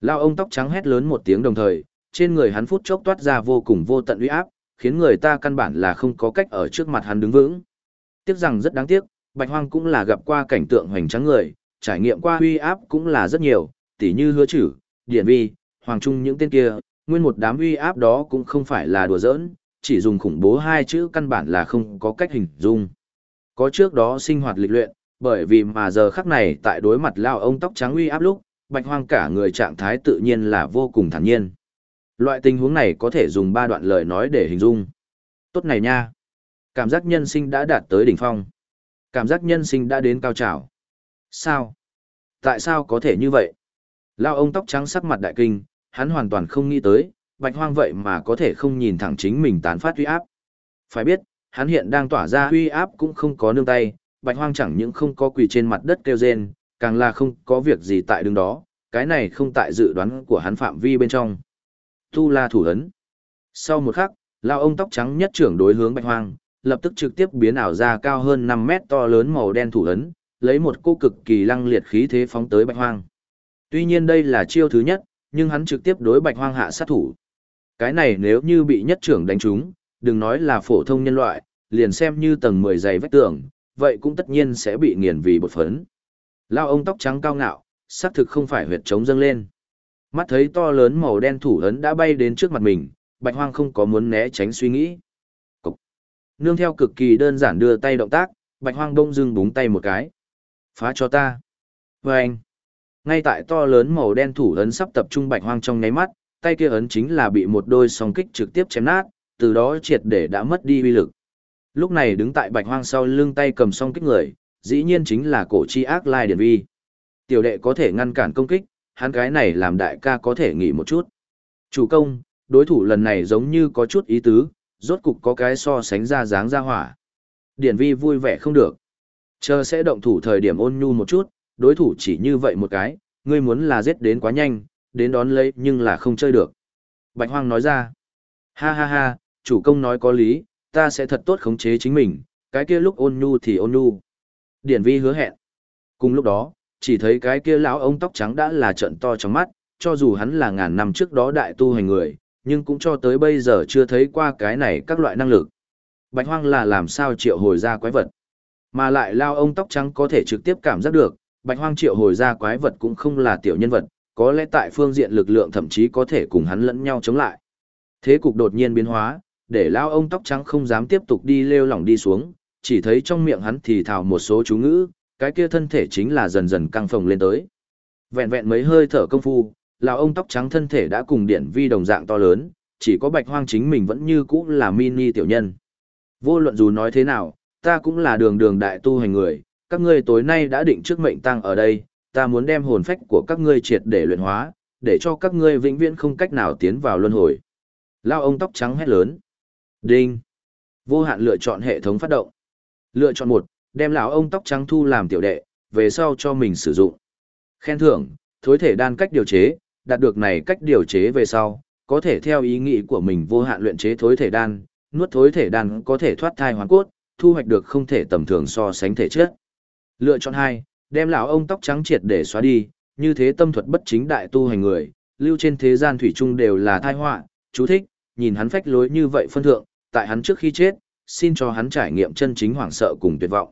lao ông tóc trắng hét lớn một tiếng đồng thời, trên người hắn phút chốc toát ra vô cùng vô tận uy áp, khiến người ta căn bản là không có cách ở trước mặt hắn đứng vững. Tiếc rằng rất đáng tiếc, Bạch Hoang cũng là gặp qua cảnh tượng hoành tráng người, trải nghiệm qua uy áp cũng là rất nhiều, tỉ như hứa chử, điển vi, hoàng trung những tên kia, nguyên một đám uy áp đó cũng không phải là đùa giỡn, chỉ dùng khủng bố hai chữ căn bản là không có cách hình dung. Có trước đó sinh hoạt lịch luyện, bởi vì mà giờ khắc này tại đối mặt lao ông tóc trắng uy áp lúc, bạch hoang cả người trạng thái tự nhiên là vô cùng thản nhiên. Loại tình huống này có thể dùng ba đoạn lời nói để hình dung. Tốt này nha. Cảm giác nhân sinh đã đạt tới đỉnh phong. Cảm giác nhân sinh đã đến cao trào. Sao? Tại sao có thể như vậy? Lao ông tóc trắng sắc mặt đại kinh, hắn hoàn toàn không nghĩ tới, bạch hoang vậy mà có thể không nhìn thẳng chính mình tán phát uy áp. Phải biết, hắn hiện đang tỏa ra uy áp cũng không có nương tay, bạch hoang chẳng những không có quỳ trên mặt đất kêu rên, càng là không có việc gì tại đứng đó, cái này không tại dự đoán của hắn phạm vi bên trong. Tu la thủ ấn. Sau một khắc, lao ông tóc trắng nhất trưởng đối hướng bạch hoang, lập tức trực tiếp biến ảo ra cao hơn 5 mét to lớn màu đen thủ ấn, lấy một cô cực kỳ lăng liệt khí thế phóng tới bạch hoang. Tuy nhiên đây là chiêu thứ nhất, nhưng hắn trực tiếp đối bạch hoang hạ sát thủ. Cái này nếu như bị nhất trưởng đánh trúng, đừng nói là phổ thông nhân loại, liền xem như tầng 10 dày vách tường, vậy cũng tất nhiên sẽ bị nghiền vì bột phấn. Lao ông tóc trắng cao ngạo, xác thực không phải huyệt trống dâng lên. Mắt thấy to lớn màu đen thủ ấn đã bay đến trước mặt mình, bạch hoang không có muốn né tránh suy nghĩ. Cục. Nương theo cực kỳ đơn giản đưa tay động tác, bạch hoang đông dưng búng tay một cái. Phá cho ta. Vâng. anh. Ngay tại to lớn màu đen thủ ấn sắp tập trung bạch hoang trong nháy mắt, tay kia ấn chính là bị một đôi song kích trực tiếp chém nát, từ đó triệt để đã mất đi uy lực. Lúc này đứng tại bạch hoang sau lưng tay cầm song kích người, dĩ nhiên chính là cổ chi ác lai điển vi. Tiểu đệ có thể ngăn cản công kích, hắn cái này làm đại ca có thể nghỉ một chút. Chủ công, đối thủ lần này giống như có chút ý tứ, rốt cục có cái so sánh ra dáng ra hỏa. Điển vi vui vẻ không được. Chờ sẽ động thủ thời điểm ôn nhu một chút, đối thủ chỉ như vậy một cái, ngươi muốn là giết đến quá nhanh, đến đón lấy nhưng là không chơi được. Bạch Hoang nói ra, ha ha ha, chủ công nói có lý, ta sẽ thật tốt khống chế chính mình, cái kia lúc ôn nhu thì ôn nhu. Điển vi hứa hẹn. Cùng lúc đó, chỉ thấy cái kia lão ông tóc trắng đã là trận to trong mắt, cho dù hắn là ngàn năm trước đó đại tu hành người, nhưng cũng cho tới bây giờ chưa thấy qua cái này các loại năng lực. Bạch hoang là làm sao triệu hồi ra quái vật. Mà lại lao ông tóc trắng có thể trực tiếp cảm giác được, bạch hoang triệu hồi ra quái vật cũng không là tiểu nhân vật, có lẽ tại phương diện lực lượng thậm chí có thể cùng hắn lẫn nhau chống lại. Thế cục đột nhiên biến hóa, để lão ông tóc trắng không dám tiếp tục đi lêu lỏng đi xuống, chỉ thấy trong miệng hắn thì thào một số chú ngữ, cái kia thân thể chính là dần dần căng phồng lên tới. Vẹn vẹn mấy hơi thở công phu, lão ông tóc trắng thân thể đã cùng điện vi đồng dạng to lớn, chỉ có bạch hoang chính mình vẫn như cũ là mini tiểu nhân. Vô luận dù nói thế nào, ta cũng là đường đường đại tu hành người, các ngươi tối nay đã định trước mệnh tăng ở đây, ta muốn đem hồn phách của các ngươi triệt để luyện hóa, để cho các ngươi vĩnh viễn không cách nào tiến vào luân hồi. Lao ông tóc trắng hét lớn. Đinh. Vô hạn lựa chọn hệ thống phát động. Lựa chọn một, đem lão ông tóc trắng thu làm tiểu đệ, về sau cho mình sử dụng. Khen thưởng, thối thể đan cách điều chế, đạt được này cách điều chế về sau, có thể theo ý nghĩ của mình vô hạn luyện chế thối thể đan, nuốt thối thể đan có thể thoát thai hoàn cốt, thu hoạch được không thể tầm thường so sánh thể chất. Lựa chọn hai, đem lão ông tóc trắng triệt để xóa đi, như thế tâm thuật bất chính đại tu hành người, lưu trên thế gian thủy chung đều là tai họa, chú thích, nhìn hắn phách lối như vậy phân thượng, tại hắn trước khi chết, xin cho hắn trải nghiệm chân chính hoảng sợ cùng tuyệt vọng.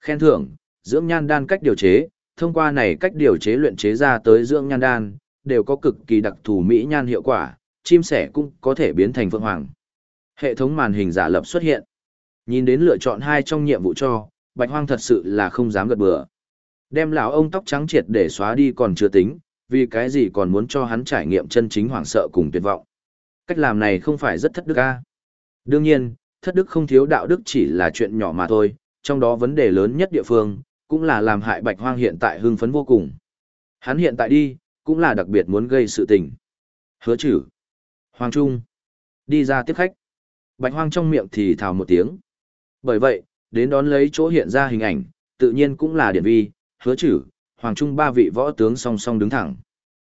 Khen thưởng, dưỡng nhan đan cách điều chế, thông qua này cách điều chế luyện chế ra tới dưỡng nhan đan, đều có cực kỳ đặc thù mỹ nhan hiệu quả, chim sẻ cũng có thể biến thành phượng hoàng. Hệ thống màn hình giả lập xuất hiện. Nhìn đến lựa chọn hai trong nhiệm vụ cho, Bạch Hoang thật sự là không dám gật bừa. Đem lão ông tóc trắng triệt để xóa đi còn chưa tính, vì cái gì còn muốn cho hắn trải nghiệm chân chính hoảng sợ cùng tuyệt vọng. Cách làm này không phải rất thất đức a. Đương nhiên, thất đức không thiếu đạo đức chỉ là chuyện nhỏ mà thôi, trong đó vấn đề lớn nhất địa phương, cũng là làm hại bạch hoang hiện tại hưng phấn vô cùng. Hắn hiện tại đi, cũng là đặc biệt muốn gây sự tình. Hứa chử. Hoàng Trung. Đi ra tiếp khách. Bạch hoang trong miệng thì thào một tiếng. Bởi vậy, đến đón lấy chỗ hiện ra hình ảnh, tự nhiên cũng là điển vi, hứa chử, Hoàng Trung ba vị võ tướng song song đứng thẳng.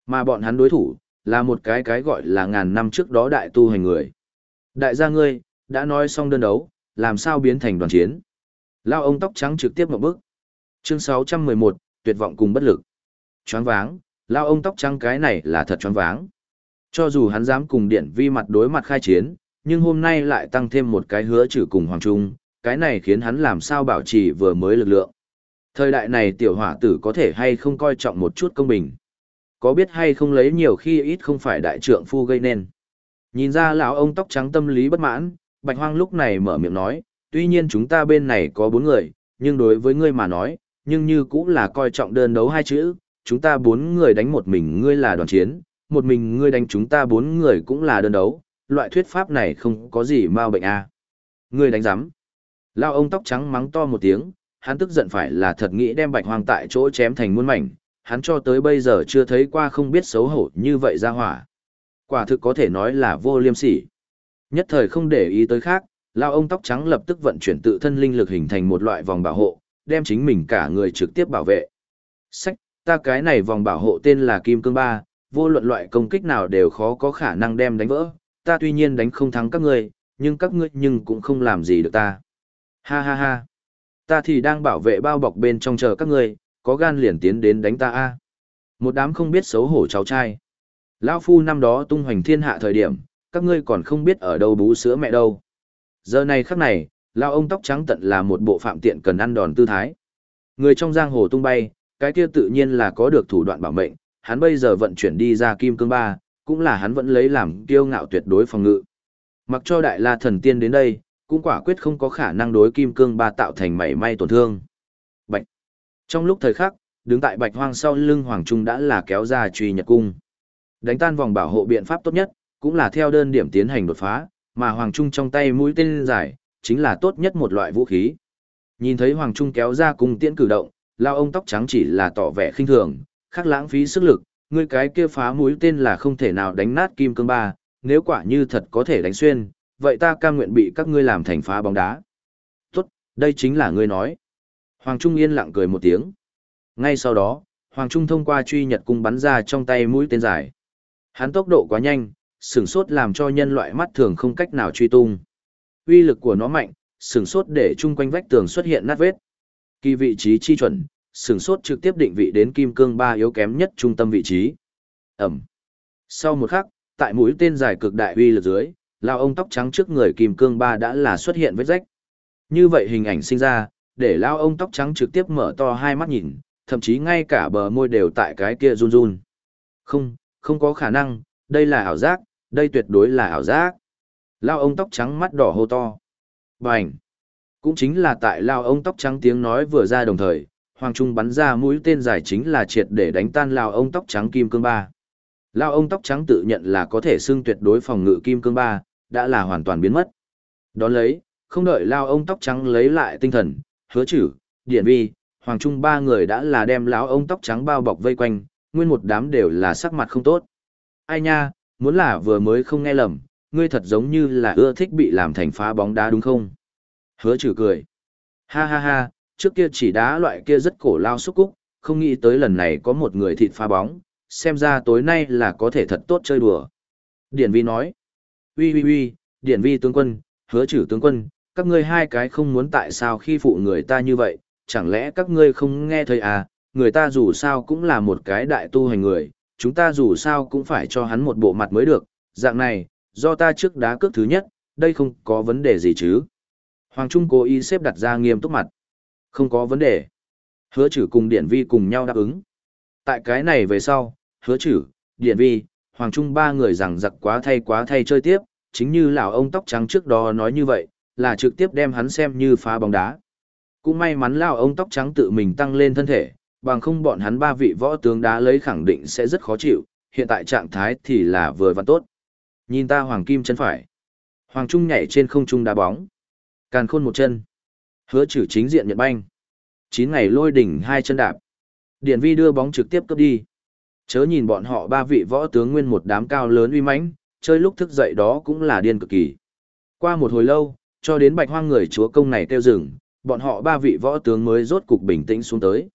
Mà bọn hắn đối thủ, là một cái cái gọi là ngàn năm trước đó đại tu hành người. Đại gia ngươi, đã nói xong đơn đấu, làm sao biến thành đoàn chiến. Lao ông tóc trắng trực tiếp một bước. Chương 611, tuyệt vọng cùng bất lực. Choáng váng, lao ông tóc trắng cái này là thật choáng váng. Cho dù hắn dám cùng điển vi mặt đối mặt khai chiến, nhưng hôm nay lại tăng thêm một cái hứa trừ cùng Hoàng Trung, cái này khiến hắn làm sao bảo trì vừa mới lực lượng. Thời đại này tiểu hỏa tử có thể hay không coi trọng một chút công bình. Có biết hay không lấy nhiều khi ít không phải đại trượng phu gây nên. Nhìn ra lão ông tóc trắng tâm lý bất mãn, Bạch Hoang lúc này mở miệng nói, tuy nhiên chúng ta bên này có bốn người, nhưng đối với ngươi mà nói, nhưng như cũng là coi trọng đơn đấu hai chữ, chúng ta bốn người đánh một mình ngươi là đoàn chiến, một mình ngươi đánh chúng ta bốn người cũng là đơn đấu, loại thuyết pháp này không có gì mau bệnh à. Ngươi đánh giám. Lao ông tóc trắng mắng to một tiếng, hắn tức giận phải là thật nghĩ đem bạch hoang tại chỗ chém thành muôn mảnh, hắn cho tới bây giờ chưa thấy qua không biết xấu hổ như vậy ra hỏa. Quả thực có thể nói là vô liêm sỉ. Nhất thời không để ý tới khác, lao ông tóc trắng lập tức vận chuyển tự thân linh lực hình thành một loại vòng bảo hộ, đem chính mình cả người trực tiếp bảo vệ. Sách, ta cái này vòng bảo hộ tên là Kim Cương Ba, vô luận loại công kích nào đều khó có khả năng đem đánh vỡ, ta tuy nhiên đánh không thắng các ngươi, nhưng các ngươi nhưng cũng không làm gì được ta. Ha ha ha. Ta thì đang bảo vệ bao bọc bên trong chờ các ngươi, có gan liền tiến đến đánh ta a. Một đám không biết xấu hổ cháu trai. Lão phu năm đó tung hoành thiên hạ thời điểm, các ngươi còn không biết ở đâu bú sữa mẹ đâu. Giờ này khắc này, lão ông tóc trắng tận là một bộ phạm tiện cần ăn đòn tư thái. Người trong giang hồ tung bay, cái kia tự nhiên là có được thủ đoạn bảo mệnh, hắn bây giờ vận chuyển đi ra kim cương ba, cũng là hắn vẫn lấy làm kiêu ngạo tuyệt đối phòng ngự. Mặc cho đại la thần tiên đến đây, cũng quả quyết không có khả năng đối kim cương ba tạo thành mảy may tổn thương. Bạch. Trong lúc thời khắc, đứng tại bạch hoang sau lưng hoàng trung đã là kéo ra truy nhật cung. Đánh tan vòng bảo hộ biện pháp tốt nhất, cũng là theo đơn điểm tiến hành đột phá, mà hoàng trung trong tay mũi tên dài, chính là tốt nhất một loại vũ khí. Nhìn thấy hoàng trung kéo ra cung tiễn cử động, lao ông tóc trắng chỉ là tỏ vẻ khinh thường, khác lãng phí sức lực, ngươi cái kia phá mũi tên là không thể nào đánh nát kim cương ba, nếu quả như thật có thể đánh xuyên, vậy ta cam nguyện bị các ngươi làm thành phá bóng đá. Tốt, đây chính là ngươi nói. Hoàng Trung yên lặng cười một tiếng. Ngay sau đó, Hoàng Trung thông qua truy nhật cung bắn ra trong tay mũi tên dài. Hắn tốc độ quá nhanh, sửng sốt làm cho nhân loại mắt thường không cách nào truy tung. Uy lực của nó mạnh, sửng sốt để chung quanh vách tường xuất hiện nát vết. Kỳ vị trí chi chuẩn, sửng sốt trực tiếp định vị đến kim cương ba yếu kém nhất trung tâm vị trí. Ẩm. Sau một khắc, tại mũi tên dài cực đại uy lực dưới, lao ông tóc trắng trước người kim cương ba đã là xuất hiện vết rách. Như vậy hình ảnh sinh ra, để lao ông tóc trắng trực tiếp mở to hai mắt nhìn, thậm chí ngay cả bờ môi đều tại cái kia run run. Không, không có khả năng, đây là ảo giác, đây tuyệt đối là ảo giác. Lao ông tóc trắng mắt đỏ hô to. Bành! Cũng chính là tại lao ông tóc trắng tiếng nói vừa ra đồng thời, Hoàng Trung bắn ra mũi tên dài chính là triệt để đánh tan lao ông tóc trắng kim cương ba. Lao ông tóc trắng tự nhận là có thể xưng tuyệt đối phòng ngự kim cương ba, đã là hoàn toàn biến mất. Đón lấy, không đợi lao ông tóc trắng lấy lại tinh thần, hứa chử, điển vi, Hoàng Trung ba người đã là đem lão ông tóc trắng bao bọc vây quanh, nguyên một đám đều là sắc mặt không tốt. Ai nha, muốn là vừa mới không nghe lầm, ngươi thật giống như là ưa thích bị làm thành phá bóng đá đúng không? Hứa chử cười. Ha ha ha, trước kia chỉ đá loại kia rất cổ lao xúc cúc, không nghĩ tới lần này có một người thịt phá bóng, xem ra tối nay là có thể thật tốt chơi đùa. Điển vi nói uy uy uy, điển vi tướng quân, hứa chử tướng quân, các ngươi hai cái không muốn tại sao khi phụ người ta như vậy, chẳng lẽ các ngươi không nghe thấy à, người ta dù sao cũng là một cái đại tu hành người, chúng ta dù sao cũng phải cho hắn một bộ mặt mới được, dạng này, do ta trước đá cước thứ nhất, đây không có vấn đề gì chứ. Hoàng Trung cố ý xếp đặt ra nghiêm túc mặt. Không có vấn đề. Hứa chử cùng Điển Vi cùng nhau đáp ứng. Tại cái này về sau, hứa chử, Điển Vi, Hoàng Trung ba người rằng giặc quá thay quá thay chơi tiếp, chính như lão ông tóc trắng trước đó nói như vậy, là trực tiếp đem hắn xem như phá bóng đá. Cũng may mắn lão ông tóc trắng tự mình tăng lên thân thể, bằng không bọn hắn ba vị võ tướng đá lấy khẳng định sẽ rất khó chịu, hiện tại trạng thái thì là vừa và tốt. Nhìn ta hoàng kim chân phải. Hoàng Trung nhảy trên không trung đá bóng. Càn khôn một chân. Hứa trừ chính diện nhận banh. Chín ngày lôi đỉnh hai chân đạp. Điện vi đưa bóng trực tiếp cấp đi. Chớ nhìn bọn họ ba vị võ tướng nguyên một đám cao lớn uy mãnh, chơi lúc thức dậy đó cũng là điên cực kỳ. Qua một hồi lâu, cho đến bạch hoang người chúa công này kêu rừng, bọn họ ba vị võ tướng mới rốt cục bình tĩnh xuống tới.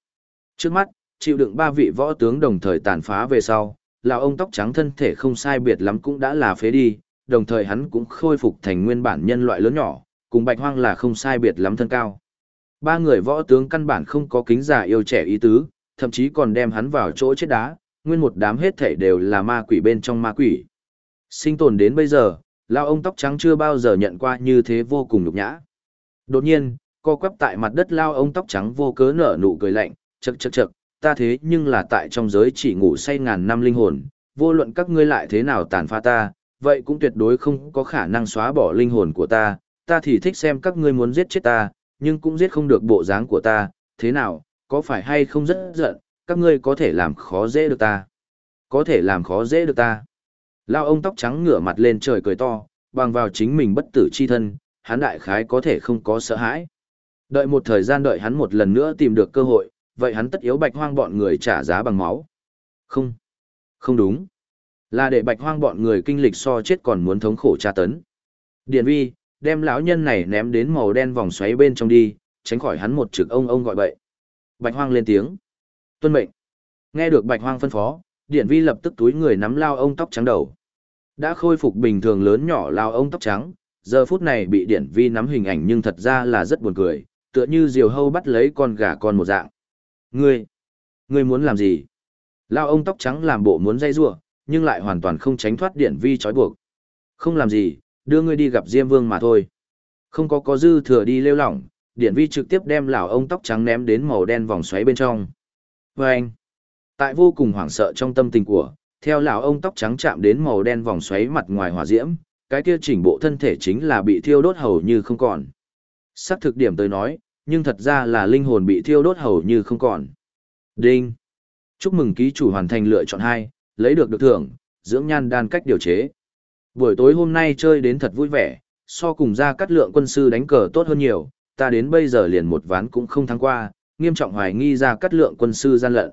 Trước mắt, chịu đựng ba vị võ tướng đồng thời tàn phá về sau, là ông tóc trắng thân thể không sai biệt lắm cũng đã là phế đi, đồng thời hắn cũng khôi phục thành nguyên bản nhân loại lớn nhỏ, cùng bạch hoang là không sai biệt lắm thân cao. Ba người võ tướng căn bản không có kính giả yêu trẻ ý tứ, thậm chí còn đem hắn vào chỗ chết đá, nguyên một đám hết thảy đều là ma quỷ bên trong ma quỷ. Sinh tồn đến bây giờ, lao ông tóc trắng chưa bao giờ nhận qua như thế vô cùng nhục nhã. Đột nhiên, co quắp tại mặt đất lao ông tóc trắng vô cớ nở nụ cười lạnh, chậc chậc chậc, ta thế nhưng là tại trong giới chỉ ngủ say ngàn năm linh hồn, vô luận các ngươi lại thế nào tàn phá ta, vậy cũng tuyệt đối không có khả năng xóa bỏ linh hồn của ta, ta thì thích xem các ngươi muốn giết chết ta, nhưng cũng giết không được bộ dáng của ta, thế nào, có phải hay không rất giận, các ngươi có thể làm khó dễ được ta. Có thể làm khó dễ được ta. Lao ông tóc trắng ngửa mặt lên trời cười to, bằng vào chính mình bất tử chi thân, hắn đại khái có thể không có sợ hãi. Đợi một thời gian đợi hắn một lần nữa tìm được cơ hội, vậy hắn tất yếu bạch hoang bọn người trả giá bằng máu. Không, không đúng. Là để bạch hoang bọn người kinh lịch so chết còn muốn thống khổ tra tấn. Điền vi, đem lão nhân này ném đến màu đen vòng xoáy bên trong đi, tránh khỏi hắn một trực ông ông gọi bậy. Bạch hoang lên tiếng. Tuân mệnh. Nghe được bạch hoang phân phó, Điển vi lập tức túi người nắm lao ông tóc trắng đầu. Đã khôi phục bình thường lớn nhỏ lao ông tóc trắng, giờ phút này bị Điển Vi nắm hình ảnh nhưng thật ra là rất buồn cười, tựa như diều hâu bắt lấy con gà con một dạng. Ngươi, ngươi muốn làm gì? Lao ông tóc trắng làm bộ muốn dây giụa nhưng lại hoàn toàn không tránh thoát Điển Vi trói buộc. Không làm gì, đưa ngươi đi gặp Diêm Vương mà thôi. Không có có dư thừa đi lêu lỏng, Điển Vi trực tiếp đem lão ông tóc trắng ném đến màu đen vòng xoáy bên trong. Và anh, tại vô cùng hoảng sợ trong tâm tình của, theo lão ông tóc trắng chạm đến màu đen vòng xoáy mặt ngoài hỏa diễm, cái kia chỉnh bộ thân thể chính là bị thiêu đốt hầu như không còn. Sắc thực điểm tới nói, nhưng thật ra là linh hồn bị thiêu đốt hầu như không còn. Đinh! Chúc mừng ký chủ hoàn thành lựa chọn 2, lấy được được thưởng, dưỡng nhan đan cách điều chế. Buổi tối hôm nay chơi đến thật vui vẻ, so cùng ra cắt lượng quân sư đánh cờ tốt hơn nhiều, ta đến bây giờ liền một ván cũng không thắng qua, nghiêm trọng hoài nghi ra cắt lượng quân sư gian lận.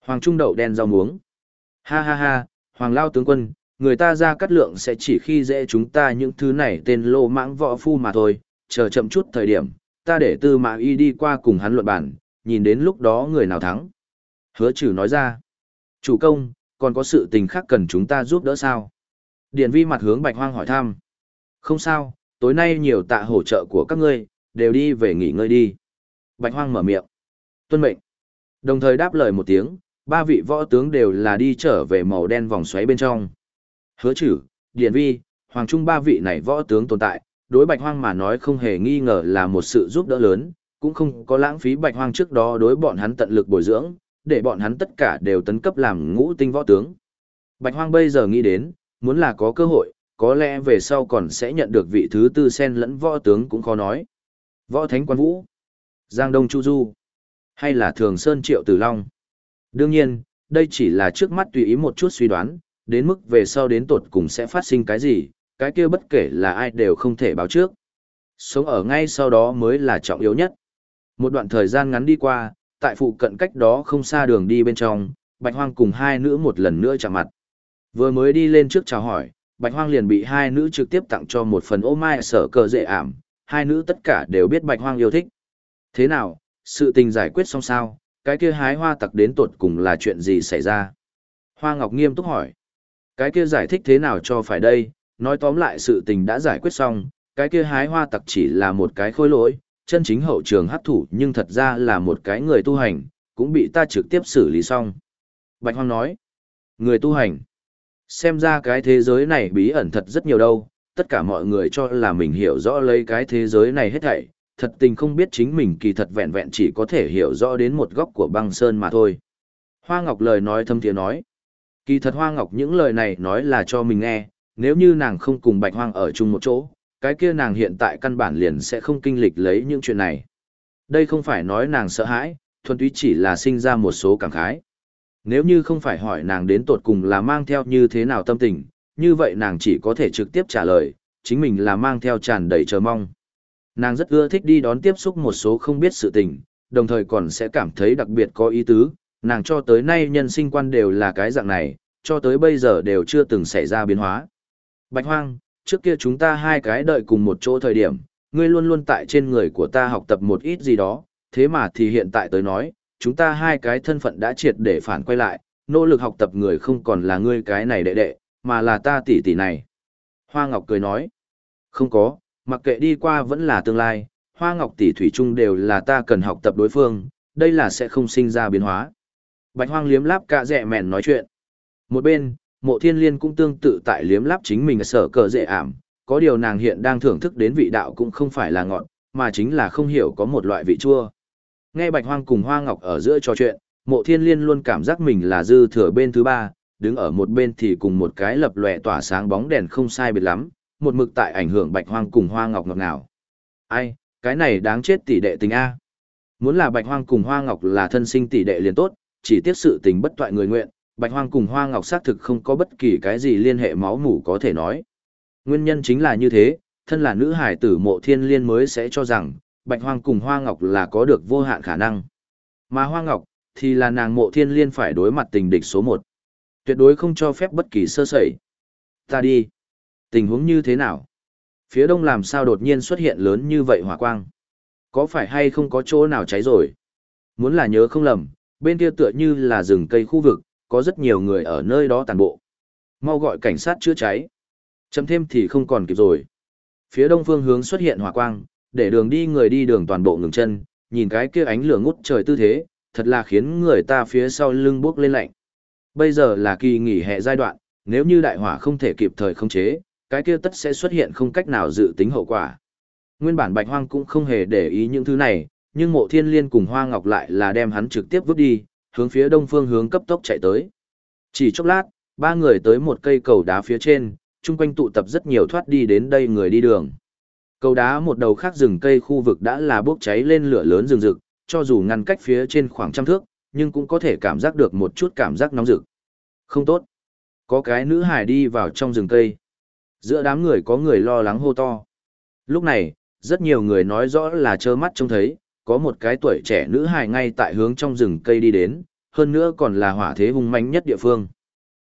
Hoàng Trung đậu đen rau muống. Ha ha ha, Hoàng Lao tướng quân, người ta ra cắt lượng sẽ chỉ khi dễ chúng ta những thứ này tên lô mãng võ phu mà thôi, chờ chậm chút thời điểm, ta để tư mã y đi qua cùng hắn luận bản, nhìn đến lúc đó người nào thắng. Hứa trừ nói ra, chủ công, còn có sự tình khác cần chúng ta giúp đỡ sao? điền vi mặt hướng bạch hoang hỏi thăm. Không sao, tối nay nhiều tạ hỗ trợ của các ngươi, đều đi về nghỉ ngơi đi. Bạch hoang mở miệng. Tuân mệnh. Đồng thời đáp lời một tiếng, ba vị võ tướng đều là đi trở về màu đen vòng xoáy bên trong. Hứa chử, Điển Vi, Hoàng Trung ba vị này võ tướng tồn tại, đối Bạch Hoang mà nói không hề nghi ngờ là một sự giúp đỡ lớn, cũng không có lãng phí Bạch Hoang trước đó đối bọn hắn tận lực bồi dưỡng, để bọn hắn tất cả đều tấn cấp làm ngũ tinh võ tướng. Bạch Hoang bây giờ nghĩ đến, muốn là có cơ hội, có lẽ về sau còn sẽ nhận được vị thứ tư sen lẫn võ tướng cũng khó nói. Võ Thánh Quan Vũ, Giang Đông Chu Du, hay là Thường Sơn Triệu Tử Long. Đương nhiên, đây chỉ là trước mắt tùy ý một chút suy đoán, đến mức về sau đến tột cùng sẽ phát sinh cái gì, cái kia bất kể là ai đều không thể báo trước. Sống ở ngay sau đó mới là trọng yếu nhất. Một đoạn thời gian ngắn đi qua, tại phụ cận cách đó không xa đường đi bên trong, Bạch Hoang cùng hai nữ một lần nữa chạm mặt. Vừa mới đi lên trước chào hỏi, Bạch Hoang liền bị hai nữ trực tiếp tặng cho một phần ô mai sở cờ dễ ảm, hai nữ tất cả đều biết Bạch Hoang yêu thích. Thế nào, sự tình giải quyết xong sao, cái kia hái hoa tặc đến tột cùng là chuyện gì xảy ra? Hoa Ngọc nghiêm túc hỏi. Cái kia giải thích thế nào cho phải đây, nói tóm lại sự tình đã giải quyết xong, cái kia hái hoa tặc chỉ là một cái khôi lỗi, chân chính hậu trường hấp thủ nhưng thật ra là một cái người tu hành, cũng bị ta trực tiếp xử lý xong. Bạch Hoang nói, người tu hành, xem ra cái thế giới này bí ẩn thật rất nhiều đâu, tất cả mọi người cho là mình hiểu rõ lấy cái thế giới này hết thảy, thật tình không biết chính mình kỳ thật vẹn vẹn chỉ có thể hiểu rõ đến một góc của băng sơn mà thôi. Hoa Ngọc lời nói thâm tiếng nói, Kỳ thật Hoa Ngọc những lời này nói là cho mình nghe, nếu như nàng không cùng Bạch Hoang ở chung một chỗ, cái kia nàng hiện tại căn bản liền sẽ không kinh lịch lấy những chuyện này. Đây không phải nói nàng sợ hãi, thuần túy chỉ là sinh ra một số cảm khái. Nếu như không phải hỏi nàng đến tột cùng là mang theo như thế nào tâm tình, như vậy nàng chỉ có thể trực tiếp trả lời, chính mình là mang theo tràn đầy chờ mong. Nàng rất ưa thích đi đón tiếp xúc một số không biết sự tình, đồng thời còn sẽ cảm thấy đặc biệt có ý tứ, nàng cho tới nay nhân sinh quan đều là cái dạng này, cho tới bây giờ đều chưa từng xảy ra biến hóa. Bạch Hoang, trước kia chúng ta hai cái đợi cùng một chỗ thời điểm, ngươi luôn luôn tại trên người của ta học tập một ít gì đó, thế mà thì hiện tại tới nói, chúng ta hai cái thân phận đã triệt để phản quay lại, nỗ lực học tập người không còn là ngươi cái này đệ đệ, mà là ta tỷ tỷ này. Hoa Ngọc cười nói, không có, mặc kệ đi qua vẫn là tương lai, Hoa Ngọc tỷ thủy chung đều là ta cần học tập đối phương, đây là sẽ không sinh ra biến hóa. Bạch Hoang liếm láp cả rẻ mèn nói chuyện. Một bên, mộ thiên liên cũng tương tự tại liếm láp chính mình sở cờ dễ ảm, có điều nàng hiện đang thưởng thức đến vị đạo cũng không phải là ngọt, mà chính là không hiểu có một loại vị chua. Nghe Bạch Hoang cùng Hoa Ngọc ở giữa trò chuyện, mộ thiên liên luôn cảm giác mình là dư thừa bên thứ ba, đứng ở một bên thì cùng một cái lập lòe tỏa sáng bóng đèn không sai biệt lắm, một mực tại ảnh hưởng Bạch Hoang cùng Hoa Ngọc ngọt ngào. Ai, cái này đáng chết tỷ đệ tình A. Muốn là Bạch Hoang cùng Hoa Ngọc là thân sinh tỷ đệ liền tốt, chỉ tiếc sự tình bất toại người nguyện, Bạch Hoang cùng Hoa Ngọc xác thực không có bất kỳ cái gì liên hệ máu mủ có thể nói. Nguyên nhân chính là như thế, thân là nữ hải tử mộ thiên liên mới sẽ cho rằng, Bạch Hoang cùng Hoa Ngọc là có được vô hạn khả năng. Mà Hoa Ngọc, thì là nàng mộ thiên liên phải đối mặt tình địch số một. Tuyệt đối không cho phép bất kỳ sơ sẩy. Ta đi. Tình huống như thế nào? Phía đông làm sao đột nhiên xuất hiện lớn như vậy hỏa quang? Có phải hay không có chỗ nào cháy rồi? Muốn là nhớ không lầm, bên kia tựa như là rừng cây khu vực, có rất nhiều người ở nơi đó tàn bộ. Mau gọi cảnh sát chữa cháy. Chấm thêm thì không còn kịp rồi. Phía đông phương hướng xuất hiện hỏa quang, để đường đi người đi đường toàn bộ ngừng chân, nhìn cái kia ánh lửa ngút trời tư thế, thật là khiến người ta phía sau lưng bước lên lạnh. Bây giờ là kỳ nghỉ hè giai đoạn, nếu như đại hỏa không thể kịp thời khống chế, cái kia tất sẽ xuất hiện không cách nào dự tính hậu quả. Nguyên bản Bạch Hoang cũng không hề để ý những thứ này, nhưng Mộ Thiên Liên cùng Hoa Ngọc lại là đem hắn trực tiếp vứt đi, hướng phía đông phương hướng cấp tốc chạy tới. Chỉ chốc lát, ba người tới một cây cầu đá phía trên, chung quanh tụ tập rất nhiều thoát đi đến đây người đi đường. Cầu đá một đầu khác rừng cây khu vực đã là bốc cháy lên lửa lớn rừng rực, cho dù ngăn cách phía trên khoảng trăm thước, nhưng cũng có thể cảm giác được một chút cảm giác nóng rực. Không tốt. Có cái nữ hải đi vào trong rừng cây. Giữa đám người có người lo lắng hô to. Lúc này, rất nhiều người nói rõ là trơ mắt trông thấy, có một cái tuổi trẻ nữ hài ngay tại hướng trong rừng cây đi đến, hơn nữa còn là hỏa thế hung mãnh nhất địa phương.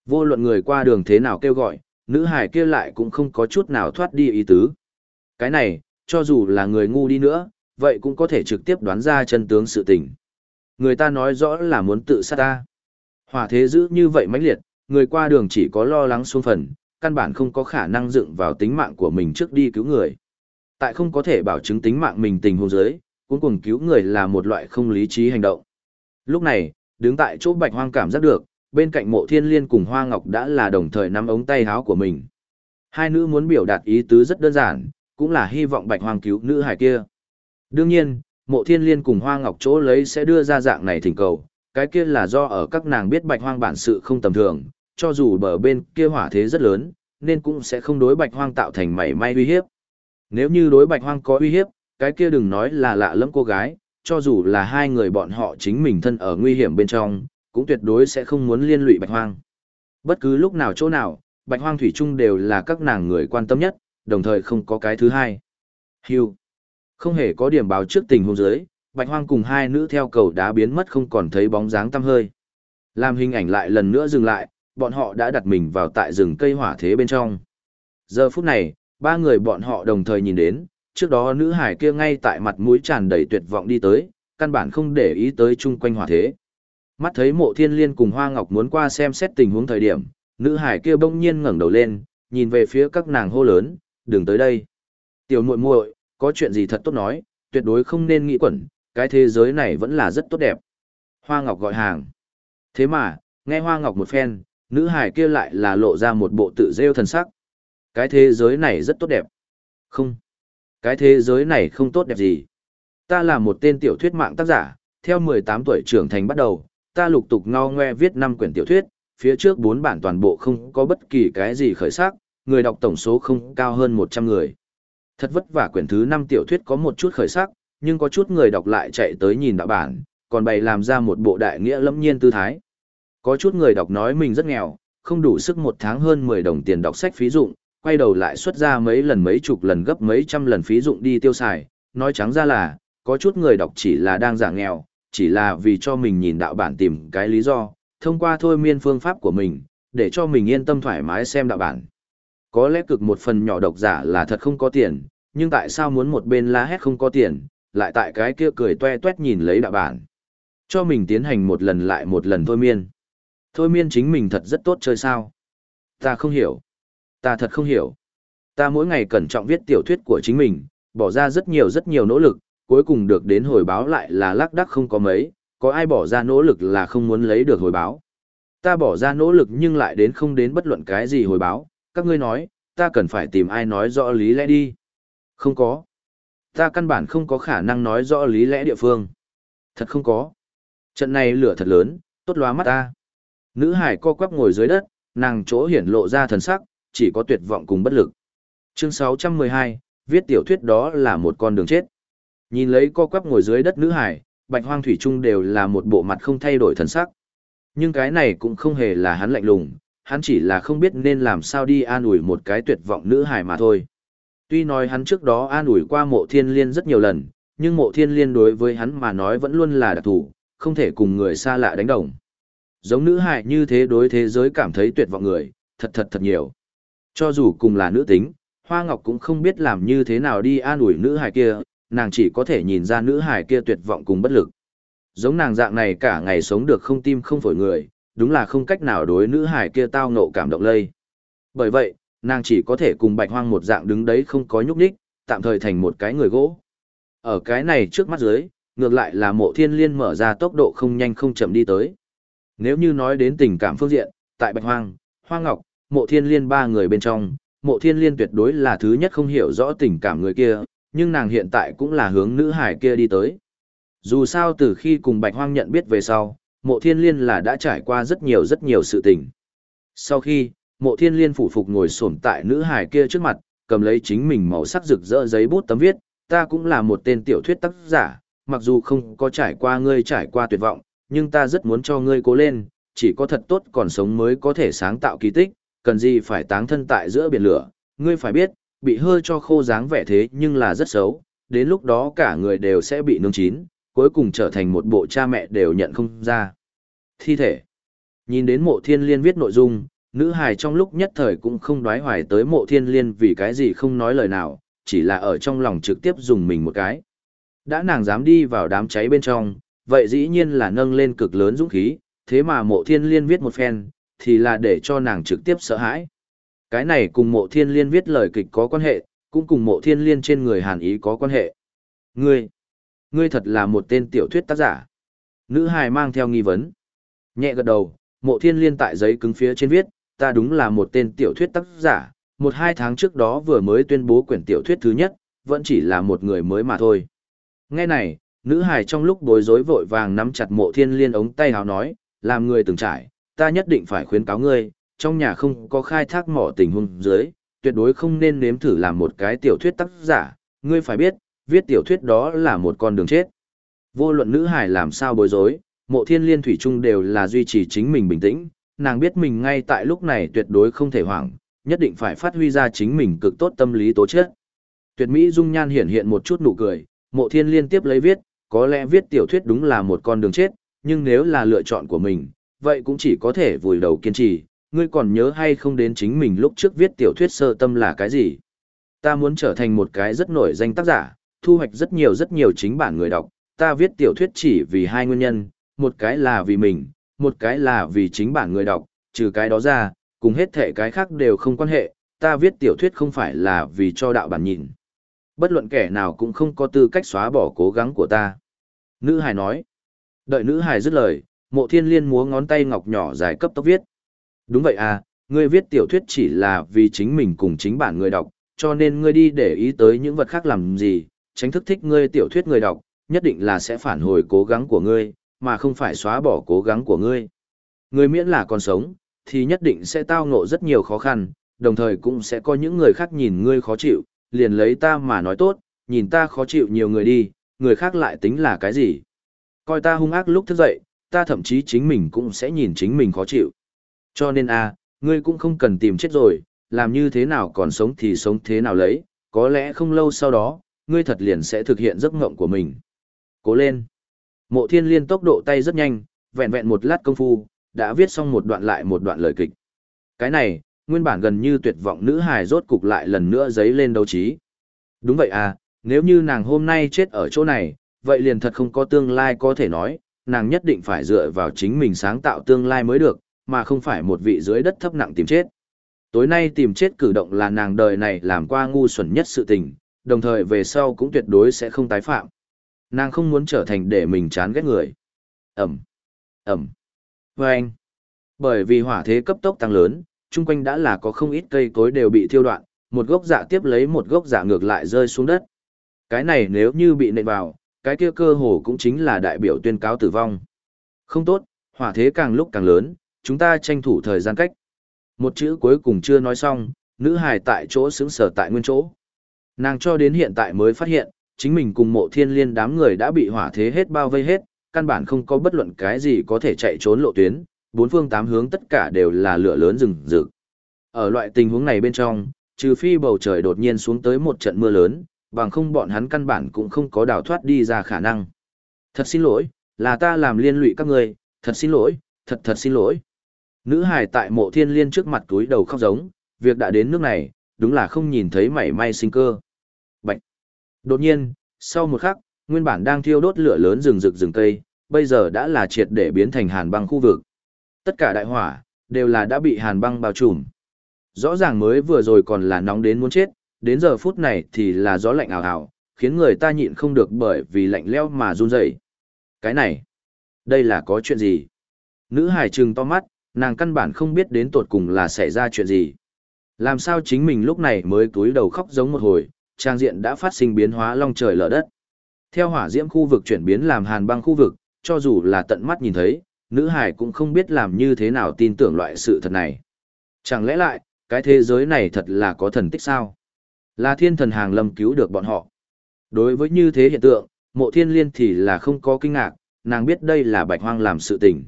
Vô luận người qua đường thế nào kêu gọi, nữ hài kia lại cũng không có chút nào thoát đi ý tứ. Cái này, cho dù là người ngu đi nữa, vậy cũng có thể trực tiếp đoán ra chân tướng sự tình. Người ta nói rõ là muốn tự sát ta. Hỏa thế giữ như vậy mãnh liệt, người qua đường chỉ có lo lắng xuống phần, căn bản không có khả năng dựng vào tính mạng của mình trước đi cứu người. Tại không có thể bảo chứng tính mạng mình tình huống giới, cuốn cùng cứu người là một loại không lý trí hành động. Lúc này, đứng tại chỗ bạch hoang cảm giác được, bên cạnh mộ thiên liên cùng hoa ngọc đã là đồng thời nắm ống tay áo của mình. Hai nữ muốn biểu đạt ý tứ rất đơn giản, cũng là hy vọng bạch hoang cứu nữ hài kia. Đương nhiên, mộ thiên liên cùng hoa ngọc chỗ lấy sẽ đưa ra dạng này thỉnh cầu, cái kia là do ở các nàng biết bạch hoang bản sự không tầm thường, cho dù bờ bên kia hỏa thế rất lớn, nên cũng sẽ không đối bạch hoang tạo thành mảy may uy hiếp. Nếu như đối bạch hoang có uy hiếp, cái kia đừng nói là lạ lẫm cô gái, cho dù là hai người bọn họ chính mình thân ở nguy hiểm bên trong, cũng tuyệt đối sẽ không muốn liên lụy bạch hoang. Bất cứ lúc nào chỗ nào, bạch hoang thủy chung đều là các nàng người quan tâm nhất, đồng thời không có cái thứ hai. Hưu. Không hề có điểm báo trước tình huống dưới, bạch hoang cùng hai nữ theo cầu đá biến mất không còn thấy bóng dáng tăm hơi. Làm hình ảnh lại lần nữa dừng lại, bọn họ đã đặt mình vào tại rừng cây hỏa thế bên trong. Giờ phút này, ba người bọn họ đồng thời nhìn đến, trước đó nữ hải kia ngay tại mặt mũi tràn đầy tuyệt vọng đi tới, căn bản không để ý tới chung quanh hỏa thế. Mắt thấy mộ thiên liên cùng hoa ngọc muốn qua xem xét tình huống thời điểm, nữ hải kia bỗng nhiên ngẩng đầu lên, nhìn về phía các nàng hô lớn, đừng tới đây. Tiểu muội muội, có chuyện gì thật tốt nói, tuyệt đối không nên nghĩ quẩn, cái thế giới này vẫn là rất tốt đẹp. Hoa ngọc gọi hàng. Thế mà, nghe hoa ngọc một phen, nữ hải kia lại là lộ ra một bộ tự rêu thần sắc. Cái thế giới này rất tốt đẹp. Không. Cái thế giới này không tốt đẹp gì. Ta là một tên tiểu thuyết mạng tác giả, theo 18 tuổi trưởng thành bắt đầu, ta lục tục ngao ngoe viết 5 quyển tiểu thuyết, phía trước 4 bản toàn bộ không có bất kỳ cái gì khởi sắc, người đọc tổng số không cao hơn 100 người. Thật vất vả quyển thứ 5 tiểu thuyết có một chút khởi sắc, nhưng có chút người đọc lại chạy tới nhìn đạo bản, còn bày làm ra một bộ đại nghĩa lâm nhiên tư thái. Có chút người đọc nói mình rất nghèo, không đủ sức một tháng hơn 10 đồng tiền đọc sách phí dụng, quay đầu lại xuất ra mấy lần mấy chục lần gấp mấy trăm lần phí dụng đi tiêu xài, nói trắng ra là, có chút người đọc chỉ là đang giả nghèo, chỉ là vì cho mình nhìn đạo bản tìm cái lý do, thông qua thôi miên phương pháp của mình, để cho mình yên tâm thoải mái xem đạo bản. Có lẽ cực một phần nhỏ độc giả là thật không có tiền, nhưng tại sao muốn một bên la hét không có tiền, lại tại cái kia cười toe toét nhìn lấy đạo bản. Cho mình tiến hành một lần lại một lần thôi miên. Thôi miên chính mình thật rất tốt chơi sao. Ta không hiểu. Ta thật không hiểu. Ta mỗi ngày cẩn trọng viết tiểu thuyết của chính mình, bỏ ra rất nhiều rất nhiều nỗ lực, cuối cùng được đến hồi báo lại là lác đắc không có mấy, có ai bỏ ra nỗ lực là không muốn lấy được hồi báo. Ta bỏ ra nỗ lực nhưng lại đến không đến bất luận cái gì hồi báo, các ngươi nói, ta cần phải tìm ai nói rõ lý lẽ đi. Không có. Ta căn bản không có khả năng nói rõ lý lẽ địa phương. Thật không có. Trận này lửa thật lớn, tốt lóa mắt ta. Nữ hải co quắp ngồi dưới đất, nàng chỗ hiển lộ ra thần sắc, chỉ có tuyệt vọng cùng bất lực. Chương 612, viết tiểu thuyết đó là một con đường chết. Nhìn lấy co quắp ngồi dưới đất nữ hải, bạch hoang thủy trung đều là một bộ mặt không thay đổi thần sắc. Nhưng cái này cũng không hề là hắn lạnh lùng, hắn chỉ là không biết nên làm sao đi an ủi một cái tuyệt vọng nữ hải mà thôi. Tuy nói hắn trước đó an ủi qua mộ thiên liên rất nhiều lần, nhưng mộ thiên liên đối với hắn mà nói vẫn luôn là đặc thủ, không thể cùng người xa lạ đánh đồng. Giống nữ hải như thế đối thế giới cảm thấy tuyệt vọng người, thật thật thật nhiều. Cho dù cùng là nữ tính, Hoa Ngọc cũng không biết làm như thế nào đi an ủi nữ hải kia, nàng chỉ có thể nhìn ra nữ hải kia tuyệt vọng cùng bất lực. Giống nàng dạng này cả ngày sống được không tim không phổi người, đúng là không cách nào đối nữ hải kia tao ngộ cảm động lây. Bởi vậy, nàng chỉ có thể cùng bạch hoang một dạng đứng đấy không có nhúc nhích, tạm thời thành một cái người gỗ. Ở cái này trước mắt dưới, ngược lại là mộ thiên liên mở ra tốc độ không nhanh không chậm đi tới. Nếu như nói đến tình cảm phương diện, tại bạch hoang, hoa ngọc, mộ thiên liên ba người bên trong, mộ thiên liên tuyệt đối là thứ nhất không hiểu rõ tình cảm người kia, nhưng nàng hiện tại cũng là hướng nữ hải kia đi tới. Dù sao từ khi cùng bạch hoang nhận biết về sau, mộ thiên liên là đã trải qua rất nhiều rất nhiều sự tình. Sau khi, mộ thiên liên phủ phục ngồi xổm tại nữ hải kia trước mặt, cầm lấy chính mình màu sắc rực rỡ giấy bút tấm viết, ta cũng là một tên tiểu thuyết tác giả, mặc dù không có trải qua ngươi trải qua tuyệt vọng, nhưng ta rất muốn cho ngươi cố lên, chỉ có thật tốt còn sống mới có thể sáng tạo kỳ tích, cần gì phải táng thân tại giữa biển lửa, ngươi phải biết, bị hơi cho khô dáng vẻ thế nhưng là rất xấu, đến lúc đó cả người đều sẽ bị nung chín, cuối cùng trở thành một bộ cha mẹ đều nhận không ra. Thi thể Nhìn đến mộ thiên liên viết nội dung, nữ hài trong lúc nhất thời cũng không đoái hoài tới mộ thiên liên vì cái gì không nói lời nào, chỉ là ở trong lòng trực tiếp dùng mình một cái. Đã nàng dám đi vào đám cháy bên trong, vậy dĩ nhiên là nâng lên cực lớn dũng khí, thế mà mộ thiên liên viết một phen, thì là để cho nàng trực tiếp sợ hãi. Cái này cùng mộ thiên liên viết lời kịch có quan hệ, cũng cùng mộ thiên liên trên người hàn ý có quan hệ. Ngươi, ngươi thật là một tên tiểu thuyết tác giả. Nữ hài mang theo nghi vấn. Nhẹ gật đầu, mộ thiên liên tại giấy cứng phía trên viết, ta đúng là một tên tiểu thuyết tác giả, một hai tháng trước đó vừa mới tuyên bố quyển tiểu thuyết thứ nhất, vẫn chỉ là một người mới mà thôi. Nghe này, nữ hài trong lúc bối rối vội vàng nắm chặt mộ thiên liên ống tay hào nói, làm người từng trải, ta nhất định phải khuyến cáo ngươi, trong nhà không có khai thác mỏ tình huống dưới, tuyệt đối không nên nếm thử làm một cái tiểu thuyết tác giả, ngươi phải biết, viết tiểu thuyết đó là một con đường chết. Vô luận nữ hài làm sao bối rối, mộ thiên liên thủy chung đều là duy trì chính mình bình tĩnh, nàng biết mình ngay tại lúc này tuyệt đối không thể hoảng, nhất định phải phát huy ra chính mình cực tốt tâm lý tố chất. Tuyệt mỹ dung nhan hiện hiện một chút nụ cười, mộ thiên liên tiếp lấy viết, có lẽ viết tiểu thuyết đúng là một con đường chết, nhưng nếu là lựa chọn của mình, vậy cũng chỉ có thể vùi đầu kiên trì, ngươi còn nhớ hay không đến chính mình lúc trước viết tiểu thuyết sơ tâm là cái gì? Ta muốn trở thành một cái rất nổi danh tác giả, thu hoạch rất nhiều rất nhiều chính bản người đọc, ta viết tiểu thuyết chỉ vì hai nguyên nhân, một cái là vì mình, một cái là vì chính bản người đọc, trừ cái đó ra, cùng hết thể cái khác đều không quan hệ, ta viết tiểu thuyết không phải là vì cho đạo bản nhìn. Bất luận kẻ nào cũng không có tư cách xóa bỏ cố gắng của ta. Nữ Hải nói. Đợi nữ Hải dứt lời, mộ thiên liên múa ngón tay ngọc nhỏ dài cấp tốc viết. Đúng vậy à, ngươi viết tiểu thuyết chỉ là vì chính mình cùng chính bản người đọc, cho nên ngươi đi để ý tới những vật khác làm gì, tránh thức thích ngươi tiểu thuyết người đọc, nhất định là sẽ phản hồi cố gắng của ngươi, mà không phải xóa bỏ cố gắng của ngươi. Ngươi miễn là còn sống, thì nhất định sẽ tao ngộ rất nhiều khó khăn, đồng thời cũng sẽ có những người khác nhìn ngươi khó chịu, liền lấy ta mà nói tốt, nhìn ta khó chịu nhiều người đi, người khác lại tính là cái gì. Coi ta hung ác lúc thức dậy, ta thậm chí chính mình cũng sẽ nhìn chính mình khó chịu. Cho nên a, ngươi cũng không cần tìm chết rồi, làm như thế nào còn sống thì sống thế nào lấy, có lẽ không lâu sau đó, ngươi thật liền sẽ thực hiện giấc ngộng của mình. Cố lên. Mộ thiên liên tốc độ tay rất nhanh, vẹn vẹn một lát công phu, đã viết xong một đoạn lại một đoạn lời kịch. Cái này, nguyên bản gần như tuyệt vọng nữ hài rốt cục lại lần nữa giấy lên đấu trí. Đúng vậy à, nếu như nàng hôm nay chết ở chỗ này, vậy liền thật không có tương lai có thể nói, nàng nhất định phải dựa vào chính mình sáng tạo tương lai mới được, mà không phải một vị dưới đất thấp nặng tìm chết. Tối nay tìm chết cử động là nàng đời này làm qua ngu xuẩn nhất sự tình, đồng thời về sau cũng tuyệt đối sẽ không tái phạm. Nàng không muốn trở thành để mình chán ghét người. Ẩm, Ẩm, Vâng. anh. Bởi vì hỏa thế cấp tốc tăng lớn, chung quanh đã là có không ít cây cối đều bị thiêu đoạn, một gốc dạ tiếp lấy một gốc dạ ngược lại rơi xuống đất. Cái này nếu như bị nện vào, cái kia cơ hồ cũng chính là đại biểu tuyên cáo tử vong. Không tốt, hỏa thế càng lúc càng lớn, chúng ta tranh thủ thời gian cách. Một chữ cuối cùng chưa nói xong, nữ hài tại chỗ xứng sở tại nguyên chỗ. Nàng cho đến hiện tại mới phát hiện, chính mình cùng mộ thiên liên đám người đã bị hỏa thế hết bao vây hết, căn bản không có bất luận cái gì có thể chạy trốn lộ tuyến, bốn phương tám hướng tất cả đều là lửa lớn rừng rực. Ở loại tình huống này bên trong, trừ phi bầu trời đột nhiên xuống tới một trận mưa lớn, bằng không bọn hắn căn bản cũng không có đào thoát đi ra khả năng. Thật xin lỗi, là ta làm liên lụy các người, thật xin lỗi, thật thật xin lỗi. Nữ hài tại mộ thiên liên trước mặt túi đầu khóc giống, việc đã đến nước này, đúng là không nhìn thấy mảy may sinh cơ. Bạch! Đột nhiên, sau một khắc, nguyên bản đang thiêu đốt lửa lớn rừng rực rừng cây, bây giờ đã là triệt để biến thành hàn băng khu vực. Tất cả đại hỏa, đều là đã bị hàn băng bao trùm. Rõ ràng mới vừa rồi còn là nóng đến muốn chết, đến giờ phút này thì là gió lạnh ảo ảo, khiến người ta nhịn không được bởi vì lạnh leo mà run rẩy. Cái này, đây là có chuyện gì? Nữ hải trừng to mắt, nàng căn bản không biết đến tột cùng là xảy ra chuyện gì. Làm sao chính mình lúc này mới túi đầu khóc giống một hồi, trang diện đã phát sinh biến hóa long trời lở đất. Theo hỏa diễm khu vực chuyển biến làm hàn băng khu vực, cho dù là tận mắt nhìn thấy, nữ hải cũng không biết làm như thế nào tin tưởng loại sự thật này. Chẳng lẽ lại, cái thế giới này thật là có thần tích sao? Là thiên thần hàng lâm cứu được bọn họ. Đối với như thế hiện tượng, mộ thiên liên thì là không có kinh ngạc, nàng biết đây là bạch hoang làm sự tình.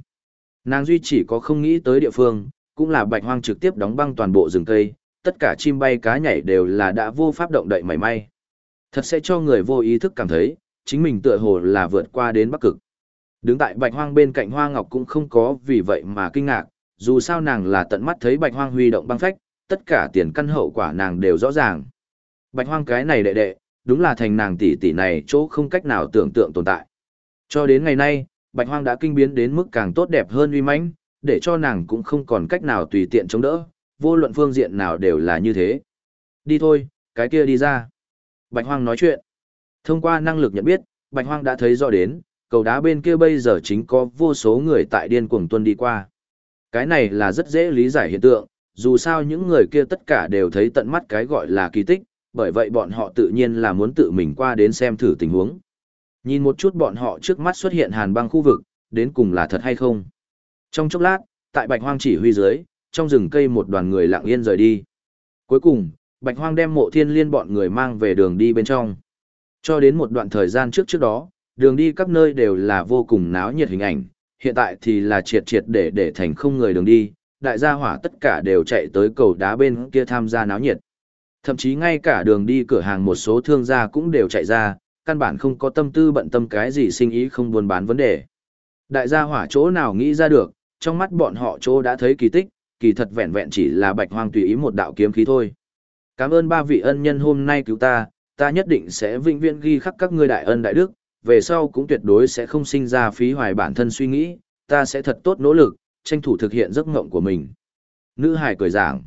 Nàng duy chỉ có không nghĩ tới địa phương, cũng là bạch hoang trực tiếp đóng băng toàn bộ rừng cây, tất cả chim bay cá nhảy đều là đã vô pháp động đậy mảy may. Thật sẽ cho người vô ý thức cảm thấy, chính mình tựa hồ là vượt qua đến bắc cực. Đứng tại bạch hoang bên cạnh hoa ngọc cũng không có vì vậy mà kinh ngạc, dù sao nàng là tận mắt thấy bạch hoang huy động băng phách, tất cả tiền căn hậu quả nàng đều rõ ràng. Bạch hoang cái này đệ đệ, đúng là thành nàng tỷ tỷ này chỗ không cách nào tưởng tượng tồn tại. Cho đến ngày nay, bạch hoang đã kinh biến đến mức càng tốt đẹp hơn uy mãnh, để cho nàng cũng không còn cách nào tùy tiện chống đỡ, vô luận phương diện nào đều là như thế. Đi thôi, cái kia đi ra. Bạch hoang nói chuyện. Thông qua năng lực nhận biết, bạch hoang đã thấy rõ đến, cầu đá bên kia bây giờ chính có vô số người tại điên cuồng tuân đi qua. Cái này là rất dễ lý giải hiện tượng, dù sao những người kia tất cả đều thấy tận mắt cái gọi là kỳ tích, bởi vậy bọn họ tự nhiên là muốn tự mình qua đến xem thử tình huống. Nhìn một chút bọn họ trước mắt xuất hiện hàn băng khu vực, đến cùng là thật hay không. Trong chốc lát, tại bạch hoang chỉ huy dưới, trong rừng cây một đoàn người lặng yên rời đi. Cuối cùng, bạch hoang đem mộ thiên liên bọn người mang về đường đi bên trong. Cho đến một đoạn thời gian trước trước đó, đường đi các nơi đều là vô cùng náo nhiệt hình ảnh, hiện tại thì là triệt triệt để để thành không người đường đi, đại gia hỏa tất cả đều chạy tới cầu đá bên kia tham gia náo nhiệt. Thậm chí ngay cả đường đi cửa hàng một số thương gia cũng đều chạy ra, căn bản không có tâm tư bận tâm cái gì sinh ý không buôn bán vấn đề. Đại gia hỏa chỗ nào nghĩ ra được, trong mắt bọn họ chỗ đã thấy kỳ tích, kỳ thật vẹn vẹn chỉ là bạch hoang tùy ý một đạo kiếm khí thôi. Cảm ơn ba vị ân nhân hôm nay cứu ta, ta nhất định sẽ vĩnh viễn ghi khắc các ngươi đại ân đại đức, về sau cũng tuyệt đối sẽ không sinh ra phí hoài bản thân suy nghĩ, ta sẽ thật tốt nỗ lực, tranh thủ thực hiện giấc mộng của mình. Nữ hải cười giảng.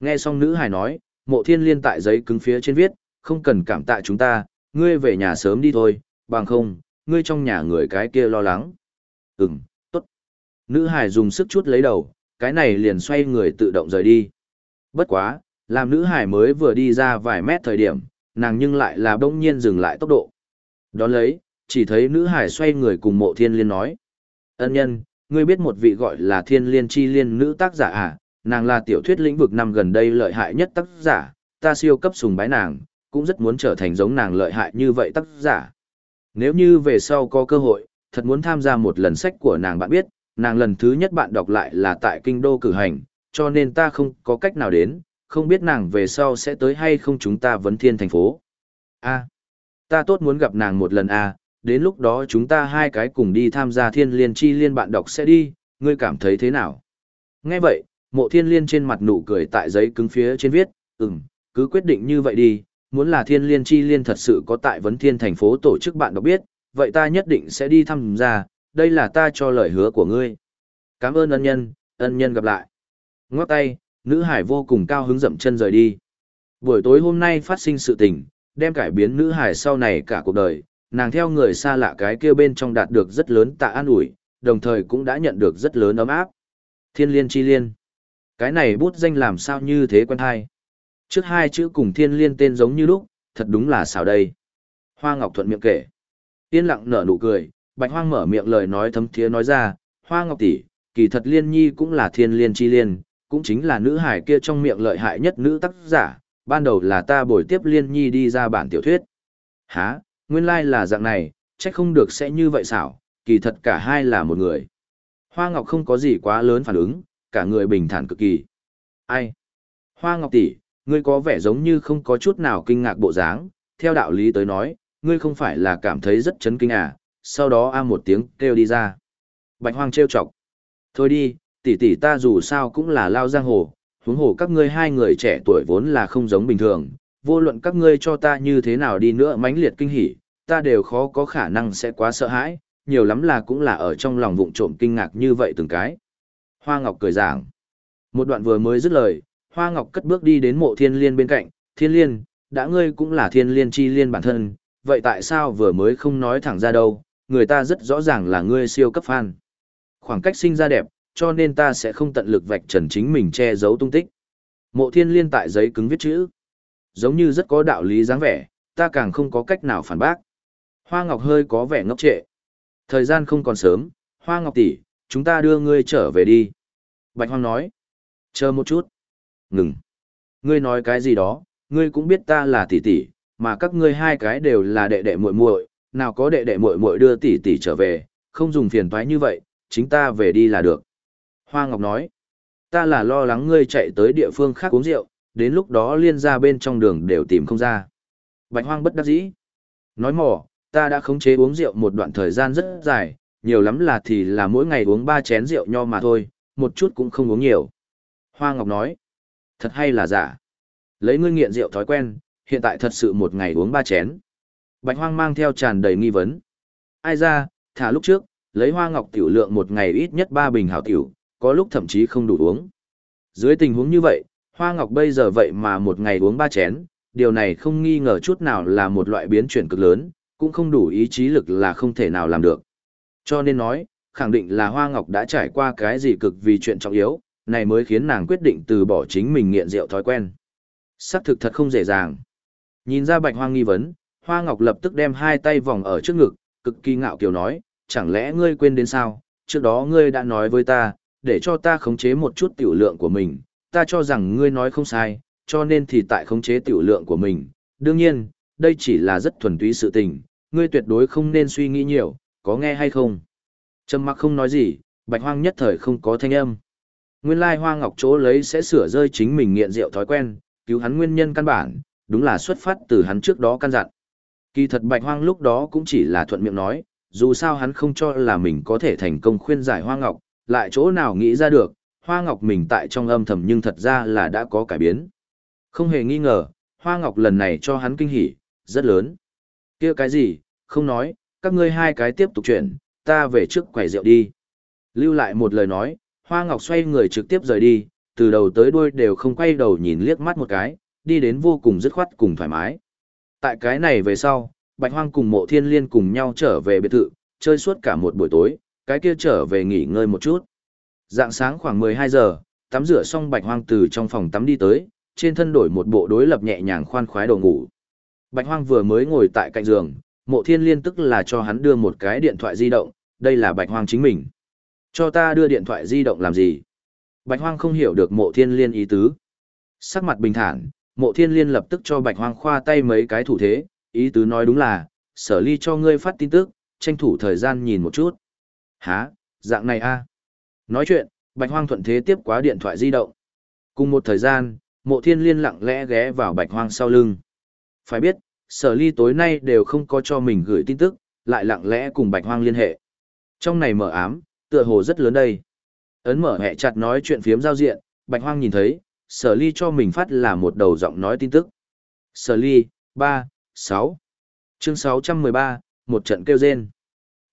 Nghe xong nữ hải nói, mộ thiên liên tại giấy cứng phía trên viết, không cần cảm tạ chúng ta, ngươi về nhà sớm đi thôi, bằng không, ngươi trong nhà người cái kia lo lắng. Ừm, tốt. Nữ hải dùng sức chút lấy đầu, cái này liền xoay người tự động rời đi. Bất quá, làm nữ hải mới vừa đi ra vài mét thời điểm, nàng nhưng lại là bỗng nhiên dừng lại tốc độ. Đón lấy, chỉ thấy nữ hải xoay người cùng mộ thiên liên nói. Ân nhân, ngươi biết một vị gọi là thiên liên chi liên nữ tác giả à, nàng là tiểu thuyết lĩnh vực năm gần đây lợi hại nhất tác giả, ta siêu cấp sùng bái nàng, cũng rất muốn trở thành giống nàng lợi hại như vậy tác giả. Nếu như về sau có cơ hội, thật muốn tham gia một lần sách của nàng bạn biết, nàng lần thứ nhất bạn đọc lại là tại kinh đô cử hành, cho nên ta không có cách nào đến, không biết nàng về sau sẽ tới hay không chúng ta vấn thiên thành phố. a Ta tốt muốn gặp nàng một lần à, đến lúc đó chúng ta hai cái cùng đi tham gia thiên liên chi liên bạn đọc sẽ đi, ngươi cảm thấy thế nào? Nghe vậy, mộ thiên liên trên mặt nụ cười tại giấy cứng phía trên viết, ừm, cứ quyết định như vậy đi, muốn là thiên liên chi liên thật sự có tại vấn thiên thành phố tổ chức bạn đọc biết, vậy ta nhất định sẽ đi tham gia, đây là ta cho lời hứa của ngươi. Cảm ơn ân nhân, ân nhân gặp lại. Ngoắc tay, nữ hải vô cùng cao hứng dậm chân rời đi. Buổi tối hôm nay phát sinh sự tình, đem cải biến nữ hải sau này cả cuộc đời, nàng theo người xa lạ cái kia bên trong đạt được rất lớn tạ an ủi, đồng thời cũng đã nhận được rất lớn ấm áp. Thiên liên chi liên. Cái này bút danh làm sao như thế quen hay. Trước hai chữ cùng thiên liên tên giống như lúc, thật đúng là xảo đây. Hoa Ngọc thuận miệng kể. Yên lặng nở nụ cười, Bạch Hoang mở miệng lời nói thấm thiế nói ra, Hoa Ngọc tỷ, kỳ thật liên nhi cũng là thiên liên chi liên, cũng chính là nữ hải kia trong miệng lợi hại nhất nữ tác giả, ban đầu là ta bồi tiếp liên nhi đi ra bản tiểu thuyết. Hả, nguyên lai là dạng này, trách không được sẽ như vậy xảo, kỳ thật cả hai là một người. Hoa Ngọc không có gì quá lớn phản ứng, cả người bình thản cực kỳ. Ai? Hoa Ngọc tỷ, ngươi có vẻ giống như không có chút nào kinh ngạc bộ dáng, theo đạo lý tới nói, ngươi không phải là cảm thấy rất chấn kinh à, sau đó a một tiếng kêu đi ra. Bạch Hoang trêu chọc. Thôi đi, tỷ tỷ ta dù sao cũng là lao giang hồ, huống hồ các ngươi hai người trẻ tuổi vốn là không giống bình thường, vô luận các ngươi cho ta như thế nào đi nữa mãnh liệt kinh hỉ, ta đều khó có khả năng sẽ quá sợ hãi, nhiều lắm là cũng là ở trong lòng vụng trộm kinh ngạc như vậy từng cái. Hoa Ngọc cười giảng. Một đoạn vừa mới dứt lời, Hoa Ngọc cất bước đi đến mộ thiên liên bên cạnh, thiên liên, đã ngươi cũng là thiên liên chi liên bản thân, vậy tại sao vừa mới không nói thẳng ra đâu, người ta rất rõ ràng là ngươi siêu cấp fan. Khoảng cách sinh ra đẹp, cho nên ta sẽ không tận lực vạch trần chính mình che giấu tung tích. Mộ thiên liên tại giấy cứng viết chữ. Giống như rất có đạo lý dáng vẻ, ta càng không có cách nào phản bác. Hoa Ngọc hơi có vẻ ngốc trệ. Thời gian không còn sớm, Hoa Ngọc tỷ, chúng ta đưa ngươi trở về đi. Bạch Hoang nói. Chờ một chút. Ngừng. Ngươi nói cái gì đó, ngươi cũng biết ta là tỷ tỷ, mà các ngươi hai cái đều là đệ đệ muội muội, nào có đệ đệ muội muội đưa tỷ tỷ trở về, không dùng phiền toái như vậy, chính ta về đi là được. Hoa Ngọc nói, ta là lo lắng ngươi chạy tới địa phương khác uống rượu, đến lúc đó liên ra bên trong đường đều tìm không ra. Bạch Hoang bất đắc dĩ. Nói mỏ, ta đã khống chế uống rượu một đoạn thời gian rất dài, nhiều lắm là thì là mỗi ngày uống ba chén rượu nho mà thôi, một chút cũng không uống nhiều. Hoa Ngọc nói, thật hay là giả. Lấy ngươi nghiện rượu thói quen, hiện tại thật sự một ngày uống ba chén. Bạch Hoang mang theo tràn đầy nghi vấn. Ai ra, thả lúc trước, lấy Hoa Ngọc tiểu lượng một ngày ít nhất ba bình hảo tiểu, có lúc thậm chí không đủ uống. Dưới tình huống như vậy, Hoa Ngọc bây giờ vậy mà một ngày uống ba chén, điều này không nghi ngờ chút nào là một loại biến chuyển cực lớn, cũng không đủ ý chí lực là không thể nào làm được. Cho nên nói, khẳng định là Hoa Ngọc đã trải qua cái gì cực vì chuyện trọng yếu, này mới khiến nàng quyết định từ bỏ chính mình nghiện rượu thói quen. Sắc thực thật không dễ dàng. Nhìn ra Bạch Hoang nghi vấn, Hoa Ngọc lập tức đem hai tay vòng ở trước ngực, cực kỳ ngạo kiều nói, chẳng lẽ ngươi quên đến sao, trước đó ngươi đã nói với ta, để cho ta khống chế một chút tiểu lượng của mình, ta cho rằng ngươi nói không sai, cho nên thì tại khống chế tiểu lượng của mình. Đương nhiên, đây chỉ là rất thuần túy sự tình, ngươi tuyệt đối không nên suy nghĩ nhiều, có nghe hay không? Trầm mặc không nói gì, bạch hoang nhất thời không có thanh âm. Nguyên lai hoa ngọc chỗ lấy sẽ sửa rơi chính mình nghiện rượu thói quen, cứu hắn nguyên nhân căn bản, đúng là xuất phát từ hắn trước đó căn dặn. Kỳ thật bạch hoang lúc đó cũng chỉ là thuận miệng nói, dù sao hắn không cho là mình có thể thành công khuyên giải hoa ngọc, lại chỗ nào nghĩ ra được, hoa ngọc mình tại trong âm thầm nhưng thật ra là đã có cải biến. Không hề nghi ngờ, hoa ngọc lần này cho hắn kinh hỉ, rất lớn. kia cái gì, không nói, các ngươi hai cái tiếp tục chuyển ta về trước quầy rượu đi. Lưu lại một lời nói, hoa ngọc xoay người trực tiếp rời đi, từ đầu tới đuôi đều không quay đầu nhìn liếc mắt một cái, đi đến vô cùng dứt khoát cùng thoải mái. Tại cái này về sau, Bạch Hoang cùng mộ thiên liên cùng nhau trở về biệt thự, chơi suốt cả một buổi tối, cái kia trở về nghỉ ngơi một chút. Dạng sáng khoảng 12 giờ, tắm rửa xong Bạch Hoang từ trong phòng tắm đi tới, trên thân đổi một bộ đối lập nhẹ nhàng khoan khoái đồ ngủ. Bạch Hoang vừa mới ngồi tại cạnh giường, Mộ Thiên Liên tức là cho hắn đưa một cái điện thoại di động, đây là Bạch Hoang chính mình. Cho ta đưa điện thoại di động làm gì? Bạch Hoang không hiểu được Mộ Thiên Liên ý tứ. Sắc mặt bình thản, Mộ Thiên Liên lập tức cho Bạch Hoang khoa tay mấy cái thủ thế, ý tứ nói đúng là, sở ly cho ngươi phát tin tức, tranh thủ thời gian nhìn một chút. Hả, dạng này a? Nói chuyện, Bạch Hoang thuận thế tiếp quá điện thoại di động. Cùng một thời gian, mộ thiên liên lặng lẽ ghé vào Bạch Hoang sau lưng. Phải biết, sở ly tối nay đều không có cho mình gửi tin tức, lại lặng lẽ cùng bạch hoang liên hệ. Trong này mở ám, tựa hồ rất lớn đây. Ấn mở hẹ chặt nói chuyện phiếm giao diện, bạch hoang nhìn thấy, sở ly cho mình phát là một đầu giọng nói tin tức. Sở ly, 3, 6. Chương 613, một trận kêu rên.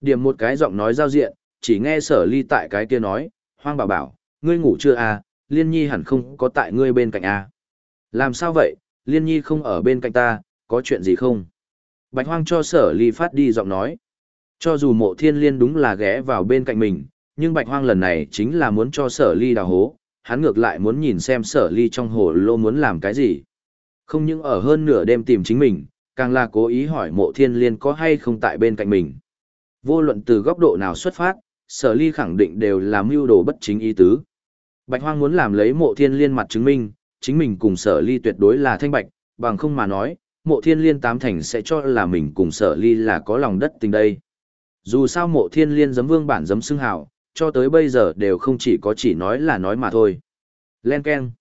Điểm một cái giọng nói giao diện, chỉ nghe sở ly tại cái kia nói, hoang bảo bảo, ngươi ngủ chưa à, liên nhi hẳn không có tại ngươi bên cạnh à. Làm sao vậy, liên nhi không ở bên cạnh ta, có chuyện gì không? Bạch hoang cho sở ly phát đi giọng nói. Cho dù mộ thiên liên đúng là ghé vào bên cạnh mình, nhưng bạch hoang lần này chính là muốn cho sở ly đào hố, hắn ngược lại muốn nhìn xem sở ly trong hồ lô muốn làm cái gì. Không những ở hơn nửa đêm tìm chính mình, càng là cố ý hỏi mộ thiên liên có hay không tại bên cạnh mình. Vô luận từ góc độ nào xuất phát, sở ly khẳng định đều là mưu đồ bất chính ý tứ. Bạch hoang muốn làm lấy mộ thiên liên mặt chứng minh, chính mình cùng sở ly tuyệt đối là thanh bạch, bằng không mà nói, mộ thiên liên tám thành sẽ cho là mình cùng sở ly là có lòng đất tình đây. Dù sao mộ thiên liên giấm vương bản giấm xưng hào, cho tới bây giờ đều không chỉ có chỉ nói là nói mà thôi. Len Ken.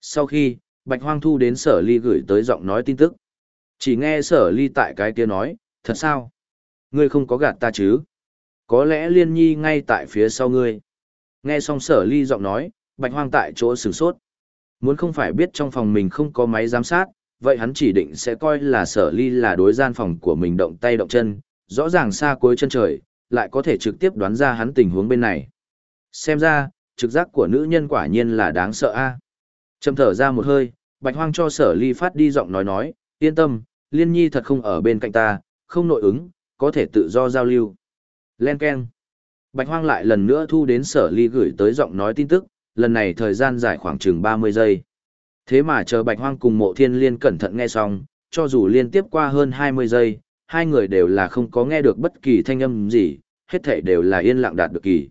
Sau khi, Bạch Hoang Thu đến sở ly gửi tới giọng nói tin tức. Chỉ nghe sở ly tại cái kia nói, thật sao? Ngươi không có gạt ta chứ? Có lẽ liên nhi ngay tại phía sau ngươi. Nghe xong sở ly giọng nói, Bạch Hoang tại chỗ sửng sốt. Muốn không phải biết trong phòng mình không có máy giám sát, vậy hắn chỉ định sẽ coi là sở ly là đối gian phòng của mình động tay động chân, rõ ràng xa cuối chân trời, lại có thể trực tiếp đoán ra hắn tình huống bên này. Xem ra, trực giác của nữ nhân quả nhiên là đáng sợ a. À? Trầm thở ra một hơi, Bạch Hoang cho Sở Ly phát đi giọng nói nói, yên tâm, Liên Nhi thật không ở bên cạnh ta, không nội ứng, có thể tự do giao lưu. Len Ken. Bạch Hoang lại lần nữa thu đến Sở Ly gửi tới giọng nói tin tức, lần này thời gian dài khoảng chừng 30 giây. Thế mà chờ Bạch Hoang cùng Mộ Thiên Liên cẩn thận nghe xong, cho dù liên tiếp qua hơn 20 giây, hai người đều là không có nghe được bất kỳ thanh âm gì, hết thảy đều là yên lặng đạt được kỳ.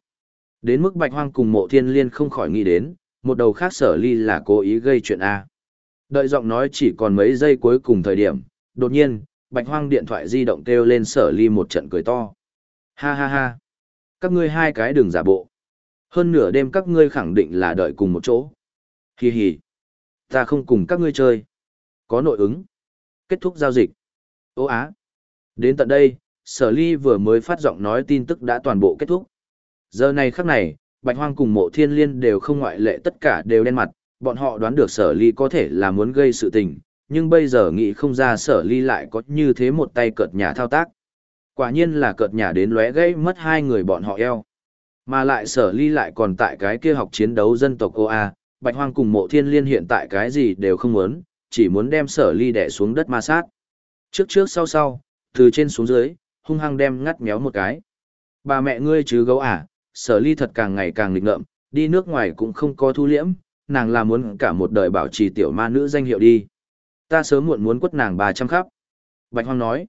Đến mức Bạch Hoang cùng Mộ Thiên Liên không khỏi nghĩ đến, một đầu khác Sở Ly là cố ý gây chuyện a. Đợi giọng nói chỉ còn mấy giây cuối cùng thời điểm, đột nhiên, Bạch Hoang điện thoại di động kêu lên Sở Ly một trận cười to. Ha ha ha, các ngươi hai cái đừng giả bộ. Hơn nửa đêm các ngươi khẳng định là đợi cùng một chỗ. Hi hi, ta không cùng các ngươi chơi. Có nội ứng. Kết thúc giao dịch. Ô á. Đến tận đây, sở ly vừa mới phát giọng nói tin tức đã toàn bộ kết thúc. Giờ này khắc này, Bạch Hoang cùng mộ thiên liên đều không ngoại lệ tất cả đều đen mặt, bọn họ đoán được sở ly có thể là muốn gây sự tình, nhưng bây giờ nghĩ không ra sở ly lại có như thế một tay cợt nhà thao tác. Quả nhiên là cợt nhà đến lóe gãy mất hai người bọn họ eo. Mà lại sở ly lại còn tại cái kia học chiến đấu dân tộc OA, Bạch Hoang cùng mộ thiên liên hiện tại cái gì đều không muốn, chỉ muốn đem sở ly đè xuống đất ma sát. Trước trước sau sau, từ trên xuống dưới, hung hăng đem ngắt méo một cái. Bà mẹ ngươi chứ gấu à, sở ly thật càng ngày càng lịch ngợm, đi nước ngoài cũng không có thu liễm, nàng là muốn cả một đời bảo trì tiểu ma nữ danh hiệu đi. Ta sớm muộn muốn quất nàng 300 khắp. Bạch Hoang nói.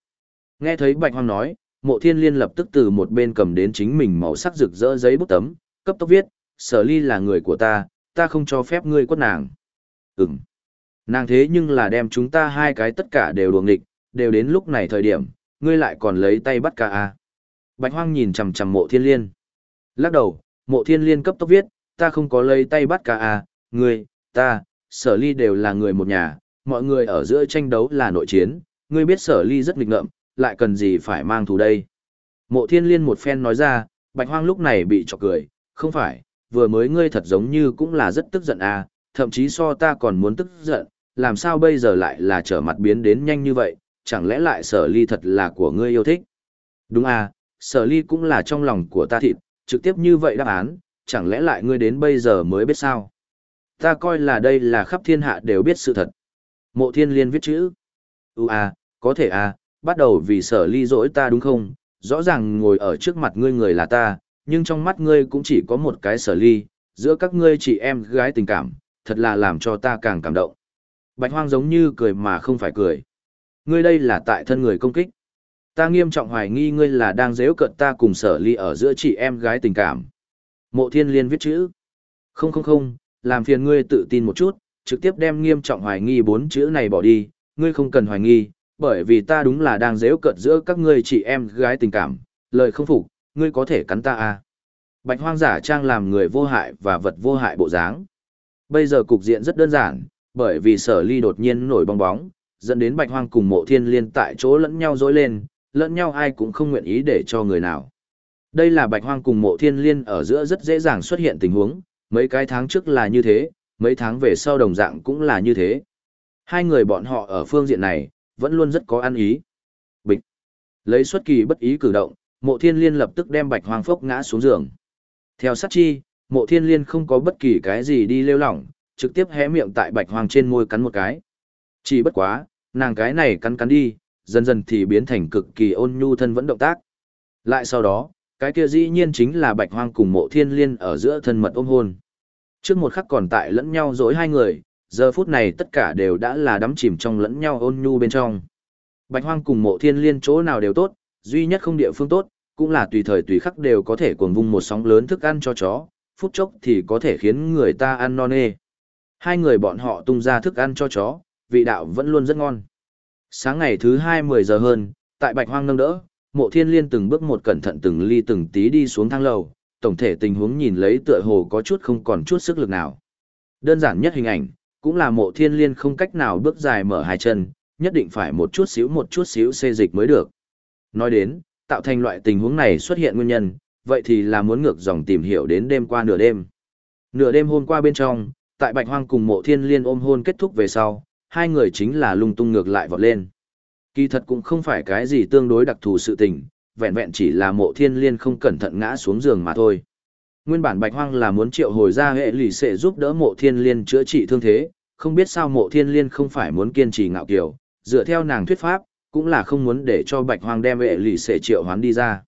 Nghe thấy Bạch Hoang nói, mộ thiên liên lập tức từ một bên cầm đến chính mình màu sắc rực rỡ giấy bút tấm, cấp tốc viết, sở ly là người của ta, ta không cho phép ngươi quất nàng. Ừm. Nàng thế nhưng là đem chúng ta hai cái tất cả đều đuồng nghịch, đều đến lúc này thời điểm, ngươi lại còn lấy tay bắt cả a. À. Bạch Hoang nhìn chằm chằm Mộ Thiên Liên. Lắc đầu, Mộ Thiên Liên cấp tốc viết, ta không có lấy tay bắt cả a, à, ngươi, ta, Sở Ly đều là người một nhà, mọi người ở giữa tranh đấu là nội chiến, ngươi biết Sở Ly rất nghịch ngợm, lại cần gì phải mang thù đây. Mộ Thiên Liên một phen nói ra, Bạch Hoang lúc này bị chọc cười, không phải, vừa mới ngươi thật giống như cũng là rất tức giận a, thậm chí so ta còn muốn tức giận, làm sao bây giờ lại là trở mặt biến đến nhanh như vậy, chẳng lẽ lại sở ly thật là của ngươi yêu thích? Đúng à, sở ly cũng là trong lòng của ta thịt, trực tiếp như vậy đáp án, chẳng lẽ lại ngươi đến bây giờ mới biết sao? Ta coi là đây là khắp thiên hạ đều biết sự thật. Mộ thiên liên viết chữ. Ừ à, có thể à, bắt đầu vì sở ly dỗi ta đúng không? Rõ ràng ngồi ở trước mặt ngươi người là ta, nhưng trong mắt ngươi cũng chỉ có một cái sở ly, giữa các ngươi chị em gái tình cảm, thật là làm cho ta càng cảm động. Bạch hoang giống như cười mà không phải cười. Ngươi đây là tại thân người công kích. Ta nghiêm trọng hoài nghi ngươi là đang dễ cận ta cùng sở ly ở giữa chị em gái tình cảm. Mộ thiên liên viết chữ. Không không không, làm phiền ngươi tự tin một chút, trực tiếp đem nghiêm trọng hoài nghi bốn chữ này bỏ đi, ngươi không cần hoài nghi, bởi vì ta đúng là đang dễ cận giữa các ngươi chị em gái tình cảm, lời không phục, ngươi có thể cắn ta à. Bạch hoang giả trang làm người vô hại và vật vô hại bộ dáng. Bây giờ cục diện rất đơn giản, bởi vì sở ly đột nhiên nổi bong bóng, dẫn đến bạch hoang cùng mộ thiên liên tại chỗ lẫn nhau dối lên, lẫn nhau ai cũng không nguyện ý để cho người nào. Đây là bạch hoang cùng mộ thiên liên ở giữa rất dễ dàng xuất hiện tình huống, mấy cái tháng trước là như thế, mấy tháng về sau đồng dạng cũng là như thế. Hai người bọn họ ở phương diện này, vẫn luôn rất có ăn ý. Bịch. Lấy xuất kỳ bất ý cử động, mộ thiên liên lập tức đem bạch hoang phốc ngã xuống giường. Theo sát chi, mộ thiên liên không có bất kỳ cái gì đi lêu lỏng, trực tiếp hé miệng tại bạch hoang trên môi cắn một cái. Chỉ bất quá, nàng cái này cắn cắn đi, dần dần thì biến thành cực kỳ ôn nhu thân vẫn động tác. Lại sau đó, cái kia dĩ nhiên chính là bạch hoang cùng mộ thiên liên ở giữa thân mật ôm hôn. Trước một khắc còn tại lẫn nhau dối hai người, giờ phút này tất cả đều đã là đắm chìm trong lẫn nhau ôn nhu bên trong. Bạch hoang cùng mộ thiên liên chỗ nào đều tốt, duy nhất không địa phương tốt, cũng là tùy thời tùy khắc đều có thể cuồng vung một sóng lớn thức ăn cho chó, phút chốc thì có thể khiến người ta ăn non nê. Hai người bọn họ tung ra thức ăn cho chó, vị đạo vẫn luôn rất ngon. Sáng ngày thứ hai mười giờ hơn, tại Bạch Hoang nâng đỡ, Mộ Thiên Liên từng bước một cẩn thận từng ly từng tí đi xuống thang lầu, tổng thể tình huống nhìn lấy tựa hồ có chút không còn chút sức lực nào. Đơn giản nhất hình ảnh, cũng là Mộ Thiên Liên không cách nào bước dài mở hai chân, nhất định phải một chút xíu một chút xíu xê dịch mới được. Nói đến, tạo thành loại tình huống này xuất hiện nguyên nhân, vậy thì là muốn ngược dòng tìm hiểu đến đêm qua nửa đêm. Nửa đêm hôm qua bên trong, tại Bạch Hoang cùng Mộ Thiên Liên ôm hôn kết thúc về sau, hai người chính là lung tung ngược lại vọt lên. Kỳ thật cũng không phải cái gì tương đối đặc thù sự tình, vẹn vẹn chỉ là Mộ Thiên Liên không cẩn thận ngã xuống giường mà thôi. Nguyên bản Bạch Hoang là muốn triệu hồi ra hệ lì sẽ giúp đỡ Mộ Thiên Liên chữa trị thương thế, không biết sao Mộ Thiên Liên không phải muốn kiên trì ngạo kiều, dựa theo nàng thuyết pháp, cũng là không muốn để cho Bạch Hoang đem hệ lì xệ triệu hoán đi ra.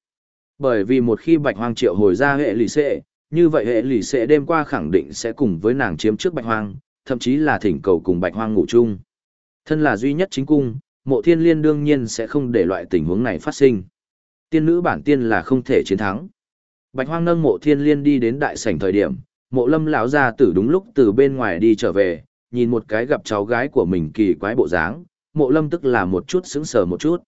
Bởi vì một khi Bạch Hoang triệu hồi ra hệ lì xệ, như vậy hệ lì xệ đêm qua khẳng định sẽ cùng với nàng chiếm trước Bạch Hoang, thậm chí là thỉnh cầu cùng Bạch Hoang ngủ chung. Thân là duy nhất chính cung, mộ thiên liên đương nhiên sẽ không để loại tình huống này phát sinh. Tiên nữ bản tiên là không thể chiến thắng. Bạch Hoang nâng mộ thiên liên đi đến đại sảnh thời điểm, mộ lâm lão gia tử đúng lúc từ bên ngoài đi trở về, nhìn một cái gặp cháu gái của mình kỳ quái bộ dáng, mộ lâm tức là một chút sững sờ một chút.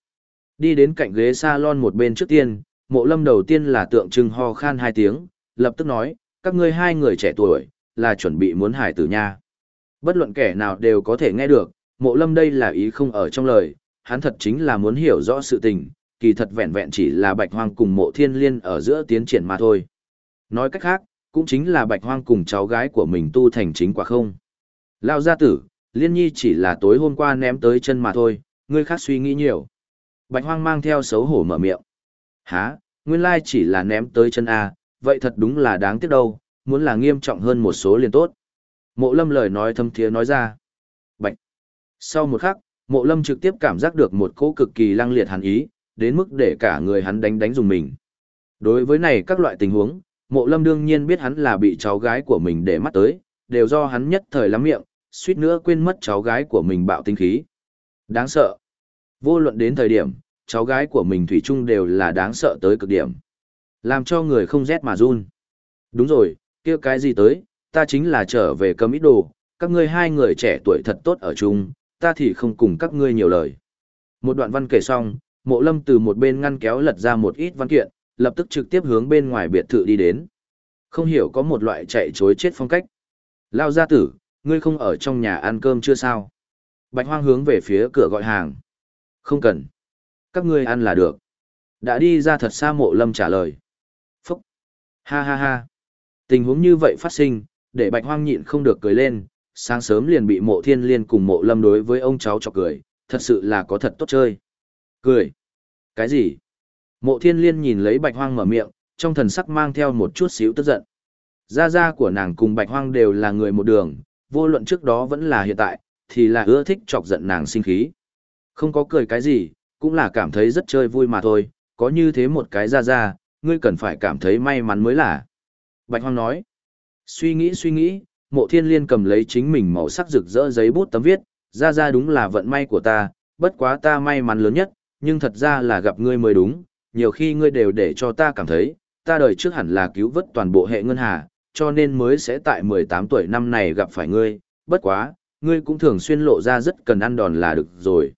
Đi đến cạnh ghế salon một bên trước tiên, mộ lâm đầu tiên là tượng trưng ho khan hai tiếng, lập tức nói, các ngươi hai người trẻ tuổi, là chuẩn bị muốn hải tử nha. Bất luận kẻ nào đều có thể nghe được, mộ lâm đây là ý không ở trong lời, hắn thật chính là muốn hiểu rõ sự tình, kỳ thật vẹn vẹn chỉ là bạch hoang cùng mộ thiên liên ở giữa tiến triển mà thôi. Nói cách khác, cũng chính là bạch hoang cùng cháu gái của mình tu thành chính quả không. Lao gia tử, liên nhi chỉ là tối hôm qua ném tới chân mà thôi, ngươi khác suy nghĩ nhiều. Bạch hoang mang theo xấu hổ mở miệng. Hả, nguyên lai chỉ là ném tới chân A, vậy thật đúng là đáng tiếc đâu, muốn là nghiêm trọng hơn một số liền tốt. Mộ lâm lời nói thâm thiế nói ra. Bạch. Sau một khắc, mộ lâm trực tiếp cảm giác được một cỗ cực kỳ lăng liệt hắn ý, đến mức để cả người hắn đánh đánh dùng mình. Đối với này các loại tình huống, mộ lâm đương nhiên biết hắn là bị cháu gái của mình để mắt tới, đều do hắn nhất thời lắm miệng, suýt nữa quên mất cháu gái của mình bạo tinh khí. Đáng sợ. Vô luận đến thời điểm, cháu gái của mình Thủy chung đều là đáng sợ tới cực điểm. Làm cho người không rét mà run. Đúng rồi, kia cái gì tới, ta chính là trở về cầm ít đồ, các ngươi hai người trẻ tuổi thật tốt ở chung, ta thì không cùng các ngươi nhiều lời. Một đoạn văn kể xong, mộ lâm từ một bên ngăn kéo lật ra một ít văn kiện, lập tức trực tiếp hướng bên ngoài biệt thự đi đến. Không hiểu có một loại chạy chối chết phong cách. Lao gia tử, ngươi không ở trong nhà ăn cơm chưa sao? Bạch hoang hướng về phía cửa gọi hàng. Không cần. Các ngươi ăn là được. Đã đi ra thật xa mộ lâm trả lời. Phúc. Ha ha ha. Tình huống như vậy phát sinh, để bạch hoang nhịn không được cười lên, sáng sớm liền bị mộ thiên liên cùng mộ lâm đối với ông cháu chọc cười, thật sự là có thật tốt chơi. Cười. Cái gì? Mộ thiên liên nhìn lấy bạch hoang mở miệng, trong thần sắc mang theo một chút xíu tức giận. Gia gia của nàng cùng bạch hoang đều là người một đường, vô luận trước đó vẫn là hiện tại, thì là ưa thích chọc giận nàng sinh khí. Không có cười cái gì, cũng là cảm thấy rất chơi vui mà thôi, có như thế một cái ra ra, ngươi cần phải cảm thấy may mắn mới là. Bạch Hoang nói, suy nghĩ suy nghĩ, mộ thiên liên cầm lấy chính mình màu sắc rực rỡ giấy bút tấm viết, ra ra đúng là vận may của ta, bất quá ta may mắn lớn nhất, nhưng thật ra là gặp ngươi mới đúng, nhiều khi ngươi đều để cho ta cảm thấy, ta đời trước hẳn là cứu vớt toàn bộ hệ ngân hà, cho nên mới sẽ tại 18 tuổi năm này gặp phải ngươi, bất quá, ngươi cũng thường xuyên lộ ra rất cần ăn đòn là được rồi.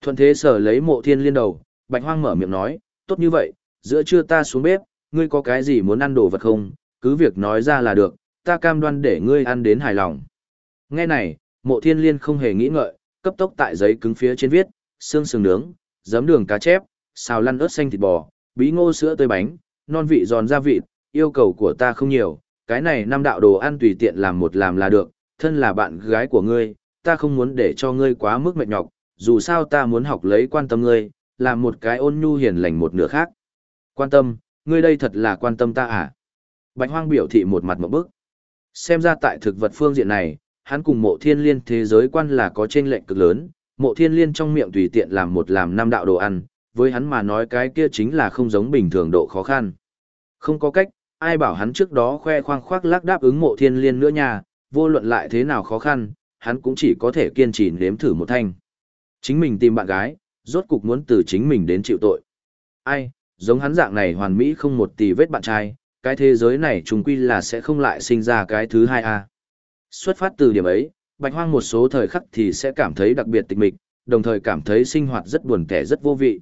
Thuận thế sở lấy mộ thiên liên đầu, bạch hoang mở miệng nói, tốt như vậy, giữa trưa ta xuống bếp, ngươi có cái gì muốn ăn đồ vật không, cứ việc nói ra là được, ta cam đoan để ngươi ăn đến hài lòng. Nghe này, mộ thiên liên không hề nghĩ ngợi, cấp tốc tại giấy cứng phía trên viết, xương sườn nướng, giấm đường cá chép, xào lăn ớt xanh thịt bò, bí ngô sữa tươi bánh, non vị giòn gia vị, yêu cầu của ta không nhiều, cái này năm đạo đồ ăn tùy tiện làm một làm là được, thân là bạn gái của ngươi, ta không muốn để cho ngươi quá mức mệt nhọc, dù sao ta muốn học lấy quan tâm ngươi, làm một cái ôn nhu hiền lành một nửa khác. Quan tâm, ngươi đây thật là quan tâm ta à? Bạch Hoang biểu thị một mặt một bức. Xem ra tại thực vật phương diện này, hắn cùng mộ thiên liên thế giới quan là có trên lệnh cực lớn, mộ thiên liên trong miệng tùy tiện làm một làm năm đạo đồ ăn, với hắn mà nói cái kia chính là không giống bình thường độ khó khăn. Không có cách, ai bảo hắn trước đó khoe khoang khoác lác đáp ứng mộ thiên liên nữa nha, vô luận lại thế nào khó khăn, hắn cũng chỉ có thể kiên trì nếm thử một thanh. Chính mình tìm bạn gái, rốt cục muốn từ chính mình đến chịu tội. Ai, giống hắn dạng này hoàn mỹ không một tì vết bạn trai, cái thế giới này trùng quy là sẽ không lại sinh ra cái thứ hai a. Xuất phát từ điểm ấy, Bạch Hoang một số thời khắc thì sẽ cảm thấy đặc biệt tịch mịch, đồng thời cảm thấy sinh hoạt rất buồn tẻ rất vô vị.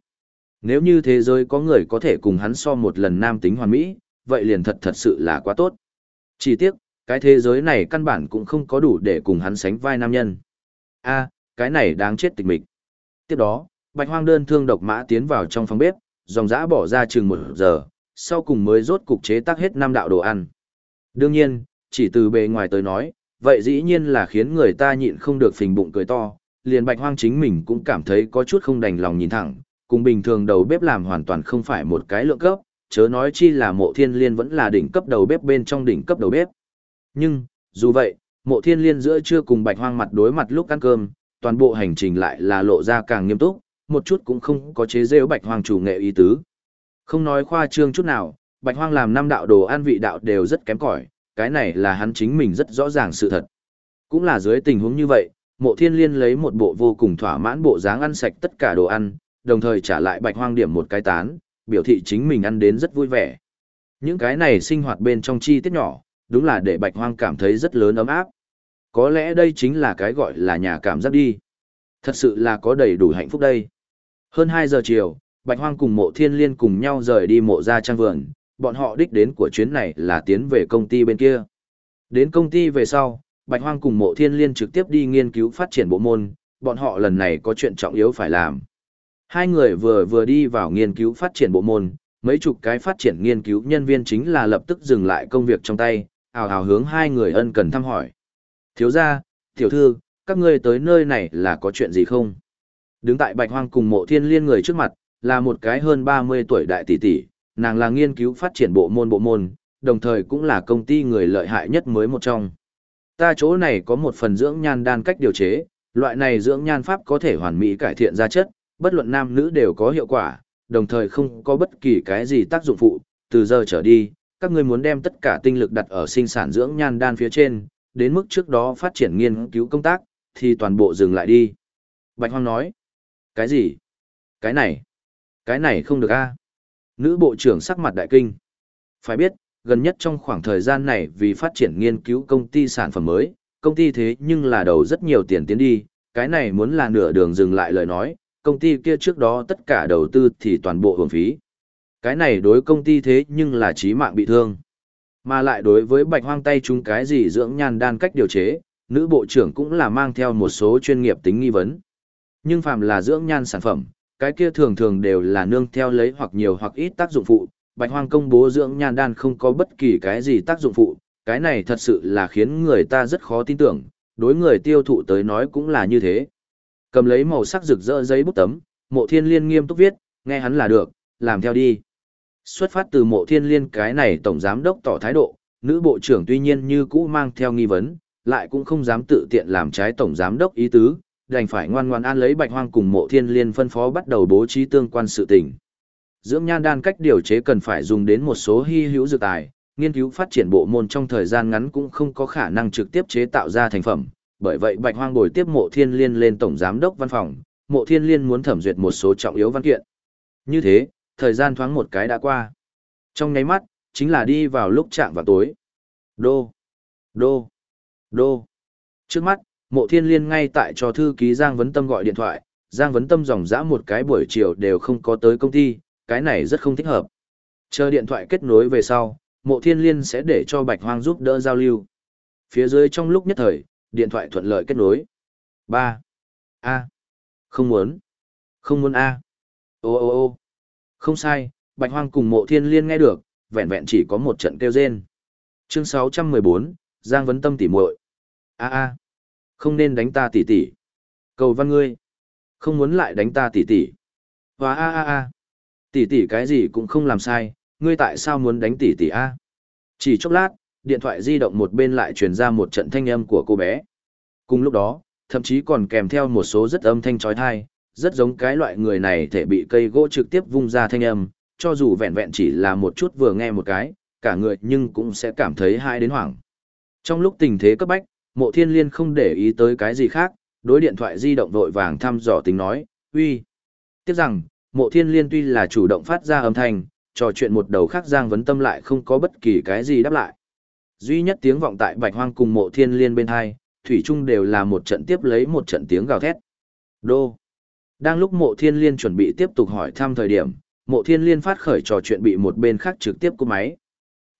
Nếu như thế giới có người có thể cùng hắn so một lần nam tính hoàn mỹ, vậy liền thật thật sự là quá tốt. Chỉ tiếc, cái thế giới này căn bản cũng không có đủ để cùng hắn sánh vai nam nhân. A, cái này đáng chết tịch mịch. Tiếp đó, Bạch Hoang đơn thương độc mã tiến vào trong phòng bếp, dòng dã bỏ ra chừng một giờ, sau cùng mới rốt cục chế tác hết năm đạo đồ ăn. Đương nhiên, chỉ từ bề ngoài tới nói, vậy dĩ nhiên là khiến người ta nhịn không được phình bụng cười to, liền Bạch Hoang chính mình cũng cảm thấy có chút không đành lòng nhìn thẳng, cùng bình thường đầu bếp làm hoàn toàn không phải một cái lượng cấp, chớ nói chi là mộ thiên liên vẫn là đỉnh cấp đầu bếp bên trong đỉnh cấp đầu bếp. Nhưng, dù vậy, mộ thiên liên giữa trưa cùng bạch hoang mặt đối mặt lúc ăn cơm, toàn bộ hành trình lại là lộ ra càng nghiêm túc, một chút cũng không có chế rêu bạch hoang chủ nghệ ý tứ. Không nói khoa trương chút nào, bạch hoang làm năm đạo đồ ăn vị đạo đều rất kém cỏi, cái này là hắn chính mình rất rõ ràng sự thật. Cũng là dưới tình huống như vậy, mộ thiên liên lấy một bộ vô cùng thỏa mãn bộ dáng ăn sạch tất cả đồ ăn, đồng thời trả lại bạch hoang điểm một cái tán, biểu thị chính mình ăn đến rất vui vẻ. Những cái này sinh hoạt bên trong chi tiết nhỏ, đúng là để bạch hoang cảm thấy rất lớn ấm áp. Có lẽ đây chính là cái gọi là nhà cảm giác đi. Thật sự là có đầy đủ hạnh phúc đây. Hơn 2 giờ chiều, bạch hoang cùng mộ thiên liên cùng nhau rời đi mộ gia trang vườn, bọn họ đích đến của chuyến này là tiến về công ty bên kia. Đến công ty về sau, bạch hoang cùng mộ thiên liên trực tiếp đi nghiên cứu phát triển bộ môn, bọn họ lần này có chuyện trọng yếu phải làm. Hai người vừa vừa đi vào nghiên cứu phát triển bộ môn, mấy chục cái phát triển nghiên cứu nhân viên chính là lập tức dừng lại công việc trong tay, ào ào hướng hai người ân cần thăm hỏi. Thiếu gia, tiểu thư, các ngươi tới nơi này là có chuyện gì không? Đứng tại bạch hoang cùng mộ thiên liên người trước mặt, là một cái hơn 30 tuổi đại tỷ tỷ, nàng là nghiên cứu phát triển bộ môn bộ môn, đồng thời cũng là công ty người lợi hại nhất mới một trong. Ta chỗ này có một phần dưỡng nhan đan cách điều chế, loại này dưỡng nhan pháp có thể hoàn mỹ cải thiện da chất, bất luận nam nữ đều có hiệu quả, đồng thời không có bất kỳ cái gì tác dụng phụ, từ giờ trở đi, các ngươi muốn đem tất cả tinh lực đặt ở sinh sản dưỡng nhan đan phía trên, đến mức trước đó phát triển nghiên cứu công tác, thì toàn bộ dừng lại đi. Bạch Hoang nói, cái gì? Cái này, cái này không được a. Nữ bộ trưởng sắc mặt đại kinh. Phải biết, gần nhất trong khoảng thời gian này vì phát triển nghiên cứu công ty sản phẩm mới, công ty thế nhưng là đầu rất nhiều tiền tiến đi, cái này muốn là nửa đường dừng lại lời nói, công ty kia trước đó tất cả đầu tư thì toàn bộ hưởng phí. Cái này đối công ty thế nhưng là chí mạng bị thương. Mà lại đối với bạch hoang tay chúng cái gì dưỡng nhan đan cách điều chế, nữ bộ trưởng cũng là mang theo một số chuyên nghiệp tính nghi vấn. Nhưng phàm là dưỡng nhan sản phẩm, cái kia thường thường đều là nương theo lấy hoặc nhiều hoặc ít tác dụng phụ. Bạch hoang công bố dưỡng nhan đan không có bất kỳ cái gì tác dụng phụ, cái này thật sự là khiến người ta rất khó tin tưởng, đối người tiêu thụ tới nói cũng là như thế. Cầm lấy màu sắc rực rỡ giấy bút tấm, mộ thiên liên nghiêm túc viết, nghe hắn là được, làm theo đi. Xuất phát từ mộ thiên liên cái này tổng giám đốc tỏ thái độ, nữ bộ trưởng tuy nhiên như cũ mang theo nghi vấn, lại cũng không dám tự tiện làm trái tổng giám đốc ý tứ, đành phải ngoan ngoan an lấy bạch hoang cùng mộ thiên liên phân phó bắt đầu bố trí tương quan sự tình. Dưỡng nhan đan cách điều chế cần phải dùng đến một số hy hữu dược tài, nghiên cứu phát triển bộ môn trong thời gian ngắn cũng không có khả năng trực tiếp chế tạo ra thành phẩm, bởi vậy Bạch Hoang bồi tiếp Mộ Thiên Liên lên tổng giám đốc văn phòng, Mộ Thiên Liên muốn thẩm duyệt một số trọng yếu văn kiện. Như thế, thời gian thoáng một cái đã qua. Trong nháy mắt, chính là đi vào lúc chạm vào tối. Đô, đô, đô. Trước mắt, Mộ Thiên Liên ngay tại cho thư ký Giang Vấn Tâm gọi điện thoại, Giang Vấn Tâm dòng dã một cái buổi chiều đều không có tới công ty, cái này rất không thích hợp. Chờ điện thoại kết nối về sau, Mộ Thiên Liên sẽ để cho Bạch Hoang giúp đỡ giao lưu. Phía dưới trong lúc nhất thời, điện thoại thuận lợi kết nối. 3. A. Không muốn. Không muốn A. Ô ô ô. Không sai, Bạch Hoang cùng mộ thiên liên nghe được, vẹn vẹn chỉ có một trận kêu rên. Chương 614, Giang Vấn Tâm tỉ muội. A a. Không nên đánh ta tỷ tỷ. Cầu văn ngươi. Không muốn lại đánh ta tỷ tỷ. Và a a a. Tỷ tỷ cái gì cũng không làm sai, ngươi tại sao muốn đánh tỷ tỷ a? Chỉ chốc lát, điện thoại di động một bên lại truyền ra một trận thanh âm của cô bé. Cùng lúc đó, thậm chí còn kèm theo một số rất âm thanh trói thai, rất giống cái loại người này thể bị cây gỗ trực tiếp vung ra thanh âm, cho dù vẹn vẹn chỉ là một chút vừa nghe một cái, cả người nhưng cũng sẽ cảm thấy hai đến hoảng. Trong lúc tình thế cấp bách, mộ thiên liên không để ý tới cái gì khác, đối điện thoại di động vội vàng thăm dò tính nói, uy. Tiếp rằng, mộ thiên liên tuy là chủ động phát ra âm thanh, trò chuyện một đầu khác Giang Vấn Tâm lại không có bất kỳ cái gì đáp lại. Duy nhất tiếng vọng tại bạch hoang cùng mộ thiên liên bên hai, thủy chung đều là một trận tiếp lấy một trận tiếng gào thét. Đô. Đang lúc mộ thiên liên chuẩn bị tiếp tục hỏi thăm thời điểm, mộ thiên liên phát khởi trò chuyện bị một bên khác trực tiếp cúp máy.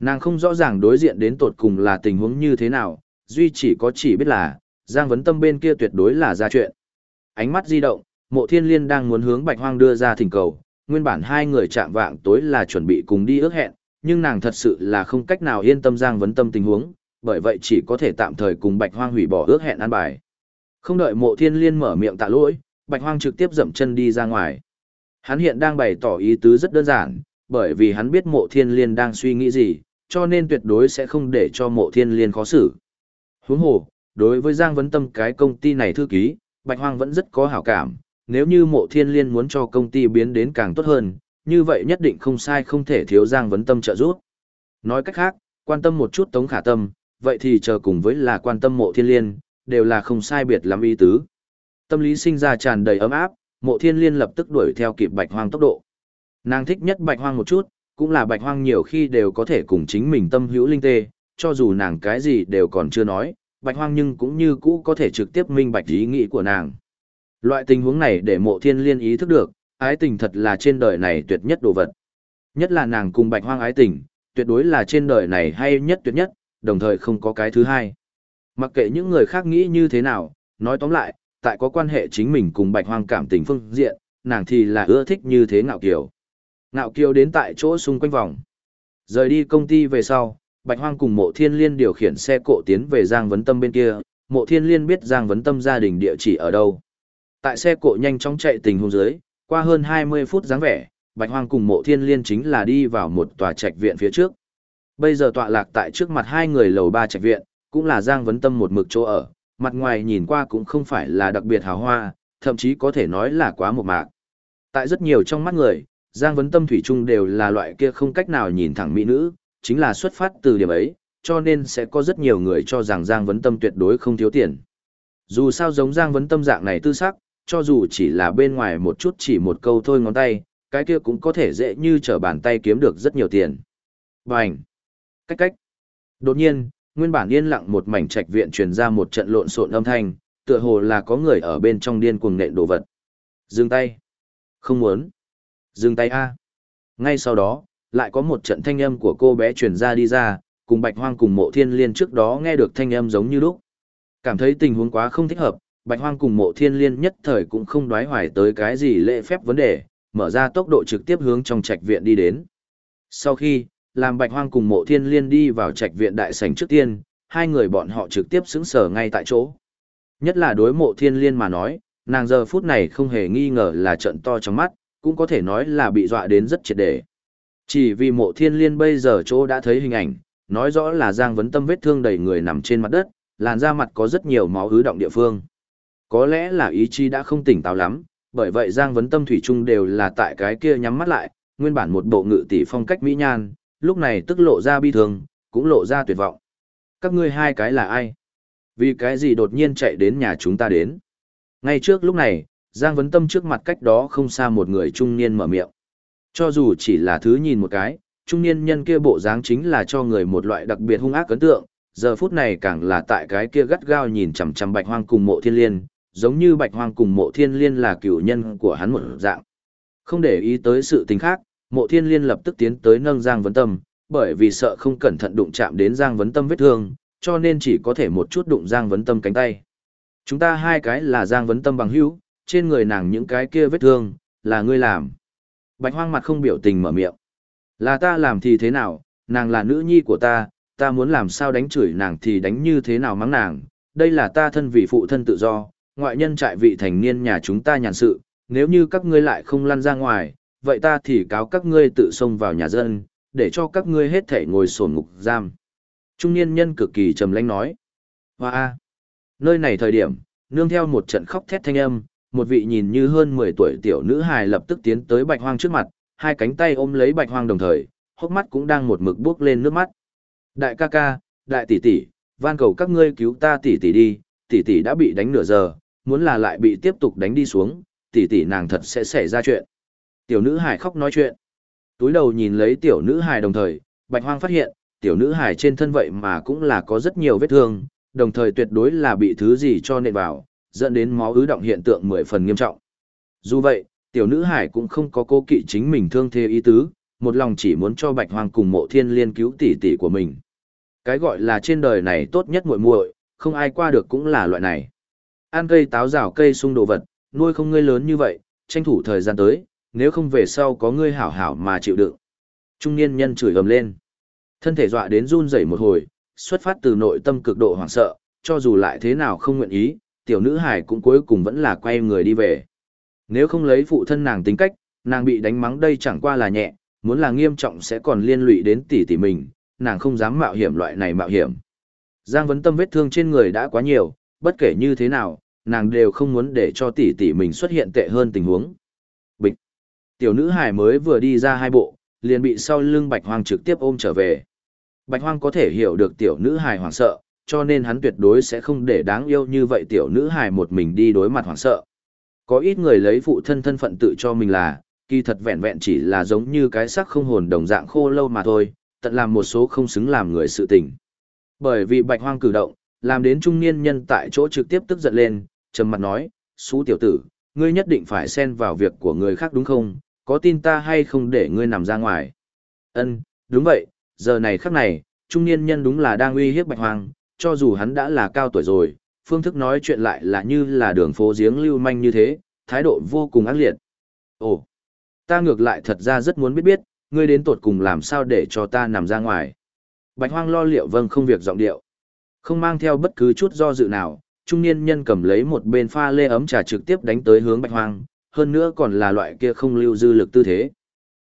Nàng không rõ ràng đối diện đến tột cùng là tình huống như thế nào, duy chỉ có chỉ biết là, Giang Vấn Tâm bên kia tuyệt đối là ra chuyện. Ánh mắt di động, mộ thiên liên đang muốn hướng bạch hoang đưa ra thỉnh cầu, nguyên bản hai người chạm vạng tối là chuẩn bị cùng đi ước hẹn, nhưng nàng thật sự là không cách nào yên tâm Giang Vấn Tâm tình huống, bởi vậy chỉ có thể tạm thời cùng bạch hoang hủy bỏ ước hẹn an bài. Không đợi mộ thiên liên mở miệng tạ lỗi, bạch hoang trực tiếp dậm chân đi ra ngoài. Hắn hiện đang bày tỏ ý tứ rất đơn giản, bởi vì hắn biết mộ thiên liên đang suy nghĩ gì, cho nên tuyệt đối sẽ không để cho mộ thiên liên khó xử. Huống hồ, đối với Giang Vấn Tâm cái công ty này thư ký, Bạch Hoang vẫn rất có hảo cảm, nếu như mộ thiên liên muốn cho công ty biến đến càng tốt hơn, như vậy nhất định không sai không thể thiếu Giang Vấn Tâm trợ giúp. Nói cách khác, quan tâm một chút Tống Khả Tâm, vậy thì chờ cùng với là quan tâm mộ thiên liên, đều là không sai biệt lắm ý tứ. Tâm lý sinh ra tràn đầy ấm áp, mộ thiên liên lập tức đuổi theo kịp Bạch Hoang tốc độ. Nàng thích nhất Bạch Hoang một chút, cũng là bạch hoang nhiều khi đều có thể cùng chính mình tâm hữu linh tê, cho dù nàng cái gì đều còn chưa nói, bạch hoang nhưng cũng như cũ có thể trực tiếp minh bạch ý nghĩ của nàng. Loại tình huống này để mộ thiên liên ý thức được, ái tình thật là trên đời này tuyệt nhất đồ vật. Nhất là nàng cùng bạch hoang ái tình, tuyệt đối là trên đời này hay nhất tuyệt nhất, đồng thời không có cái thứ hai. Mặc kệ những người khác nghĩ như thế nào, nói tóm lại, tại có quan hệ chính mình cùng bạch hoang cảm tình phương diện, nàng thì là ưa thích như thế ngạo kiều, Ngạo kiều đến tại chỗ xung quanh vòng. Rời đi công ty về sau, Bạch Hoang cùng Mộ Thiên Liên điều khiển xe cộ tiến về Giang Vấn Tâm bên kia, Mộ Thiên Liên biết Giang Vấn Tâm gia đình địa chỉ ở đâu. Tại xe cộ nhanh chóng chạy tình huống dưới, qua hơn 20 phút dáng vẻ, Bạch Hoang cùng Mộ Thiên Liên chính là đi vào một tòa trạch viện phía trước. Bây giờ tọa lạc tại trước mặt hai người lầu ba trạch viện, cũng là Giang Vấn Tâm một mực chỗ ở, mặt ngoài nhìn qua cũng không phải là đặc biệt hào hoa, thậm chí có thể nói là quá một mạc. Tại rất nhiều trong mắt người, Giang Vấn Tâm Thủy Trung đều là loại kia không cách nào nhìn thẳng mỹ nữ, chính là xuất phát từ điểm ấy, cho nên sẽ có rất nhiều người cho rằng Giang Vấn Tâm tuyệt đối không thiếu tiền. Dù sao giống Giang Vấn Tâm dạng này tư sắc, cho dù chỉ là bên ngoài một chút chỉ một câu thôi ngón tay, cái kia cũng có thể dễ như trở bàn tay kiếm được rất nhiều tiền. Bành! Cách cách! Đột nhiên, nguyên bản yên lặng một mảnh trạch viện truyền ra một trận lộn xộn âm thanh, tựa hồ là có người ở bên trong điên cuồng nện đồ vật. Dừng tay! Không muốn! Dừng tay a. Ngay sau đó, lại có một trận thanh âm của cô bé truyền ra đi ra, cùng Bạch Hoang cùng Mộ Thiên Liên trước đó nghe được thanh âm giống như lúc. Cảm thấy tình huống quá không thích hợp, Bạch Hoang cùng Mộ Thiên Liên nhất thời cũng không đoái hoài tới cái gì lễ phép vấn đề, mở ra tốc độ trực tiếp hướng trong trạch viện đi đến. Sau khi, làm Bạch Hoang cùng Mộ Thiên Liên đi vào trạch viện đại sảnh trước tiên, hai người bọn họ trực tiếp xứng sở ngay tại chỗ. Nhất là đối Mộ Thiên Liên mà nói, nàng giờ phút này không hề nghi ngờ là trận to trong mắt, cũng có thể nói là bị dọa đến rất triệt để. Chỉ vì mộ thiên liên bây giờ chỗ đã thấy hình ảnh, nói rõ là Giang Vấn Tâm vết thương đầy người nằm trên mặt đất, làn da mặt có rất nhiều máu ứ động địa phương. Có lẽ là ý chí đã không tỉnh táo lắm, bởi vậy Giang Vấn Tâm thủy Trung đều là tại cái kia nhắm mắt lại, nguyên bản một bộ ngự tỷ phong cách mỹ nhan, lúc này tức lộ ra bi thương, cũng lộ ra tuyệt vọng. Các ngươi hai cái là ai? Vì cái gì đột nhiên chạy đến nhà chúng ta đến? Ngay trước lúc này, Giang Vấn Tâm trước mặt cách đó không xa một người trung niên mở miệng. Cho dù chỉ là thứ nhìn một cái, trung niên nhân kia bộ dáng chính là cho người một loại đặc biệt hung ác ấn tượng, giờ phút này càng là tại cái kia gắt gao nhìn chằm chằm Bạch Hoang cùng Mộ Thiên Liên, giống như Bạch Hoang cùng Mộ Thiên Liên là cựu nhân của hắn một dạng. Không để ý tới sự tình khác, Mộ Thiên Liên lập tức tiến tới nâng Giang Vấn Tâm, bởi vì sợ không cẩn thận đụng chạm đến Giang Vấn Tâm vết thương, cho nên chỉ có thể một chút đụng Giang Vấn Tâm cánh tay. Chúng ta hai cái là Giang Vấn Tâm bằng hữu, trên người nàng những cái kia vết thương, là ngươi làm. Bạch hoang mặt không biểu tình mở miệng. Là ta làm thì thế nào, nàng là nữ nhi của ta, ta muốn làm sao đánh chửi nàng thì đánh như thế nào mắng nàng, đây là ta thân vị phụ thân tự do, ngoại nhân trại vị thành niên nhà chúng ta nhàn sự, nếu như các ngươi lại không lăn ra ngoài, vậy ta thì cáo các ngươi tự xông vào nhà dân, để cho các ngươi hết thể ngồi sổn ngục giam. Trung niên nhân cực kỳ trầm lãnh nói. Hoa Nơi này thời điểm, nương theo một trận khóc thét thanh âm, một vị nhìn như hơn 10 tuổi tiểu nữ hài lập tức tiến tới bạch hoang trước mặt, hai cánh tay ôm lấy bạch hoang đồng thời, hốc mắt cũng đang một mực bước lên nước mắt. Đại ca ca, đại tỷ tỷ, van cầu các ngươi cứu ta tỷ tỷ đi, tỷ tỷ đã bị đánh nửa giờ, muốn là lại bị tiếp tục đánh đi xuống, tỷ tỷ nàng thật sẽ xảy ra chuyện. Tiểu nữ hài khóc nói chuyện. Túi đầu nhìn lấy tiểu nữ hài đồng thời, bạch hoang phát hiện, tiểu nữ hài trên thân vậy mà cũng là có rất nhiều vết thương, đồng thời tuyệt đối là bị thứ gì cho nện vào, dẫn đến máu ứ động hiện tượng mười phần nghiêm trọng. Dù vậy, tiểu nữ hải cũng không có cố kỵ chính mình thương thế ý tứ, một lòng chỉ muốn cho bạch hoang cùng mộ thiên liên cứu tỷ tỷ của mình. Cái gọi là trên đời này tốt nhất muội muội, không ai qua được cũng là loại này. Ăn cây táo rào cây sung đồ vật, nuôi không ngươi lớn như vậy, tranh thủ thời gian tới, nếu không về sau có ngươi hảo hảo mà chịu đựng. Trung niên nhân chửi ầm lên. Thân thể dọa đến run rẩy một hồi, xuất phát từ nội tâm cực độ hoảng sợ, cho dù lại thế nào không nguyện ý, tiểu nữ hải cũng cuối cùng vẫn là quay người đi về. Nếu không lấy phụ thân nàng tính cách, nàng bị đánh mắng đây chẳng qua là nhẹ, muốn là nghiêm trọng sẽ còn liên lụy đến tỷ tỷ mình, nàng không dám mạo hiểm loại này mạo hiểm. Giang vấn tâm vết thương trên người đã quá nhiều, bất kể như thế nào, nàng đều không muốn để cho tỷ tỷ mình xuất hiện tệ hơn tình huống. Bịch. Tiểu nữ hải mới vừa đi ra hai bộ, liền bị sau lưng bạch hoang trực tiếp ôm trở về. Bạch hoang có thể hiểu được tiểu nữ hải hoảng sợ, cho nên hắn tuyệt đối sẽ không để đáng yêu như vậy tiểu nữ hải một mình đi đối mặt hoảng sợ. Có ít người lấy phụ thân thân phận tự cho mình là, kỳ thật vẹn vẹn chỉ là giống như cái xác không hồn đồng dạng khô lâu mà thôi, tận làm một số không xứng làm người sự tình. Bởi vì bạch hoang cử động, làm đến trung niên nhân tại chỗ trực tiếp tức giận lên, trầm mặt nói, xú tiểu tử, ngươi nhất định phải xen vào việc của người khác đúng không, có tin ta hay không để ngươi nằm ra ngoài. Ân, đúng vậy, giờ này khắc này, trung niên nhân đúng là đang uy hiếp bạch hoang, cho dù hắn đã là cao tuổi rồi, phương thức nói chuyện lại là như là đường phố giếng lưu manh như thế, thái độ vô cùng ác liệt. Ồ, ta ngược lại thật ra rất muốn biết biết, ngươi đến tột cùng làm sao để cho ta nằm ra ngoài. Bạch hoang lo liệu vâng không việc giọng điệu. Không mang theo bất cứ chút do dự nào, trung niên nhân cầm lấy một bên pha lê ấm trà trực tiếp đánh tới hướng bạch hoang, hơn nữa còn là loại kia không lưu dư lực tư thế.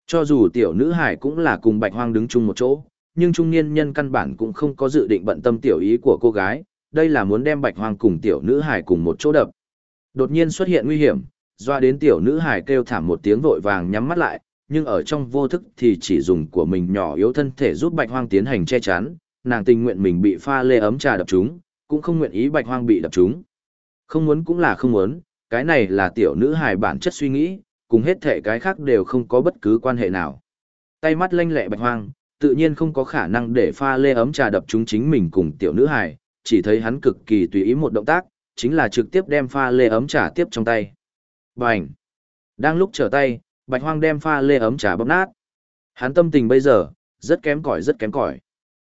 Cho dù tiểu nữ hải cũng là cùng bạch hoang đứng chung một chỗ, nhưng trung niên nhân căn bản cũng không có dự định bận tâm tiểu ý của cô gái, đây là muốn đem bạch hoang cùng tiểu nữ hải cùng một chỗ đập. Đột nhiên xuất hiện nguy hiểm, doa đến tiểu nữ hải kêu thảm một tiếng vội vàng nhắm mắt lại, nhưng ở trong vô thức thì chỉ dùng của mình nhỏ yếu thân thể giúp bạch hoang tiến hành che chắn, nàng tình nguyện mình bị pha lê ấm trà đập trúng, cũng không nguyện ý bạch hoang bị đập trúng. Không muốn cũng là không muốn, cái này là tiểu nữ hài bản chất suy nghĩ, cùng hết thể cái khác đều không có bất cứ quan hệ nào. Tay mắt lanh lẹ bạch hoang, tự nhiên không có khả năng để pha lê ấm trà đập trúng chính mình cùng tiểu nữ hài, chỉ thấy hắn cực kỳ tùy ý một động tác, chính là trực tiếp đem pha lê ấm trà tiếp trong tay. Bành! Đang lúc trở tay, bạch hoang đem pha lê ấm trà bóp nát. Hắn tâm tình bây giờ, rất kém cỏi rất kém cỏi.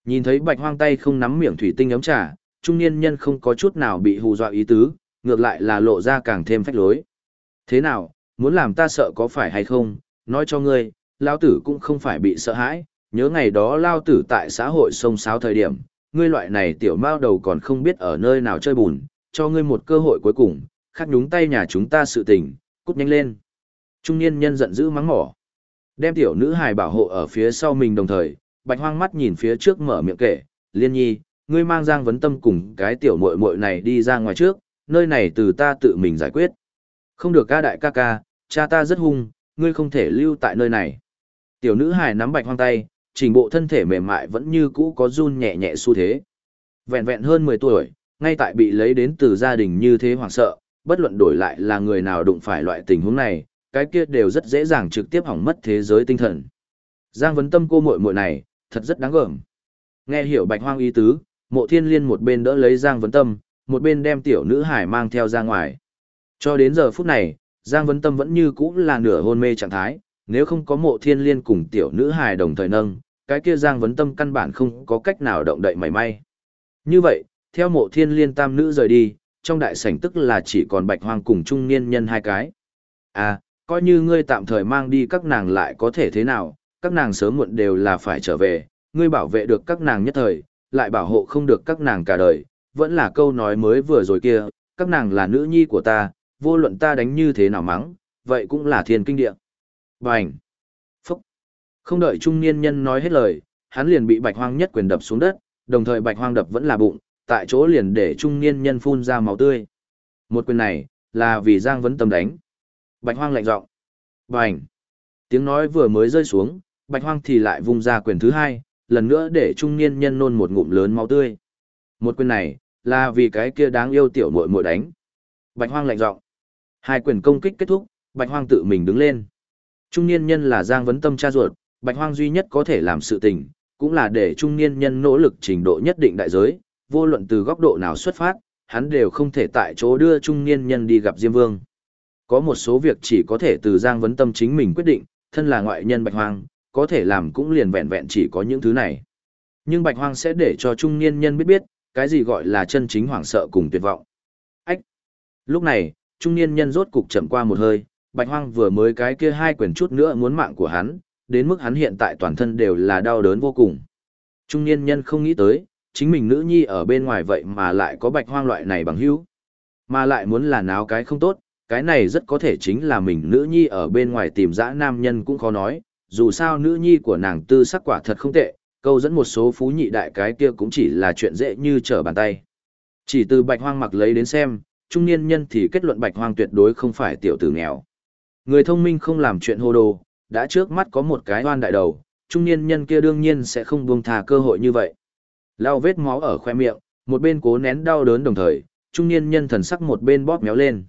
Nhìn thấy bạch hoang tay không nắm miệng thủy tinh ấm trà, trung niên nhân không có chút nào bị hù dọa ý tứ, ngược lại là lộ ra càng thêm phách lối. Thế nào, muốn làm ta sợ có phải hay không, nói cho ngươi, lao tử cũng không phải bị sợ hãi, nhớ ngày đó lao tử tại xã hội sông sáo thời điểm, ngươi loại này tiểu mao đầu còn không biết ở nơi nào chơi bùn, cho ngươi một cơ hội cuối cùng, khắc nhúng tay nhà chúng ta sự tình, cút nhanh lên. Trung niên nhân giận dữ mắng mỏ. Đem tiểu nữ hài bảo hộ ở phía sau mình đồng thời, bạch hoang mắt nhìn phía trước mở miệng kể, liên nhi, ngươi mang giang vấn tâm cùng cái tiểu muội muội này đi ra ngoài trước, nơi này từ ta tự mình giải quyết. Không được ca đại ca ca, cha ta rất hung, ngươi không thể lưu tại nơi này. Tiểu nữ hài nắm bạch hoang tay, trình bộ thân thể mềm mại vẫn như cũ có run nhẹ nhẹ xu thế. Vẹn vẹn hơn 10 tuổi, ngay tại bị lấy đến từ gia đình như thế hoảng sợ, bất luận đổi lại là người nào đụng phải loại tình huống này, cái kia đều rất dễ dàng trực tiếp hỏng mất thế giới tinh thần. Giang vấn tâm cô muội muội này, thật rất đáng gờm. Nghe hiểu bạch hoang ý tứ, mộ thiên liên một bên đỡ lấy Giang vấn tâm, một bên đem tiểu nữ hải mang theo ra ngoài. Cho đến giờ phút này, Giang vấn tâm vẫn như cũ là nửa hôn mê trạng thái, nếu không có mộ thiên liên cùng tiểu nữ hải đồng thời nâng, cái kia Giang vấn tâm căn bản không có cách nào động đậy mảy may. Như vậy, theo mộ thiên liên tam nữ rời đi, trong đại sảnh tức là chỉ còn bạch hoang cùng trung niên nhân hai cái. À, coi như ngươi tạm thời mang đi các nàng lại có thể thế nào, các nàng sớm muộn đều là phải trở về, ngươi bảo vệ được các nàng nhất thời, lại bảo hộ không được các nàng cả đời, vẫn là câu nói mới vừa rồi kia, các nàng là nữ nhi của ta, vô luận ta đánh như thế nào mắng, vậy cũng là thiên kinh địa. Bành! Phúc! Không đợi trung niên nhân nói hết lời, hắn liền bị bạch hoang nhất quyền đập xuống đất, đồng thời bạch hoang đập vẫn là bụng, tại chỗ liền để trung niên nhân phun ra máu tươi. Một quyền này, là vì Giang Vấn Tâm đánh. Bạch hoang lạnh giọng. Bành! Tiếng nói vừa mới rơi xuống, bạch hoang thì lại vung ra quyền thứ hai, lần nữa để trung niên nhân nôn một ngụm lớn máu tươi. Một quyền này, là vì cái kia đáng yêu tiểu muội muội đánh. Bạch hoang lạnh giọng. Hai quyền công kích kết thúc, bạch hoang tự mình đứng lên. Trung niên nhân là Giang Vấn Tâm cha ruột, bạch hoang duy nhất có thể làm sự tình, cũng là để trung niên nhân nỗ lực trình độ nhất định đại giới, vô luận từ góc độ nào xuất phát, hắn đều không thể tại chỗ đưa trung niên nhân đi gặp Diêm Vương. Có một số việc chỉ có thể từ Giang Vấn Tâm chính mình quyết định, thân là ngoại nhân Bạch Hoang, có thể làm cũng liền vẹn vẹn chỉ có những thứ này. Nhưng Bạch Hoang sẽ để cho trung niên nhân biết biết, cái gì gọi là chân chính hoảng sợ cùng tuyệt vọng. Ách! Lúc này, trung niên nhân rốt cục chậm qua một hơi, Bạch Hoang vừa mới cái kia hai quyền chút nữa muốn mạng của hắn, đến mức hắn hiện tại toàn thân đều là đau đớn vô cùng. Trung niên nhân không nghĩ tới, chính mình nữ nhi ở bên ngoài vậy mà lại có Bạch Hoang loại này bằng hữu, mà lại muốn là náo cái không tốt, cái này rất có thể chính là mình nữ nhi ở bên ngoài tìm dã nam nhân cũng khó nói, dù sao nữ nhi của nàng tư sắc quả thật không tệ, câu dẫn một số phú nhị đại cái kia cũng chỉ là chuyện dễ như trở bàn tay. Chỉ từ bạch hoang mặc lấy đến xem, trung niên nhân thì kết luận bạch hoang tuyệt đối không phải tiểu tử nghèo. Người thông minh không làm chuyện hồ đồ, đã trước mắt có một cái oan đại đầu, trung niên nhân kia đương nhiên sẽ không buông thà cơ hội như vậy. Lao vết máu ở khoe miệng, một bên cố nén đau đớn đồng thời, trung niên nhân thần sắc một bên bóp méo lên.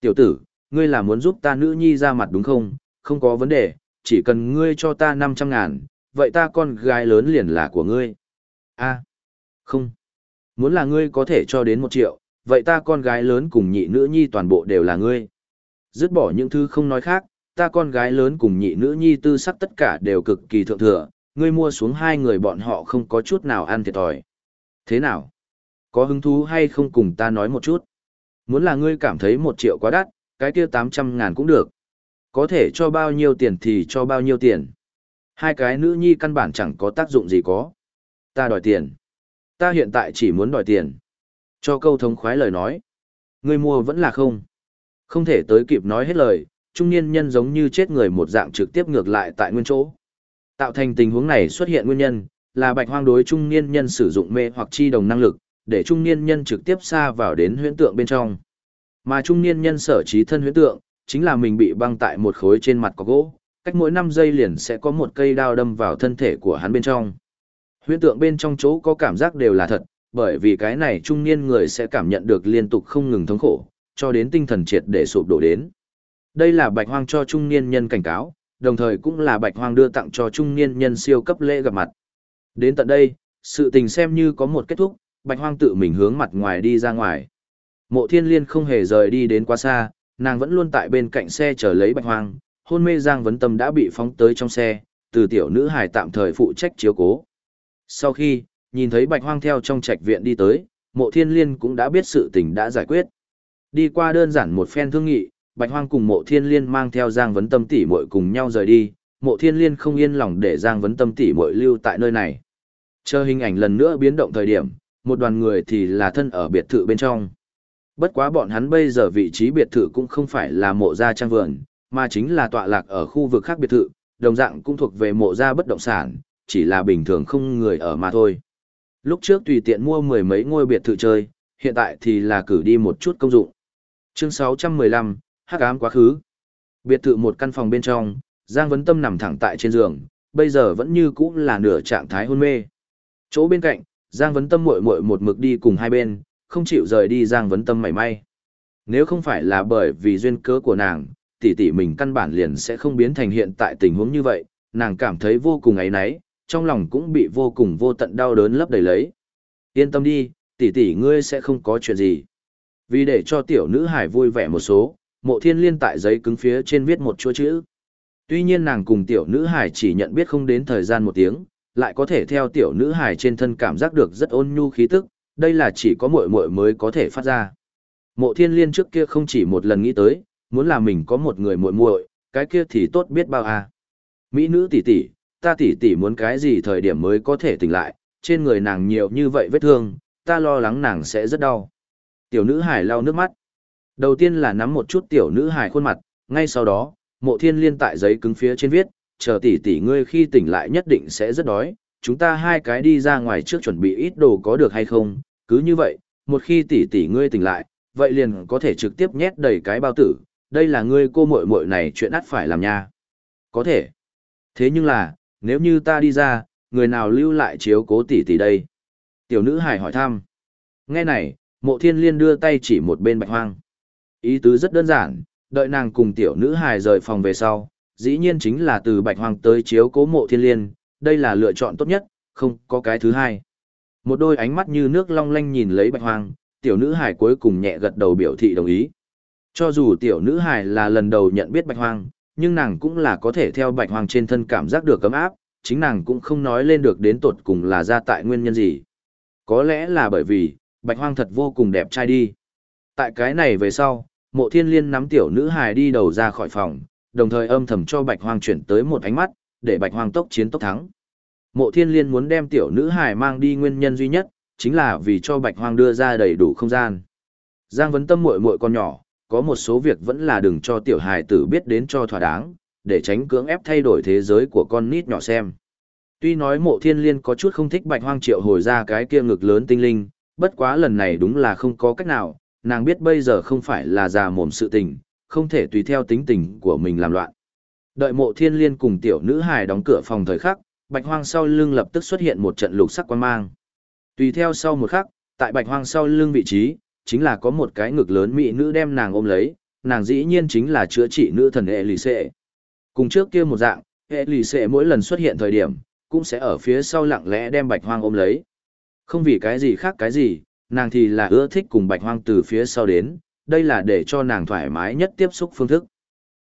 Tiểu tử, ngươi là muốn giúp ta nữ nhi ra mặt đúng không? Không có vấn đề, chỉ cần ngươi cho ta 500 ngàn, vậy ta con gái lớn liền là của ngươi. a không. Muốn là ngươi có thể cho đến một triệu, vậy ta con gái lớn cùng nhị nữ nhi toàn bộ đều là ngươi. Dứt bỏ những thứ không nói khác, ta con gái lớn cùng nhị nữ nhi tư sắc tất cả đều cực kỳ thượng thừa, ngươi mua xuống hai người bọn họ không có chút nào ăn thiệt thòi. Thế nào? Có hứng thú hay không cùng ta nói một chút? Muốn là ngươi cảm thấy một triệu quá đắt, cái kia 800 ngàn cũng được. Có thể cho bao nhiêu tiền thì cho bao nhiêu tiền. Hai cái nữ nhi căn bản chẳng có tác dụng gì có. Ta đòi tiền. Ta hiện tại chỉ muốn đòi tiền. Cho câu thống khoái lời nói. người mua vẫn là không. Không thể tới kịp nói hết lời, trung niên nhân giống như chết người một dạng trực tiếp ngược lại tại nguyên chỗ. Tạo thành tình huống này xuất hiện nguyên nhân, là bạch hoang đối trung niên nhân sử dụng mê hoặc chi đồng năng lực, để trung niên nhân trực tiếp xa vào đến huyễn tượng bên trong. Mà trung niên nhân sở trí thân huyễn tượng, chính là mình bị băng tại một khối trên mặt có gỗ, cách mỗi 5 giây liền sẽ có một cây đao đâm vào thân thể của hắn bên trong. Huyễn tượng bên trong chỗ có cảm giác đều là thật, bởi vì cái này trung niên người sẽ cảm nhận được liên tục không ngừng thống khổ, cho đến tinh thần triệt để sụp đổ đến. Đây là bạch hoang cho trung niên nhân cảnh cáo, đồng thời cũng là bạch hoang đưa tặng cho trung niên nhân siêu cấp lễ gặp mặt. Đến tận đây, sự tình xem như có một kết thúc, bạch hoang tự mình hướng mặt ngoài đi ra ngoài. Mộ thiên liên không hề rời đi đến quá xa, nàng vẫn luôn tại bên cạnh xe chờ lấy bạch hoang, hôn mê Giang Vấn Tâm đã bị phóng tới trong xe, từ tiểu nữ hài tạm thời phụ trách chiếu cố. Sau khi, nhìn thấy bạch hoang theo trong trạch viện đi tới, mộ thiên liên cũng đã biết sự tình đã giải quyết. Đi qua đơn giản một phen thương nghị, bạch hoang cùng mộ thiên liên mang theo Giang Vấn Tâm tỷ muội cùng nhau rời đi, mộ thiên liên không yên lòng để Giang Vấn Tâm tỷ muội lưu tại nơi này. Chờ hình ảnh lần nữa biến động thời điểm, một đoàn người thì là thân ở biệt thự bên trong. Bất quá bọn hắn bây giờ vị trí biệt thự cũng không phải là mộ gia trang vườn, mà chính là tọa lạc ở khu vực khác biệt thự, đồng dạng cũng thuộc về mộ gia bất động sản, chỉ là bình thường không người ở mà thôi. Lúc trước tùy tiện mua mười mấy ngôi biệt thự chơi, hiện tại thì là cử đi một chút công dụng. Chương 615, Hắc ám quá khứ. Biệt thự một căn phòng bên trong, Giang Vấn Tâm nằm thẳng tại trên giường, bây giờ vẫn như cũ là nửa trạng thái hôn mê. Chỗ bên cạnh, Giang Vấn Tâm muội muội một mực đi cùng hai bên, không chịu rời đi Giang Vấn Tâm mảy may. Nếu không phải là bởi vì duyên cớ của nàng, tỷ tỷ mình căn bản liền sẽ không biến thành hiện tại tình huống như vậy, nàng cảm thấy vô cùng ấy náy, trong lòng cũng bị vô cùng vô tận đau đớn lấp đầy lấy. Yên tâm đi, tỷ tỷ ngươi sẽ không có chuyện gì. Vì để cho tiểu nữ hải vui vẻ một số, mộ thiên liên tại giấy cứng phía trên viết một chuỗi chữ. Tuy nhiên nàng cùng tiểu nữ hải chỉ nhận biết không đến thời gian một tiếng, lại có thể theo tiểu nữ hải trên thân cảm giác được rất ôn nhu khí tức, đây là chỉ có muội muội mới có thể phát ra. Mộ thiên liên trước kia không chỉ một lần nghĩ tới, muốn là mình có một người muội muội, cái kia thì tốt biết bao à. Mỹ nữ tỷ tỷ, ta tỷ tỷ muốn cái gì thời điểm mới có thể tỉnh lại, trên người nàng nhiều như vậy vết thương, ta lo lắng nàng sẽ rất đau. Tiểu nữ hải lau nước mắt. Đầu tiên là nắm một chút tiểu nữ hải khuôn mặt, ngay sau đó, mộ thiên liên tại giấy cứng phía trên viết, chờ tỷ tỷ ngươi khi tỉnh lại nhất định sẽ rất đói, chúng ta hai cái đi ra ngoài trước chuẩn bị ít đồ có được hay không, cứ như vậy, một khi tỷ tỷ ngươi tỉnh lại, vậy liền có thể trực tiếp nhét đầy cái bao tử, đây là ngươi cô muội muội này chuyện ắt phải làm nha. Có thể. Thế nhưng là, nếu như ta đi ra, người nào lưu lại chiếu cố tỷ tỷ đây? Tiểu nữ hải hỏi thăm. Nghe này, mộ thiên liên đưa tay chỉ một bên bạch hoang. Ý tứ rất đơn giản, đợi nàng cùng tiểu nữ hải rời phòng về sau, dĩ nhiên chính là từ bạch hoang tới chiếu cố mộ thiên liên, đây là lựa chọn tốt nhất, không có cái thứ hai. Một đôi ánh mắt như nước long lanh nhìn lấy bạch hoang, tiểu nữ hải cuối cùng nhẹ gật đầu biểu thị đồng ý. Cho dù tiểu nữ hải là lần đầu nhận biết bạch hoang, nhưng nàng cũng là có thể theo bạch hoang trên thân cảm giác được cấm áp, chính nàng cũng không nói lên được đến tột cùng là ra tại nguyên nhân gì. Có lẽ là bởi vì, bạch hoang thật vô cùng đẹp trai đi. Tại cái này về sau, mộ thiên liên nắm tiểu nữ hài đi đầu ra khỏi phòng, đồng thời âm thầm cho bạch hoang chuyển tới một ánh mắt, để bạch hoang tốc chiến tốc thắng. Mộ thiên liên muốn đem tiểu nữ hài mang đi nguyên nhân duy nhất, chính là vì cho bạch hoang đưa ra đầy đủ không gian. Giang vấn tâm muội muội con nhỏ, có một số việc vẫn là đừng cho tiểu hài tử biết đến cho thỏa đáng, để tránh cưỡng ép thay đổi thế giới của con nít nhỏ xem. Tuy nói mộ thiên liên có chút không thích bạch hoang triệu hồi ra cái kia ngực lớn tinh linh, bất quá lần này đúng là không có cách nào, nàng biết bây giờ không phải là già mồm sự tình, không thể tùy theo tính tình của mình làm loạn. Đợi mộ thiên liên cùng tiểu nữ hài đóng cửa phòng thời khắc, bạch hoang sau lưng lập tức xuất hiện một trận lục sắc quan mang. Tùy theo sau một khắc, tại bạch hoang sau lưng vị trí, chính là có một cái ngực lớn mỹ nữ đem nàng ôm lấy, nàng dĩ nhiên chính là chữa trị nữ thần hệ lì xệ. Cùng trước kia một dạng, hệ lì xệ mỗi lần xuất hiện thời điểm, cũng sẽ ở phía sau lặng lẽ đem bạch hoang ôm lấy. Không vì cái gì khác cái gì, nàng thì là ưa thích cùng bạch hoang từ phía sau đến, đây là để cho nàng thoải mái nhất tiếp xúc phương thức.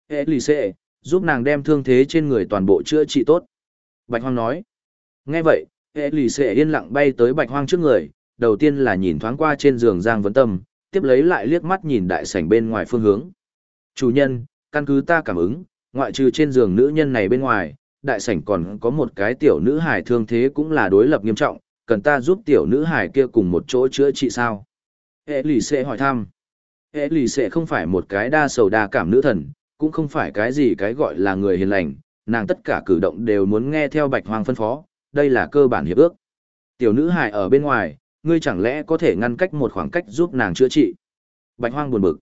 Hệ lì xệ, giúp nàng đem thương thế trên người toàn bộ chữa trị tốt. Bạch hoang nói. Nghe vậy, hệ lì xệ yên lặng bay tới bạch hoang trước người, đầu tiên là nhìn thoáng qua trên giường Giang Vấn Tâm, tiếp lấy lại liếc mắt nhìn đại sảnh bên ngoài phương hướng. Chủ nhân, căn cứ ta cảm ứng, ngoại trừ trên giường nữ nhân này bên ngoài, đại sảnh còn có một cái tiểu nữ hài thương thế cũng là đối lập nghiêm trọng, cần ta giúp tiểu nữ hài kia cùng một chỗ chữa trị sao? Hệ lì xệ hỏi thăm. Hệ lì xệ không phải một cái đa sầu đa cảm nữ thần, cũng không phải cái gì cái gọi là người hiền lành, nàng tất cả cử động đều muốn nghe theo bạch hoang phân phó, đây là cơ bản hiệp ước. Tiểu nữ hài ở bên ngoài, ngươi chẳng lẽ có thể ngăn cách một khoảng cách giúp nàng chữa trị? Bạch hoang buồn bực.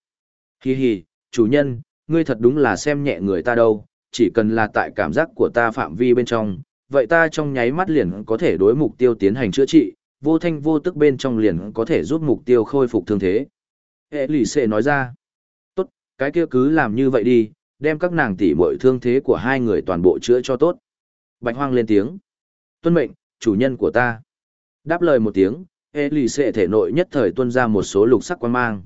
Hi hi, chủ nhân, ngươi thật đúng là xem nhẹ người ta đâu, chỉ cần là tại cảm giác của ta phạm vi bên trong, vậy ta trong nháy mắt liền có thể đối mục tiêu tiến hành chữa trị, vô thanh vô tức bên trong liền có thể giúp mục tiêu khôi phục thương thế. Hệ lì xệ nói ra, tốt, cái kia cứ làm như vậy đi, đem các nàng tỷ muội thương thế của hai người toàn bộ chữa cho tốt. Bạch hoang lên tiếng, tuân mệnh, chủ nhân của ta. Đáp lời một tiếng, hệ lì xệ thể nội nhất thời tuân ra một số lục sắc quang mang.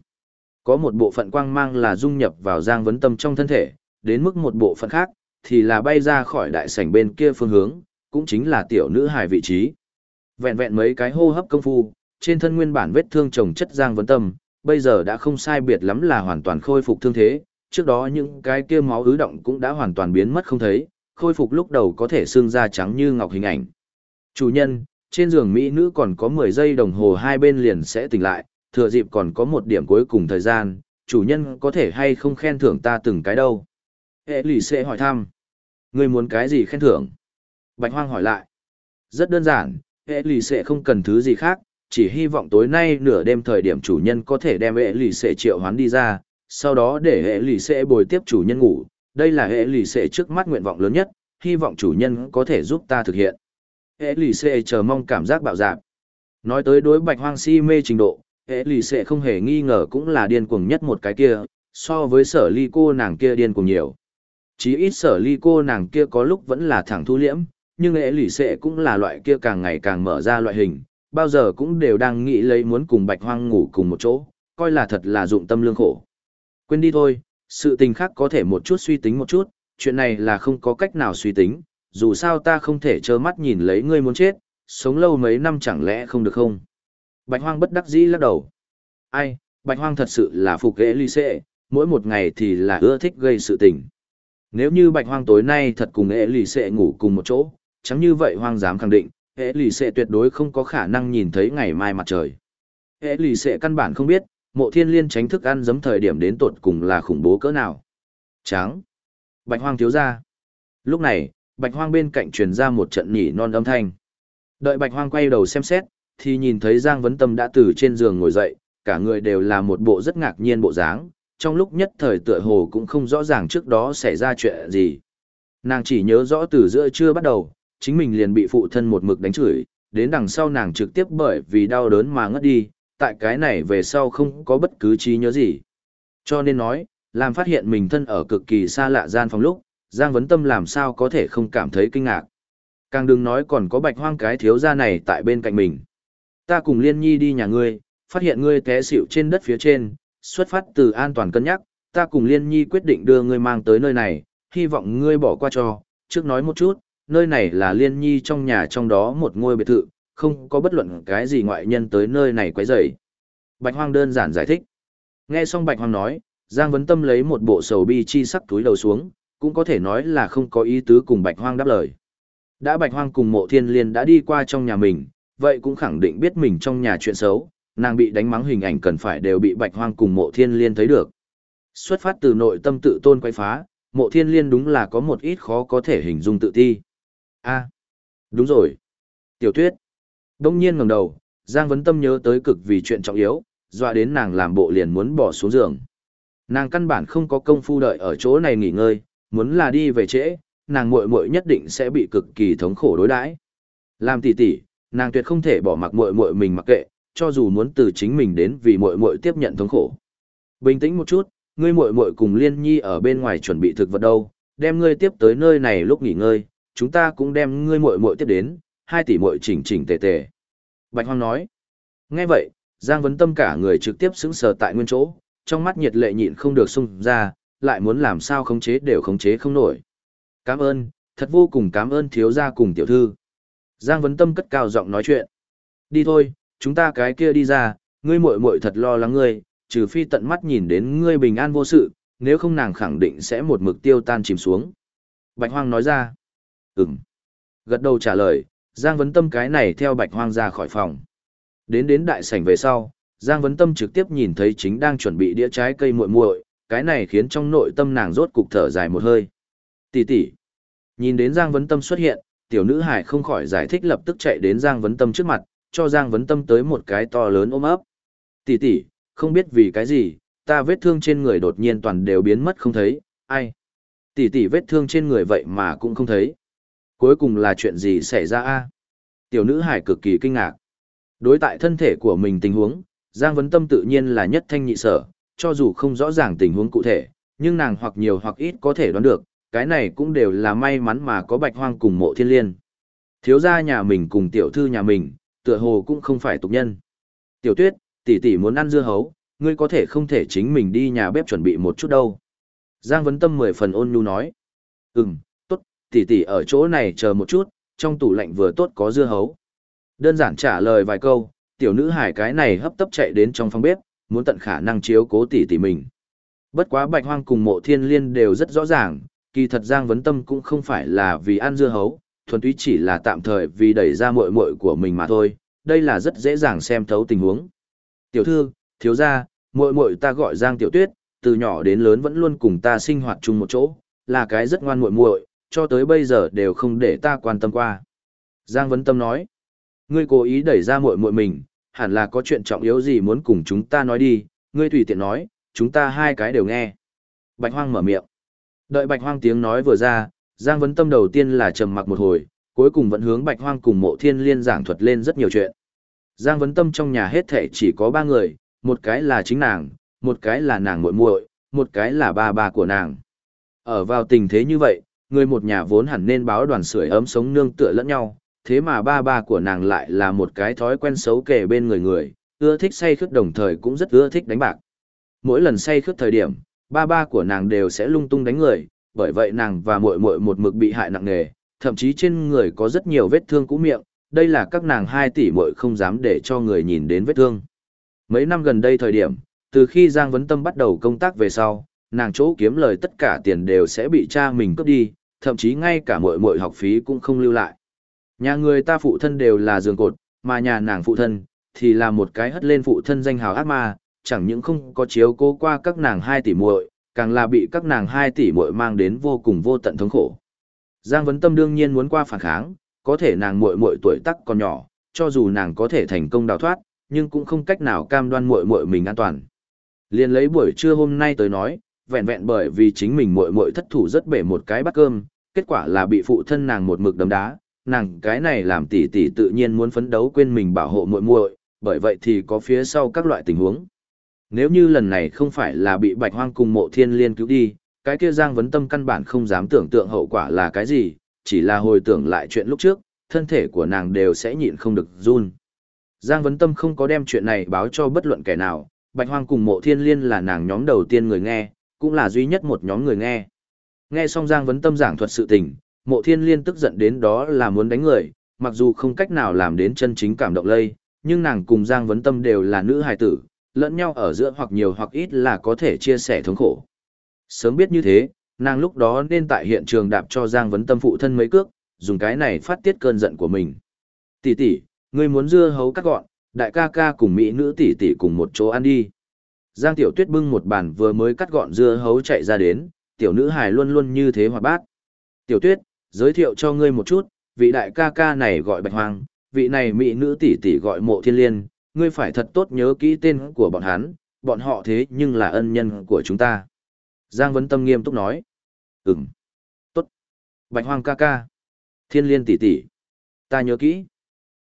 Có một bộ phận quang mang là dung nhập vào giang vấn tâm trong thân thể, đến mức một bộ phận khác, thì là bay ra khỏi đại sảnh bên kia phương hướng, cũng chính là tiểu nữ hài vị trí. Vẹn vẹn mấy cái hô hấp công phu, trên thân nguyên bản vết thương chồng chất giang vấn tâm, bây giờ đã không sai biệt lắm là hoàn toàn khôi phục thương thế, trước đó những cái kia máu ứ động cũng đã hoàn toàn biến mất không thấy, khôi phục lúc đầu có thể xương da trắng như ngọc hình ảnh. Chủ nhân, trên giường mỹ nữ còn có 10 giây đồng hồ hai bên liền sẽ tỉnh lại, thừa dịp còn có một điểm cuối cùng thời gian, chủ nhân có thể hay không khen thưởng ta từng cái đâu. Hệ lì sẽ hỏi thăm. Ngươi muốn cái gì khen thưởng? Bạch Hoang hỏi lại. Rất đơn giản, hệ lì sẽ không cần thứ gì khác, chỉ hy vọng tối nay nửa đêm thời điểm chủ nhân có thể đem hệ lì sẽ triệu hoán đi ra, sau đó để hệ lì sẽ bồi tiếp chủ nhân ngủ. Đây là hệ lì sẽ trước mắt nguyện vọng lớn nhất, hy vọng chủ nhân có thể giúp ta thực hiện. Hệ lì sẽ chờ mong cảm giác bạo dạp. Nói tới đối bạch hoang si mê trình độ, hệ lì sẽ không hề nghi ngờ cũng là điên cuồng nhất một cái kia, so với sở ly cô nàng kia điên cuồng nhiều. Chí ít sở ly cô nàng kia có lúc vẫn là thẳng thu liễm, nhưng hệ lì xệ cũng là loại kia càng ngày càng mở ra loại hình, bao giờ cũng đều đang nghĩ lấy muốn cùng bạch hoang ngủ cùng một chỗ, coi là thật là dụng tâm lương khổ. Quên đi thôi, sự tình khác có thể một chút suy tính một chút, chuyện này là không có cách nào suy tính, dù sao ta không thể trơ mắt nhìn lấy ngươi muốn chết, sống lâu mấy năm chẳng lẽ không được không. Bạch hoang bất đắc dĩ lắc đầu. Ai, Bạch Hoang thật sự là phục ghế ly xệ, mỗi một ngày thì là ưa thích gây sự tình. Nếu như Bạch Hoang tối nay thật cùng ghế ly xệ ngủ cùng một chỗ, chẳng như vậy Hoang dám khẳng định, ghế ly xệ tuyệt đối không có khả năng nhìn thấy ngày mai mặt trời. Ghế ly xệ căn bản không biết, mộ thiên liên tránh thức ăn giấm thời điểm đến tột cùng là khủng bố cỡ nào. Tráng. Bạch Hoang thiếu ra. Lúc này, Bạch Hoang bên cạnh truyền ra một trận nhỉ non âm thanh. Đợi Bạch Hoang quay đầu xem xét, thì nhìn thấy Giang Vấn Tâm đã từ trên giường ngồi dậy, cả người đều là một bộ rất ngạc nhiên bộ dáng, trong lúc nhất thời tựa hồ cũng không rõ ràng trước đó xảy ra chuyện gì. Nàng chỉ nhớ rõ từ giữa trưa bắt đầu, chính mình liền bị phụ thân một mực đánh chửi, đến đằng sau nàng trực tiếp bởi vì đau đớn mà ngất đi, tại cái này về sau không có bất cứ trí nhớ gì. Cho nên nói, làm phát hiện mình thân ở cực kỳ xa lạ gian phòng lúc, Giang Vấn Tâm làm sao có thể không cảm thấy kinh ngạc. Càng đừng nói còn có bạch hoang cái thiếu gia này tại bên cạnh mình. Ta cùng Liên Nhi đi nhà ngươi, phát hiện ngươi té xỉu trên đất phía trên, xuất phát từ an toàn cân nhắc, ta cùng Liên Nhi quyết định đưa ngươi mang tới nơi này, hy vọng ngươi bỏ qua cho, trước nói một chút, nơi này là Liên Nhi trong nhà trong đó một ngôi biệt thự, không có bất luận cái gì ngoại nhân tới nơi này quấy rầy. Bạch Hoang đơn giản giải thích. Nghe xong Bạch Hoang nói, Giang Vấn Tâm lấy một bộ sầu bi chi sắc túi đầu xuống, cũng có thể nói là không có ý tứ cùng Bạch Hoang đáp lời. Đã Bạch Hoang cùng Mộ Thiên Liên đã đi qua trong nhà mình, vậy cũng khẳng định biết mình trong nhà chuyện xấu, nàng bị đánh mắng hình ảnh cần phải đều bị Bạch Hoang cùng Mộ Thiên Liên thấy được. Xuất phát từ nội tâm tự tôn quay phá, Mộ Thiên Liên đúng là có một ít khó có thể hình dung tự ti. A, đúng rồi. Tiểu Tuyết. Đông nhiên ngẩng đầu, Giang Vấn Tâm nhớ tới cực vì chuyện trọng yếu, dọa đến nàng làm bộ liền muốn bỏ xuống giường. Nàng căn bản không có công phu đợi ở chỗ này nghỉ ngơi, muốn là đi về trễ, nàng muội muội nhất định sẽ bị cực kỳ thống khổ đối đãi. Làm tỷ tỷ, nàng tuyệt không thể bỏ mặc muội muội mình mặc kệ, cho dù muốn từ chính mình đến vì muội muội tiếp nhận thống khổ. Bình tĩnh một chút, ngươi muội muội cùng Liên Nhi ở bên ngoài chuẩn bị thực vật đâu, đem ngươi tiếp tới nơi này lúc nghỉ ngơi, chúng ta cũng đem ngươi muội muội tiếp đến, hai tỷ muội chỉnh chỉnh tề tề. Bạch Hoang nói. Nghe vậy, Giang Vấn Tâm cả người trực tiếp sững sờ tại nguyên chỗ, trong mắt nhiệt lệ nhịn không được xung ra, lại muốn làm sao khống chế đều khống chế không nổi. Cảm ơn, thật vô cùng cảm ơn thiếu gia cùng tiểu thư. Giang Vấn Tâm cất cao giọng nói chuyện. Đi thôi, chúng ta cái kia đi ra, ngươi muội muội thật lo lắng ngươi, trừ phi tận mắt nhìn đến ngươi bình an vô sự, nếu không nàng khẳng định sẽ một mực tiêu tan chìm xuống. Bạch Hoang nói ra. Ừm. Gật đầu trả lời, Giang Vấn Tâm cái này theo Bạch Hoang ra khỏi phòng. Đến đến đại sảnh về sau, Giang Vấn Tâm trực tiếp nhìn thấy chính đang chuẩn bị đĩa trái cây muội muội, cái này khiến trong nội tâm nàng rốt cục thở dài một hơi. Tỷ tỷ. Nhìn đến Giang Vấn Tâm xuất hiện, tiểu nữ hải không khỏi giải thích lập tức chạy đến Giang Vấn Tâm trước mặt, cho Giang Vấn Tâm tới một cái to lớn ôm ấp. Tỷ tỷ, không biết vì cái gì, ta vết thương trên người đột nhiên toàn đều biến mất không thấy, ai? Tỷ tỷ vết thương trên người vậy mà cũng không thấy. Cuối cùng là chuyện gì xảy ra a? Tiểu nữ hải cực kỳ kinh ngạc. Đối tại thân thể của mình tình huống, Giang Vấn Tâm tự nhiên là nhất thanh nhị sở, cho dù không rõ ràng tình huống cụ thể, nhưng nàng hoặc nhiều hoặc ít có thể đoán được, cái này cũng đều là may mắn mà có bạch hoang cùng mộ thiên liên. Thiếu gia nhà mình cùng tiểu thư nhà mình, tựa hồ cũng không phải tục nhân. Tiểu tuyết, tỷ tỷ muốn ăn dưa hấu, ngươi có thể không thể chính mình đi nhà bếp chuẩn bị một chút đâu. Giang Vấn Tâm mười phần ôn nhu nói. Ừm, tỷ tỷ ở chỗ này chờ một chút, trong tủ lạnh vừa tốt có dưa hấu. Đơn giản trả lời vài câu, tiểu nữ hải cái này hấp tấp chạy đến trong phòng bếp, muốn tận khả năng chiếu cố tỷ tỷ mình. Bất quá bạch hoang cùng mộ thiên liên đều rất rõ ràng, kỳ thật Giang Vấn Tâm cũng không phải là vì ăn dưa hấu, thuần túy chỉ là tạm thời vì đẩy ra muội muội của mình mà thôi, đây là rất dễ dàng xem thấu tình huống. Tiểu thư, thiếu gia, muội muội ta gọi Giang Tiểu Tuyết, từ nhỏ đến lớn vẫn luôn cùng ta sinh hoạt chung một chỗ, là cái rất ngoan muội muội, cho tới bây giờ đều không để ta quan tâm qua. Giang Vấn Tâm nói, ngươi cố ý đẩy ra muội muội mình, hẳn là có chuyện trọng yếu gì muốn cùng chúng ta nói đi, ngươi tùy tiện nói, chúng ta hai cái đều nghe. Bạch Hoang mở miệng. Đợi Bạch Hoang tiếng nói vừa ra, Giang Vấn Tâm đầu tiên là trầm mặc một hồi, cuối cùng vẫn hướng Bạch Hoang cùng Mộ Thiên Liên giảng thuật lên rất nhiều chuyện. Giang Vấn Tâm trong nhà hết thể chỉ có ba người, một cái là chính nàng, một cái là nàng muội muội, một cái là ba ba của nàng. Ở vào tình thế như vậy, người một nhà vốn hẳn nên báo đoàn sưởi ấm sống nương tựa lẫn nhau, thế mà ba ba của nàng lại là một cái thói quen xấu kể bên người người, ưa thích say khướt đồng thời cũng rất ưa thích đánh bạc. Mỗi lần say khướt thời điểm, ba ba của nàng đều sẽ lung tung đánh người, bởi vậy nàng và muội muội một mực bị hại nặng nề, thậm chí trên người có rất nhiều vết thương cũ miệng, đây là các nàng hai tỷ muội không dám để cho người nhìn đến vết thương. Mấy năm gần đây thời điểm, từ khi Giang Vấn Tâm bắt đầu công tác về sau, nàng chỗ kiếm lời tất cả tiền đều sẽ bị cha mình cướp đi, thậm chí ngay cả mọi mọi học phí cũng không lưu lại. Nhà người ta phụ thân đều là giường cột, mà nhà nàng phụ thân, thì là một cái hất lên phụ thân danh hào ác ma, chẳng những không có chiếu cố qua các nàng hai tỷ muội, càng là bị các nàng hai tỷ muội mang đến vô cùng vô tận thống khổ. Giang Vấn Tâm đương nhiên muốn qua phản kháng, có thể nàng muội muội tuổi tác còn nhỏ, cho dù nàng có thể thành công đào thoát, nhưng cũng không cách nào cam đoan muội muội mình an toàn. Liên lấy buổi trưa hôm nay tới nói, vẹn vẹn bởi vì chính mình muội muội thất thủ rất bể một cái bát cơm, kết quả là bị phụ thân nàng một mực đấm đá, nàng cái này làm tỷ tỷ tự nhiên muốn phấn đấu quên mình bảo hộ muội muội, bởi vậy thì có phía sau các loại tình huống. Nếu như lần này không phải là bị Bạch Hoang cùng Mộ Thiên Liên cứu đi, cái kia Giang Vấn Tâm căn bản không dám tưởng tượng hậu quả là cái gì, chỉ là hồi tưởng lại chuyện lúc trước, thân thể của nàng đều sẽ nhịn không được run. Giang Vấn Tâm không có đem chuyện này báo cho bất luận kẻ nào, Bạch Hoang cùng Mộ Thiên Liên là nàng nhóm đầu tiên người nghe, cũng là duy nhất một nhóm người nghe. Nghe xong Giang Vấn Tâm giảng thuật sự tình, Mộ Thiên Liên tức giận đến đó là muốn đánh người, mặc dù không cách nào làm đến chân chính cảm động lây, nhưng nàng cùng Giang Vấn Tâm đều là nữ hài tử, lẫn nhau ở giữa hoặc nhiều hoặc ít là có thể chia sẻ thống khổ. Sớm biết như thế, nàng lúc đó nên tại hiện trường đạp cho Giang Vấn Tâm phụ thân mấy cước, dùng cái này phát tiết cơn giận của mình. Tỷ tỷ, ngươi muốn dưa hấu cắt gọn, đại ca ca cùng mỹ nữ tỷ tỷ cùng một chỗ ăn đi. Giang Tiểu Tuyết bưng một bàn vừa mới cắt gọn dưa hấu chạy ra đến, tiểu nữ hài luôn luôn như thế hoạt bát. Tiểu Tuyết, giới thiệu cho ngươi một chút, vị đại ca ca này gọi Bạch Hoàng, vị này mỹ nữ tỷ tỷ gọi Mộ Thiên Liên, ngươi phải thật tốt nhớ kỹ tên của bọn hắn, bọn họ thế nhưng là ân nhân của chúng ta. Giang Vấn Tâm nghiêm túc nói. Ừm. Tốt. Bạch Hoàng ca ca. Thiên Liên tỷ tỷ. Ta nhớ kỹ.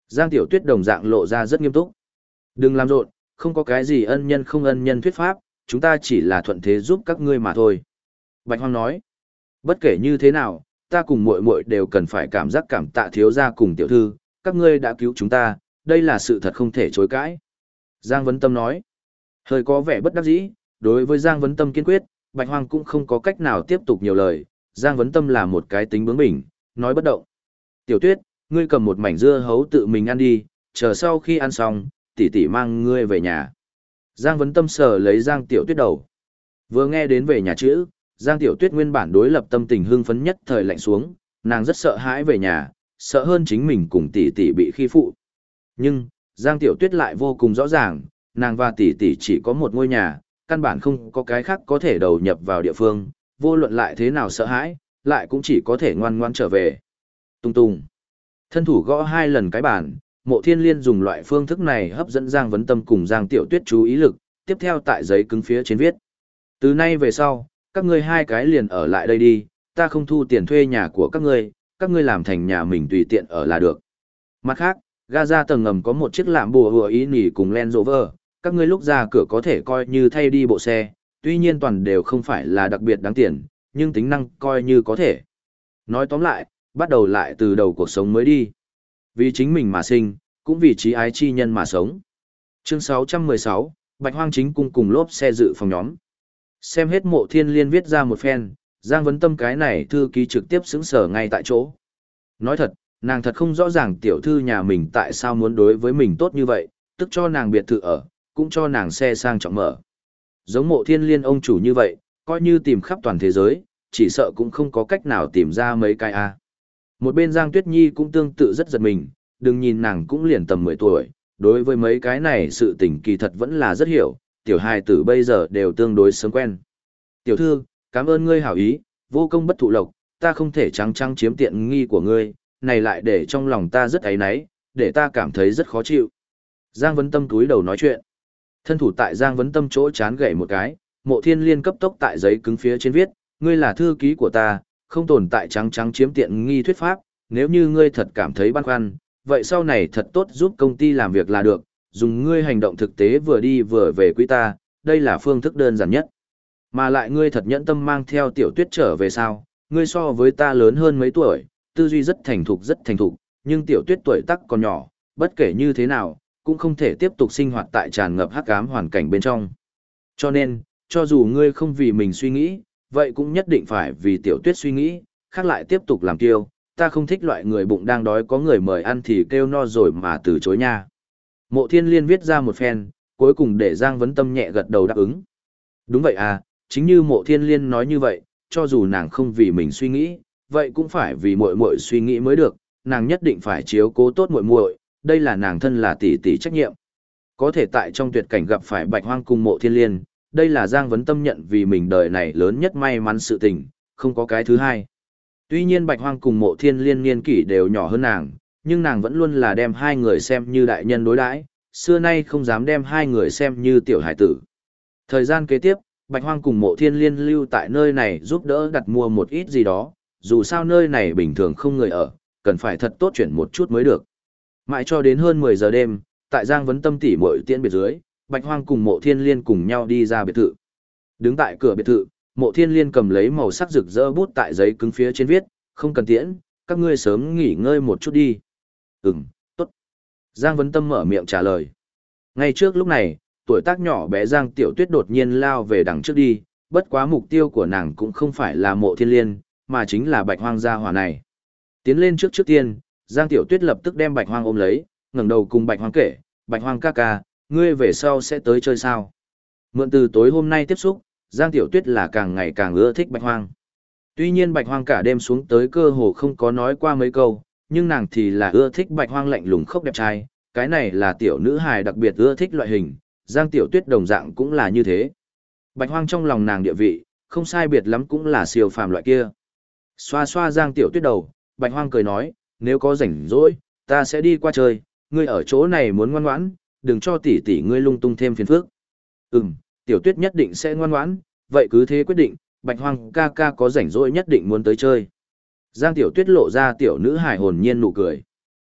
Giang Tiểu Tuyết đồng dạng lộ ra rất nghiêm túc. Đừng làm rộn, không có cái gì ân nhân không ân nhân thuyết pháp, chúng ta chỉ là thuận thế giúp các ngươi mà thôi. Bạch Hoang nói. Bất kể như thế nào, ta cùng muội muội đều cần phải cảm giác cảm tạ thiếu gia cùng tiểu thư, các ngươi đã cứu chúng ta, đây là sự thật không thể chối cãi. Giang Vấn Tâm nói. Hơi có vẻ bất đắc dĩ, đối với Giang Vấn Tâm kiên quyết, Bạch Hoang cũng không có cách nào tiếp tục nhiều lời, Giang Vấn Tâm là một cái tính bướng bỉnh, nói bất động. Tiểu Tuyết, ngươi cầm một mảnh dưa hấu tự mình ăn đi, chờ sau khi ăn xong, tỷ tỷ mang ngươi về nhà. Giang Vấn Tâm sờ lấy Giang Tiểu Tuyết đầu. Vừa nghe đến về nhà chữ, Giang Tiểu Tuyết nguyên bản đối lập tâm tình hưng phấn nhất thời lạnh xuống, nàng rất sợ hãi về nhà, sợ hơn chính mình cùng tỷ tỷ bị khi phụ. Nhưng, Giang Tiểu Tuyết lại vô cùng rõ ràng, nàng và tỷ tỷ chỉ có một ngôi nhà, căn bản không có cái khác có thể đầu nhập vào địa phương, vô luận lại thế nào sợ hãi, lại cũng chỉ có thể ngoan ngoan trở về. Tung tung. Thân thủ gõ hai lần cái bàn, mộ thiên liên dùng loại phương thức này hấp dẫn Giang Vấn Tâm cùng Giang Tiểu Tuyết chú ý lực, tiếp theo tại giấy cứng phía trên viết. Từ nay về sau, các ngươi hai cái liền ở lại đây đi, ta không thu tiền thuê nhà của các ngươi, các ngươi làm thành nhà mình tùy tiện ở là được. Mặt khác, Gaza tầng ngầm có một chiếc lạm bùa hùa ý nỉ cùng Land Rover, các ngươi lúc ra cửa có thể coi như thay đi bộ xe, tuy nhiên toàn đều không phải là đặc biệt đáng tiền, nhưng tính năng coi như có thể. Nói tóm lại, bắt đầu lại từ đầu cuộc sống mới đi. Vì chính mình mà sinh, cũng vì trí ái chi nhân mà sống. Chương 616, Bạch Hoang chính cung cùng lốp xe dự phòng nhóm. Xem hết mộ thiên liên viết ra một phen, Giang Vấn Tâm cái này thư ký trực tiếp xứng sở ngay tại chỗ. Nói thật, nàng thật không rõ ràng tiểu thư nhà mình tại sao muốn đối với mình tốt như vậy, tức cho nàng biệt thự ở, cũng cho nàng xe sang trọng mở. Giống mộ thiên liên ông chủ như vậy, coi như tìm khắp toàn thế giới, chỉ sợ cũng không có cách nào tìm ra mấy cái A. Một bên Giang Tuyết Nhi cũng tương tự rất giật mình, đừng nhìn nàng cũng liền tầm 10 tuổi, đối với mấy cái này sự tình kỳ thật vẫn là rất hiểu, tiểu hài tử bây giờ đều tương đối sớm quen. Tiểu thư, cảm ơn ngươi hảo ý, vô công bất thụ lộc, ta không thể trắng trắng chiếm tiện nghi của ngươi, này lại để trong lòng ta rất ấy náy, để ta cảm thấy rất khó chịu. Giang Vấn Tâm túi đầu nói chuyện. Thân thủ tại Giang Vấn Tâm chỗ chán gậy một cái, mộ thiên liên cấp tốc tại giấy cứng phía trên viết, ngươi là thư ký của ta, không tồn tại trắng trắng chiếm tiện nghi thuyết pháp, nếu như ngươi thật cảm thấy băn khoăn, vậy sau này thật tốt giúp công ty làm việc là được, dùng ngươi hành động thực tế vừa đi vừa về quý ta, đây là phương thức đơn giản nhất. Mà lại ngươi thật nhẫn tâm mang theo tiểu tuyết trở về sao, ngươi so với ta lớn hơn mấy tuổi, tư duy rất thành thục rất thành thục, nhưng tiểu tuyết tuổi tắc còn nhỏ, bất kể như thế nào, cũng không thể tiếp tục sinh hoạt tại tràn ngập hắc ám hoàn cảnh bên trong. Cho nên, cho dù ngươi không vì mình suy nghĩ, vậy cũng nhất định phải vì tiểu tuyết suy nghĩ, khác lại tiếp tục làm tiêu, ta không thích loại người bụng đang đói có người mời ăn thì kêu no rồi mà từ chối nha. Mộ thiên liên viết ra một phen, cuối cùng để Giang Vấn Tâm nhẹ gật đầu đáp ứng. Đúng vậy à, chính như mộ thiên liên nói như vậy, cho dù nàng không vì mình suy nghĩ, vậy cũng phải vì muội muội suy nghĩ mới được, nàng nhất định phải chiếu cố tốt muội muội, đây là nàng thân là tỷ tỷ trách nhiệm. Có thể tại trong tuyệt cảnh gặp phải Bạch Hoang cùng Mộ Thiên Liên, đây là Giang Vấn Tâm nhận vì mình đời này lớn nhất may mắn sự tình, không có cái thứ hai. Tuy nhiên Bạch Hoang cùng Mộ Thiên Liên niên kỷ đều nhỏ hơn nàng, nhưng nàng vẫn luôn là đem hai người xem như đại nhân đối đãi, xưa nay không dám đem hai người xem như tiểu hải tử. Thời gian kế tiếp, Bạch Hoang cùng Mộ Thiên Liên lưu tại nơi này giúp đỡ đặt mua một ít gì đó, dù sao nơi này bình thường không người ở, cần phải thật tốt chuyển một chút mới được. Mãi cho đến hơn 10 giờ đêm, tại Giang Vấn Tâm tỷ muội tiễn biệt dưới, Bạch Hoang cùng Mộ Thiên Liên cùng nhau đi ra biệt thự. Đứng tại cửa biệt thự, Mộ Thiên Liên cầm lấy màu sắc rực rỡ bút tại giấy cứng phía trên viết, không cần tiễn, các ngươi sớm nghỉ ngơi một chút đi. Ừm, tốt. Giang Vấn Tâm mở miệng trả lời. Ngay trước lúc này, tuổi tác nhỏ bé Giang Tiểu Tuyết đột nhiên lao về đằng trước đi, bất quá mục tiêu của nàng cũng không phải là Mộ Thiên Liên, mà chính là Bạch Hoang gia hỏa này. Tiến lên trước trước tiên, Giang Tiểu Tuyết lập tức đem Bạch Hoang ôm lấy, ngẩng đầu cùng Bạch Hoang kể, Bạch Hoang ca ca, ngươi về sau sẽ tới chơi sao? Mượn từ tối hôm nay tiếp xúc, Giang Tiểu Tuyết là càng ngày càng ưa thích Bạch Hoang. Tuy nhiên Bạch Hoang cả đêm xuống tới cơ hồ không có nói qua mấy câu, nhưng nàng thì là ưa thích Bạch Hoang lạnh lùng khốc đẹp trai, cái này là tiểu nữ hài đặc biệt ưa thích loại hình, Giang Tiểu Tuyết đồng dạng cũng là như thế. Bạch Hoang trong lòng nàng địa vị, không sai biệt lắm cũng là siêu phàm loại kia. Xoa xoa Giang Tiểu Tuyết đầu, Bạch Hoang cười nói, nếu có rảnh rỗi, ta sẽ đi qua chơi, ngươi ở chỗ này muốn ngoan ngoãn, đừng cho tỷ tỷ ngươi lung tung thêm phiền phức. Ừm, Tiểu Tuyết nhất định sẽ ngoan ngoãn, vậy cứ thế quyết định, Bạch Hoang ca ca có rảnh rỗi nhất định muốn tới chơi. Giang Tiểu Tuyết lộ ra tiểu nữ hài hồn nhiên nụ cười.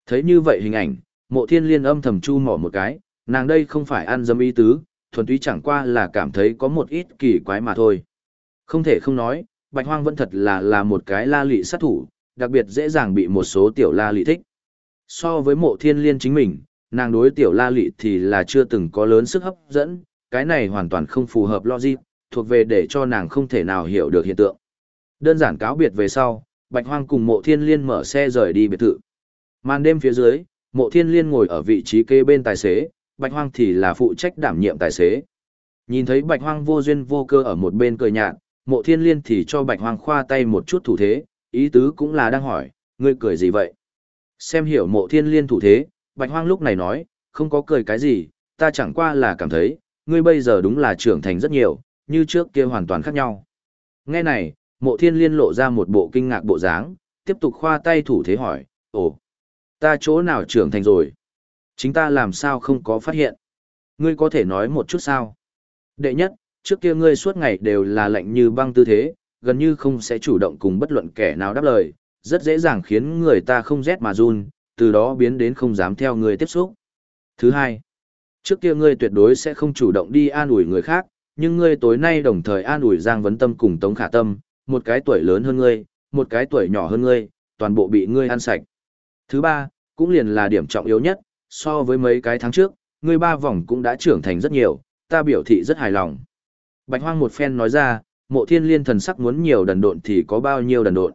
Thấy như vậy hình ảnh, Mộ Thiên Liên âm thầm chu mỏ một cái, nàng đây không phải ăn dâm ý tứ, thuần túy chẳng qua là cảm thấy có một ít kỳ quái mà thôi. Không thể không nói, Bạch Hoang vẫn thật là là một cái la lị sát thủ, đặc biệt dễ dàng bị một số tiểu la lị thích. So với mộ thiên liên chính mình, nàng đối tiểu la lị thì là chưa từng có lớn sức hấp dẫn, cái này hoàn toàn không phù hợp logic, thuộc về để cho nàng không thể nào hiểu được hiện tượng. Đơn giản cáo biệt về sau, Bạch Hoang cùng mộ thiên liên mở xe rời đi biệt thự. Màn đêm phía dưới, mộ thiên liên ngồi ở vị trí kế bên tài xế, Bạch Hoang thì là phụ trách đảm nhiệm tài xế. Nhìn thấy Bạch Hoang vô duyên vô cơ ở một bên cười nhạt, mộ thiên liên thì cho Bạch Hoang khoa tay một chút thủ thế, ý tứ cũng là đang hỏi, ngươi cười gì vậy? Xem hiểu mộ thiên liên thủ thế, Bạch Hoang lúc này nói, không có cười cái gì, ta chẳng qua là cảm thấy, ngươi bây giờ đúng là trưởng thành rất nhiều, như trước kia hoàn toàn khác nhau. Nghe này, mộ thiên liên lộ ra một bộ kinh ngạc bộ dáng, tiếp tục khoa tay thủ thế hỏi, ồ, ta chỗ nào trưởng thành rồi? Chính ta làm sao không có phát hiện? Ngươi có thể nói một chút sao? Đệ nhất, trước kia ngươi suốt ngày đều là lạnh như băng tư thế, gần như không sẽ chủ động cùng bất luận kẻ nào đáp lời, rất dễ dàng khiến người ta không rét mà run, từ đó biến đến không dám theo người tiếp xúc. Thứ hai, trước kia ngươi tuyệt đối sẽ không chủ động đi an ủi người khác, nhưng ngươi tối nay đồng thời an ủi Giang Vấn Tâm cùng Tống Khả Tâm, một cái tuổi lớn hơn ngươi, một cái tuổi nhỏ hơn ngươi, toàn bộ bị ngươi ăn sạch. Thứ ba, cũng liền là điểm trọng yếu nhất, so với mấy cái tháng trước, ngươi ba vòng cũng đã trưởng thành rất nhiều, ta biểu thị rất hài lòng. Bạch Hoang một phen nói ra, mộ thiên liên thần sắc muốn nhiều đần độn thì có bao nhiêu đần độn.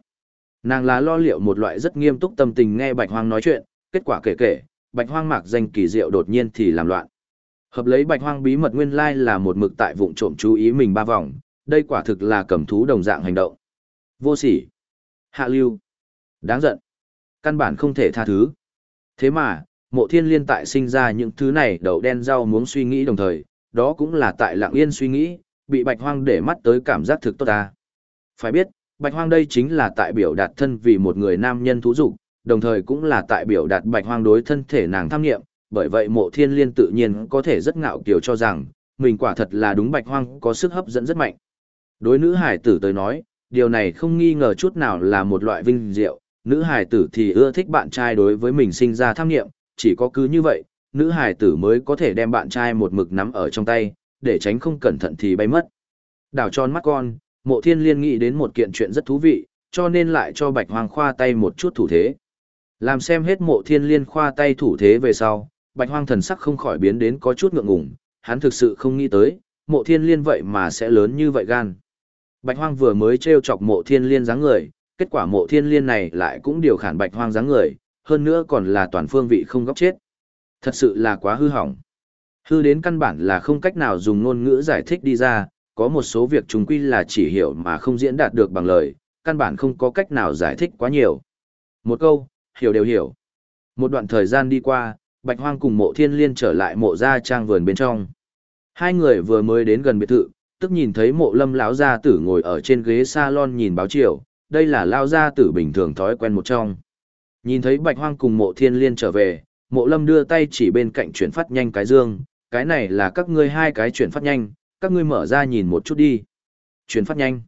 Nàng là lo liệu một loại rất nghiêm túc tâm tình nghe Bạch Hoang nói chuyện, kết quả kể kể, Bạch Hoang mạc danh kỳ diệu đột nhiên thì làm loạn. Hợp lấy Bạch Hoang bí mật nguyên lai là một mực tại vụng trộm chú ý mình ba vòng, đây quả thực là cầm thú đồng dạng hành động. Vô sỉ, hạ lưu, đáng giận, căn bản không thể tha thứ. Thế mà, mộ thiên liên tại sinh ra những thứ này đậu đen rau muốn suy nghĩ đồng thời, đó cũng là tại lặng yên suy nghĩ, bị bạch hoang để mắt tới cảm giác thực tốt ta. Phải biết, bạch hoang đây chính là tại biểu đạt thân vì một người nam nhân thú dục, đồng thời cũng là tại biểu đạt bạch hoang đối thân thể nàng tham nghiệm, bởi vậy mộ thiên liên tự nhiên có thể rất ngạo kiều cho rằng, mình quả thật là đúng bạch hoang có sức hấp dẫn rất mạnh. Đối nữ hải tử tới nói, điều này không nghi ngờ chút nào là một loại vinh diệu, nữ hải tử thì ưa thích bạn trai đối với mình sinh ra tham nghiệm, chỉ có cứ như vậy, nữ hải tử mới có thể đem bạn trai một mực nắm ở trong tay, để tránh không cẩn thận thì bay mất. Đảo tròn mắt con, mộ thiên liên nghĩ đến một kiện chuyện rất thú vị, cho nên lại cho bạch hoàng khoa tay một chút thủ thế. Làm xem hết mộ thiên liên khoa tay thủ thế về sau, bạch hoang thần sắc không khỏi biến đến có chút ngượng ngùng, hắn thực sự không nghĩ tới, mộ thiên liên vậy mà sẽ lớn như vậy gan. Bạch hoang vừa mới treo chọc mộ thiên liên dáng người, kết quả mộ thiên liên này lại cũng điều khản bạch hoang dáng người, hơn nữa còn là toàn phương vị không góc chết. Thật sự là quá hư hỏng. Hư đến căn bản là không cách nào dùng ngôn ngữ giải thích đi ra, có một số việc chúng quy là chỉ hiểu mà không diễn đạt được bằng lời, căn bản không có cách nào giải thích quá nhiều. Một câu, hiểu đều hiểu. Một đoạn thời gian đi qua, Bạch Hoang cùng mộ thiên liên trở lại mộ gia trang vườn bên trong. Hai người vừa mới đến gần biệt thự, tức nhìn thấy mộ lâm lão gia tử ngồi ở trên ghế salon nhìn báo chiều, đây là lão gia tử bình thường thói quen một trong. Nhìn thấy Bạch Hoang cùng mộ thiên liên trở về, mộ lâm đưa tay chỉ bên cạnh chuyển phát nhanh cái dương, cái này là các ngươi hai cái chuyển phát nhanh, các ngươi mở ra nhìn một chút đi. Chuyển phát nhanh.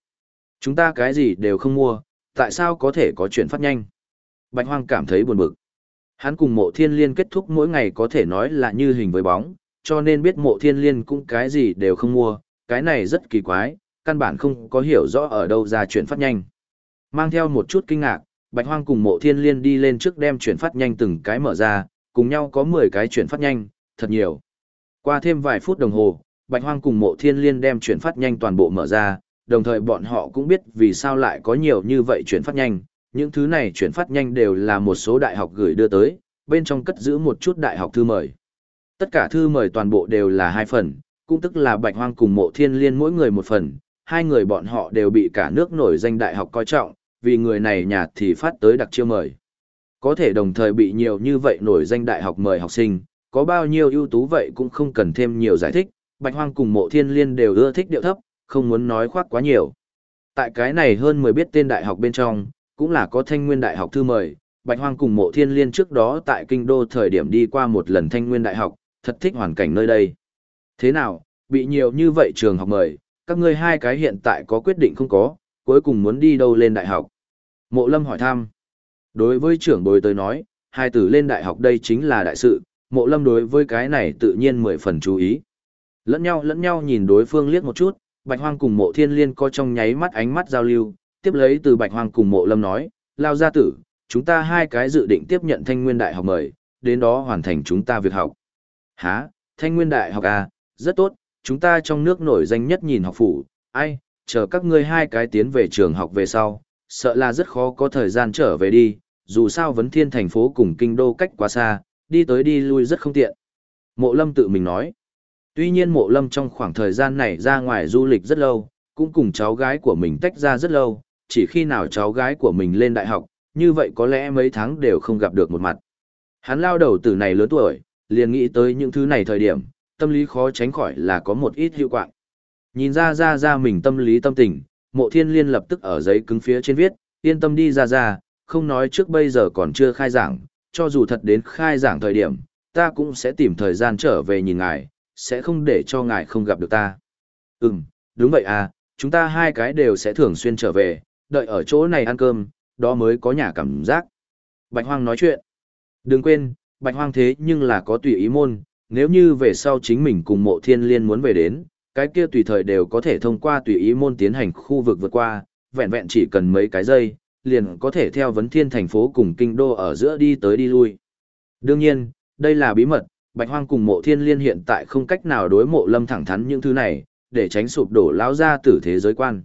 Chúng ta cái gì đều không mua, tại sao có thể có chuyển phát nhanh? Bạch Hoang cảm thấy buồn bực. Hắn cùng mộ thiên liên kết thúc mỗi ngày có thể nói là như hình với bóng, cho nên biết mộ thiên liên cũng cái gì đều không mua, cái này rất kỳ quái, căn bản không có hiểu rõ ở đâu ra chuyển phát nhanh. Mang theo một chút kinh ngạc, Bạch Hoang cùng mộ thiên liên đi lên trước đem chuyển phát nhanh từng cái mở ra, cùng nhau có 10 cái chuyển phát nhanh, thật nhiều. Qua thêm vài phút đồng hồ, Bạch Hoang cùng mộ thiên liên đem chuyển phát nhanh toàn bộ mở ra, đồng thời bọn họ cũng biết vì sao lại có nhiều như vậy chuyển phát nhanh. Những thứ này chuyển phát nhanh đều là một số đại học gửi đưa tới, bên trong cất giữ một chút đại học thư mời. Tất cả thư mời toàn bộ đều là hai phần, cũng tức là Bạch Hoang cùng mộ thiên liên mỗi người một phần, hai người bọn họ đều bị cả nước nổi danh đại học coi trọng, vì người này nhà thì phát tới đặc chiêu mời. Có thể đồng thời bị nhiều như vậy nổi danh đại học mời học sinh, có bao nhiêu ưu tú vậy cũng không cần thêm nhiều giải thích, Bạch Hoang cùng mộ thiên liên đều ưa thích điệu thấp, không muốn nói khoác quá nhiều. Tại cái này hơn 10 biết tên đại học bên trong, cũng là có thanh nguyên đại học thư mời, Bạch Hoang cùng mộ thiên liên trước đó tại kinh đô thời điểm đi qua một lần thanh nguyên đại học, thật thích hoàn cảnh nơi đây. Thế nào, bị nhiều như vậy trường học mời, các ngươi hai cái hiện tại có quyết định không có, cuối cùng muốn đi đâu lên đại học? Mộ lâm hỏi thăm. Đối với trưởng bối tới nói, hai tử lên đại học đây chính là đại sự, mộ lâm đối với cái này tự nhiên mười phần chú ý. Lẫn nhau lẫn nhau nhìn đối phương liếc một chút, bạch hoang cùng mộ thiên liên có trong nháy mắt ánh mắt giao lưu, tiếp lấy từ bạch hoang cùng mộ lâm nói, lao gia tử, chúng ta hai cái dự định tiếp nhận thanh nguyên đại học mời, đến đó hoàn thành chúng ta việc học. Hả, thanh nguyên đại học à, rất tốt, chúng ta trong nước nổi danh nhất nhìn học phủ, ai, chờ các ngươi hai cái tiến về trường học về sau, sợ là rất khó có thời gian trở về đi, dù sao vấn thiên thành phố cùng kinh đô cách quá xa, đi tới đi lui rất không tiện. Mộ lâm tự mình nói, tuy nhiên mộ lâm trong khoảng thời gian này ra ngoài du lịch rất lâu, cũng cùng cháu gái của mình tách ra rất lâu, chỉ khi nào cháu gái của mình lên đại học, như vậy có lẽ mấy tháng đều không gặp được một mặt. Hắn lao đầu từ này lớn tuổi, liền nghĩ tới những thứ này thời điểm, tâm lý khó tránh khỏi là có một ít hiệu quạng. Nhìn ra ra ra mình tâm lý tâm tình, mộ thiên liên lập tức ở giấy cứng phía trên viết, yên tâm đi ra ra, không nói trước bây giờ còn chưa khai giảng, cho dù thật đến khai giảng thời điểm, ta cũng sẽ tìm thời gian trở về nhìn ngài, sẽ không để cho ngài không gặp được ta. Ừm, đúng vậy à, chúng ta hai cái đều sẽ thường xuyên trở về, đợi ở chỗ này ăn cơm, đó mới có nhà cảm giác. Bạch Hoang nói chuyện. Đừng quên, Bạch Hoang thế nhưng là có tùy ý môn, nếu như về sau chính mình cùng mộ thiên liên muốn về đến, cái kia tùy thời đều có thể thông qua tùy ý môn tiến hành khu vực vượt qua, vẹn vẹn chỉ cần mấy cái giây, liền có thể theo vấn thiên thành phố cùng kinh đô ở giữa đi tới đi lui. Đương nhiên, đây là bí mật, Bạch Hoang cùng mộ thiên liên hiện tại không cách nào đối mộ lâm thẳng thắn những thứ này, để tránh sụp đổ lão gia tử thế giới quan.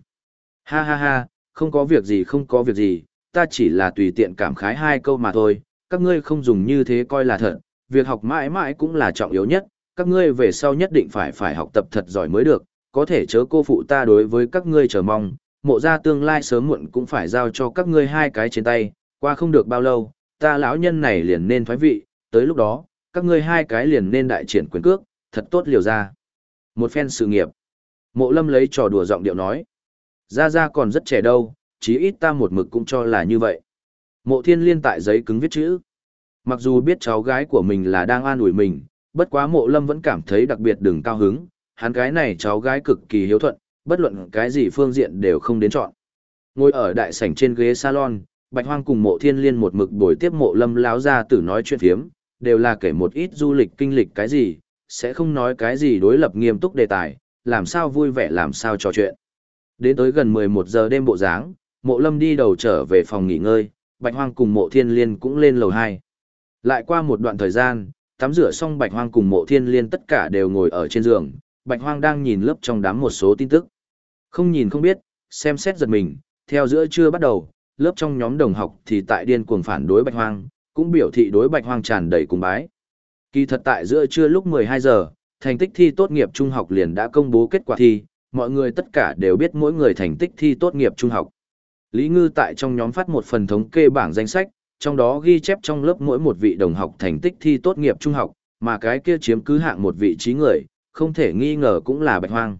Ha ha ha, không có việc gì không có việc gì, ta chỉ là tùy tiện cảm khái hai câu mà thôi, các ngươi không dùng như thế coi là thật, việc học mãi mãi cũng là trọng yếu nhất, các ngươi về sau nhất định phải phải học tập thật giỏi mới được, có thể chớ cô phụ ta đối với các ngươi chờ mong, mộ ra tương lai sớm muộn cũng phải giao cho các ngươi hai cái trên tay, qua không được bao lâu, ta lão nhân này liền nên thoái vị, tới lúc đó, các ngươi hai cái liền nên đại triển quyền cước, thật tốt liều ra. Một phen sự nghiệp. Mộ lâm lấy trò đùa giọng điệu nói. gia gia còn rất trẻ đâu, chí ít ta một mực cũng cho là như vậy. Mộ thiên liên tại giấy cứng viết chữ. Mặc dù biết cháu gái của mình là đang an ủi mình, bất quá mộ lâm vẫn cảm thấy đặc biệt đừng cao hứng, hắn cái này cháu gái cực kỳ hiếu thuận, bất luận cái gì phương diện đều không đến chọn. Ngồi ở đại sảnh trên ghế salon, Bạch Hoang cùng mộ thiên liên một mực buổi tiếp mộ lâm láo ra tử nói chuyện phiếm, đều là kể một ít du lịch kinh lịch cái gì, sẽ không nói cái gì đối lập nghiêm túc đề tài, làm sao vui vẻ làm sao trò chuyện. Đến tới gần 11 giờ đêm bộ dáng, mộ lâm đi đầu trở về phòng nghỉ ngơi, Bạch Hoang cùng mộ thiên liên cũng lên lầu 2. Lại qua một đoạn thời gian, tắm rửa xong Bạch Hoang cùng mộ thiên liên tất cả đều ngồi ở trên giường, Bạch Hoang đang nhìn lớp trong đám một số tin tức. Không nhìn không biết, xem xét giật mình, theo giữa chưa bắt đầu, lớp trong nhóm đồng học thì tại điên cuồng phản đối Bạch Hoang, cũng biểu thị đối Bạch Hoang tràn đầy cùng bái. Kỳ thật tại giữa trưa lúc 12 giờ, thành tích thi tốt nghiệp trung học liền đã công bố kết quả thi, mọi người tất cả đều biết mỗi người thành tích thi tốt nghiệp trung học. Lý Ngư tại trong nhóm phát một phần thống kê bảng danh sách, trong đó ghi chép trong lớp mỗi một vị đồng học thành tích thi tốt nghiệp trung học, mà cái kia chiếm cứ hạng một vị trí người, không thể nghi ngờ cũng là Bạch Hoang.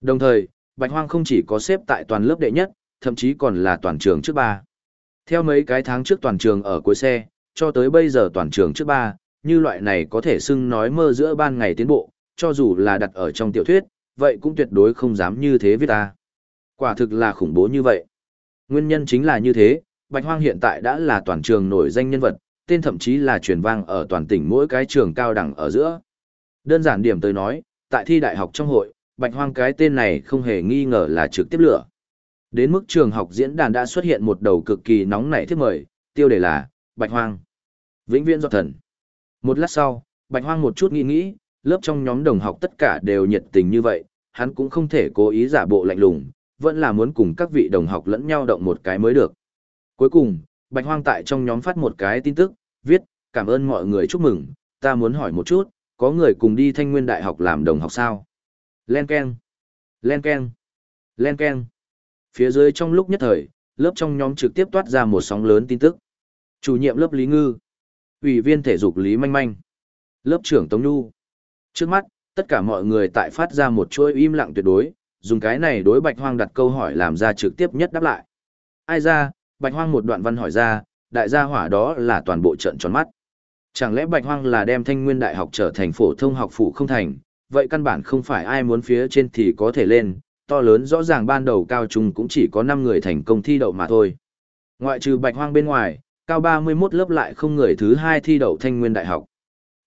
Đồng thời, Bạch Hoang không chỉ có xếp tại toàn lớp đệ nhất, thậm chí còn là toàn trường trước ba. Theo mấy cái tháng trước toàn trường ở cuối xe, cho tới bây giờ toàn trường trước ba, như loại này có thể xưng nói mơ giữa ban ngày tiến bộ, cho dù là đặt ở trong tiểu thuyết, vậy cũng tuyệt đối không dám như thế với ta. Quả thực là khủng bố như vậy. Nguyên nhân chính là như thế, Bạch Hoang hiện tại đã là toàn trường nổi danh nhân vật, tên thậm chí là truyền vang ở toàn tỉnh mỗi cái trường cao đẳng ở giữa. Đơn giản điểm tới nói, tại thi đại học trong hội, Bạch Hoang cái tên này không hề nghi ngờ là trực tiếp lửa. Đến mức trường học diễn đàn đã xuất hiện một đầu cực kỳ nóng nảy thiết mời, tiêu đề là Bạch Hoang. Vĩnh viễn do thần. Một lát sau, Bạch Hoang một chút nghĩ nghĩ, lớp trong nhóm đồng học tất cả đều nhiệt tình như vậy, hắn cũng không thể cố ý giả bộ lạnh lùng, vẫn là muốn cùng các vị đồng học lẫn nhau động một cái mới được. Cuối cùng, Bạch Hoang tại trong nhóm phát một cái tin tức, viết, cảm ơn mọi người chúc mừng, ta muốn hỏi một chút, có người cùng đi Thanh Nguyên Đại học làm đồng học sao? Len Ken, Len Ken, Len Ken. Phía dưới trong lúc nhất thời, lớp trong nhóm trực tiếp toát ra một sóng lớn tin tức. Chủ nhiệm lớp Lý Ngư, ủy viên thể dục Lý Manh Manh, lớp trưởng Tống Nhu. Trước mắt, tất cả mọi người tại phát ra một chuỗi im lặng tuyệt đối, dùng cái này đối Bạch Hoang đặt câu hỏi làm ra trực tiếp nhất đáp lại. Ai ra, Bạch Hoang một đoạn văn hỏi ra, đại gia hỏa đó là toàn bộ trận tròn mắt. Chẳng lẽ Bạch Hoang là đem Thanh Nguyên Đại học trở thành phổ thông học phủ không thành, vậy căn bản không phải ai muốn phía trên thì có thể lên, to lớn rõ ràng ban đầu cao trung cũng chỉ có 5 người thành công thi đậu mà thôi. Ngoại trừ Bạch Hoang bên ngoài, cao 31 lớp lại không người thứ hai thi đậu Thanh Nguyên Đại học.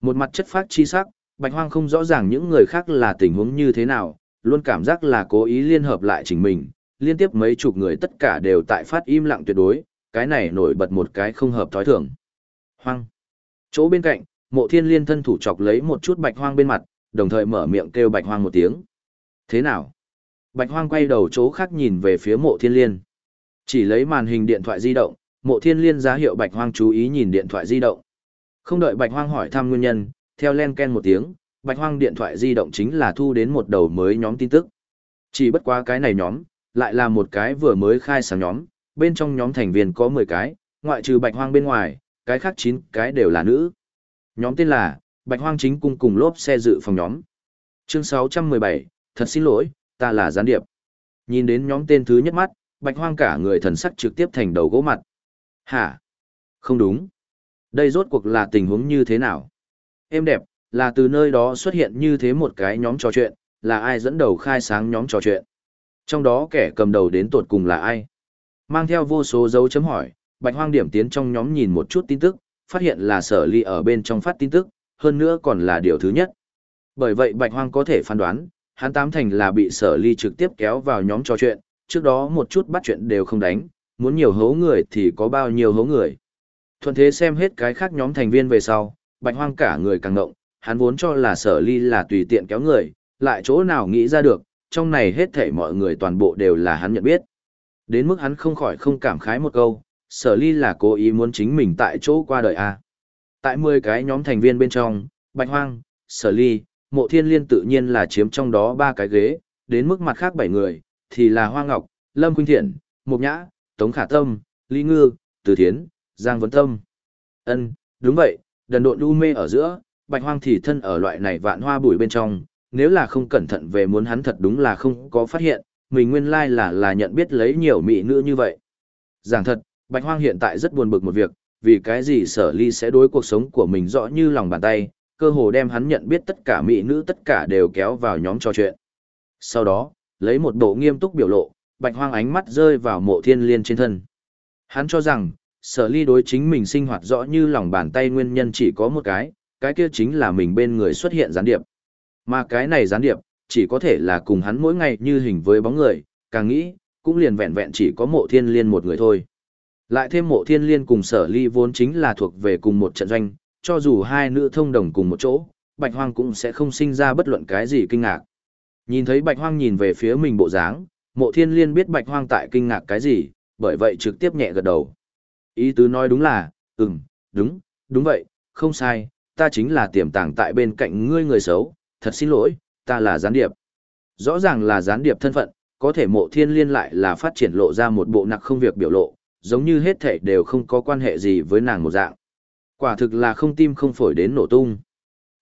Một mặt chất phát chi sắc, Bạch Hoang không rõ ràng những người khác là tình huống như thế nào, luôn cảm giác là cố ý liên hợp lại chính mình, liên tiếp mấy chục người tất cả đều tại phát im lặng tuyệt đối, cái này nổi bật một cái không hợp thói thường. Hoang. Chỗ bên cạnh, mộ thiên liên thân thủ chọc lấy một chút bạch hoang bên mặt, đồng thời mở miệng kêu bạch hoang một tiếng. Thế nào? Bạch hoang quay đầu chỗ khác nhìn về phía mộ thiên liên. Chỉ lấy màn hình điện thoại di động, mộ thiên liên giá hiệu bạch hoang chú ý nhìn điện thoại di động. Không đợi bạch hoang hỏi thăm nguyên nhân, theo len ken một tiếng, bạch hoang điện thoại di động chính là thu đến một đầu mới nhóm tin tức. Chỉ bất quá cái này nhóm, lại là một cái vừa mới khai sáng nhóm, bên trong nhóm thành viên có 10 cái, ngoại trừ bạch hoang bên ngoài, cái khác 9 cái đều là nữ. Nhóm tên là, bạch hoang chính cung cùng lốp xe dự phòng nhóm. Chương 617, thật xin lỗi, ta là gián điệp. Nhìn đến nhóm tên thứ nhất mắt, bạch hoang cả người thần sắc trực tiếp thành đầu gỗ mặt. Hả? Không đúng. Đây rốt cuộc là tình huống như thế nào? Em đẹp, là từ nơi đó xuất hiện như thế một cái nhóm trò chuyện, là ai dẫn đầu khai sáng nhóm trò chuyện? Trong đó kẻ cầm đầu đến tột cùng là ai? Mang theo vô số dấu chấm hỏi, Bạch Hoang điểm tiến trong nhóm nhìn một chút tin tức, phát hiện là sở ly ở bên trong phát tin tức, hơn nữa còn là điều thứ nhất. Bởi vậy Bạch Hoang có thể phán đoán, hắn tám thành là bị sở ly trực tiếp kéo vào nhóm trò chuyện, trước đó một chút bắt chuyện đều không đánh, muốn nhiều hố người thì có bao nhiêu hố người. Thuận thế xem hết cái khác nhóm thành viên về sau, Bạch Hoang cả người càng ngộng, hắn vốn cho là sở ly là tùy tiện kéo người, lại chỗ nào nghĩ ra được, trong này hết thảy mọi người toàn bộ đều là hắn nhận biết. Đến mức hắn không khỏi không cảm khái một câu, sở ly là cố ý muốn chính mình tại chỗ qua đời a. À. Tại 10 cái nhóm thành viên bên trong, Bạch Hoang, sở ly, mộ thiên liên tự nhiên là chiếm trong đó ba cái ghế, đến mức mặt khác 7 người, thì là Hoa Ngọc, Lâm Quynh Thiện, Mục Nhã, Tống Khả Tâm, Lý Ngư, Từ Thiến, Giang Vấn Tâm. Ân, đúng vậy, đần độn u mê ở giữa, Bạch Hoang thì thân ở loại này vạn hoa bụi bên trong, nếu là không cẩn thận về muốn hắn thật đúng là không có phát hiện, mình nguyên lai là là nhận biết lấy nhiều mỹ nữ như vậy. Giảng thật, Bạch Hoang hiện tại rất buồn bực một việc, vì cái gì sở ly sẽ đối cuộc sống của mình rõ như lòng bàn tay, cơ hồ đem hắn nhận biết tất cả mỹ nữ tất cả đều kéo vào nhóm trò chuyện. Sau đó, lấy một bộ nghiêm túc biểu lộ, Bạch Hoang ánh mắt rơi vào mộ thiên liên trên thân. Hắn cho rằng, sở ly đối chính mình sinh hoạt rõ như lòng bàn tay nguyên nhân chỉ có một cái, cái kia chính là mình bên người xuất hiện gián điệp. Mà cái này gián điệp, chỉ có thể là cùng hắn mỗi ngày như hình với bóng người, càng nghĩ, cũng liền vẹn vẹn chỉ có mộ thiên liên một người thôi. Lại thêm mộ thiên liên cùng sở ly vốn chính là thuộc về cùng một trận doanh, cho dù hai nữ thông đồng cùng một chỗ, bạch hoang cũng sẽ không sinh ra bất luận cái gì kinh ngạc. Nhìn thấy bạch hoang nhìn về phía mình bộ dáng, mộ thiên liên biết bạch hoang tại kinh ngạc cái gì, bởi vậy trực tiếp nhẹ gật đầu. Ý tứ nói đúng là, ừm, đúng, đúng vậy, không sai, ta chính là tiềm tàng tại bên cạnh ngươi người xấu, thật xin lỗi, ta là gián điệp. Rõ ràng là gián điệp thân phận, có thể mộ thiên liên lại là phát triển lộ ra một bộ nặc không việc biểu lộ, giống như hết thảy đều không có quan hệ gì với nàng một dạng. Quả thực là không tim không phổi đến nổ tung.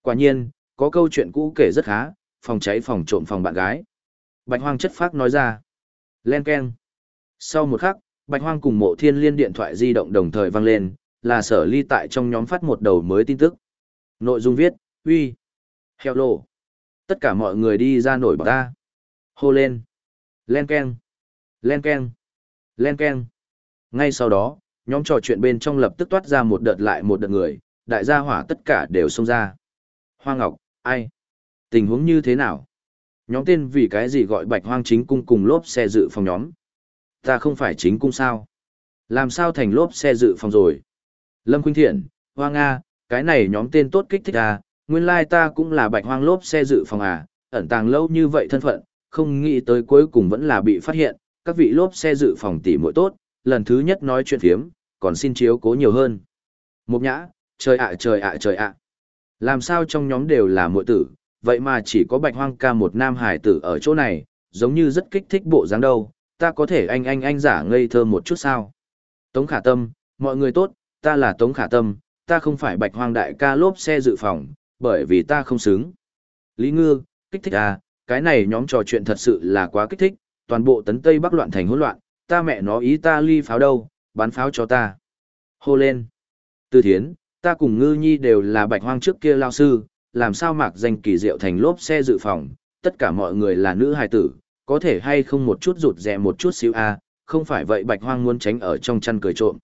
Quả nhiên, có câu chuyện cũ kể rất khá, phòng cháy phòng trộm phòng bạn gái. Bạch hoang chất phác nói ra. Len keng. Sau một khắc, Bạch hoang cùng mộ thiên liên điện thoại di động đồng thời vang lên, là sở ly tại trong nhóm phát một đầu mới tin tức. Nội dung viết, uy, hello. Tất cả mọi người đi ra nổi bỏ ta. Hô lên. Len keng. Len keng. Len keng. Ngay sau đó, nhóm trò chuyện bên trong lập tức toát ra một đợt lại một đợt người, đại gia hỏa tất cả đều xông ra. Hoa Ngọc, ai? Tình huống như thế nào? Nhóm tên vì cái gì gọi bạch hoang chính cung cùng lốp xe dự phòng nhóm? Ta không phải chính cung sao? Làm sao thành lốp xe dự phòng rồi? Lâm Khuynh Thiện, Hoa Nga, cái này nhóm tên tốt kích thích à, nguyên lai ta cũng là bạch hoang lốp xe dự phòng à, ẩn tàng lâu như vậy thân phận, không nghĩ tới cuối cùng vẫn là bị phát hiện, các vị lốp xe dự phòng tỉ muội tốt, lần thứ nhất nói chuyện phiếm, còn xin chiếu cố nhiều hơn. Mục nhã, trời ạ trời ạ trời ạ. Làm sao trong nhóm đều là muội tử, vậy mà chỉ có bạch hoang ca một nam hải tử ở chỗ này, giống như rất kích thích bộ dáng đâu, ta có thể anh anh anh giả ngây thơ một chút sao. Tống khả tâm, mọi người tốt, ta là Tống khả tâm, ta không phải bạch hoang đại ca lốp xe dự phòng, bởi vì ta không xứng. Lý ngư, kích thích à, cái này nhóm trò chuyện thật sự là quá kích thích, toàn bộ tấn Tây Bắc loạn thành hỗn loạn, ta mẹ nó ý ta ly pháo đâu, bán pháo cho ta. Hô lên. Tư thiến, ta cùng ngư nhi đều là bạch hoang trước kia lao sư, làm sao mạc danh kỳ diệu thành lốp xe dự phòng, tất cả mọi người là nữ hài tử, có thể hay không một chút rụt rè một chút xíu a, à, không phải vậy bạch hoang muốn tránh ở trong chăn cười trộm.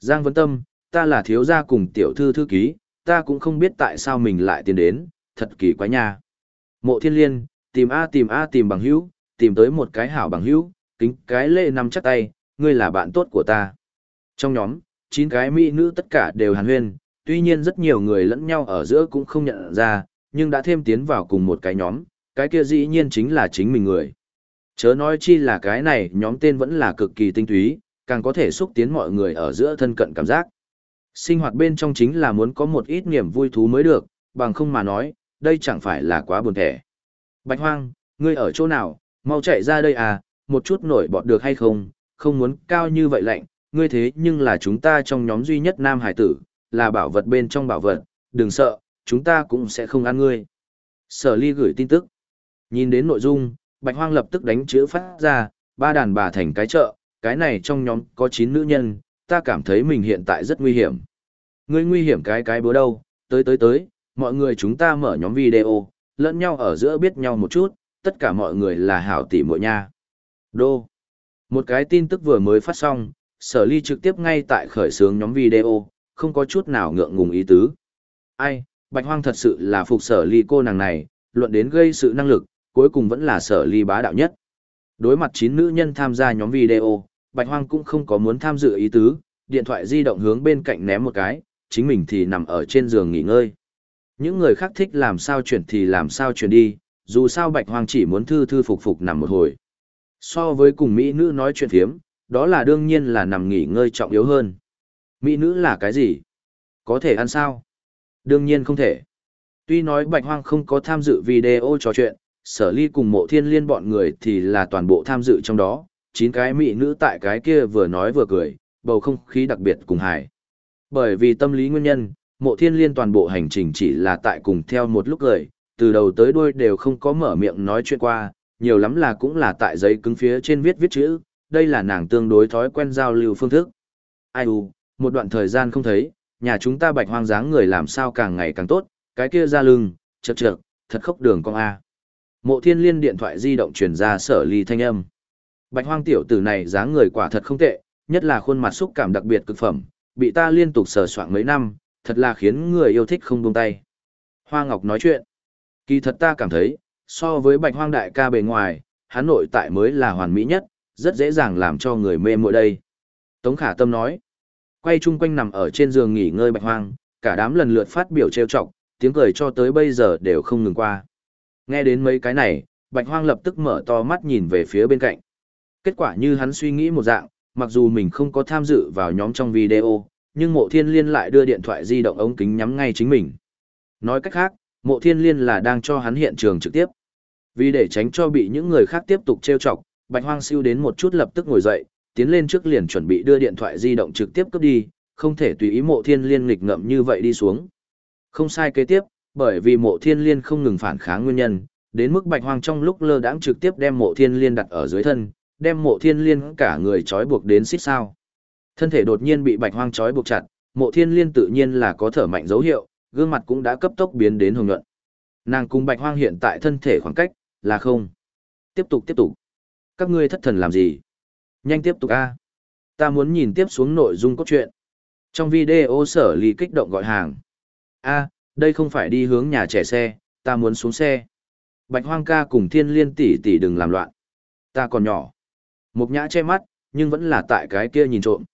Giang Vấn Tâm, ta là thiếu gia cùng tiểu thư thư ký, ta cũng không biết tại sao mình lại tiến đến, thật kỳ quái nha. Mộ Thiên Liên, tìm a tìm a tìm bằng hữu, tìm tới một cái hảo bằng hữu, kính cái lệ nằm chắc tay, ngươi là bạn tốt của ta. Trong nhóm, chín cái mỹ nữ tất cả đều hàn huyên, tuy nhiên rất nhiều người lẫn nhau ở giữa cũng không nhận ra, nhưng đã thêm tiến vào cùng một cái nhóm, cái kia dĩ nhiên chính là chính mình người. Chớ nói chi là cái này nhóm tên vẫn là cực kỳ tinh túy, càng có thể xúc tiến mọi người ở giữa thân cận cảm giác. Sinh hoạt bên trong chính là muốn có một ít niềm vui thú mới được, bằng không mà nói, đây chẳng phải là quá buồn thẻ. Bạch Hoang, ngươi ở chỗ nào, mau chạy ra đây à, một chút nổi bọt được hay không, không muốn cao như vậy lạnh, ngươi thế nhưng là chúng ta trong nhóm duy nhất nam hải tử, là bảo vật bên trong bảo vật, đừng sợ, chúng ta cũng sẽ không ăn ngươi. Sở ly gửi tin tức. Nhìn đến nội dung, Bạch Hoang lập tức đánh chữ phát ra, ba đàn bà thành cái chợ, cái này trong nhóm có 9 nữ nhân, ta cảm thấy mình hiện tại rất nguy hiểm. Ngươi nguy hiểm cái cái bữa đâu, tới tới tới, mọi người chúng ta mở nhóm video, lẫn nhau ở giữa biết nhau một chút, tất cả mọi người là hảo tỷ muội nha. Đô. Một cái tin tức vừa mới phát xong, sở ly trực tiếp ngay tại khởi xướng nhóm video, không có chút nào ngượng ngùng ý tứ. Ai, bạch hoang thật sự là phục sở ly cô nàng này, luận đến gây sự năng lực, cuối cùng vẫn là sở ly bá đạo nhất. Đối mặt chín nữ nhân tham gia nhóm video, bạch hoang cũng không có muốn tham dự ý tứ, điện thoại di động hướng bên cạnh ném một cái, chính mình thì nằm ở trên giường nghỉ ngơi. Những người khác thích làm sao chuyển thì làm sao chuyển đi, dù sao bạch hoang chỉ muốn thư thư phục phục nằm một hồi. So với cùng Mỹ nữ nói chuyện thiếm, đó là đương nhiên là nằm nghỉ ngơi trọng yếu hơn. Mỹ nữ là cái gì? Có thể ăn sao? Đương nhiên không thể. Tuy nói bạch hoang không có tham dự video trò chuyện, sở ly cùng mộ thiên liên bọn người thì là toàn bộ tham dự trong đó, chín cái mỹ nữ tại cái kia vừa nói vừa cười, bầu không khí đặc biệt cùng hài. Bởi vì tâm lý nguyên nhân, mộ thiên liên toàn bộ hành trình chỉ là tại cùng theo một lúc cười, từ đầu tới đuôi đều không có mở miệng nói chuyện qua, nhiều lắm là cũng là tại giấy cứng phía trên viết viết chữ, đây là nàng tương đối thói quen giao lưu phương thức. Ai u, một đoạn thời gian không thấy, nhà chúng ta bạch hoang dáng người làm sao càng ngày càng tốt, cái kia ra lưng, chật chật, thật khốc đường con A. Mộ thiên liên điện thoại di động truyền ra sở ly thanh âm. Bạch hoang tiểu tử này dáng người quả thật không tệ, nhất là khuôn mặt xúc cảm đặc biệt cực phẩm, bị ta liên tục sờ soạn mấy năm, thật là khiến người yêu thích không buông tay. Hoa Ngọc nói chuyện. Kỳ thật ta cảm thấy, so với bạch hoang đại ca bề ngoài, hắn nội tại mới là hoàn mỹ nhất, rất dễ dàng làm cho người mê muội đây. Tống khả tâm nói. Quay chung quanh nằm ở trên giường nghỉ ngơi bạch hoang, cả đám lần lượt phát biểu trêu chọc, tiếng cười cho tới bây giờ đều không ngừng qua. Nghe đến mấy cái này, bạch hoang lập tức mở to mắt nhìn về phía bên cạnh. Kết quả như hắn suy nghĩ một dạng, mặc dù mình không có tham dự vào nhóm trong video, nhưng mộ thiên liên lại đưa điện thoại di động ống kính nhắm ngay chính mình. Nói cách khác, Mộ thiên liên là đang cho hắn hiện trường trực tiếp. Vì để tránh cho bị những người khác tiếp tục trêu chọc, Bạch Hoang siêu đến một chút lập tức ngồi dậy, tiến lên trước liền chuẩn bị đưa điện thoại di động trực tiếp cướp đi, không thể tùy ý mộ thiên liên nghịch ngợm như vậy đi xuống. Không sai kế tiếp, bởi vì mộ thiên liên không ngừng phản kháng nguyên nhân, đến mức Bạch Hoang trong lúc lơ đãng trực tiếp đem mộ thiên liên đặt ở dưới thân, đem mộ thiên liên cả người trói buộc đến xích sao. Thân thể đột nhiên bị Bạch Hoang trói buộc chặt, mộ thiên liên tự nhiên là có thở mạnh dấu hiệu, gương mặt cũng đã cấp tốc biến đến hồng nhuận. Nàng cùng bạch hoang hiện tại thân thể khoảng cách, là không. Tiếp tục tiếp tục. Các ngươi thất thần làm gì? Nhanh tiếp tục a. Ta muốn nhìn tiếp xuống nội dung cốt truyện. Trong video sở ly kích động gọi hàng. A, đây không phải đi hướng nhà trẻ xe, ta muốn xuống xe. Bạch hoang ca cùng thiên liên tỷ tỷ đừng làm loạn. Ta còn nhỏ. Mục nhã che mắt, nhưng vẫn là tại cái kia nhìn trộm.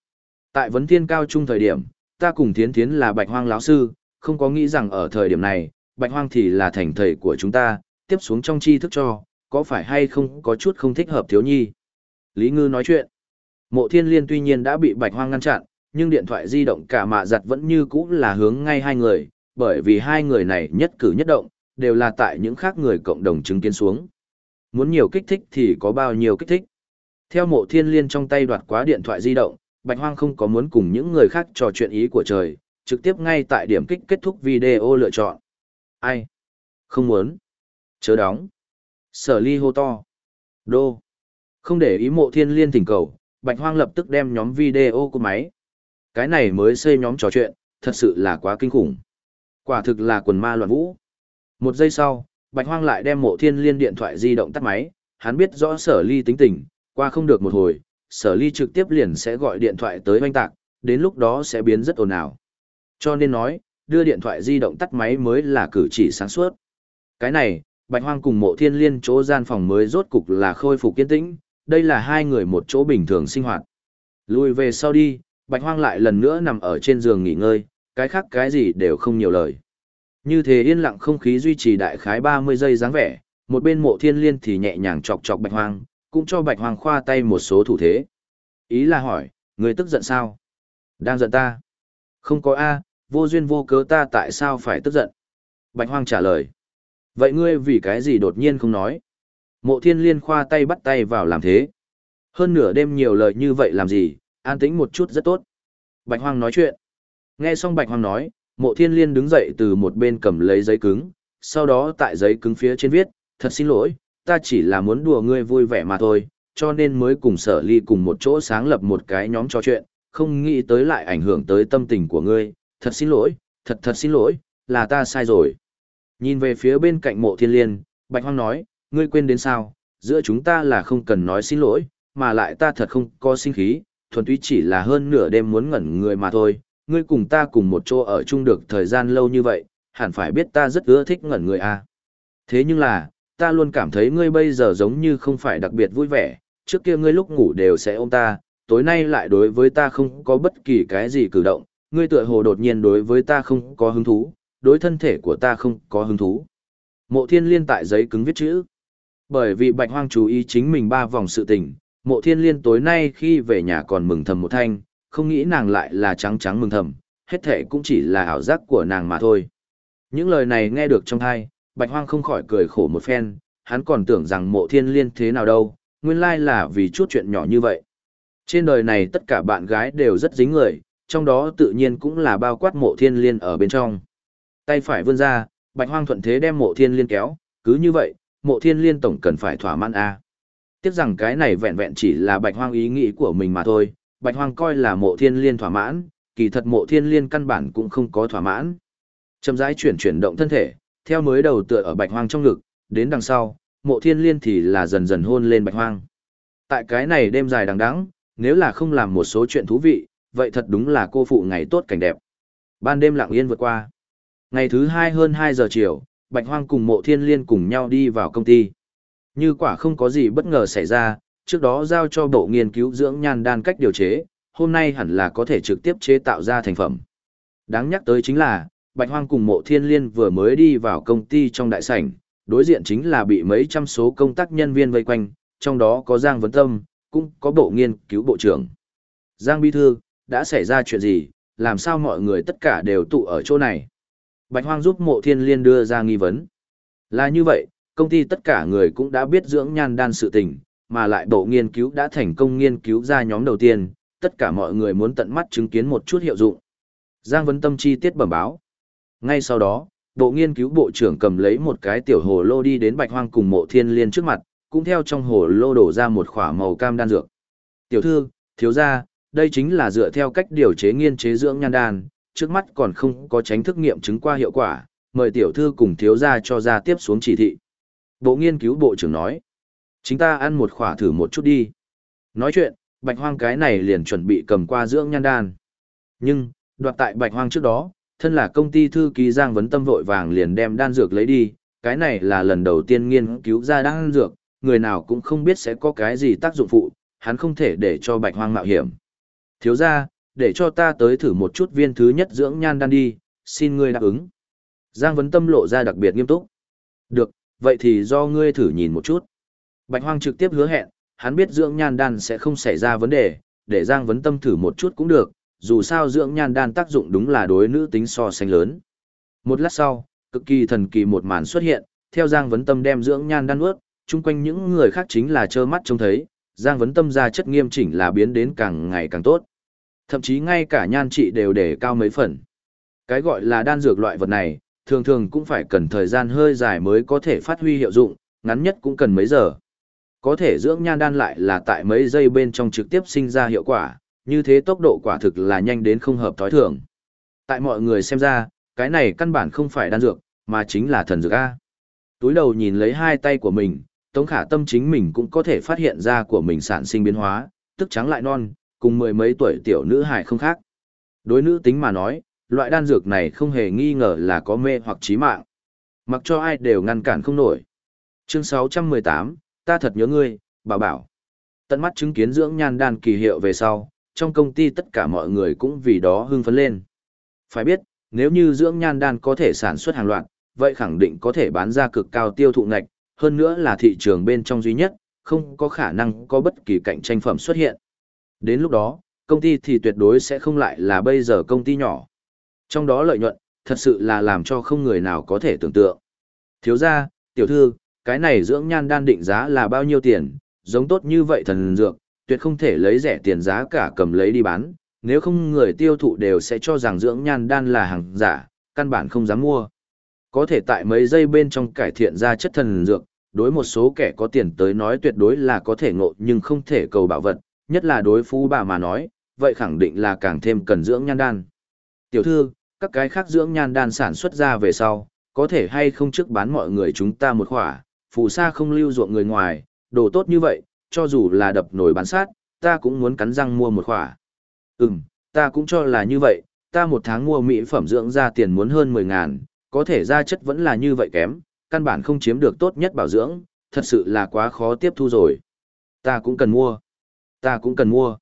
Tại vấn thiên cao trung thời điểm, ta cùng thiến thiến là bạch hoang lão sư, không có nghĩ rằng ở thời điểm này, bạch hoang thì là thành thầy của chúng ta, tiếp xuống trong tri thức cho, có phải hay không có chút không thích hợp thiếu nhi. Lý Ngư nói chuyện. Mộ thiên liên tuy nhiên đã bị bạch hoang ngăn chặn, nhưng điện thoại di động cả mạ giặt vẫn như cũ là hướng ngay hai người, bởi vì hai người này nhất cử nhất động, đều là tại những khác người cộng đồng chứng kiến xuống. Muốn nhiều kích thích thì có bao nhiêu kích thích. Theo mộ thiên liên trong tay đoạt quá điện thoại di động, Bạch Hoang không có muốn cùng những người khác trò chuyện ý của trời, trực tiếp ngay tại điểm kích kết thúc video lựa chọn. Ai? Không muốn. Chớ đóng. Sở ly hô to. Đô. Không để ý mộ thiên liên thỉnh cầu, Bạch Hoang lập tức đem nhóm video của máy. Cái này mới xây nhóm trò chuyện, thật sự là quá kinh khủng. Quả thực là quần ma loạn vũ. Một giây sau, Bạch Hoang lại đem mộ thiên liên điện thoại di động tắt máy, hắn biết rõ sở ly tính tình, qua không được một hồi, sở ly trực tiếp liền sẽ gọi điện thoại tới oanh tạc, đến lúc đó sẽ biến rất ồn ào. Cho nên nói, đưa điện thoại di động tắt máy mới là cử chỉ sáng suốt. Cái này, Bạch Hoang cùng mộ thiên liên chỗ gian phòng mới rốt cục là khôi phục kiên tĩnh, đây là hai người một chỗ bình thường sinh hoạt. Lùi về sau đi, Bạch Hoang lại lần nữa nằm ở trên giường nghỉ ngơi, cái khác cái gì đều không nhiều lời. Như thế yên lặng không khí duy trì đại khái 30 giây dáng vẻ, một bên mộ thiên liên thì nhẹ nhàng chọc chọc Bạch Hoang, cũng cho Bạch Hoang khoa tay một số thủ thế. Ý là hỏi, người tức giận sao? Đang giận ta? Không có A, vô duyên vô cớ ta tại sao phải tức giận? Bạch Hoang trả lời. Vậy ngươi vì cái gì đột nhiên không nói? Mộ thiên liên khoa tay bắt tay vào làm thế. Hơn nửa đêm nhiều lời như vậy làm gì, an tĩnh một chút rất tốt. Bạch Hoang nói chuyện. Nghe xong Bạch Hoang nói, mộ thiên liên đứng dậy từ một bên cầm lấy giấy cứng, sau đó tại giấy cứng phía trên viết, thật xin lỗi, ta chỉ là muốn đùa ngươi vui vẻ mà thôi, cho nên mới cùng sở ly cùng một chỗ sáng lập một cái nhóm trò chuyện, không nghĩ tới lại ảnh hưởng tới tâm tình của ngươi, thật xin lỗi, thật thật xin lỗi, là ta sai rồi. Nhìn về phía bên cạnh mộ thiên liên, Bạch Hoang nói, ngươi quên đến sao, giữa chúng ta là không cần nói xin lỗi, mà lại ta thật không có sinh khí, thuần túy chỉ là hơn nửa đêm muốn ngẩn người mà thôi, ngươi cùng ta cùng một chỗ ở chung được thời gian lâu như vậy, hẳn phải biết ta rất ưa thích ngẩn người à. Thế nhưng là, ta luôn cảm thấy ngươi bây giờ giống như không phải đặc biệt vui vẻ, trước kia ngươi lúc ngủ đều sẽ ôm ta, tối nay lại đối với ta không có bất kỳ cái gì cử động, ngươi tựa hồ đột nhiên đối với ta không có hứng thú, đối thân thể của ta không có hứng thú. Mộ thiên liên tại giấy cứng viết chữ. Bởi vì bạch hoang chú ý chính mình ba vòng sự tình, mộ thiên liên tối nay khi về nhà còn mừng thầm một thanh, không nghĩ nàng lại là trắng trắng mừng thầm, hết thể cũng chỉ là ảo giác của nàng mà thôi. Những lời này nghe được trong thai, bạch hoang không khỏi cười khổ một phen, hắn còn tưởng rằng mộ thiên liên thế nào đâu, nguyên lai là vì chút chuyện nhỏ như vậy. Trên đời này tất cả bạn gái đều rất dính người, trong đó tự nhiên cũng là bao quát mộ thiên liên ở bên trong. Tay phải vươn ra, bạch hoang thuận thế đem mộ thiên liên kéo, cứ như vậy, mộ thiên liên tổng cần phải thỏa mãn a. Tiếc rằng cái này vẹn vẹn chỉ là bạch hoang ý nghĩ của mình mà thôi, bạch hoang coi là mộ thiên liên thỏa mãn, kỳ thật mộ thiên liên căn bản cũng không có thỏa mãn. Chậm rãi chuyển chuyển động thân thể, theo mới đầu tựa ở bạch hoang trong ngực, đến đằng sau, mộ thiên liên thì là dần dần hôn lên bạch hoang. Tại cái này đêm dài đằng đẵng, nếu là không làm một số chuyện thú vị, vậy thật đúng là cô phụ ngày tốt cảnh đẹp. Ban đêm lặng yên vượt qua. Ngày thứ hai hơn hai giờ chiều, Bạch Hoang cùng mộ thiên liên cùng nhau đi vào công ty. Như quả không có gì bất ngờ xảy ra, trước đó giao cho bộ nghiên cứu dưỡng nhan đan cách điều chế, hôm nay hẳn là có thể trực tiếp chế tạo ra thành phẩm. Đáng nhắc tới chính là, Bạch Hoang cùng mộ thiên liên vừa mới đi vào công ty trong đại sảnh, đối diện chính là bị mấy trăm số công tác nhân viên vây quanh, trong đó có Giang Vấn Tâm, cũng có bộ nghiên cứu bộ trưởng. Giang Bí Thư, đã xảy ra chuyện gì, làm sao mọi người tất cả đều tụ ở chỗ này? Bạch Hoang giúp mộ thiên liên đưa ra nghi vấn. Là như vậy, công ty tất cả người cũng đã biết dưỡng nhan đan sự tình, mà lại bộ nghiên cứu đã thành công nghiên cứu ra nhóm đầu tiên, tất cả mọi người muốn tận mắt chứng kiến một chút hiệu dụng. Giang Vấn Tâm chi tiết bẩm báo. Ngay sau đó, bộ nghiên cứu bộ trưởng cầm lấy một cái tiểu hồ lô đi đến Bạch Hoang cùng mộ thiên liên trước mặt, cũng theo trong hồ lô đổ ra một khỏa màu cam đan dược. Tiểu thư, thiếu gia, đây chính là dựa theo cách điều chế nghiên chế dưỡng nhan đan, trước mắt còn không có tránh thức nghiệm chứng qua hiệu quả, mời tiểu thư cùng thiếu gia cho ra tiếp xuống chỉ thị. Bộ nghiên cứu bộ trưởng nói, chúng ta ăn một khỏa thử một chút đi. Nói chuyện, bạch hoang cái này liền chuẩn bị cầm qua dưỡng nhan đan. Nhưng, đoạt tại bạch hoang trước đó, thân là công ty thư ký Giang Vấn Tâm vội vàng liền đem đan dược lấy đi, cái này là lần đầu tiên nghiên cứu ra đan dược, người nào cũng không biết sẽ có cái gì tác dụng phụ, hắn không thể để cho bạch hoang mạo hiểm. Thiếu gia, để cho ta tới thử một chút viên thứ nhất dưỡng nhan đan đi, xin ngươi đáp ứng. Giang Vấn Tâm lộ ra đặc biệt nghiêm túc. Được, vậy thì do ngươi thử nhìn một chút. Bạch Hoang trực tiếp hứa hẹn, hắn biết dưỡng nhan đan sẽ không xảy ra vấn đề, để Giang Vấn Tâm thử một chút cũng được, dù sao dưỡng nhan đan tác dụng đúng là đối nữ tính so sánh lớn. Một lát sau, cực kỳ thần kỳ một màn xuất hiện, theo Giang Vấn Tâm đem dưỡng nhan đan nuốt, chung quanh những người khác chính là trơ mắt trông thấy, Giang Vấn Tâm ra chất nghiêm chỉnh là biến đến càng ngày càng tốt. Thậm chí ngay cả nhan trị đều để cao mấy phần. Cái gọi là đan dược loại vật này, thường thường cũng phải cần thời gian hơi dài mới có thể phát huy hiệu dụng, ngắn nhất cũng cần mấy giờ. Có thể dưỡng nhan đan lại là tại mấy giây bên trong trực tiếp sinh ra hiệu quả, như thế tốc độ quả thực là nhanh đến không hợp thói thường. Tại mọi người xem ra, cái này căn bản không phải đan dược, mà chính là thần dược A. Túi đầu nhìn lấy hai tay của mình, Tống Khả Tâm chính mình cũng có thể phát hiện ra của mình sản sinh biến hóa, tức trắng lại non, cùng mười mấy tuổi tiểu nữ hài không khác. Đối nữ tính mà nói, loại đan dược này không hề nghi ngờ là có mê hoặc chí mạng. Mặc cho ai đều ngăn cản không nổi. Chương 618, ta thật nhớ ngươi, bảo bảo. Tận mắt chứng kiến dưỡng nhan đan kỳ hiệu về sau, trong công ty tất cả mọi người cũng vì đó hưng phấn lên. Phải biết, nếu như dưỡng nhan đan có thể sản xuất hàng loạt, vậy khẳng định có thể bán ra cực cao tiêu thụ ngạch, hơn nữa là thị trường bên trong duy nhất, không có khả năng có bất kỳ cạnh tranh phẩm xuất hiện. Đến lúc đó, công ty thì tuyệt đối sẽ không lại là bây giờ công ty nhỏ. Trong đó lợi nhuận, thật sự là làm cho không người nào có thể tưởng tượng. Thiếu gia, tiểu thư, cái này dưỡng nhan đan định giá là bao nhiêu tiền, giống tốt như vậy thần dược, tuyệt không thể lấy rẻ tiền giá cả cầm lấy đi bán, nếu không người tiêu thụ đều sẽ cho rằng dưỡng nhan đan là hàng giả, căn bản không dám mua. Có thể tại mấy giây bên trong cải thiện ra chất thần dược, đối một số kẻ có tiền tới nói tuyệt đối là có thể ngộ nhưng không thể cầu bảo vật, nhất là đối phú bà mà nói, vậy khẳng định là càng thêm cần dưỡng nhan đan. Tiểu thư, các cái khác dưỡng nhan đan sản xuất ra về sau, có thể hay không trước bán mọi người chúng ta một khỏa, phù sa không lưu ruộng người ngoài, đồ tốt như vậy, cho dù là đập nổi bán sát, ta cũng muốn cắn răng mua một khỏa. Ừm, ta cũng cho là như vậy, ta một tháng mua mỹ phẩm dưỡng da tiền muốn hơn 10 ngàn, có thể da chất vẫn là như vậy kém, căn bản không chiếm được tốt nhất bảo dưỡng, thật sự là quá khó tiếp thu rồi. Ta cũng cần mua. Ta cũng cần mua.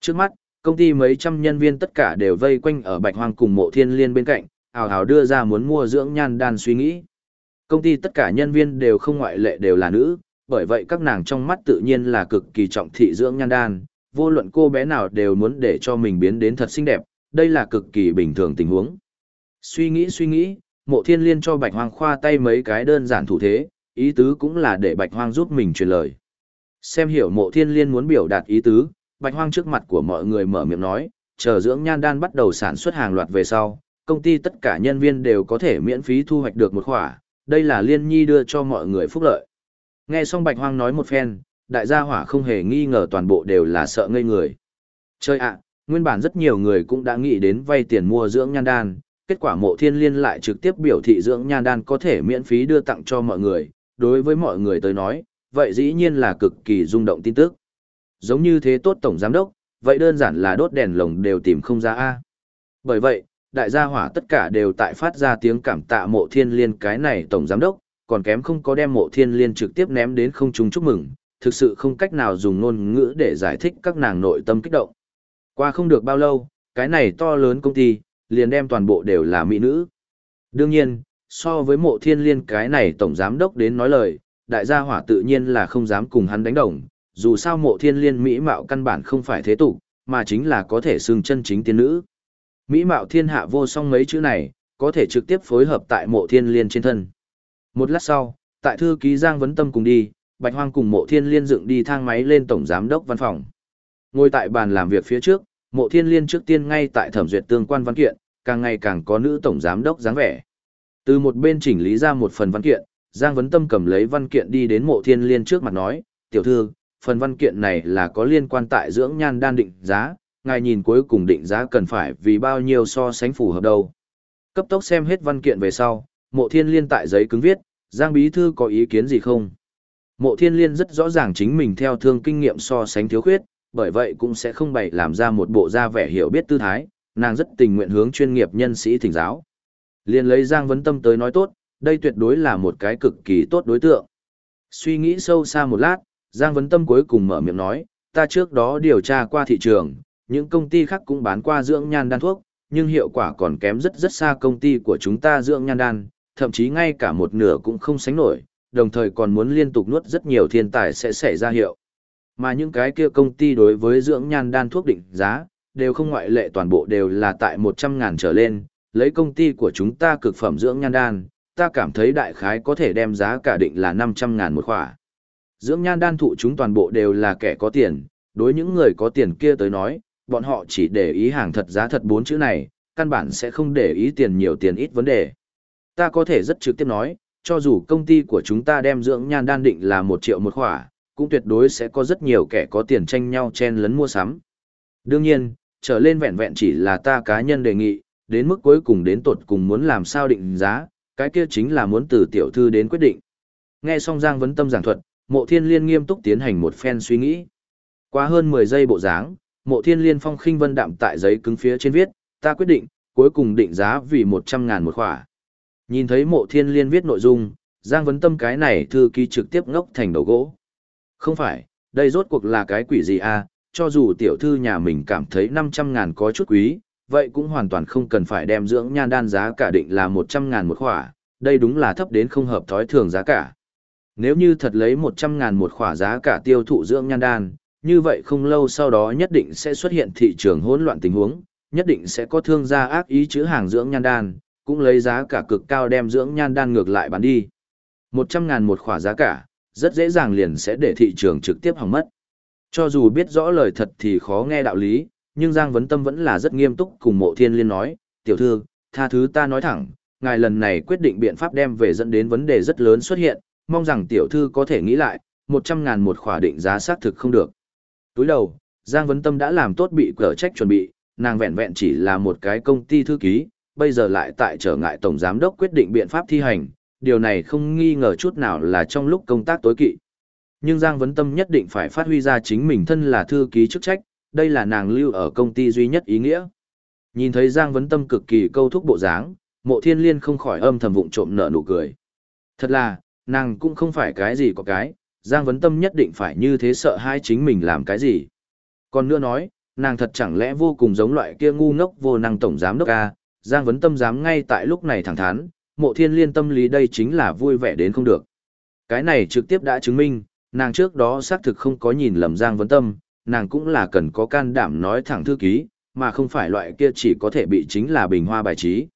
Trước mắt, công ty mấy trăm nhân viên tất cả đều vây quanh ở bạch hoang cùng mộ thiên liên bên cạnh, hào hào đưa ra muốn mua dưỡng nhan đan suy nghĩ. Công ty tất cả nhân viên đều không ngoại lệ đều là nữ, bởi vậy các nàng trong mắt tự nhiên là cực kỳ trọng thị dưỡng nhan đan, vô luận cô bé nào đều muốn để cho mình biến đến thật xinh đẹp, đây là cực kỳ bình thường tình huống. Suy nghĩ suy nghĩ, mộ thiên liên cho bạch hoang khoa tay mấy cái đơn giản thủ thế, ý tứ cũng là để bạch hoang giúp mình truyền lời. Xem hiểu mộ thiên liên muốn biểu đạt ý tứ, bạch hoang trước mặt của mọi người mở miệng nói, chờ dưỡng nhan đan bắt đầu sản xuất hàng loạt về sau, công ty tất cả nhân viên đều có thể miễn phí thu hoạch được một khỏa, đây là liên nhi đưa cho mọi người phúc lợi. Nghe xong bạch hoang nói một phen, đại gia hỏa không hề nghi ngờ toàn bộ đều là sợ ngây người. Chơi ạ, nguyên bản rất nhiều người cũng đã nghĩ đến vay tiền mua dưỡng nhan đan, kết quả mộ thiên liên lại trực tiếp biểu thị dưỡng nhan đan có thể miễn phí đưa tặng cho mọi người, đối với mọi người tới nói, vậy dĩ nhiên là cực kỳ rung động tin tức. Giống như thế tốt tổng giám đốc, vậy đơn giản là đốt đèn lồng đều tìm không ra A. Bởi vậy, đại gia hỏa tất cả đều tại phát ra tiếng cảm tạ mộ thiên liên cái này tổng giám đốc, còn kém không có đem mộ thiên liên trực tiếp ném đến không trung chúc mừng, thực sự không cách nào dùng ngôn ngữ để giải thích các nàng nội tâm kích động. Qua không được bao lâu, cái này to lớn công ty, liền đem toàn bộ đều là mỹ nữ. Đương nhiên, so với mộ thiên liên cái này tổng giám đốc đến nói lời, đại gia hỏa tự nhiên là không dám cùng hắn đánh đồng, dù sao mộ thiên liên mỹ mạo căn bản không phải thế tục, mà chính là có thể xưng chân chính tiên nữ. Mỹ mạo thiên hạ vô song mấy chữ này, có thể trực tiếp phối hợp tại mộ thiên liên trên thân. Một lát sau, tại thư ký Giang Vấn Tâm cùng đi, Bạch Hoang cùng mộ thiên liên dựng đi thang máy lên tổng giám đốc văn phòng. Ngồi tại bàn làm việc phía trước, mộ thiên liên trước tiên ngay tại thẩm duyệt tương quan văn kiện, càng ngày càng có nữ tổng giám đốc dáng vẻ. Từ một bên chỉnh lý ra một phần văn kiện, Giang Vấn Tâm cầm lấy văn kiện đi đến mộ thiên liên trước mặt nói, tiểu thư, phần văn kiện này là có liên quan tại dưỡng nhan đan định giá, ngài nhìn cuối cùng định giá cần phải vì bao nhiêu so sánh phù hợp đâu. Cấp tốc xem hết văn kiện về sau, mộ thiên liên tại giấy cứng viết, Giang Bí Thư có ý kiến gì không? Mộ thiên liên rất rõ ràng chính mình theo thương kinh nghiệm so sánh thiếu khuyết, bởi vậy cũng sẽ không bày làm ra một bộ da vẻ hiểu biết tư thái, nàng rất tình nguyện hướng chuyên nghiệp nhân sĩ thỉnh giáo. Liên lấy Giang Vấn Tâm tới nói tốt, đây tuyệt đối là một cái cực kỳ tốt đối tượng. Suy nghĩ sâu xa một lát, Giang Vấn Tâm cuối cùng mở miệng nói, ta trước đó điều tra qua thị trường, những công ty khác cũng bán qua dưỡng nhan đan thuốc, nhưng hiệu quả còn kém rất rất xa công ty của chúng ta dưỡng nhan đan, thậm chí ngay cả một nửa cũng không sánh nổi, đồng thời còn muốn liên tục nuốt rất nhiều thiên tài sẽ xảy ra hiệu. Mà những cái kia công ty đối với dưỡng nhan đan thuốc định giá, đều không ngoại lệ toàn bộ đều là tại 100 ngàn trở lên, lấy công ty của chúng ta cực phẩm dưỡng nhan đan, ta cảm thấy đại khái có thể đem giá cả định là 500 ngàn một khỏa. Dưỡng nhan đan thụ chúng toàn bộ đều là kẻ có tiền, đối những người có tiền kia tới nói, bọn họ chỉ để ý hàng thật giá thật bốn chữ này, căn bản sẽ không để ý tiền nhiều tiền ít vấn đề. Ta có thể rất trực tiếp nói, cho dù công ty của chúng ta đem dưỡng nhan đan định là một triệu một khỏa, cũng tuyệt đối sẽ có rất nhiều kẻ có tiền tranh nhau chen lấn mua sắm. Đương nhiên, trở lên vẹn vẹn chỉ là ta cá nhân đề nghị, đến mức cuối cùng đến tột cùng muốn làm sao định giá, cái kia chính là muốn từ tiểu thư đến quyết định. Nghe xong Giang Vấn Tâm giảng thuật, mộ thiên liên nghiêm túc tiến hành một phen suy nghĩ. Qua hơn 10 giây bộ dáng, mộ thiên liên phong khinh vân đạm tại giấy cứng phía trên viết, ta quyết định, cuối cùng định giá vì 100 ngàn một khỏa. Nhìn thấy mộ thiên liên viết nội dung, Giang Vấn Tâm cái này thư ký trực tiếp ngốc thành đầu gỗ. Không phải, đây rốt cuộc là cái quỷ gì à, cho dù tiểu thư nhà mình cảm thấy 500 ngàn có chút quý, vậy cũng hoàn toàn không cần phải đem dưỡng nhan đan giá cả định là 100 ngàn một khỏa, đây đúng là thấp đến không hợp thói thường giá cả. Nếu như thật lấy 100 ngàn một khỏa giá cả tiêu thụ dưỡng nhan đan, như vậy không lâu sau đó nhất định sẽ xuất hiện thị trường hỗn loạn tình huống, nhất định sẽ có thương gia ác ý chữ hàng dưỡng nhan đan, cũng lấy giá cả cực cao đem dưỡng nhan đan ngược lại bán đi. 100 ngàn một khỏa giá cả, rất dễ dàng liền sẽ để thị trường trực tiếp hỏng mất. Cho dù biết rõ lời thật thì khó nghe đạo lý, nhưng Giang Vấn Tâm vẫn là rất nghiêm túc cùng mộ thiên liên nói, tiểu thư, tha thứ ta nói thẳng, ngài lần này quyết định biện pháp đem về dẫn đến vấn đề rất lớn xuất hiện, mong rằng tiểu thư có thể nghĩ lại, 100 ngàn một khỏa định giá xác thực không được. Túi đầu, Giang Vấn Tâm đã làm tốt bị cỡ trách chuẩn bị, nàng vẹn vẹn chỉ là một cái công ty thư ký, bây giờ lại tại trở ngại Tổng Giám đốc quyết định biện pháp thi hành, điều này không nghi ngờ chút nào là trong lúc công tác tối kỵ. Nhưng Giang Vấn Tâm nhất định phải phát huy ra chính mình thân là thư ký chức trách, đây là nàng lưu ở công ty duy nhất ý nghĩa. Nhìn thấy Giang Vấn Tâm cực kỳ câu thúc bộ dáng, mộ thiên liên không khỏi âm thầm vụng trộm nở nụ cười. Thật là, nàng cũng không phải cái gì có cái, Giang Vấn Tâm nhất định phải như thế sợ hai chính mình làm cái gì. Còn nữa nói, nàng thật chẳng lẽ vô cùng giống loại kia ngu ngốc vô năng tổng giám đốc ca, Giang Vấn Tâm dám ngay tại lúc này thẳng thắn, mộ thiên liên tâm lý đây chính là vui vẻ đến không được. Cái này trực tiếp đã chứng minh, nàng trước đó xác thực không có nhìn lầm Giang Vấn Tâm, nàng cũng là cần có can đảm nói thẳng thư ký, mà không phải loại kia chỉ có thể bị chính là bình hoa bài trí.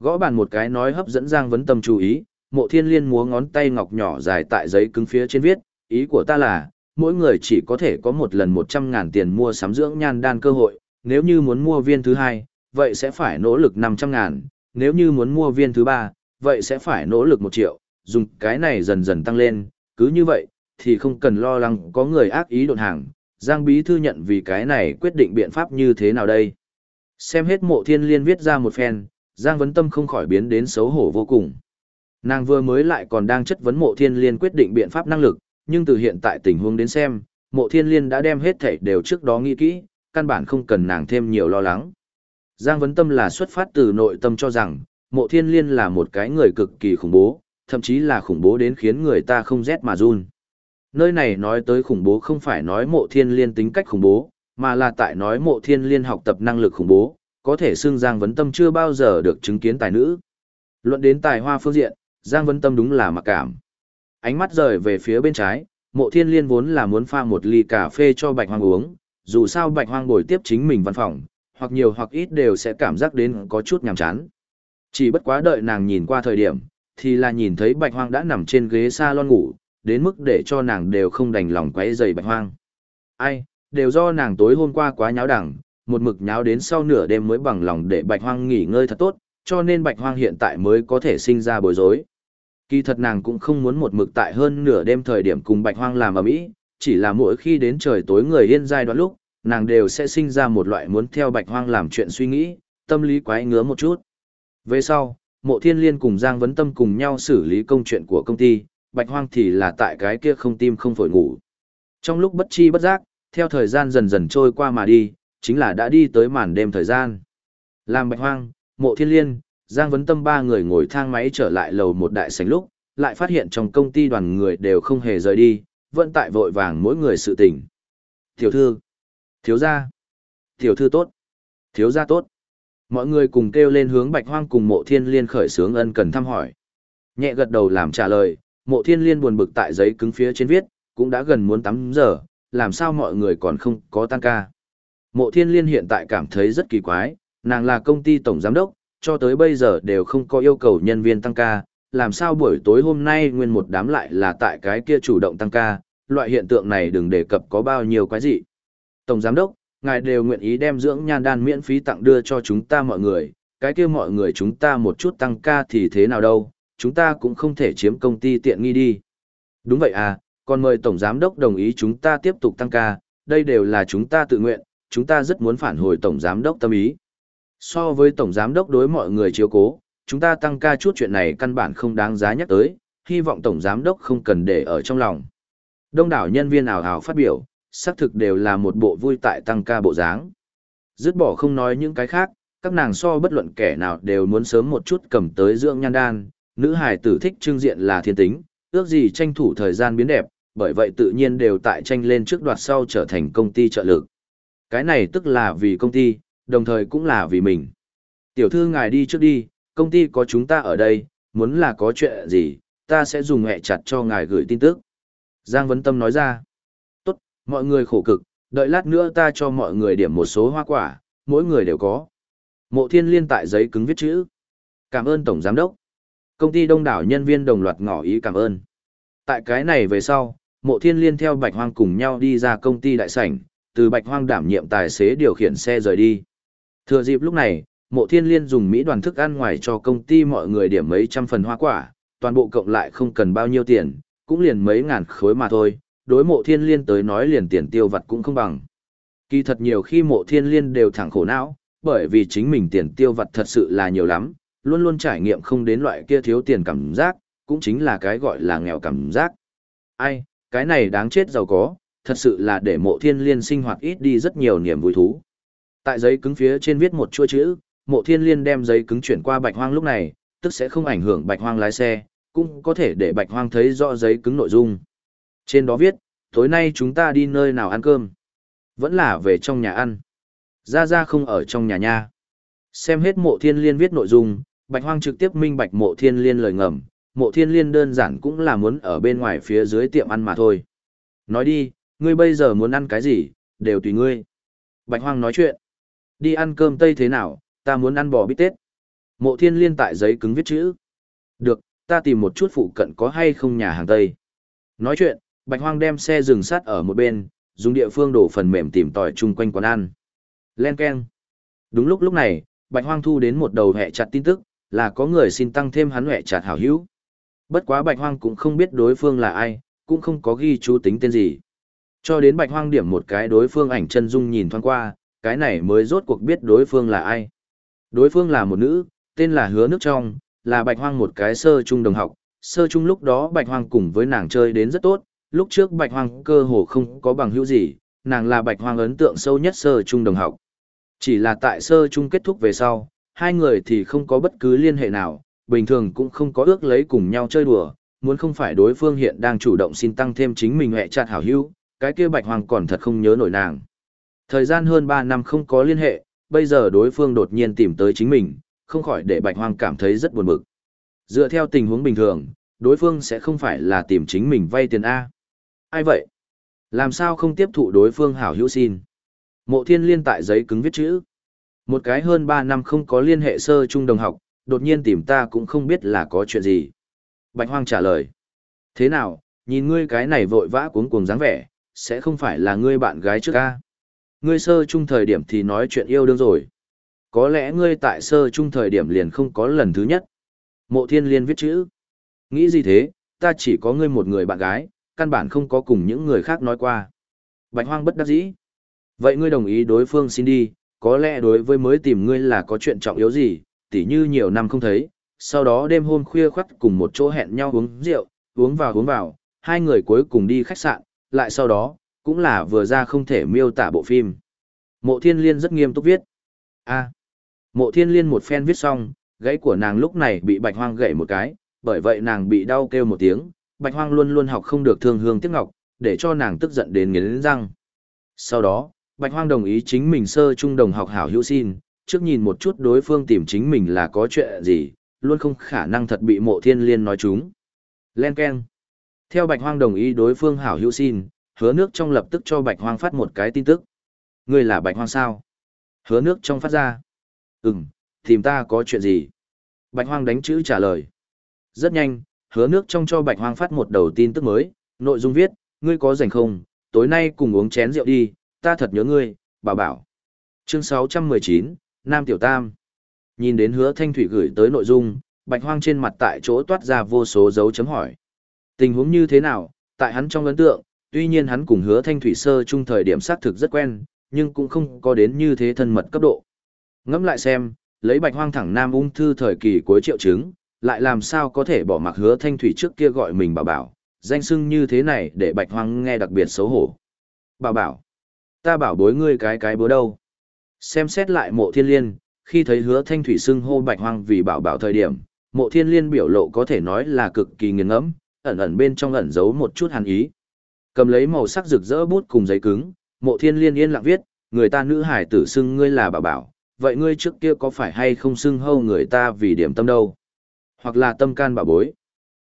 Gõ bàn một cái nói hấp dẫn Giang Vấn Tâm chú ý, mộ thiên liên múa ngón tay ngọc nhỏ dài tại giấy cứng phía trên viết, ý của ta là, mỗi người chỉ có thể có một lần 100 ngàn tiền mua sắm dưỡng nhan đan cơ hội, nếu như muốn mua viên thứ hai, vậy sẽ phải nỗ lực 500 ngàn, nếu như muốn mua viên thứ ba, vậy sẽ phải nỗ lực 1 triệu, dùng cái này dần dần tăng lên, cứ như vậy, thì không cần lo lắng có người ác ý đột hàng, Giang Bí Thư nhận vì cái này quyết định biện pháp như thế nào đây. Xem hết mộ thiên liên viết ra một phen, Giang Vấn Tâm không khỏi biến đến xấu hổ vô cùng. Nàng vừa mới lại còn đang chất vấn mộ thiên liên quyết định biện pháp năng lực, nhưng từ hiện tại tình huống đến xem, mộ thiên liên đã đem hết thảy đều trước đó nghĩ kỹ, căn bản không cần nàng thêm nhiều lo lắng. Giang Vấn Tâm là xuất phát từ nội tâm cho rằng, mộ thiên liên là một cái người cực kỳ khủng bố, thậm chí là khủng bố đến khiến người ta không rét mà run. Nơi này nói tới khủng bố không phải nói mộ thiên liên tính cách khủng bố, mà là tại nói mộ thiên liên học tập năng lực khủng bố, có thể xưng Giang Vấn Tâm chưa bao giờ được chứng kiến tài nữ. Luận đến tài hoa phương diện, Giang Vấn Tâm đúng là mặc cảm. Ánh mắt rời về phía bên trái, mộ thiên liên vốn là muốn pha một ly cà phê cho bạch hoang uống, dù sao bạch hoang bồi tiếp chính mình văn phòng, hoặc nhiều hoặc ít đều sẽ cảm giác đến có chút nhàm chán. Chỉ bất quá đợi nàng nhìn qua thời điểm, thì là nhìn thấy bạch hoang đã nằm trên ghế salon ngủ, đến mức để cho nàng đều không đành lòng quấy rầy bạch hoang. Ai, đều do nàng tối hôm qua quá nháo đẳng, một mực nháo đến sau nửa đêm mới bằng lòng để bạch hoang nghỉ ngơi thật tốt, cho nên bạch hoang hiện tại mới có thể sinh ra bối rối. Kỳ thật nàng cũng không muốn một mực tại hơn nửa đêm thời điểm cùng bạch hoang làm ở mỹ, chỉ là mỗi khi đến trời tối người yên giai đoạn lúc, nàng đều sẽ sinh ra một loại muốn theo bạch hoang làm chuyện suy nghĩ, tâm lý quái ngứa một chút. Về sau, mộ thiên liên cùng Giang Vấn Tâm cùng nhau xử lý công chuyện của công ty, bạch hoang thì là tại cái kia không tim không phổi ngủ. Trong lúc bất chi bất giác, theo thời gian dần dần trôi qua mà đi, chính là đã đi tới màn đêm thời gian. Làm bạch hoang, mộ thiên liên, Giang Vấn Tâm ba người ngồi thang máy trở lại lầu một đại sảnh lúc, lại phát hiện trong công ty đoàn người đều không hề rời đi, vẫn tại vội vàng mỗi người sự tình. Tiểu thư, thiếu gia, tiểu thư tốt, thiếu gia tốt. Mọi người cùng kêu lên hướng bạch hoang cùng mộ thiên liên khởi sướng ân cần thăm hỏi. Nhẹ gật đầu làm trả lời, mộ thiên liên buồn bực tại giấy cứng phía trên viết, cũng đã gần muốn 8 giờ, làm sao mọi người còn không có tăng ca. Mộ thiên liên hiện tại cảm thấy rất kỳ quái, nàng là công ty tổng giám đốc, cho tới bây giờ đều không có yêu cầu nhân viên tăng ca, làm sao buổi tối hôm nay nguyên một đám lại là tại cái kia chủ động tăng ca, loại hiện tượng này đừng đề cập có bao nhiêu quái gì. Tổng giám đốc, ngài đều nguyện ý đem dưỡng nhan đan miễn phí tặng đưa cho chúng ta mọi người, cái kia mọi người chúng ta một chút tăng ca thì thế nào đâu, chúng ta cũng không thể chiếm công ty tiện nghi đi. Đúng vậy à, còn mời Tổng Giám đốc đồng ý chúng ta tiếp tục tăng ca, đây đều là chúng ta tự nguyện, chúng ta rất muốn phản hồi Tổng Giám đốc tâm ý. So với Tổng Giám đốc đối mọi người chiếu cố, chúng ta tăng ca chút chuyện này căn bản không đáng giá nhắc tới, hy vọng Tổng Giám đốc không cần để ở trong lòng. Đông đảo nhân viên ảo ảo phát biểu, xác thực đều là một bộ vui tại tăng ca bộ dáng. Dứt bỏ không nói những cái khác, các nàng so bất luận kẻ nào đều muốn sớm một chút cầm tới dưỡng nhan đan, nữ hài tử thích trưng diện là thiên tính, ước gì tranh thủ thời gian biến đẹp, bởi vậy tự nhiên đều tại tranh lên trước đoạt sau trở thành công ty trợ lực. Cái này tức là vì công ty, đồng thời cũng là vì mình. Tiểu thư ngài đi trước đi, công ty có chúng ta ở đây, muốn là có chuyện gì, ta sẽ dùng hẹ chặt cho ngài gửi tin tức. Giang Vấn Tâm nói ra, tốt, mọi người khổ cực, đợi lát nữa ta cho mọi người điểm một số hoa quả, mỗi người đều có. Mộ thiên liên tại giấy cứng viết chữ. Cảm ơn Tổng Giám đốc. Công ty đông đảo nhân viên đồng loạt ngỏ ý cảm ơn. Tại cái này về sau, mộ thiên liên theo Bạch Hoang cùng nhau đi ra công ty đại sảnh, từ Bạch Hoang đảm nhiệm tài xế điều khiển xe rời đi. Thừa dịp lúc này, mộ thiên liên dùng Mỹ đoàn thức ăn ngoài cho công ty mọi người điểm mấy trăm phần hoa quả, toàn bộ cộng lại không cần bao nhiêu tiền, cũng liền mấy ngàn khối mà thôi, đối mộ thiên liên tới nói liền tiền tiêu vặt cũng không bằng. Kỳ thật nhiều khi mộ thiên liên đều thẳng khổ não, bởi vì chính mình tiền tiêu vặt thật sự là nhiều lắm, luôn luôn trải nghiệm không đến loại kia thiếu tiền cảm giác, cũng chính là cái gọi là nghèo cảm giác. Ai, cái này đáng chết giàu có, thật sự là để mộ thiên liên sinh hoạt ít đi rất nhiều niềm vui thú. Tại giấy cứng phía trên viết một chuỗi chữ, mộ thiên liên đem giấy cứng chuyển qua bạch hoang lúc này, tức sẽ không ảnh hưởng bạch hoang lái xe, cũng có thể để bạch hoang thấy rõ giấy cứng nội dung. Trên đó viết, tối nay chúng ta đi nơi nào ăn cơm. Vẫn là về trong nhà ăn. Ra ra không ở trong nhà nha. Xem hết mộ thiên liên viết nội dung, bạch hoang trực tiếp minh bạch mộ thiên liên lời ngầm. Mộ thiên liên đơn giản cũng là muốn ở bên ngoài phía dưới tiệm ăn mà thôi. Nói đi, ngươi bây giờ muốn ăn cái gì, đều tùy ngươi. Bạch hoang nói chuyện. Đi ăn cơm tây thế nào, ta muốn ăn bò bít tết. Mộ thiên liên tại giấy cứng viết chữ. Được, ta tìm một chút phụ cận có hay không nhà hàng tây. Nói chuyện, Bạch Hoang đem xe dừng sát ở một bên, dùng địa phương đổ phần mềm tìm tòi chung quanh quán ăn. Len keng. Đúng lúc lúc này, Bạch Hoang thu đến một đầu hệ chặt tin tức, là có người xin tăng thêm hắn huệ chặt hảo hữu. Bất quá Bạch Hoang cũng không biết đối phương là ai, cũng không có ghi chú tính tên gì. Cho đến Bạch Hoang điểm một cái đối phương ảnh chân dung nhìn thoáng qua, cái này mới rốt cuộc biết đối phương là ai. Đối phương là một nữ, tên là Hứa Nước Trong, là Bạch Hoang một cái sơ trung đồng học. Sơ trung lúc đó Bạch Hoang cùng với nàng chơi đến rất tốt, lúc trước Bạch Hoang cơ hồ không có bằng hữu gì, nàng là Bạch Hoang ấn tượng sâu nhất sơ trung đồng học. Chỉ là tại sơ trung kết thúc về sau, hai người thì không có bất cứ liên hệ nào, bình thường cũng không có ước lấy cùng nhau chơi đùa, muốn không phải đối phương hiện đang chủ động xin tăng thêm chính mình hệ chặt hảo hữu, cái kia Bạch hoàng còn thật không nhớ nổi nàng. Thời gian hơn 3 năm không có liên hệ, bây giờ đối phương đột nhiên tìm tới chính mình, không khỏi để Bạch hoàng cảm thấy rất buồn bực. Dựa theo tình huống bình thường, đối phương sẽ không phải là tìm chính mình vay tiền A. Ai vậy? Làm sao không tiếp thụ đối phương hảo hữu xin? Mộ thiên liên tại giấy cứng viết chữ. Một cái hơn 3 năm không có liên hệ sơ trung đồng học, đột nhiên tìm ta cũng không biết là có chuyện gì. Bạch Hoang trả lời. Thế nào, nhìn ngươi cái này vội vã cuống cuồng dáng vẻ, sẽ không phải là ngươi bạn gái trước ca. Ngươi sơ trung thời điểm thì nói chuyện yêu đương rồi. Có lẽ ngươi tại sơ trung thời điểm liền không có lần thứ nhất. Mộ thiên liên viết chữ. Nghĩ gì thế, ta chỉ có ngươi một người bạn gái, căn bản không có cùng những người khác nói qua. Bạch hoang bất đắc dĩ. Vậy ngươi đồng ý đối phương xin đi, có lẽ đối với mới tìm ngươi là có chuyện trọng yếu gì, tỉ như nhiều năm không thấy, sau đó đêm hôm khuya khoắt cùng một chỗ hẹn nhau uống rượu, uống vào uống vào, hai người cuối cùng đi khách sạn, lại sau đó, cũng là vừa ra không thể miêu tả bộ phim. Mộ thiên liên rất nghiêm túc viết. a mộ thiên liên một phen viết xong, gãy của nàng lúc này bị bạch hoang gãy một cái, bởi vậy nàng bị đau kêu một tiếng, bạch hoang luôn luôn học không được thương hương tiếc ngọc, để cho nàng tức giận đến nghiến răng. Sau đó, bạch hoang đồng ý chính mình sơ trung đồng học hảo hữu xin, trước nhìn một chút đối phương tìm chính mình là có chuyện gì, luôn không khả năng thật bị mộ thiên liên nói chúng. Len Ken. Theo Bạch Hoang đồng ý đối phương hảo hữu xin, hứa nước trong lập tức cho Bạch Hoang phát một cái tin tức. Ngươi là Bạch Hoang sao? Hứa nước trong phát ra. Ừm, tìm ta có chuyện gì? Bạch Hoang đánh chữ trả lời. Rất nhanh, hứa nước trong cho Bạch Hoang phát một đầu tin tức mới, nội dung viết, ngươi có rảnh không, tối nay cùng uống chén rượu đi, ta thật nhớ ngươi, bảo bảo. Chương 619, Nam Tiểu Tam. Nhìn đến hứa thanh thủy gửi tới nội dung, Bạch Hoang trên mặt tại chỗ toát ra vô số dấu chấm hỏi. Tình huống như thế nào, tại hắn trong ấn tượng, tuy nhiên hắn cùng hứa thanh thủy sơ chung thời điểm xác thực rất quen, nhưng cũng không có đến như thế thân mật cấp độ. Ngẫm lại xem, lấy bạch hoang thẳng nam ung thư thời kỳ cuối triệu chứng, lại làm sao có thể bỏ mặc hứa thanh thủy trước kia gọi mình bảo bảo, danh sưng như thế này để bạch hoang nghe đặc biệt xấu hổ. Bảo bảo, ta bảo bối ngươi cái cái bữa đâu. Xem xét lại mộ thiên liên, khi thấy hứa thanh thủy xưng hô bạch hoang vì bảo bảo thời điểm, mộ thiên liên biểu lộ có thể nói là cực kỳ nghiền ngẫm, ẩn ẩn bên trong ẩn giấu một chút hàn ý. Cầm lấy màu sắc rực rỡ bút cùng giấy cứng, mộ thiên liên yên lặng viết, người ta nữ hải tử xưng ngươi là bảo bảo, vậy ngươi trước kia có phải hay không xưng hâu người ta vì điểm tâm đâu? Hoặc là tâm can bảo bối.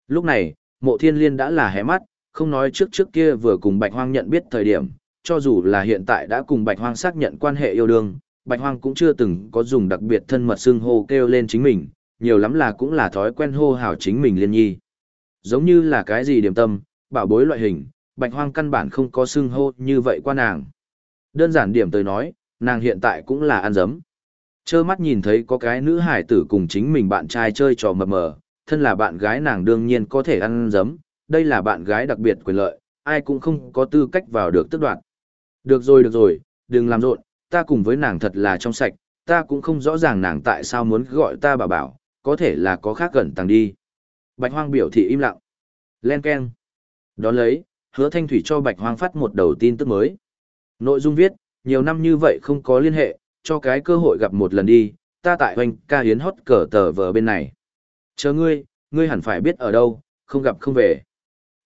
Lúc này, mộ thiên liên đã là hé mắt, không nói trước trước kia vừa cùng bạch hoang nhận biết thời điểm, cho dù là hiện tại đã cùng bạch hoang xác nhận quan hệ yêu đương, bạch hoang cũng chưa từng có dùng đặc biệt thân mật xưng hô kêu lên chính mình, nhiều lắm là cũng là thói quen hô hào chính mình liên nhi. Giống như là cái gì điểm tâm, bảo bối loại hình, bạch hoang căn bản không có xưng hô như vậy qua nàng. Đơn giản điểm tới nói, nàng hiện tại cũng là ăn dấm. Chơ mắt nhìn thấy có cái nữ hải tử cùng chính mình bạn trai chơi trò mập mờ, thân là bạn gái nàng đương nhiên có thể ăn dấm, đây là bạn gái đặc biệt quyền lợi, ai cũng không có tư cách vào được tức đoạt. Được rồi được rồi, đừng làm rộn, ta cùng với nàng thật là trong sạch, ta cũng không rõ ràng nàng tại sao muốn gọi ta bà bảo, có thể là có khác gần tàng đi. Bạch Hoang biểu thị im lặng. Len keng, Đón lấy, hứa thanh thủy cho Bạch Hoang phát một đầu tin tức mới. Nội dung viết, nhiều năm như vậy không có liên hệ, cho cái cơ hội gặp một lần đi, ta tại hoành ca hiến hót cờ tờ vờ bên này. Chờ ngươi, ngươi hẳn phải biết ở đâu, không gặp không về.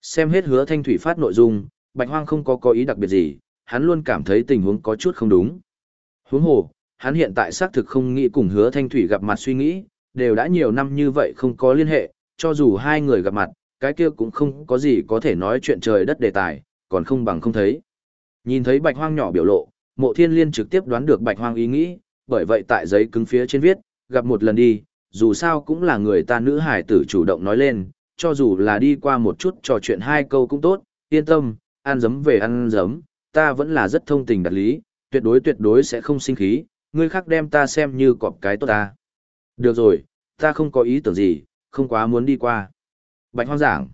Xem hết hứa thanh thủy phát nội dung, Bạch Hoang không có có ý đặc biệt gì, hắn luôn cảm thấy tình huống có chút không đúng. Huống hồ, hắn hiện tại xác thực không nghĩ cùng hứa thanh thủy gặp mặt suy nghĩ, đều đã nhiều năm như vậy không có liên hệ, cho dù hai người gặp mặt, cái kia cũng không có gì có thể nói chuyện trời đất đề tài, còn không bằng không thấy. Nhìn thấy bạch hoang nhỏ biểu lộ, mộ thiên liên trực tiếp đoán được bạch hoang ý nghĩ, bởi vậy tại giấy cứng phía trên viết, gặp một lần đi, dù sao cũng là người ta nữ hải tử chủ động nói lên, cho dù là đi qua một chút trò chuyện hai câu cũng tốt, yên tâm, ăn dấm về ăn dấm ta vẫn là rất thông tình đạt lý, tuyệt đối tuyệt đối sẽ không sinh khí, ngươi khác đem ta xem như cọp cái tốt ta. Được rồi, ta không có ý tưởng gì, không quá muốn đi qua. Bạch hoang giảng.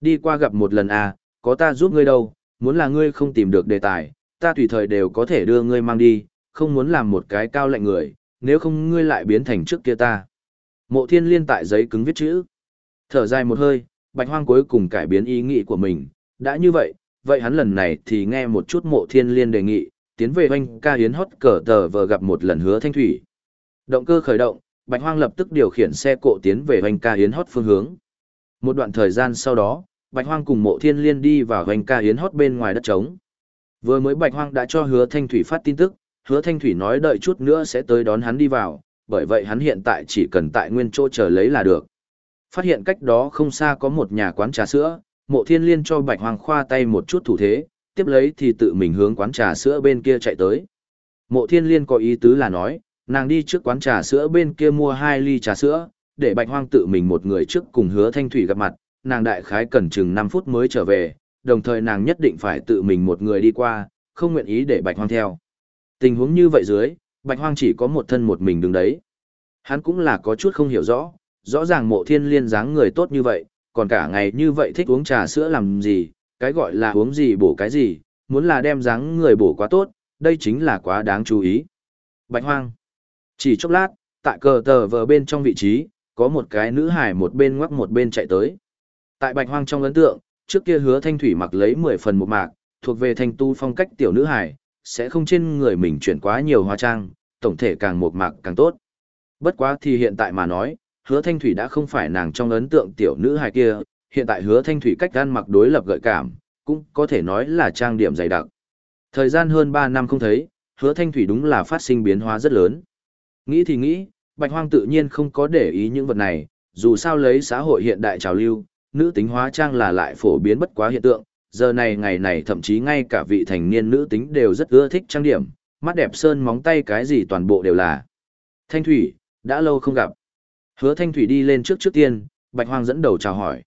Đi qua gặp một lần à, có ta giúp ngươi đâu, muốn là ngươi không tìm được đề tài, ta tùy thời đều có thể đưa ngươi mang đi, không muốn làm một cái cao lạnh người, nếu không ngươi lại biến thành trước kia ta. Mộ thiên liên tại giấy cứng viết chữ. Thở dài một hơi, bạch hoang cuối cùng cải biến ý nghĩ của mình, đã như vậy, vậy hắn lần này thì nghe một chút mộ thiên liên đề nghị, tiến về oanh ca hiến hót cờ tờ vờ gặp một lần hứa thanh thủy. Động cơ khởi động, Bạch Hoang lập tức điều khiển xe cộ tiến về oanh ca hiến hót phương hướng. Một đoạn thời gian sau đó, Bạch Hoang cùng mộ thiên liên đi vào oanh ca hiến hót bên ngoài đất trống. Vừa mới Bạch Hoang đã cho hứa Thanh Thủy phát tin tức, hứa Thanh Thủy nói đợi chút nữa sẽ tới đón hắn đi vào, bởi vậy hắn hiện tại chỉ cần tại nguyên chỗ chờ lấy là được. Phát hiện cách đó không xa có một nhà quán trà sữa, mộ thiên liên cho Bạch Hoang khoa tay một chút thủ thế, tiếp lấy thì tự mình hướng quán trà sữa bên kia chạy tới. Mộ thiên liên có ý tứ là nói, nàng đi trước quán trà sữa bên kia mua hai ly trà sữa, để bạch hoang tự mình một người trước cùng hứa thanh thủy gặp mặt, nàng đại khái cần chừng năm phút mới trở về, đồng thời nàng nhất định phải tự mình một người đi qua, không nguyện ý để bạch hoang theo. Tình huống như vậy dưới, bạch hoang chỉ có một thân một mình đứng đấy. Hắn cũng là có chút không hiểu rõ, rõ ràng mộ thiên liên dáng người tốt như vậy, còn cả ngày như vậy thích uống trà sữa làm gì, cái gọi là uống gì bổ cái gì, muốn là đem dáng người bổ quá tốt, đây chính là quá đáng chú ý. Bạch hoang. Chỉ chốc lát, tại cờ tờ vờ bên trong vị trí, có một cái nữ hải một bên ngoắc một bên chạy tới. Tại bạch hoang trong ấn tượng, trước kia hứa thanh thủy mặc lấy 10 phần một mạc, thuộc về thanh tu phong cách tiểu nữ hải, sẽ không trên người mình chuyển quá nhiều hóa trang, tổng thể càng một mạc càng tốt. Bất quá thì hiện tại mà nói, hứa thanh thủy đã không phải nàng trong ấn tượng tiểu nữ hài kia, hiện tại hứa thanh thủy cách gan mặc đối lập gợi cảm, cũng có thể nói là trang điểm dày đặc. Thời gian hơn 3 năm không thấy, hứa thanh thủy đúng là phát sinh biến hóa rất lớn. Nghĩ thì nghĩ, bạch hoang tự nhiên không có để ý những vật này, dù sao lấy xã hội hiện đại trào lưu, nữ tính hóa trang là lại phổ biến bất quá hiện tượng, giờ này ngày này thậm chí ngay cả vị thành niên nữ tính đều rất ưa thích trang điểm, mắt đẹp sơn móng tay cái gì toàn bộ đều là. Thanh thủy, đã lâu không gặp. Hứa Thanh Thủy đi lên trước trước tiên, Bạch Hoang dẫn đầu chào hỏi.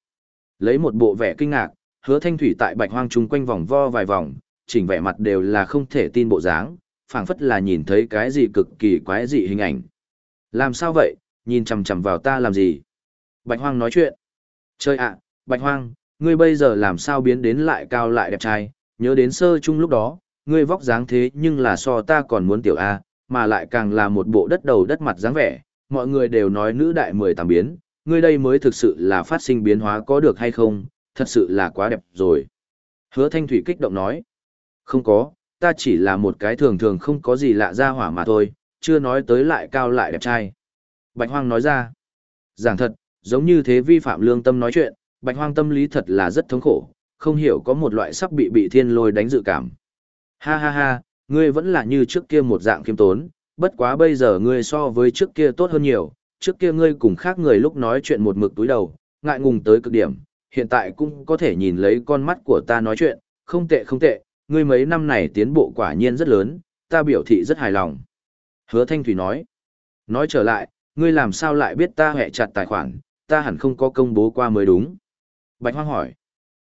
Lấy một bộ vẻ kinh ngạc, Hứa Thanh Thủy tại Bạch Hoang chung quanh vòng vo vài vòng, chỉnh vẻ mặt đều là không thể tin bộ dáng, phảng phất là nhìn thấy cái gì cực kỳ quái dị hình ảnh. Làm sao vậy, nhìn chằm chằm vào ta làm gì? Bạch Hoang nói chuyện. Chơi ạ, Bạch Hoang, ngươi bây giờ làm sao biến đến lại cao lại đẹp trai, nhớ đến sơ chung lúc đó, ngươi vóc dáng thế nhưng là so ta còn muốn tiểu A, mà lại càng là một bộ đất đầu đất mặt dáng vẻ, mọi người đều nói nữ đại mười tám biến, ngươi đây mới thực sự là phát sinh biến hóa có được hay không, thật sự là quá đẹp rồi. Hứa Thanh Thủy kích động nói, không có, ta chỉ là một cái thường thường không có gì lạ ra hỏa mà thôi, chưa nói tới lại cao lại đẹp trai. Bạch Hoang nói ra, giảng thật, giống như thế vi phạm lương tâm nói chuyện, Bạch Hoang tâm lý thật là rất thống khổ, không hiểu có một loại sắp bị bị thiên lôi đánh dự cảm. Ha ha ha, ngươi vẫn là như trước kia một dạng kiêm tốn, bất quá bây giờ ngươi so với trước kia tốt hơn nhiều, trước kia ngươi cùng khác người lúc nói chuyện một mực túi đầu, ngại ngùng tới cực điểm, hiện tại cũng có thể nhìn lấy con mắt của ta nói chuyện, không tệ không tệ, ngươi mấy năm này tiến bộ quả nhiên rất lớn, ta biểu thị rất hài lòng. Hứa Thanh Thủy nói, nói trở lại, ngươi làm sao lại biết ta hẹ chặt tài khoản, ta hẳn không có công bố qua mới đúng. Bạch Hoang hỏi,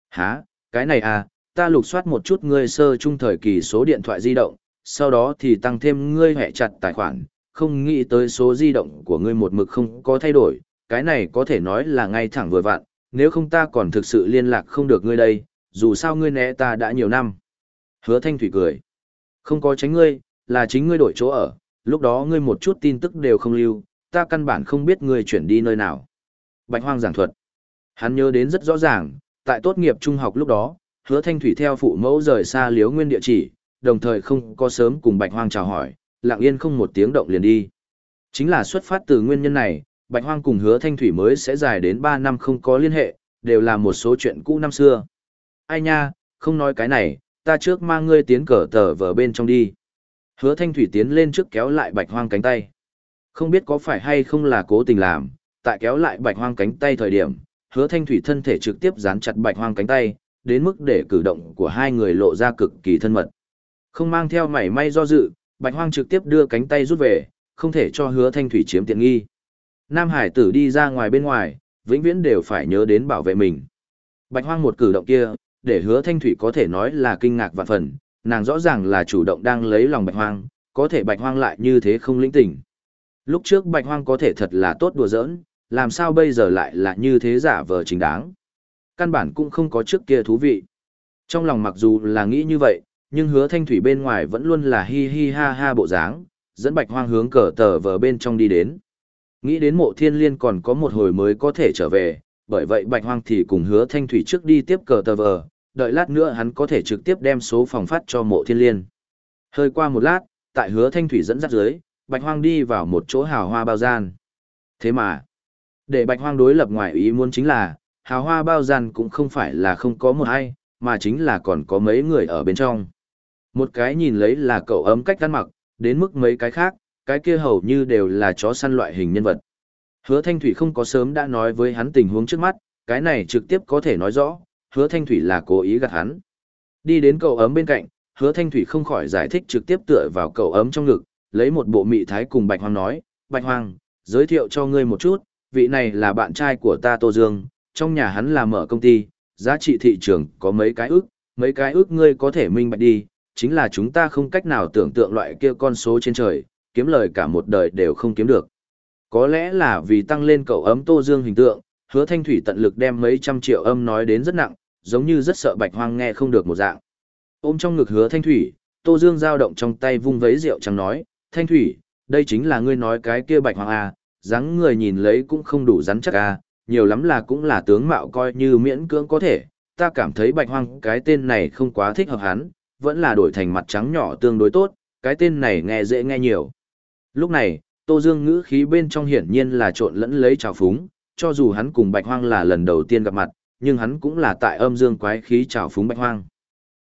hả, cái này à, ta lục soát một chút ngươi sơ trung thời kỳ số điện thoại di động, sau đó thì tăng thêm ngươi hẹ chặt tài khoản, không nghĩ tới số di động của ngươi một mực không có thay đổi, cái này có thể nói là ngay thẳng vừa vặn, nếu không ta còn thực sự liên lạc không được ngươi đây, dù sao ngươi né ta đã nhiều năm. Hứa Thanh Thủy cười. Không có tránh ngươi, là chính ngươi đổi chỗ ở, lúc đó ngươi một chút tin tức đều không lưu, ta căn bản không biết ngươi chuyển đi nơi nào. Bạch Hoang giảng thuật. Hắn nhớ đến rất rõ ràng, tại tốt nghiệp trung học lúc đó, Hứa Thanh Thủy theo phụ mẫu rời xa Liếu Nguyên địa chỉ, đồng thời không có sớm cùng Bạch Hoang chào hỏi, lặng yên không một tiếng động liền đi. Chính là xuất phát từ nguyên nhân này, Bạch Hoang cùng Hứa Thanh Thủy mới sẽ dài đến 3 năm không có liên hệ, đều là một số chuyện cũ năm xưa. Ai nha, không nói cái này, ta trước mang ngươi tiến cờ tờ vở bên trong đi. Hứa Thanh Thủy tiến lên trước kéo lại Bạch Hoang cánh tay. Không biết có phải hay không là cố tình làm, tại kéo lại Bạch Hoang cánh tay thời điểm, Hứa Thanh Thủy thân thể trực tiếp dán chặt Bạch Hoang cánh tay, đến mức để cử động của hai người lộ ra cực kỳ thân mật. Không mang theo mảy may do dự, Bạch Hoang trực tiếp đưa cánh tay rút về, không thể cho hứa thanh thủy chiếm tiện nghi. Nam Hải tử đi ra ngoài bên ngoài, vĩnh viễn đều phải nhớ đến bảo vệ mình. Bạch Hoang một cử động kia, để hứa thanh thủy có thể nói là kinh ngạc vạn phần, nàng rõ ràng là chủ động đang lấy lòng Bạch Hoang, có thể Bạch Hoang lại như thế không lĩnh tỉnh. Lúc trước Bạch Hoang có thể thật là tốt đùa giỡn, làm sao bây giờ lại là như thế giả vờ chính đáng. Căn bản cũng không có trước kia thú vị. Trong lòng mặc dù là nghĩ như vậy, nhưng hứa thanh thủy bên ngoài vẫn luôn là hi hi ha ha bộ dáng, dẫn bạch hoang hướng cờ tờ vờ bên trong đi đến. Nghĩ đến mộ thiên liên còn có một hồi mới có thể trở về, bởi vậy bạch hoang thì cùng hứa thanh thủy trước đi tiếp cờ tờ vờ, đợi lát nữa hắn có thể trực tiếp đem số phòng phát cho mộ thiên liên. Hơi qua một lát, tại hứa thanh thủy dẫn dắt dưới, bạch hoang đi vào một chỗ hào hoa bao gian. Thế mà, để bạch hoang đối lập ngoài ý muốn chính là, hào hoa bao gian cũng không phải là không có một ai, mà chính là còn có mấy người ở bên trong. Một cái nhìn lấy là cậu ấm cách ăn mặc, đến mức mấy cái khác, cái kia hầu như đều là chó săn loại hình nhân vật. Hứa Thanh Thủy không có sớm đã nói với hắn tình huống trước mắt, cái này trực tiếp có thể nói rõ, Hứa Thanh Thủy là cố ý gạt hắn. Đi đến cậu ấm bên cạnh, Hứa Thanh Thủy không khỏi giải thích trực tiếp tựa vào cậu ấm trong ngực, lấy một bộ mị thái cùng Bạch Hoang nói, Bạch Hoang, giới thiệu cho ngươi một chút, vị này là bạn trai của ta Tô Dương, trong nhà hắn là mở công ty, giá trị thị trường có mấy cái ước, mấy cái ước ngươi có thể minh bạch đi, chính là chúng ta không cách nào tưởng tượng loại kia con số trên trời, kiếm lời cả một đời đều không kiếm được. Có lẽ là vì tăng lên cậu ấm Tô Dương hình tượng, hứa thanh thủy tận lực đem mấy trăm triệu âm nói đến rất nặng, giống như rất sợ bạch hoang nghe không được một dạng. Ôm trong ngực hứa thanh thủy, Tô Dương dao động trong tay vung vấy rượu trắng nói, thanh thủy, đây chính là ngươi nói cái kia bạch hoang à, dáng người nhìn lấy cũng không đủ rắn chắc à, nhiều lắm là cũng là tướng mạo coi như miễn cưỡng có thể, ta cảm thấy bạch hoang cái tên này không quá thích hợp hắn, vẫn là đổi thành mặt trắng nhỏ tương đối tốt, cái tên này nghe dễ nghe nhiều. Lúc này, Tô Dương ngữ khí bên trong hiển nhiên là trộn lẫn lấy trào phúng, cho dù hắn cùng Bạch Hoang là lần đầu tiên gặp mặt, nhưng hắn cũng là tại âm dương quái khí trào phúng Bạch Hoang.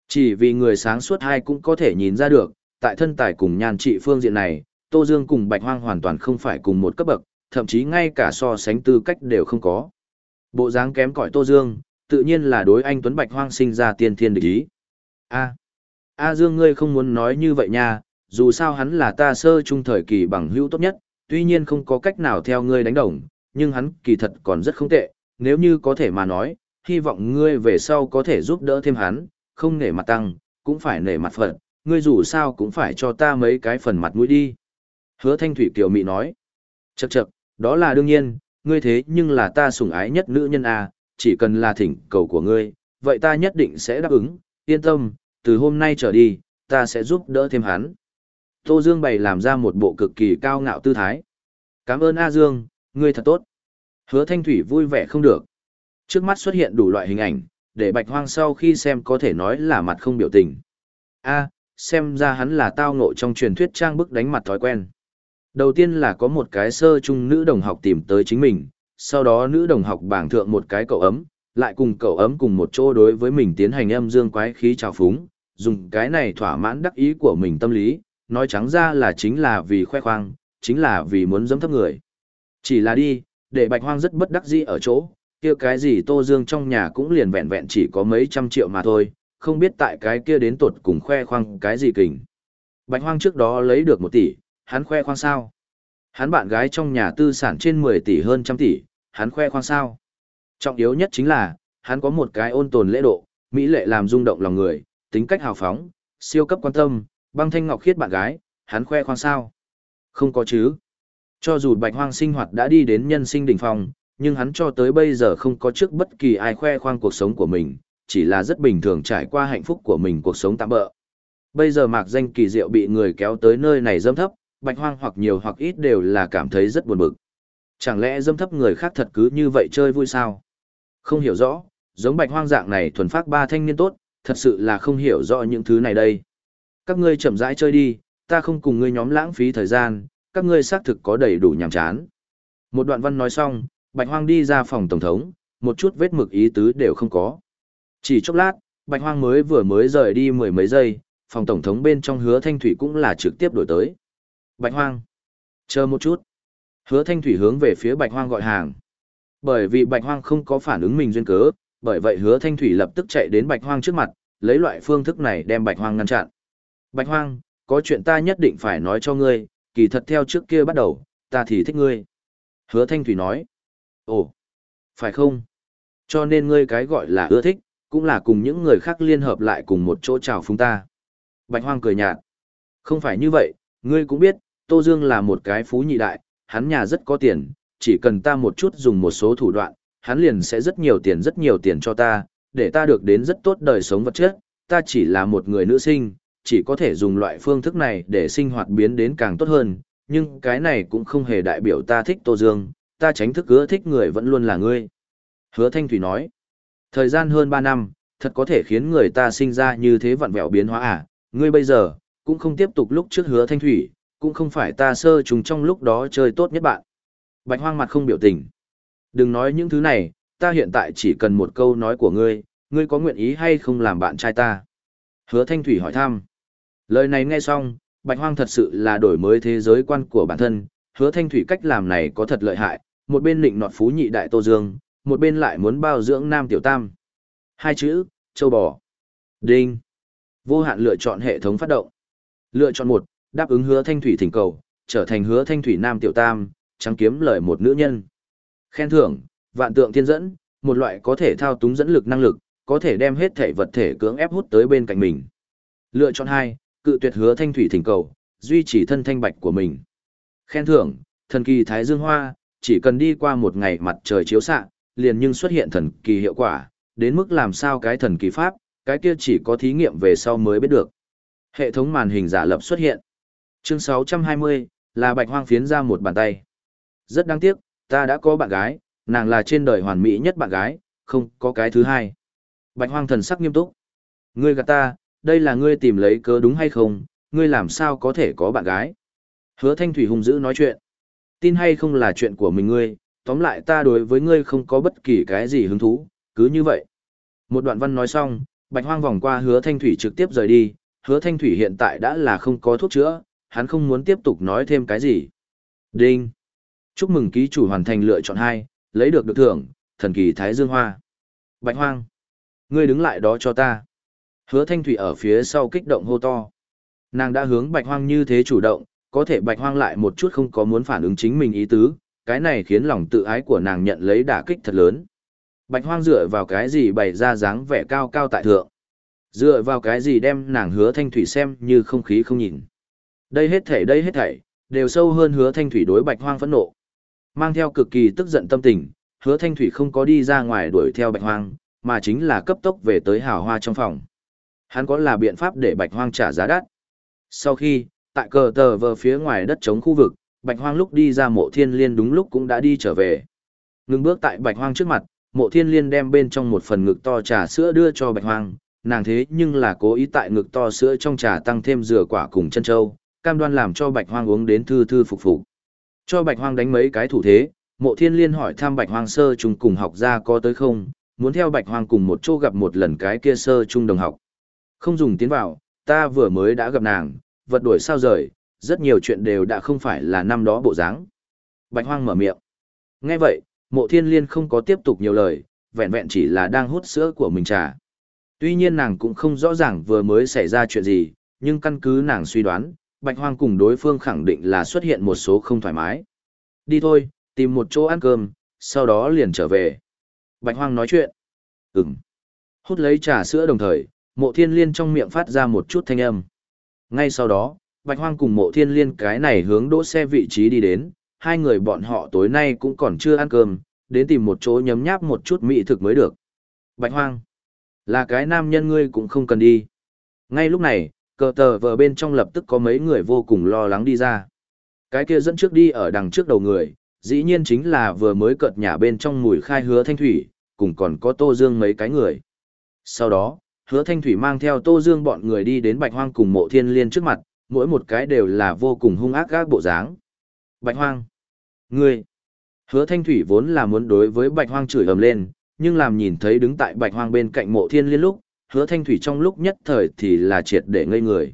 Chỉ vì người sáng suốt hai cũng có thể nhìn ra được, tại thân tài cùng nhan trị phương diện này, Tô Dương cùng Bạch Hoang hoàn toàn không phải cùng một cấp bậc, thậm chí ngay cả so sánh tư cách đều không có. Bộ dáng kém cỏi Tô Dương, tự nhiên là đối anh Tuấn Bạch Hoang sinh ra tiên thiên địch ý. A, A Dương ngươi không muốn nói như vậy nha, dù sao hắn là ta sơ trung thời kỳ bằng hữu tốt nhất, tuy nhiên không có cách nào theo ngươi đánh đồng, nhưng hắn kỳ thật còn rất không tệ, nếu như có thể mà nói, hy vọng ngươi về sau có thể giúp đỡ thêm hắn, không nể mặt tăng, cũng phải nể mặt phận, ngươi dù sao cũng phải cho ta mấy cái phần mặt mũi đi. Hứa Thanh Thủy Kiều Mị nói, chậc chậc, đó là đương nhiên, ngươi thế nhưng là ta sủng ái nhất nữ nhân à, chỉ cần là thỉnh cầu của ngươi, vậy ta nhất định sẽ đáp ứng, yên tâm, từ hôm nay trở đi, ta sẽ giúp đỡ thêm hắn. Tô Dương bày làm ra một bộ cực kỳ cao ngạo tư thái. Cảm ơn A Dương, ngươi thật tốt. Hứa Thanh Thủy vui vẻ không được. Trước mắt xuất hiện đủ loại hình ảnh, để Bạch Hoang sau khi xem có thể nói là mặt không biểu tình. A, xem ra hắn là tao ngộ trong truyền thuyết trang bức đánh mặt thói quen. Đầu tiên là có một cái sơ trung nữ đồng học tìm tới chính mình, sau đó nữ đồng học bảng thượng một cái cậu ấm, lại cùng cậu ấm cùng một chỗ đối với mình tiến hành âm dương quái khí trào phúng, dùng cái này thỏa mãn đắc ý của mình tâm lý, nói trắng ra là chính là vì khoe khoang, chính là vì muốn dẫm thấp người. Chỉ là đi, để bạch hoang rất bất đắc dĩ ở chỗ, kia cái gì Tô Dương trong nhà cũng liền vẹn vẹn chỉ có mấy trăm triệu mà thôi, không biết tại cái kia đến tuột cùng khoe khoang cái gì kình. Bạch hoang trước đó lấy được một tỷ, hắn khoe khoang sao? Hắn bạn gái trong nhà tư sản trên 10 tỷ hơn trăm tỷ, hắn khoe khoang sao? Trọng yếu nhất chính là, hắn có một cái ôn tồn lễ độ, mỹ lệ làm rung động lòng người, tính cách hào phóng, siêu cấp quan tâm, băng thanh ngọc khiết bạn gái, hắn khoe khoang sao? Không có chứ. Cho dù bạch hoang sinh hoạt đã đi đến nhân sinh đỉnh phong, nhưng hắn cho tới bây giờ không có trước bất kỳ ai khoe khoang cuộc sống của mình, chỉ là rất bình thường trải qua hạnh phúc của mình cuộc sống tạm bỡ. Bây giờ mạc danh kỳ diệu bị người kéo tới nơi này dâm thấp, bạch hoang hoặc nhiều hoặc ít đều là cảm thấy rất buồn bực. Chẳng lẽ dâm thấp người khác thật cứ như vậy chơi vui sao? Không hiểu rõ, giống bạch hoang dạng này thuần phát ba thanh niên tốt, thật sự là không hiểu rõ những thứ này đây. Các ngươi chậm rãi chơi đi, ta không cùng ngươi nhóm lãng phí thời gian, các ngươi xác thực có đầy đủ nhàm chán. Một đoạn văn nói xong, Bạch Hoang đi ra phòng tổng thống, một chút vết mực ý tứ đều không có. Chỉ chốc lát, Bạch Hoang mới vừa mới rời đi mười mấy giây, phòng tổng thống bên trong hứa thanh thủy cũng là trực tiếp đổi tới. Bạch Hoang, chờ một chút. Hứa thanh thủy hướng về phía Bạch Hoang gọi hàng. Bởi vì Bạch Hoang không có phản ứng mình duyên cớ, bởi vậy hứa thanh thủy lập tức chạy đến Bạch Hoang trước mặt, lấy loại phương thức này đem Bạch Hoang ngăn chặn. Bạch Hoang, có chuyện ta nhất định phải nói cho ngươi, kỳ thật theo trước kia bắt đầu, ta thì thích ngươi. Hứa Thanh Thủy nói, ồ, phải không? Cho nên ngươi cái gọi là ưa thích, cũng là cùng những người khác liên hợp lại cùng một chỗ chào phúng ta. Bạch Hoang cười nhạt, không phải như vậy, ngươi cũng biết, Tô Dương là một cái phú nhị đại, hắn nhà rất có tiền, chỉ cần ta một chút dùng một số thủ đoạn, hắn liền sẽ rất nhiều tiền rất nhiều tiền cho ta, để ta được đến rất tốt đời sống vật chất, ta chỉ là một người nữ sinh, chỉ có thể dùng loại phương thức này để sinh hoạt biến đến càng tốt hơn, nhưng cái này cũng không hề đại biểu ta thích Tô Dương, ta tránh thức ưa thích người vẫn luôn là ngươi. Hứa Thanh Thủy nói, thời gian hơn 3 năm, thật có thể khiến người ta sinh ra như thế vặn vẹo biến hóa à, ngươi bây giờ, cũng không tiếp tục lúc trước Hứa Thanh Thủy, cũng không phải ta sơ trùng trong lúc đó chơi tốt nhất bạn. Bạch hoang mặt không biểu tình. Đừng nói những thứ này, ta hiện tại chỉ cần một câu nói của ngươi, ngươi có nguyện ý hay không làm bạn trai ta? Hứa Thanh Thủy hỏi thăm. Lời này nghe xong, Bạch Hoang thật sự là đổi mới thế giới quan của bản thân, hứa thanh thủy cách làm này có thật lợi hại, một bên định nọt phú nhị đại Tô Dương, một bên lại muốn bao dưỡng nam tiểu tam. Hai chữ, châu bò. Đinh. Vô hạn lựa chọn hệ thống phát động. Lựa chọn một, đáp ứng hứa thanh thủy thỉnh cầu, trở thành hứa thanh thủy nam tiểu tam, trắng kiếm lời một nữ nhân. Khen thưởng, vạn tượng thiên dẫn, một loại có thể thao túng dẫn lực năng lực, có thể đem hết thể vật thể cưỡng ép hút tới bên cạnh mình. Lựa chọn hai, cự tuyệt hứa thanh thủy thỉnh cầu, duy trì thân thanh bạch của mình. Khen thưởng, thần kỳ thái dương hoa, chỉ cần đi qua một ngày mặt trời chiếu xạ, liền nhưng xuất hiện thần kỳ hiệu quả, đến mức làm sao cái thần kỳ pháp, cái kia chỉ có thí nghiệm về sau mới biết được. Hệ thống màn hình giả lập xuất hiện. Chương 620, là bạch hoang phiến ra một bàn tay. Rất đáng tiếc, ta đã có bạn gái, nàng là trên đời hoàn mỹ nhất bạn gái, không có cái thứ hai. Bạch hoang thần sắc nghiêm túc. Ngươi gạt ta, đây là ngươi tìm lấy cớ đúng hay không, ngươi làm sao có thể có bạn gái. Hứa thanh thủy hung dữ nói chuyện. Tin hay không là chuyện của mình ngươi, tóm lại ta đối với ngươi không có bất kỳ cái gì hứng thú, cứ như vậy. Một đoạn văn nói xong, bạch hoang vòng qua hứa thanh thủy trực tiếp rời đi, hứa thanh thủy hiện tại đã là không có thuốc chữa, hắn không muốn tiếp tục nói thêm cái gì. Đinh! Chúc mừng ký chủ hoàn thành lựa chọn hai, lấy được được thưởng, thần kỳ Thái Dương Hoa. Bạch hoang! Ngươi đứng lại đó cho ta. Hứa thanh thủy ở phía sau kích động hô to. Nàng đã hướng bạch hoang như thế chủ động, có thể bạch hoang lại một chút không có muốn phản ứng chính mình ý tứ, cái này khiến lòng tự ái của nàng nhận lấy đả kích thật lớn. Bạch hoang dựa vào cái gì bày ra dáng vẻ cao cao tại thượng. Dựa vào cái gì đem nàng hứa thanh thủy xem như không khí không nhìn. Đây hết thảy đây hết thảy, đều sâu hơn hứa thanh thủy đối bạch hoang phẫn nộ. Mang theo cực kỳ tức giận tâm tình, hứa thanh thủy không có đi ra ngoài đuổi theo bạch hoang, mà chính là cấp tốc về tới hào hoa trong phòng. Hắn có là biện pháp để bạch hoang trả giá đắt. Sau khi, tại cờ tờ vờ phía ngoài đất chống khu vực, bạch hoang lúc đi ra mộ thiên liên đúng lúc cũng đã đi trở về. Ngừng bước tại bạch hoang trước mặt, mộ thiên liên đem bên trong một phần ngực to trà sữa đưa cho bạch hoang, nàng thế nhưng là cố ý tại ngực to sữa trong trà tăng thêm dừa quả cùng chân châu, cam đoan làm cho bạch hoang uống đến thư thư phục phục. Cho bạch hoang đánh mấy cái thủ thế, mộ thiên liên hỏi thăm bạch hoang sơ trung cùng học ra có tới không, muốn theo bạch hoang cùng một chỗ gặp một lần cái kia sơ trung đồng học. Không dùng tiến vào, ta vừa mới đã gặp nàng, vật đuổi sao rời, rất nhiều chuyện đều đã không phải là năm đó bộ dáng. Bạch hoang mở miệng. Nghe vậy, mộ thiên liên không có tiếp tục nhiều lời, vẹn vẹn chỉ là đang hút sữa của mình trà. Tuy nhiên nàng cũng không rõ ràng vừa mới xảy ra chuyện gì, nhưng căn cứ nàng suy đoán, Bạch Hoang cùng đối phương khẳng định là xuất hiện một số không thoải mái. Đi thôi, tìm một chỗ ăn cơm, sau đó liền trở về. Bạch Hoang nói chuyện. Ừm. Hút lấy trà sữa đồng thời, mộ thiên liên trong miệng phát ra một chút thanh âm. Ngay sau đó, Bạch Hoang cùng mộ thiên liên cái này hướng đỗ xe vị trí đi đến, hai người bọn họ tối nay cũng còn chưa ăn cơm, đến tìm một chỗ nhấm nháp một chút mỹ thực mới được. Bạch Hoang, là cái nam nhân ngươi cũng không cần đi. Ngay lúc này, cờ tờ vờ bên trong lập tức có mấy người vô cùng lo lắng đi ra. Cái kia dẫn trước đi ở đằng trước đầu người, dĩ nhiên chính là vừa mới cợt nhà bên trong mùi khai hứa thanh thủy, cùng còn có tô dương mấy cái người. Sau đó, hứa thanh thủy mang theo tô dương bọn người đi đến bạch hoang cùng mộ thiên liên trước mặt, mỗi một cái đều là vô cùng hung ác gác bộ dáng. Bạch hoang! Ngươi! Hứa thanh thủy vốn là muốn đối với bạch hoang chửi ầm lên, nhưng làm nhìn thấy đứng tại bạch hoang bên cạnh mộ thiên liên lúc, hứa thanh thủy trong lúc nhất thời thì là triệt để ngây người.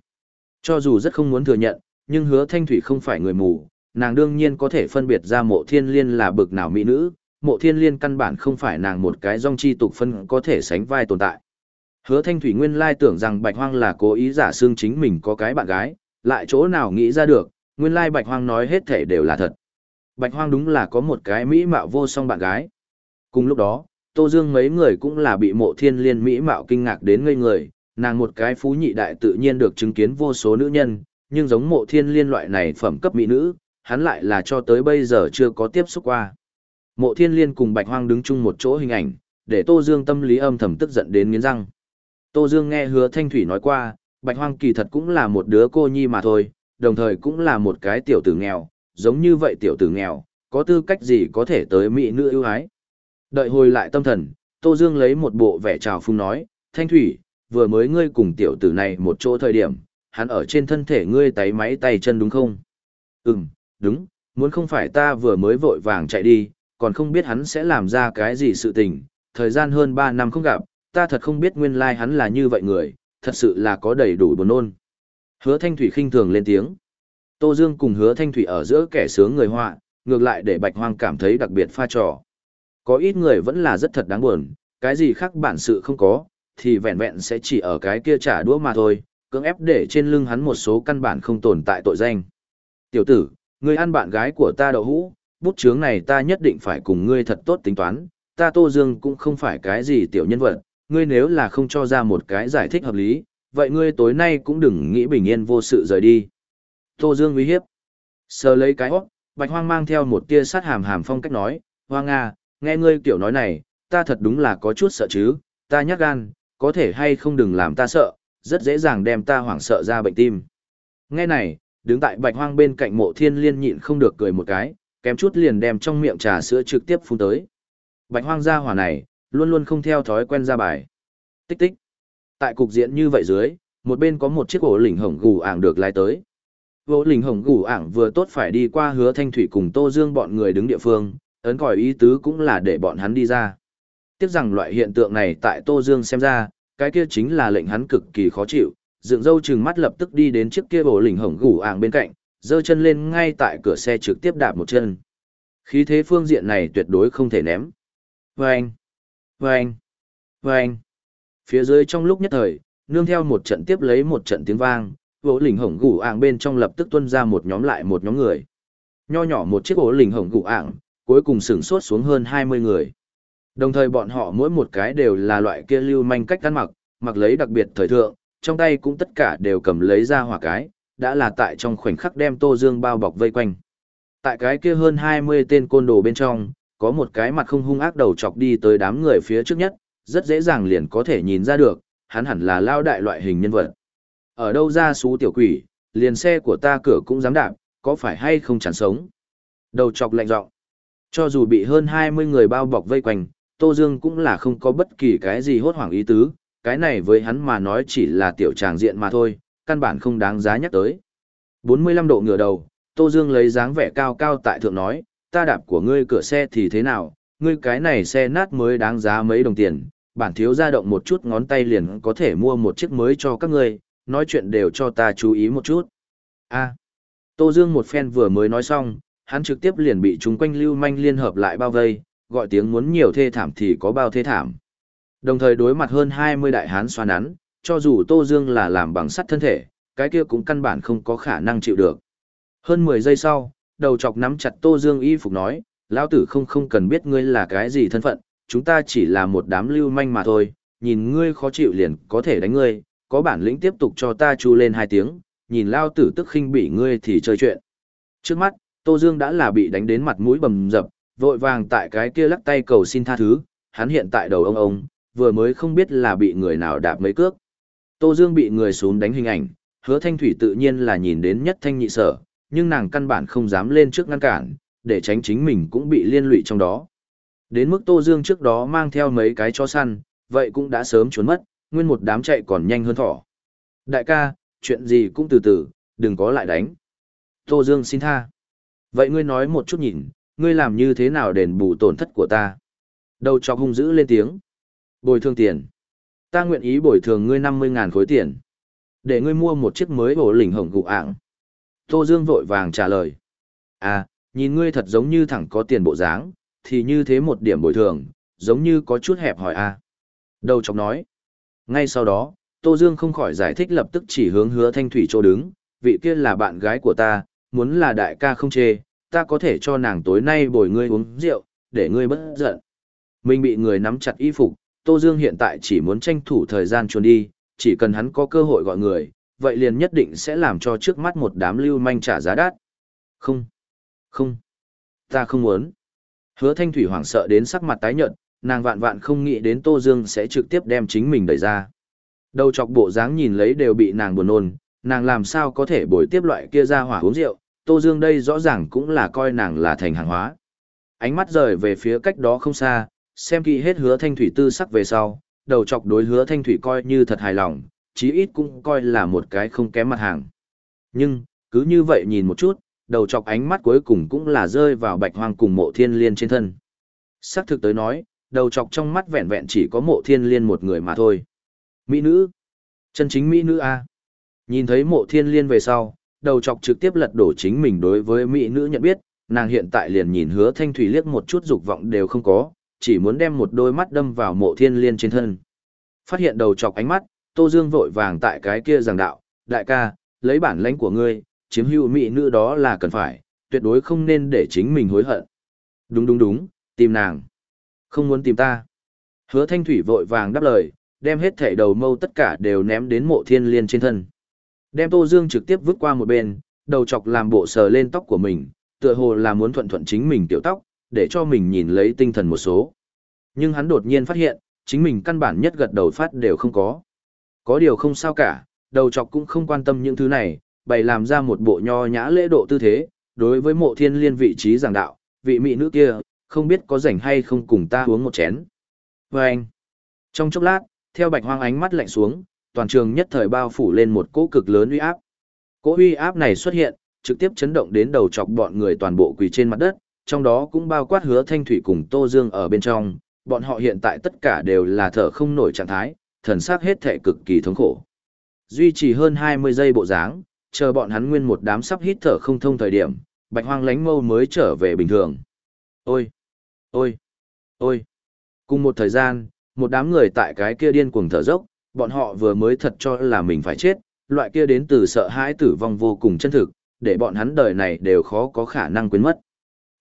Cho dù rất không muốn thừa nhận, nhưng hứa thanh thủy không phải người mù, nàng đương nhiên có thể phân biệt ra mộ thiên liên là bực nào mỹ nữ, mộ thiên liên căn bản không phải nàng một cái dòng chi tục phân có thể sánh vai tồn tại. Hứa thanh thủy nguyên lai tưởng rằng bạch hoang là cố ý giả xương chính mình có cái bạn gái, lại chỗ nào nghĩ ra được, nguyên lai bạch hoang nói hết thể đều là thật. Bạch hoang đúng là có một cái mỹ mạo vô song bạn gái. Cùng lúc đó, Tô Dương mấy người cũng là bị mộ thiên liên mỹ mạo kinh ngạc đến ngây người, nàng một cái phú nhị đại tự nhiên được chứng kiến vô số nữ nhân, nhưng giống mộ thiên liên loại này phẩm cấp mỹ nữ, hắn lại là cho tới bây giờ chưa có tiếp xúc qua. Mộ thiên liên cùng bạch hoang đứng chung một chỗ hình ảnh, để Tô Dương tâm lý âm thầm tức giận đến nghiến răng. Tô Dương nghe hứa thanh thủy nói qua, bạch hoang kỳ thật cũng là một đứa cô nhi mà thôi, đồng thời cũng là một cái tiểu tử nghèo, giống như vậy tiểu tử nghèo, có tư cách gì có thể tới mỹ nữ ưu ái. Đợi hồi lại tâm thần, Tô Dương lấy một bộ vẻ trào phung nói, Thanh Thủy, vừa mới ngươi cùng tiểu tử này một chỗ thời điểm, hắn ở trên thân thể ngươi tay máy tay chân đúng không? Ừm, đúng, muốn không phải ta vừa mới vội vàng chạy đi, còn không biết hắn sẽ làm ra cái gì sự tình, thời gian hơn 3 năm không gặp, ta thật không biết nguyên lai like hắn là như vậy người, thật sự là có đầy đủ buồn ôn. Hứa Thanh Thủy khinh thường lên tiếng. Tô Dương cùng Hứa Thanh Thủy ở giữa kẻ sướng người họa, ngược lại để Bạch Hoang cảm thấy đặc biệt pha trò. Có ít người vẫn là rất thật đáng buồn, cái gì khác bản sự không có, thì vẹn vẹn sẽ chỉ ở cái kia trả đũa mà thôi, cưỡng ép để trên lưng hắn một số căn bản không tồn tại tội danh. Tiểu tử, ngươi ăn bạn gái của ta đậu hũ, bút chướng này ta nhất định phải cùng ngươi thật tốt tính toán, ta Tô Dương cũng không phải cái gì tiểu nhân vật, ngươi nếu là không cho ra một cái giải thích hợp lý, vậy ngươi tối nay cũng đừng nghĩ bình yên vô sự rời đi. Tô Dương uy hiếp. Sờ lấy cái hót, Bạch Hoang mang theo một tia sát hàm hàm phong cách nói, Hoang Nga, nghe ngươi kiểu nói này, ta thật đúng là có chút sợ chứ, ta nhát gan, có thể hay không đừng làm ta sợ, rất dễ dàng đem ta hoảng sợ ra bệnh tim. Nghe này, đứng tại Bạch Hoang bên cạnh mộ thiên liên nhịn không được cười một cái, kém chút liền đem trong miệng trà sữa trực tiếp phun tới. Bạch Hoang gia hỏa này, luôn luôn không theo thói quen ra bài. Tích tích. Tại cục diện như vậy dưới, một bên có một chiếc ổ lỉnh hồng gù ảng được lái tới. Gỗ lỉnh hồng gù ảng vừa tốt phải đi qua hứa thanh thủy cùng Tô Dương bọn người đứng địa phương, ấn còi ý tứ cũng là để bọn hắn đi ra. Tiếp rằng loại hiện tượng này tại Tô Dương xem ra, cái kia chính là lệnh hắn cực kỳ khó chịu, dựng dâu chừng mắt lập tức đi đến chiếc kia bổ lỉnh hổng gù ảng bên cạnh, giơ chân lên ngay tại cửa xe trực tiếp đạp một chân. Khí thế phương diện này tuyệt đối không thể ném. Vâng! Vâng! Vâng! Phía dưới trong lúc nhất thời, nương theo một trận tiếp lấy một trận tiếng vang, bổ lỉnh hổng gù ạng bên trong lập tức tuân ra một nhóm lại một nhóm người. Nho nhỏ một chiếc bổ lỉnh hổng gù ạng, cuối cùng sửng sốt xuống hơn 20 người. Đồng thời bọn họ mỗi một cái đều là loại kia lưu manh cách ăn mặc, mặc lấy đặc biệt thời thượng, trong tay cũng tất cả đều cầm lấy ra hỏa cái, đã là tại trong khoảnh khắc đem Tô Dương bao bọc vây quanh. Tại cái kia hơn 20 tên côn đồ bên trong, có một cái mặt không hung ác đầu chọc đi tới đám người phía trước nhất, rất dễ dàng liền có thể nhìn ra được, hắn hẳn là lao đại loại hình nhân vật. Ở đâu ra xú tiểu quỷ, liền xe của ta cửa cũng dám đạp, có phải hay không chẳng sống. Đầu chọc lạnh giọng cho dù bị hơn 20 người bao bọc vây quanh, Tô Dương cũng là không có bất kỳ cái gì hốt hoảng ý tứ, cái này với hắn mà nói chỉ là tiểu tràng diện mà thôi, căn bản không đáng giá nhắc tới. 45 độ ngửa đầu, Tô Dương lấy dáng vẻ cao cao tại thượng nói, ta đạp của ngươi cửa xe thì thế nào, ngươi cái này xe nát mới đáng giá mấy đồng tiền, bản thiếu ra động một chút ngón tay liền có thể mua một chiếc mới cho các ngươi, nói chuyện đều cho ta chú ý một chút. a Tô Dương một phen vừa mới nói xong, hắn trực tiếp liền bị chúng quanh lưu manh liên hợp lại bao vây, gọi tiếng muốn nhiều thê thảm thì có bao thê thảm. Đồng thời đối mặt hơn 20 đại hán xoa nắn, cho dù Tô Dương là làm bằng sắt thân thể, cái kia cũng căn bản không có khả năng chịu được. Hơn 10 giây sau, đầu chọc nắm chặt Tô Dương y phục nói, lão tử không không cần biết ngươi là cái gì thân phận, chúng ta chỉ là một đám lưu manh mà thôi, nhìn ngươi khó chịu liền có thể đánh ngươi, có bản lĩnh tiếp tục cho ta chu lên hai tiếng, nhìn lao tử tức khinh bị ngươi thì chơi chuyện. Trước mắt, Tô Dương đã là bị đánh đến mặt mũi bầm dập, vội vàng tại cái kia lắc tay cầu xin tha thứ, hắn hiện tại đầu ông ông, vừa mới không biết là bị người nào đạp mấy cước. Tô Dương bị người xuống đánh hình ảnh, hứa thanh thủy tự nhiên là nhìn đến nhất thanh nhị sở, nhưng nàng căn bản không dám lên trước ngăn cản, để tránh chính mình cũng bị liên lụy trong đó. Đến mức Tô Dương trước đó mang theo mấy cái chó săn, vậy cũng đã sớm trốn mất, nguyên một đám chạy còn nhanh hơn thỏ. Đại ca, chuyện gì cũng từ từ, đừng có lại đánh. Tô Dương xin tha. Vậy ngươi nói một chút nhìn, ngươi làm như thế nào đền bù tổn thất của ta? Đầu chọc hung dữ lên tiếng. Bồi thường tiền. Ta nguyện ý bồi thường ngươi 50.000 khối tiền. Để ngươi mua một chiếc mới bổ lỉnh hồng gụ ảng. Tô Dương vội vàng trả lời. À, nhìn ngươi thật giống như thẳng có tiền bộ dáng, thì như thế một điểm bồi thường, giống như có chút hẹp hỏi a. À. Đầu chọc nói. Ngay sau đó, Tô Dương không khỏi giải thích lập tức chỉ hướng hứa thanh thủy chỗ đứng, vị kia là bạn gái của ta, muốn là đại ca không chê, ta có thể cho nàng tối nay bồi ngươi uống rượu, để ngươi bất giận. Mình bị người nắm chặt y phục, Tô Dương hiện tại chỉ muốn tranh thủ thời gian trốn đi, chỉ cần hắn có cơ hội gọi người, vậy liền nhất định sẽ làm cho trước mắt một đám lưu manh trả giá đắt. Không, không, ta không muốn. Hứa thanh thủy hoảng sợ đến sắc mặt tái nhợt, nàng vạn vạn không nghĩ đến Tô Dương sẽ trực tiếp đem chính mình đẩy ra. Đầu chọc bộ dáng nhìn lấy đều bị nàng buồn nôn, nàng làm sao có thể bồi tiếp loại kia ra hỏa uống rượu, Tô Dương đây rõ ràng cũng là coi nàng là thành hàng hóa. Ánh mắt rời về phía cách đó không xa, xem kỹ hết hứa thanh thủy tư sắc về sau, đầu chọc đối hứa thanh thủy coi như thật hài lòng, chí ít cũng coi là một cái không kém mặt hàng. Nhưng, cứ như vậy nhìn một chút, đầu chọc ánh mắt cuối cùng cũng là rơi vào bạch hoang cùng mộ thiên liên trên thân. Sắc thực tới nói, đầu chọc trong mắt vẹn vẹn chỉ có mộ thiên liên một người mà thôi. Mỹ nữ. Chân chính Mỹ nữ A. Nhìn thấy mộ thiên liên về sau, đầu chọc trực tiếp lật đổ chính mình đối với Mỹ nữ nhận biết, nàng hiện tại liền nhìn hứa thanh thủy liếc một chút dục vọng đều không có, chỉ muốn đem một đôi mắt đâm vào mộ thiên liên trên thân. Phát hiện đầu chọc ánh mắt, Tô Dương vội vàng tại cái kia giảng đạo, đại ca, lấy bản lãnh của ngươi, chiếm hữu mỹ nữ đó là cần phải, tuyệt đối không nên để chính mình hối hận. Đúng đúng đúng, tìm nàng. Không muốn tìm ta. Hứa thanh thủy vội vàng đáp lời, đem hết thảy đầu mâu tất cả đều ném đến mộ thiên liên trên thân. Đem Tô Dương trực tiếp vứt qua một bên, đầu chọc làm bộ sờ lên tóc của mình, tựa hồ là muốn thuận thuận chính mình tiểu tóc, để cho mình nhìn lấy tinh thần một số. Nhưng hắn đột nhiên phát hiện, chính mình căn bản nhất gật đầu phát đều không có. Có điều không sao cả, đầu chọc cũng không quan tâm những thứ này, bày làm ra một bộ nho nhã lễ độ tư thế, đối với mộ thiên liên vị trí giảng đạo, vị mỹ nữ kia, không biết có rảnh hay không cùng ta uống một chén. Và anh, trong chốc lát, theo bạch hoang ánh mắt lạnh xuống, toàn trường nhất thời bao phủ lên một cỗ cực lớn uy áp. Cỗ uy áp này xuất hiện, trực tiếp chấn động đến đầu chọc bọn người toàn bộ quỳ trên mặt đất, trong đó cũng bao quát hứa thanh thủy cùng Tô Dương ở bên trong, bọn họ hiện tại tất cả đều là thở không nổi trạng thái, thần sắc hết thể cực kỳ thống khổ. Duy trì hơn 20 giây bộ dáng, chờ bọn hắn nguyên một đám sắp hít thở không thông thời điểm, bạch hoang lánh mâu mới trở về bình thường. Ôi! Ôi! Ôi! Cùng một thời gian, một đám người tại cái kia điên cuồng thở dốc, bọn họ vừa mới thật cho là mình phải chết, loại kia đến từ sợ hãi tử vong vô cùng chân thực, để bọn hắn đời này đều khó có khả năng quên mất.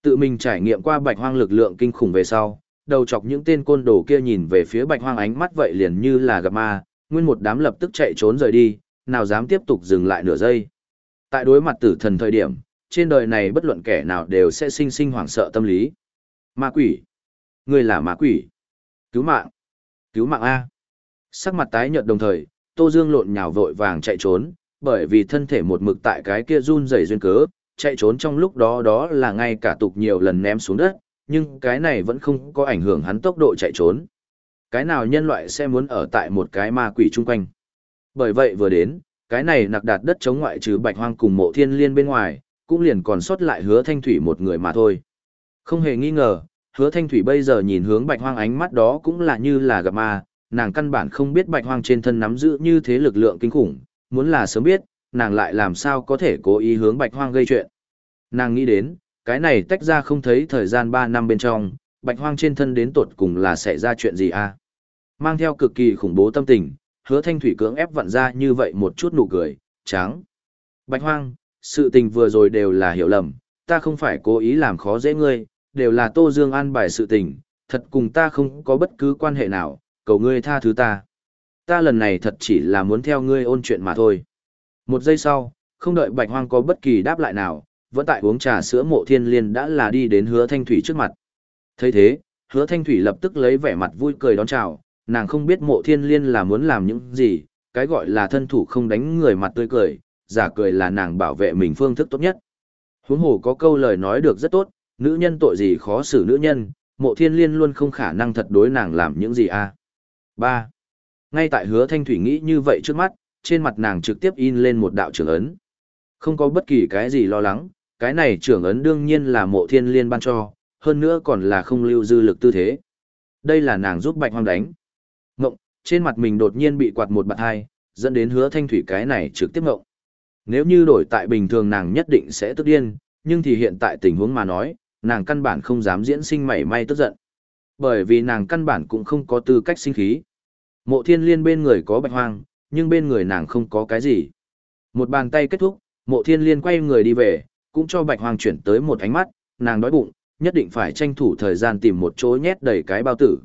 Tự mình trải nghiệm qua bạch hoang lực lượng kinh khủng về sau, đầu chọc những tên côn đồ kia nhìn về phía bạch hoang ánh mắt vậy liền như là gặp ma, nguyên một đám lập tức chạy trốn rời đi, nào dám tiếp tục dừng lại nửa giây. Tại đối mặt tử thần thời điểm, trên đời này bất luận kẻ nào đều sẽ sinh sinh hoảng sợ tâm lý. Ma quỷ. Người là ma quỷ. Cứu mạng. Cứu mạng A. Sắc mặt tái nhợt đồng thời, Tô Dương lộn nhào vội vàng chạy trốn, bởi vì thân thể một mực tại cái kia run rẩy duyên cớ, chạy trốn trong lúc đó đó là ngay cả tục nhiều lần ném xuống đất, nhưng cái này vẫn không có ảnh hưởng hắn tốc độ chạy trốn. Cái nào nhân loại sẽ muốn ở tại một cái ma quỷ chung quanh. Bởi vậy vừa đến, cái này nặc đạt đất chống ngoại trừ bạch hoang cùng mộ thiên liên bên ngoài, cũng liền còn sót lại hứa thanh thủy một người mà thôi. Không hề nghi ngờ, hứa thanh thủy bây giờ nhìn hướng bạch hoang ánh mắt đó cũng là như là gặp ma, nàng căn bản không biết bạch hoang trên thân nắm giữ như thế lực lượng kinh khủng, muốn là sớm biết, nàng lại làm sao có thể cố ý hướng bạch hoang gây chuyện. Nàng nghĩ đến, cái này tách ra không thấy thời gian 3 năm bên trong, bạch hoang trên thân đến tột cùng là sẽ ra chuyện gì à? Mang theo cực kỳ khủng bố tâm tình, hứa thanh thủy cưỡng ép vặn ra như vậy một chút nụ cười, trắng. Bạch hoang, sự tình vừa rồi đều là hiểu lầm, ta không phải cố ý làm khó dễ ngươi, đều là Tô Dương an bài sự tình, thật cùng ta không có bất cứ quan hệ nào, cầu ngươi tha thứ ta. Ta lần này thật chỉ là muốn theo ngươi ôn chuyện mà thôi. Một giây sau, không đợi Bạch Hoang có bất kỳ đáp lại nào, vẫn tại uống trà sữa mộ thiên liên đã là đi đến hứa thanh thủy trước mặt. thấy thế, hứa thanh thủy lập tức lấy vẻ mặt vui cười đón chào, nàng không biết mộ thiên liên là muốn làm những gì, cái gọi là thân thủ không đánh người mặt tươi cười, giả cười là nàng bảo vệ mình phương thức tốt nhất. Huống hồ có câu lời nói được rất tốt, nữ nhân tội gì khó xử nữ nhân, mộ thiên liên luôn không khả năng thật đối nàng làm những gì a à. 3. Ngay tại hứa thanh thủy nghĩ như vậy trước mắt, trên mặt nàng trực tiếp in lên một đạo trưởng ấn. Không có bất kỳ cái gì lo lắng, cái này trưởng ấn đương nhiên là mộ thiên liên ban cho, hơn nữa còn là không lưu dư lực tư thế. Đây là nàng giúp bạch hoang đánh. Ngộng, trên mặt mình đột nhiên bị quạt một bạt hai, dẫn đến hứa thanh thủy cái này trực tiếp ngộng. Nếu như đổi tại bình thường nàng nhất định sẽ tức điên, nhưng thì hiện tại tình huống mà nói, nàng căn bản không dám diễn sinh mảy may tức giận. Bởi vì nàng căn bản cũng không có tư cách sinh khí. Mộ thiên liên bên người có bạch hoang, nhưng bên người nàng không có cái gì. Một bàn tay kết thúc, mộ thiên liên quay người đi về, cũng cho bạch hoang chuyển tới một ánh mắt, nàng đói bụng, nhất định phải tranh thủ thời gian tìm một chỗ nhét đầy cái bao tử.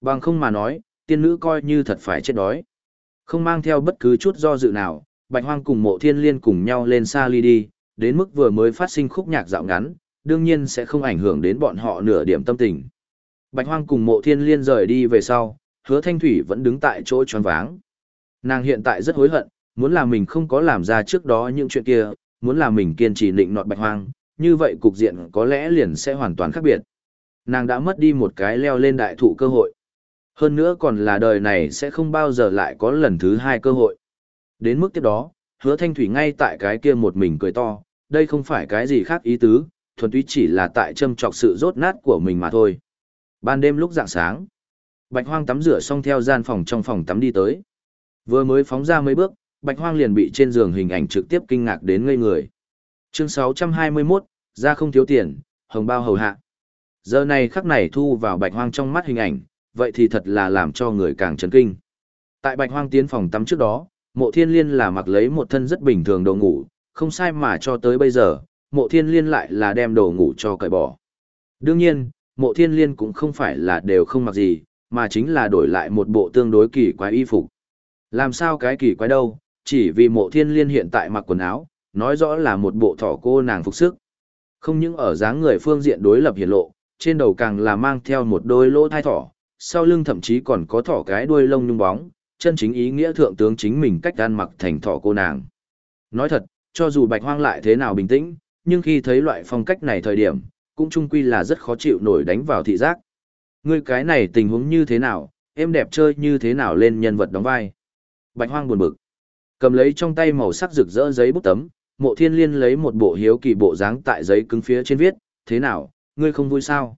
Bằng không mà nói, tiên nữ coi như thật phải chết đói. Không mang theo bất cứ chút do dự nào, bạch hoang cùng mộ thiên liên cùng nhau lên xa ly đi, đến mức vừa mới phát sinh khúc nhạc dạo ngắn, đương nhiên sẽ không ảnh hưởng đến bọn họ nửa điểm tâm tình. Bạch hoang cùng mộ thiên liên rời đi về sau, hứa thanh thủy vẫn đứng tại chỗ tròn váng. Nàng hiện tại rất hối hận, muốn là mình không có làm ra trước đó những chuyện kia, muốn là mình kiên trì định nọt bạch hoang, như vậy cục diện có lẽ liền sẽ hoàn toàn khác biệt. Nàng đã mất đi một cái leo lên đại thụ cơ hội. Hơn nữa còn là đời này sẽ không bao giờ lại có lần thứ hai cơ hội. Đến mức tiếp đó, hứa thanh thủy ngay tại cái kia một mình cười to, đây không phải cái gì khác ý tứ, thuần túy chỉ là tại châm trọc sự rốt nát của mình mà thôi. Ban đêm lúc dạng sáng, Bạch Hoang tắm rửa xong theo gian phòng trong phòng tắm đi tới. Vừa mới phóng ra mấy bước, Bạch Hoang liền bị trên giường hình ảnh trực tiếp kinh ngạc đến ngây người. Chương 621, ra không thiếu tiền, hồng bao hầu hạ. Giờ này khắc này thu vào Bạch Hoang trong mắt hình ảnh, vậy thì thật là làm cho người càng chấn kinh. Tại Bạch Hoang tiến phòng tắm trước đó, Mộ thiên liên là mặc lấy một thân rất bình thường đồ ngủ, không sai mà cho tới bây giờ, mộ thiên liên lại là đem đồ ngủ cho cởi bỏ. Đương nhiên, mộ thiên liên cũng không phải là đều không mặc gì, mà chính là đổi lại một bộ tương đối kỳ quái y phục. Làm sao cái kỳ quái đâu, chỉ vì mộ thiên liên hiện tại mặc quần áo, nói rõ là một bộ thỏ cô nàng phục sức. Không những ở dáng người phương diện đối lập hiển lộ, trên đầu càng là mang theo một đôi lỗ thai thỏ, sau lưng thậm chí còn có thỏ cái đuôi lông nhung bóng, chân chính ý nghĩa thượng tướng chính mình cách ăn mặc thành thỏ cô nàng. Nói thật, cho dù bạch hoang lại thế nào bình tĩnh, nhưng khi thấy loại phong cách này thời điểm, cũng chung quy là rất khó chịu nổi đánh vào thị giác. Ngươi cái này tình huống như thế nào, em đẹp chơi như thế nào lên nhân vật đóng vai. Bạch hoang buồn bực. Cầm lấy trong tay màu sắc rực rỡ giấy bút tấm, mộ thiên liên lấy một bộ hiếu kỳ bộ dáng tại giấy cứng phía trên viết, thế nào, ngươi không vui sao?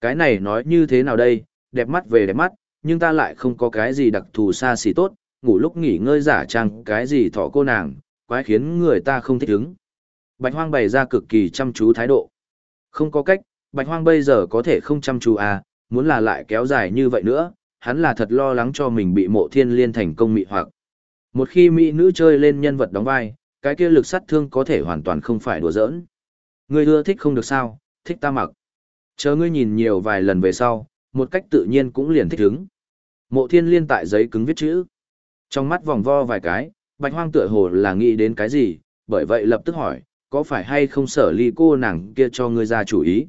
Cái này nói như thế nào đây, đẹp mắt về đẹp mắt, nhưng ta lại không có cái gì đặc thù xa xỉ tốt, ngủ lúc nghỉ ngơi giả trang cái gì thọ cô nàng, quái khiến người ta không thích ứng. Bạch hoang bày ra cực kỳ chăm chú thái độ. Không có cách, bạch hoang bây giờ có thể không chăm chú à, muốn là lại kéo dài như vậy nữa, hắn là thật lo lắng cho mình bị mộ thiên liên thành công mị hoặc. Một khi mỹ nữ chơi lên nhân vật đóng vai, cái kia lực sát thương có thể hoàn toàn không phải đùa giỡn. Ngươi ưa thích không được sao, thích ta mặc. Chờ ngươi nhìn nhiều vài lần về sau, một cách tự nhiên cũng liền thích ứng. Mộ thiên liên tại giấy cứng viết chữ. Trong mắt vòng vo vài cái, bạch hoang tựa hồ là nghĩ đến cái gì, bởi vậy lập tức hỏi, có phải hay không sở ly cô nàng kia cho ngươi ra chủ ý.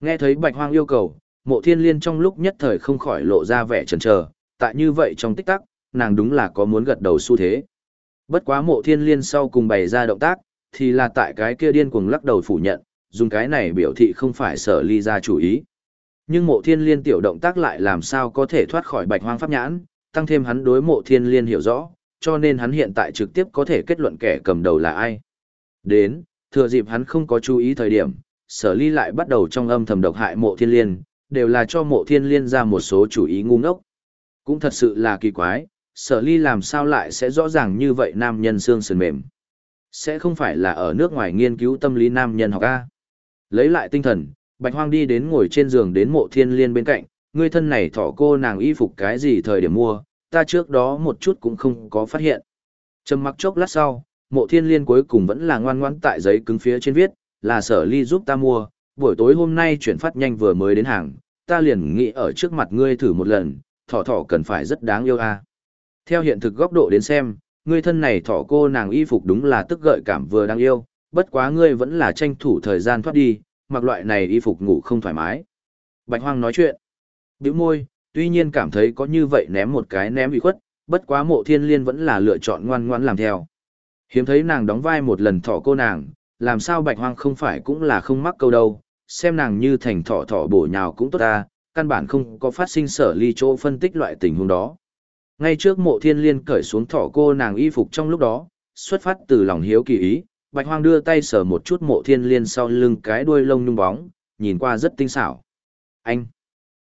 Nghe thấy bạch hoang yêu cầu, mộ thiên liên trong lúc nhất thời không khỏi lộ ra vẻ chần chờ, tại như vậy trong tích tắc, nàng đúng là có muốn gật đầu xu thế. Bất quá mộ thiên liên sau cùng bày ra động tác, thì là tại cái kia điên cuồng lắc đầu phủ nhận, dùng cái này biểu thị không phải sở ly ra chủ ý. Nhưng mộ thiên liên tiểu động tác lại làm sao có thể thoát khỏi bạch hoang pháp nhãn, tăng thêm hắn đối mộ thiên liên hiểu rõ, cho nên hắn hiện tại trực tiếp có thể kết luận kẻ cầm đầu là ai. Đến, thừa dịp hắn không có chú ý thời điểm, sở ly lại bắt đầu trong âm thầm độc hại mộ thiên liên, đều là cho mộ thiên liên ra một số chủ ý ngu ngốc. Cũng thật sự là kỳ quái, sở ly làm sao lại sẽ rõ ràng như vậy nam nhân xương sườn mềm. Sẽ không phải là ở nước ngoài nghiên cứu tâm lý nam nhân học A. Lấy lại tinh thần, bạch hoang đi đến ngồi trên giường đến mộ thiên liên bên cạnh, người thân này thỏ cô nàng y phục cái gì thời điểm mua, ta trước đó một chút cũng không có phát hiện. Trầm mặc chốc lát sau, mộ thiên liên cuối cùng vẫn là ngoan ngoãn tại giấy cứng phía trên viết, là sở ly giúp ta mua, buổi tối hôm nay chuyển phát nhanh vừa mới đến hàng, ta liền nghĩ ở trước mặt ngươi thử một lần, thỏ thỏ cần phải rất đáng yêu a. Theo hiện thực góc độ đến xem, ngươi thân này thỏ cô nàng y phục đúng là tức gợi cảm vừa đáng yêu, bất quá ngươi vẫn là tranh thủ thời gian thoát đi, mặc loại này y phục ngủ không thoải mái. Bạch Hoang nói chuyện, bĩu môi, tuy nhiên cảm thấy có như vậy ném một cái ném bị khuất, bất quá mộ thiên liên vẫn là lựa chọn ngoan ngoãn làm theo. Hiếm thấy nàng đóng vai một lần thỏ cô nàng, làm sao bạch hoang không phải cũng là không mắc câu đâu, xem nàng như thành thỏ thỏ bổ nhào cũng tốt ta, căn bản không có phát sinh sở ly chỗ phân tích loại tình huống đó. Ngay trước mộ thiên liên cởi xuống thỏ cô nàng y phục trong lúc đó, xuất phát từ lòng hiếu kỳ ý, bạch hoang đưa tay sờ một chút mộ thiên liên sau lưng cái đuôi lông nhung bóng, nhìn qua rất tinh xảo. Anh!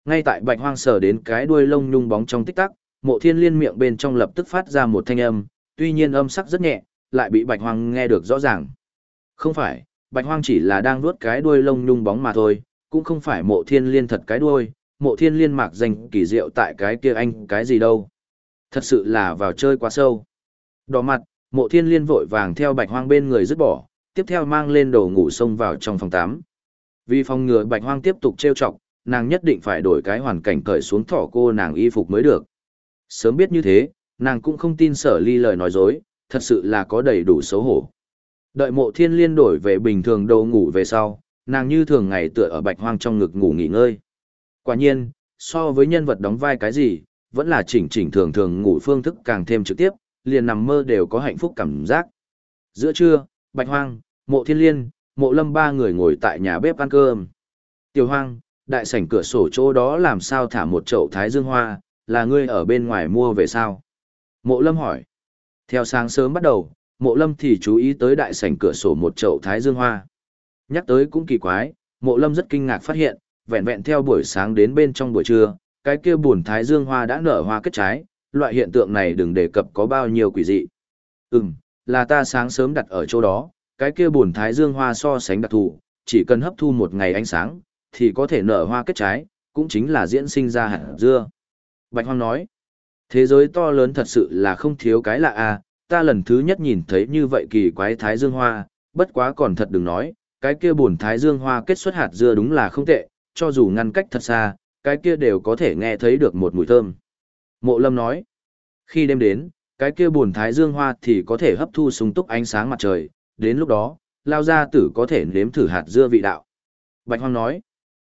Ngay tại bạch hoang sờ đến cái đuôi lông nhung bóng trong tích tắc, mộ thiên liên miệng bên trong lập tức phát ra một thanh âm, tuy nhiên âm sắc rất nhẹ, lại bị bạch hoang nghe được rõ ràng. Không phải, bạch hoang chỉ là đang nuốt cái đuôi lông nhung bóng mà thôi, cũng không phải mộ thiên liên thật cái đuôi, mộ thiên liên mạc danh kỳ diệu tại cái kia anh cái gì đâu. Thật sự là vào chơi quá sâu. Đỏ mặt, mộ thiên liên vội vàng theo bạch hoang bên người dứt bỏ, tiếp theo mang lên đồ ngủ xông vào trong phòng tắm. Vì phòng ngừa bạch hoang tiếp tục trêu chọc, nàng nhất định phải đổi cái hoàn cảnh cởi xuống thỏ cô nàng y phục mới được. Sớm biết như thế, nàng cũng không tin sở ly lời nói dối, thật sự là có đầy đủ xấu hổ. Đợi mộ thiên liên đổi về bình thường đầu ngủ về sau, nàng như thường ngày tựa ở bạch hoang trong ngực ngủ nghỉ ngơi. Quả nhiên, so với nhân vật đóng vai cái gì, vẫn là chỉnh chỉnh thường thường ngủ phương thức càng thêm trực tiếp, liền nằm mơ đều có hạnh phúc cảm giác. Giữa trưa, bạch hoang, mộ thiên liên, mộ lâm ba người ngồi tại nhà bếp ăn cơm. Tiểu hoang, đại sảnh cửa sổ chỗ đó làm sao thả một chậu thái dương hoa, là ngươi ở bên ngoài mua về sao? Mộ lâm hỏi. Theo sáng sớm bắt đầu, mộ lâm thì chú ý tới đại sảnh cửa sổ một chậu thái dương hoa. Nhắc tới cũng kỳ quái, mộ lâm rất kinh ngạc phát hiện, vẹn vẹn theo buổi sáng đến bên trong buổi trưa, cái kia buồn thái dương hoa đã nở hoa kết trái, loại hiện tượng này đừng đề cập có bao nhiêu quỷ dị. Ừm, là ta sáng sớm đặt ở chỗ đó, cái kia buồn thái dương hoa so sánh đặc thù, chỉ cần hấp thu một ngày ánh sáng, thì có thể nở hoa kết trái, cũng chính là diễn sinh ra hạt dưa. Bạch Hoang nói, thế giới to lớn thật sự là không thiếu cái lạ à, ta lần thứ nhất nhìn thấy như vậy kỳ quái thái dương hoa, bất quá còn thật đừng nói, cái kia buồn thái dương hoa kết xuất hạt dưa đúng là không tệ, cho dù ngăn cách thật xa, cái kia đều có thể nghe thấy được một mùi thơm. Mộ lâm nói, khi đêm đến, cái kia buồn thái dương hoa thì có thể hấp thu súng túc ánh sáng mặt trời, đến lúc đó, lao gia tử có thể nếm thử hạt dưa vị đạo. Bạch Hoang nói,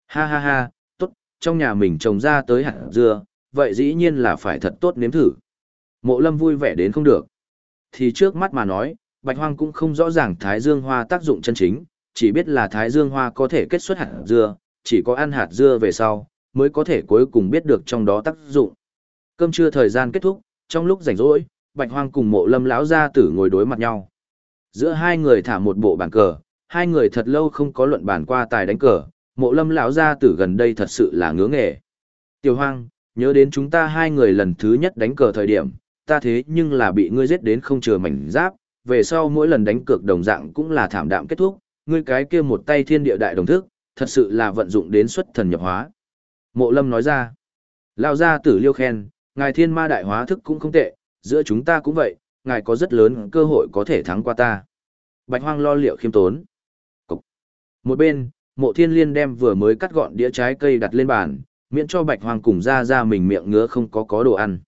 ha ha ha, tốt, trong nhà mình trồng ra tới hạt dưa, vậy dĩ nhiên là phải thật tốt nếm thử. Mộ lâm vui vẻ đến không được. Thì trước mắt mà nói, Bạch Hoang cũng không rõ ràng thái dương hoa tác dụng chân chính, chỉ biết là thái dương hoa có thể kết xuất hạt dưa, chỉ có ăn hạt dưa về sau, mới có thể cuối cùng biết được trong đó tác dụng. Cơm trưa thời gian kết thúc, trong lúc rảnh rỗi, Bạch Hoang cùng Mộ Lâm lão gia tử ngồi đối mặt nhau. Giữa hai người thả một bộ bàn cờ, hai người thật lâu không có luận bàn qua tài đánh cờ, Mộ Lâm lão gia tử gần đây thật sự là ngứa nghề. Tiểu Hoang, nhớ đến chúng ta hai người lần thứ nhất đánh cờ thời điểm, ta thế nhưng là bị ngươi giết đến không chừa mảnh giáp, về sau mỗi lần đánh cược đồng dạng cũng là thảm đạm kết thúc, ngươi cái kia một tay thiên địa đại đồng thức, thật sự là vận dụng đến xuất thần nhập hóa. Mộ Lâm nói ra, lao gia tử liêu khen, ngài thiên ma đại hóa thức cũng không tệ, giữa chúng ta cũng vậy, ngài có rất lớn cơ hội có thể thắng qua ta. Bạch hoang lo liệu khiêm tốn. Cục. Một bên, mộ thiên liên đem vừa mới cắt gọn đĩa trái cây đặt lên bàn, miễn cho bạch hoang cùng ra ra mình miệng ngứa không có có đồ ăn.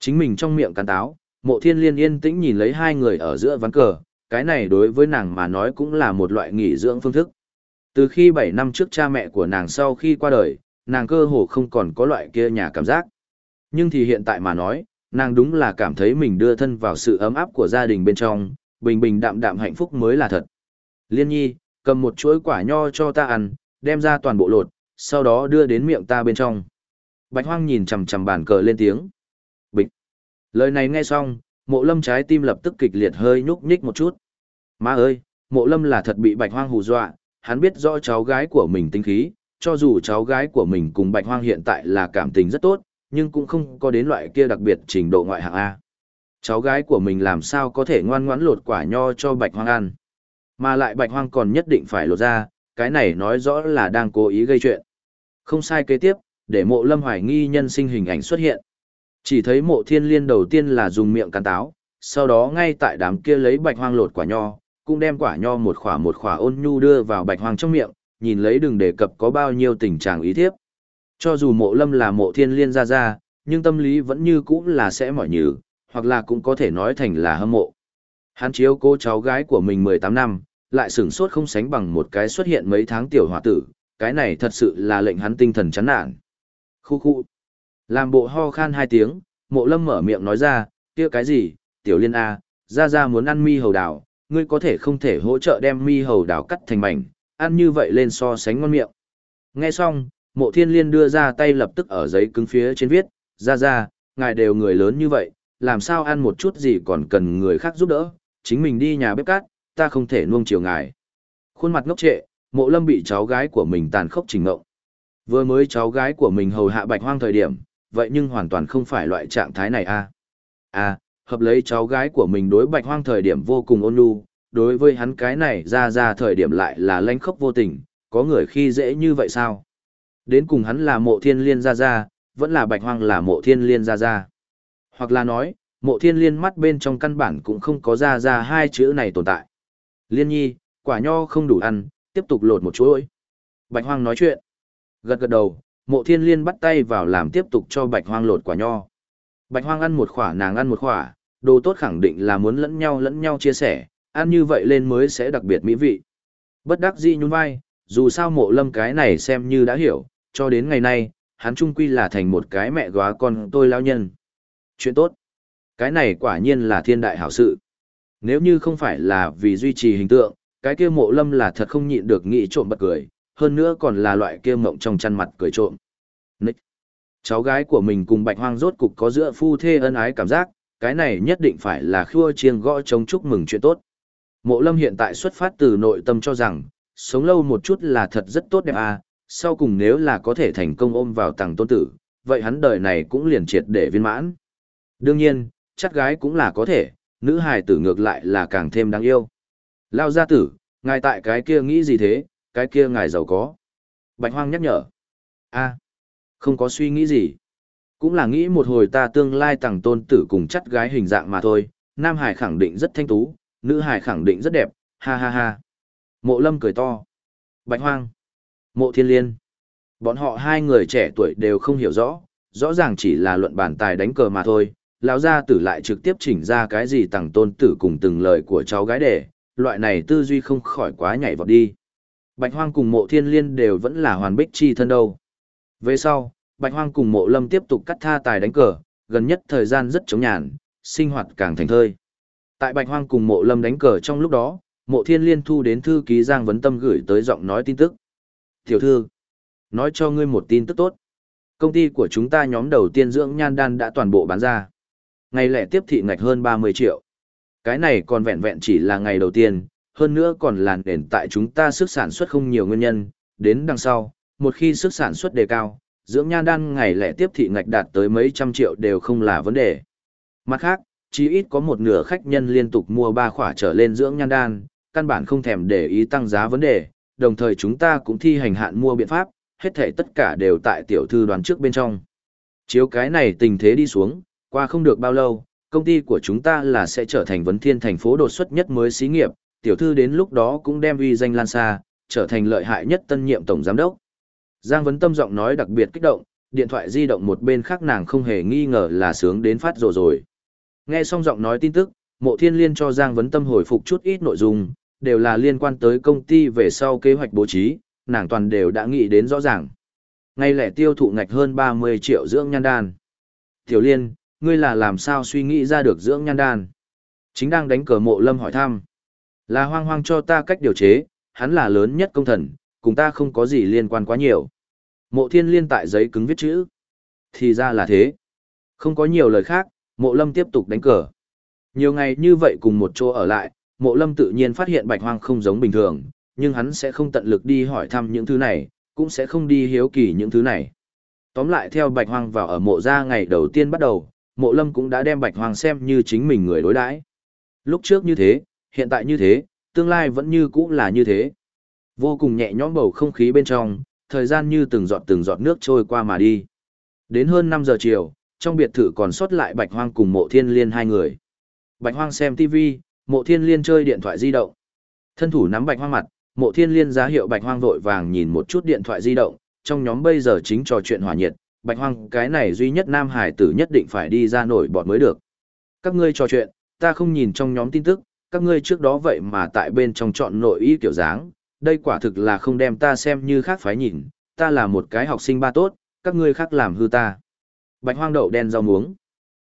Chính mình trong miệng cắn táo, mộ thiên liên yên tĩnh nhìn lấy hai người ở giữa ván cờ, cái này đối với nàng mà nói cũng là một loại nghỉ dưỡng phương thức. Từ khi 7 năm trước cha mẹ của nàng sau khi qua đời, nàng cơ hồ không còn có loại kia nhà cảm giác. Nhưng thì hiện tại mà nói, nàng đúng là cảm thấy mình đưa thân vào sự ấm áp của gia đình bên trong, bình bình đạm đạm hạnh phúc mới là thật. Liên nhi, cầm một chuỗi quả nho cho ta ăn, đem ra toàn bộ lột, sau đó đưa đến miệng ta bên trong. Bạch hoang nhìn chằm chằm bàn cờ lên tiếng. Bịch. Lời này nghe xong, mộ lâm trái tim lập tức kịch liệt hơi nhúc nhích một chút. Má ơi, mộ lâm là thật bị bạch hoang hù dọa, hắn biết rõ cháu gái của mình tinh khí, cho dù cháu gái của mình cùng bạch hoang hiện tại là cảm tình rất tốt, nhưng cũng không có đến loại kia đặc biệt trình độ ngoại hạng A. Cháu gái của mình làm sao có thể ngoan ngoãn lột quả nho cho bạch hoang ăn. Mà lại bạch hoang còn nhất định phải lột ra, cái này nói rõ là đang cố ý gây chuyện. Không sai kế tiếp, để mộ lâm hoài nghi nhân sinh hình ảnh xuất hiện. Chỉ thấy mộ thiên liên đầu tiên là dùng miệng cắn táo, sau đó ngay tại đám kia lấy bạch hoang lột quả nho, cũng đem quả nho một khỏa một khỏa ôn nhu đưa vào bạch hoang trong miệng, nhìn lấy đừng đề cập có bao nhiêu tình trạng ý thiếp. Cho dù mộ lâm là mộ thiên liên ra ra, nhưng tâm lý vẫn như cũ là sẽ mỏi nhừ, hoặc là cũng có thể nói thành là hâm mộ. Hắn chiếu cô cháu gái của mình 18 năm, lại sửng sốt không sánh bằng một cái xuất hiện mấy tháng tiểu hòa tử, cái này thật sự là lệnh hắn tinh thần chán nản. Khu khu. Làm bộ ho khan hai tiếng, mộ lâm mở miệng nói ra, kia cái gì, tiểu liên A, ra ra muốn ăn mi hầu đào, ngươi có thể không thể hỗ trợ đem mi hầu đào cắt thành mảnh, ăn như vậy lên so sánh ngon miệng. Nghe xong, mộ thiên liên đưa ra tay lập tức ở giấy cứng phía trên viết, ra ra, ngài đều người lớn như vậy, làm sao ăn một chút gì còn cần người khác giúp đỡ, chính mình đi nhà bếp cát, ta không thể nuông chiều ngài. Khuôn mặt ngốc trệ, mộ lâm bị cháu gái của mình tàn khốc trình ngộng. Vừa mới cháu gái của mình hầu hạ bạch hoang thời điểm, vậy nhưng hoàn toàn không phải loại trạng thái này a. À. à, hợp lấy cháu gái của mình đối bạch hoang thời điểm vô cùng ôn nhu, đối với hắn cái này ra ra thời điểm lại là lanh khốc vô tình, có người khi dễ như vậy sao? Đến cùng hắn là mộ thiên liên ra ra, vẫn là bạch hoang là mộ thiên liên ra ra. Hoặc là nói, mộ thiên liên mắt bên trong căn bản cũng không có ra ra hai chữ này tồn tại. Liên nhi, quả nho không đủ ăn, tiếp tục lột một chuỗi. Bạch hoang nói chuyện. Gật gật đầu, mộ thiên liên bắt tay vào làm tiếp tục cho bạch hoang lột quả nho. Bạch hoang ăn một khỏa nàng ăn một khỏa, đồ tốt khẳng định là muốn lẫn nhau lẫn nhau chia sẻ, ăn như vậy lên mới sẽ đặc biệt mỹ vị. Bất đắc dĩ nhún vai, dù sao mộ lâm cái này xem như đã hiểu, cho đến ngày nay, hắn trung quy là thành một cái mẹ góa con tôi lao nhân. Chuyện tốt. Cái này quả nhiên là thiên đại hảo sự. Nếu như không phải là vì duy trì hình tượng, cái kia mộ lâm là thật không nhịn được nghĩ trộm bật cười, hơn nữa còn là loại kia mộng trong chăn mặt cười trộm. Nịch. Cháu gái của mình cùng bạch hoang rốt cục có giữa phu thê ân ái cảm giác, cái này nhất định phải là khua chiêng gõ chống chúc mừng chuyện tốt. Mộ lâm hiện tại xuất phát từ nội tâm cho rằng, sống lâu một chút là thật rất tốt đẹp à, sau cùng nếu là có thể thành công ôm vào tàng tôn tử, vậy hắn đời này cũng liền triệt để viên mãn. Đương nhiên, chắc gái cũng là có thể, nữ hài tử ngược lại là càng thêm đáng yêu. Lao gia tử, ngài tại cái kia nghĩ gì thế, cái kia ngài giàu có. Bạch hoang nhắc nhở. a không có suy nghĩ gì. Cũng là nghĩ một hồi ta tương lai tàng tôn tử cùng chất gái hình dạng mà thôi, Nam Hải khẳng định rất thanh tú, nữ Hải khẳng định rất đẹp, ha ha ha. Mộ lâm cười to. Bạch hoang. Mộ thiên liên. Bọn họ hai người trẻ tuổi đều không hiểu rõ, rõ ràng chỉ là luận bản tài đánh cờ mà thôi. Lão gia tử lại trực tiếp chỉnh ra cái gì tặng tôn tử cùng từng lời của cháu gái để, loại này tư duy không khỏi quá nhảy vọt đi. Bạch hoang cùng mộ thiên liên đều vẫn là hoàn bích chi thân đâu. Về sau, Bạch hoang cùng mộ lâm tiếp tục cắt tha tài đánh cờ, gần nhất thời gian rất chống nhàn, sinh hoạt càng thành thơi. Tại Bạch hoang cùng mộ lâm đánh cờ trong lúc đó, mộ thiên liên thu đến thư ký Giang Vấn Tâm gửi tới giọng nói tin tức. Tiểu thư, nói cho ngươi một tin tức tốt. Công ty của chúng ta nhóm đầu tiên dưỡng nhan đan đã toàn bộ bán ra. Ngày lẻ tiếp thị ngạch hơn 30 triệu. Cái này còn vẹn vẹn chỉ là ngày đầu tiên, hơn nữa còn là nền tại chúng ta sức sản xuất không nhiều nguyên nhân, đến đằng sau, một khi sức sản xuất đề cao, dưỡng nhan đan ngày lẻ tiếp thị ngạch đạt tới mấy trăm triệu đều không là vấn đề. Mặt khác, chỉ ít có một nửa khách nhân liên tục mua ba khỏa trở lên dưỡng nhan đan, căn bản không thèm để ý tăng giá vấn đề, đồng thời chúng ta cũng thi hành hạn mua biện pháp, hết thể tất cả đều tại tiểu thư đoàn trước bên trong. Chiếu cái này tình thế đi xuống, qua không được bao lâu, công ty của chúng ta là sẽ trở thành vấn thiên thành phố đột xuất nhất mới xí nghiệp, tiểu thư đến lúc đó cũng đem uy danh lan xa, trở thành lợi hại nhất tân nhiệm tổng giám đốc. Giang Vấn Tâm giọng nói đặc biệt kích động, điện thoại di động một bên khác nàng không hề nghi ngờ là sướng đến phát rồi rồi. Nghe xong giọng nói tin tức, Mộ Thiên Liên cho Giang Vấn Tâm hồi phục chút ít nội dung, đều là liên quan tới công ty về sau kế hoạch bố trí, nàng toàn đều đã nghĩ đến rõ ràng. Ngay lẻ tiêu thụ ngạch hơn 30 triệu dưỡng nhan đan. Tiểu Liên, ngươi là làm sao suy nghĩ ra được dưỡng nhan đan? Chính đang đánh cờ mộ lâm hỏi thăm. Là hoang hoang cho ta cách điều chế, hắn là lớn nhất công thần, cùng ta không có gì liên quan quá nhiều. Mộ thiên liên tại giấy cứng viết chữ. Thì ra là thế. Không có nhiều lời khác, mộ lâm tiếp tục đánh cờ. Nhiều ngày như vậy cùng một chỗ ở lại, mộ lâm tự nhiên phát hiện bạch hoang không giống bình thường, nhưng hắn sẽ không tận lực đi hỏi thăm những thứ này, cũng sẽ không đi hiếu kỳ những thứ này. Tóm lại theo bạch hoang vào ở mộ gia ngày đầu tiên bắt đầu, mộ lâm cũng đã đem bạch hoang xem như chính mình người đối đãi. Lúc trước như thế, hiện tại như thế, tương lai vẫn như cũ là như thế. Vô cùng nhẹ nhõm bầu không khí bên trong, thời gian như từng giọt từng giọt nước trôi qua mà đi. Đến hơn 5 giờ chiều, trong biệt thự còn sót lại Bạch Hoang cùng Mộ Thiên Liên hai người. Bạch Hoang xem TV, Mộ Thiên Liên chơi điện thoại di động. Thân thủ nắm Bạch Hoang mặt, Mộ Thiên Liên giá hiệu Bạch Hoang vội vàng nhìn một chút điện thoại di động, trong nhóm bây giờ chính trò chuyện hòa nhiệt, Bạch Hoang cái này duy nhất nam hải tử nhất định phải đi ra nổi bọt mới được. Các ngươi trò chuyện, ta không nhìn trong nhóm tin tức, các ngươi trước đó vậy mà tại bên trong chọn nội y kiểu dáng, đây quả thực là không đem ta xem như khác phái nhìn, ta là một cái học sinh ba tốt, các ngươi khác làm hư ta. Bạch hoang đậu đen rau muống.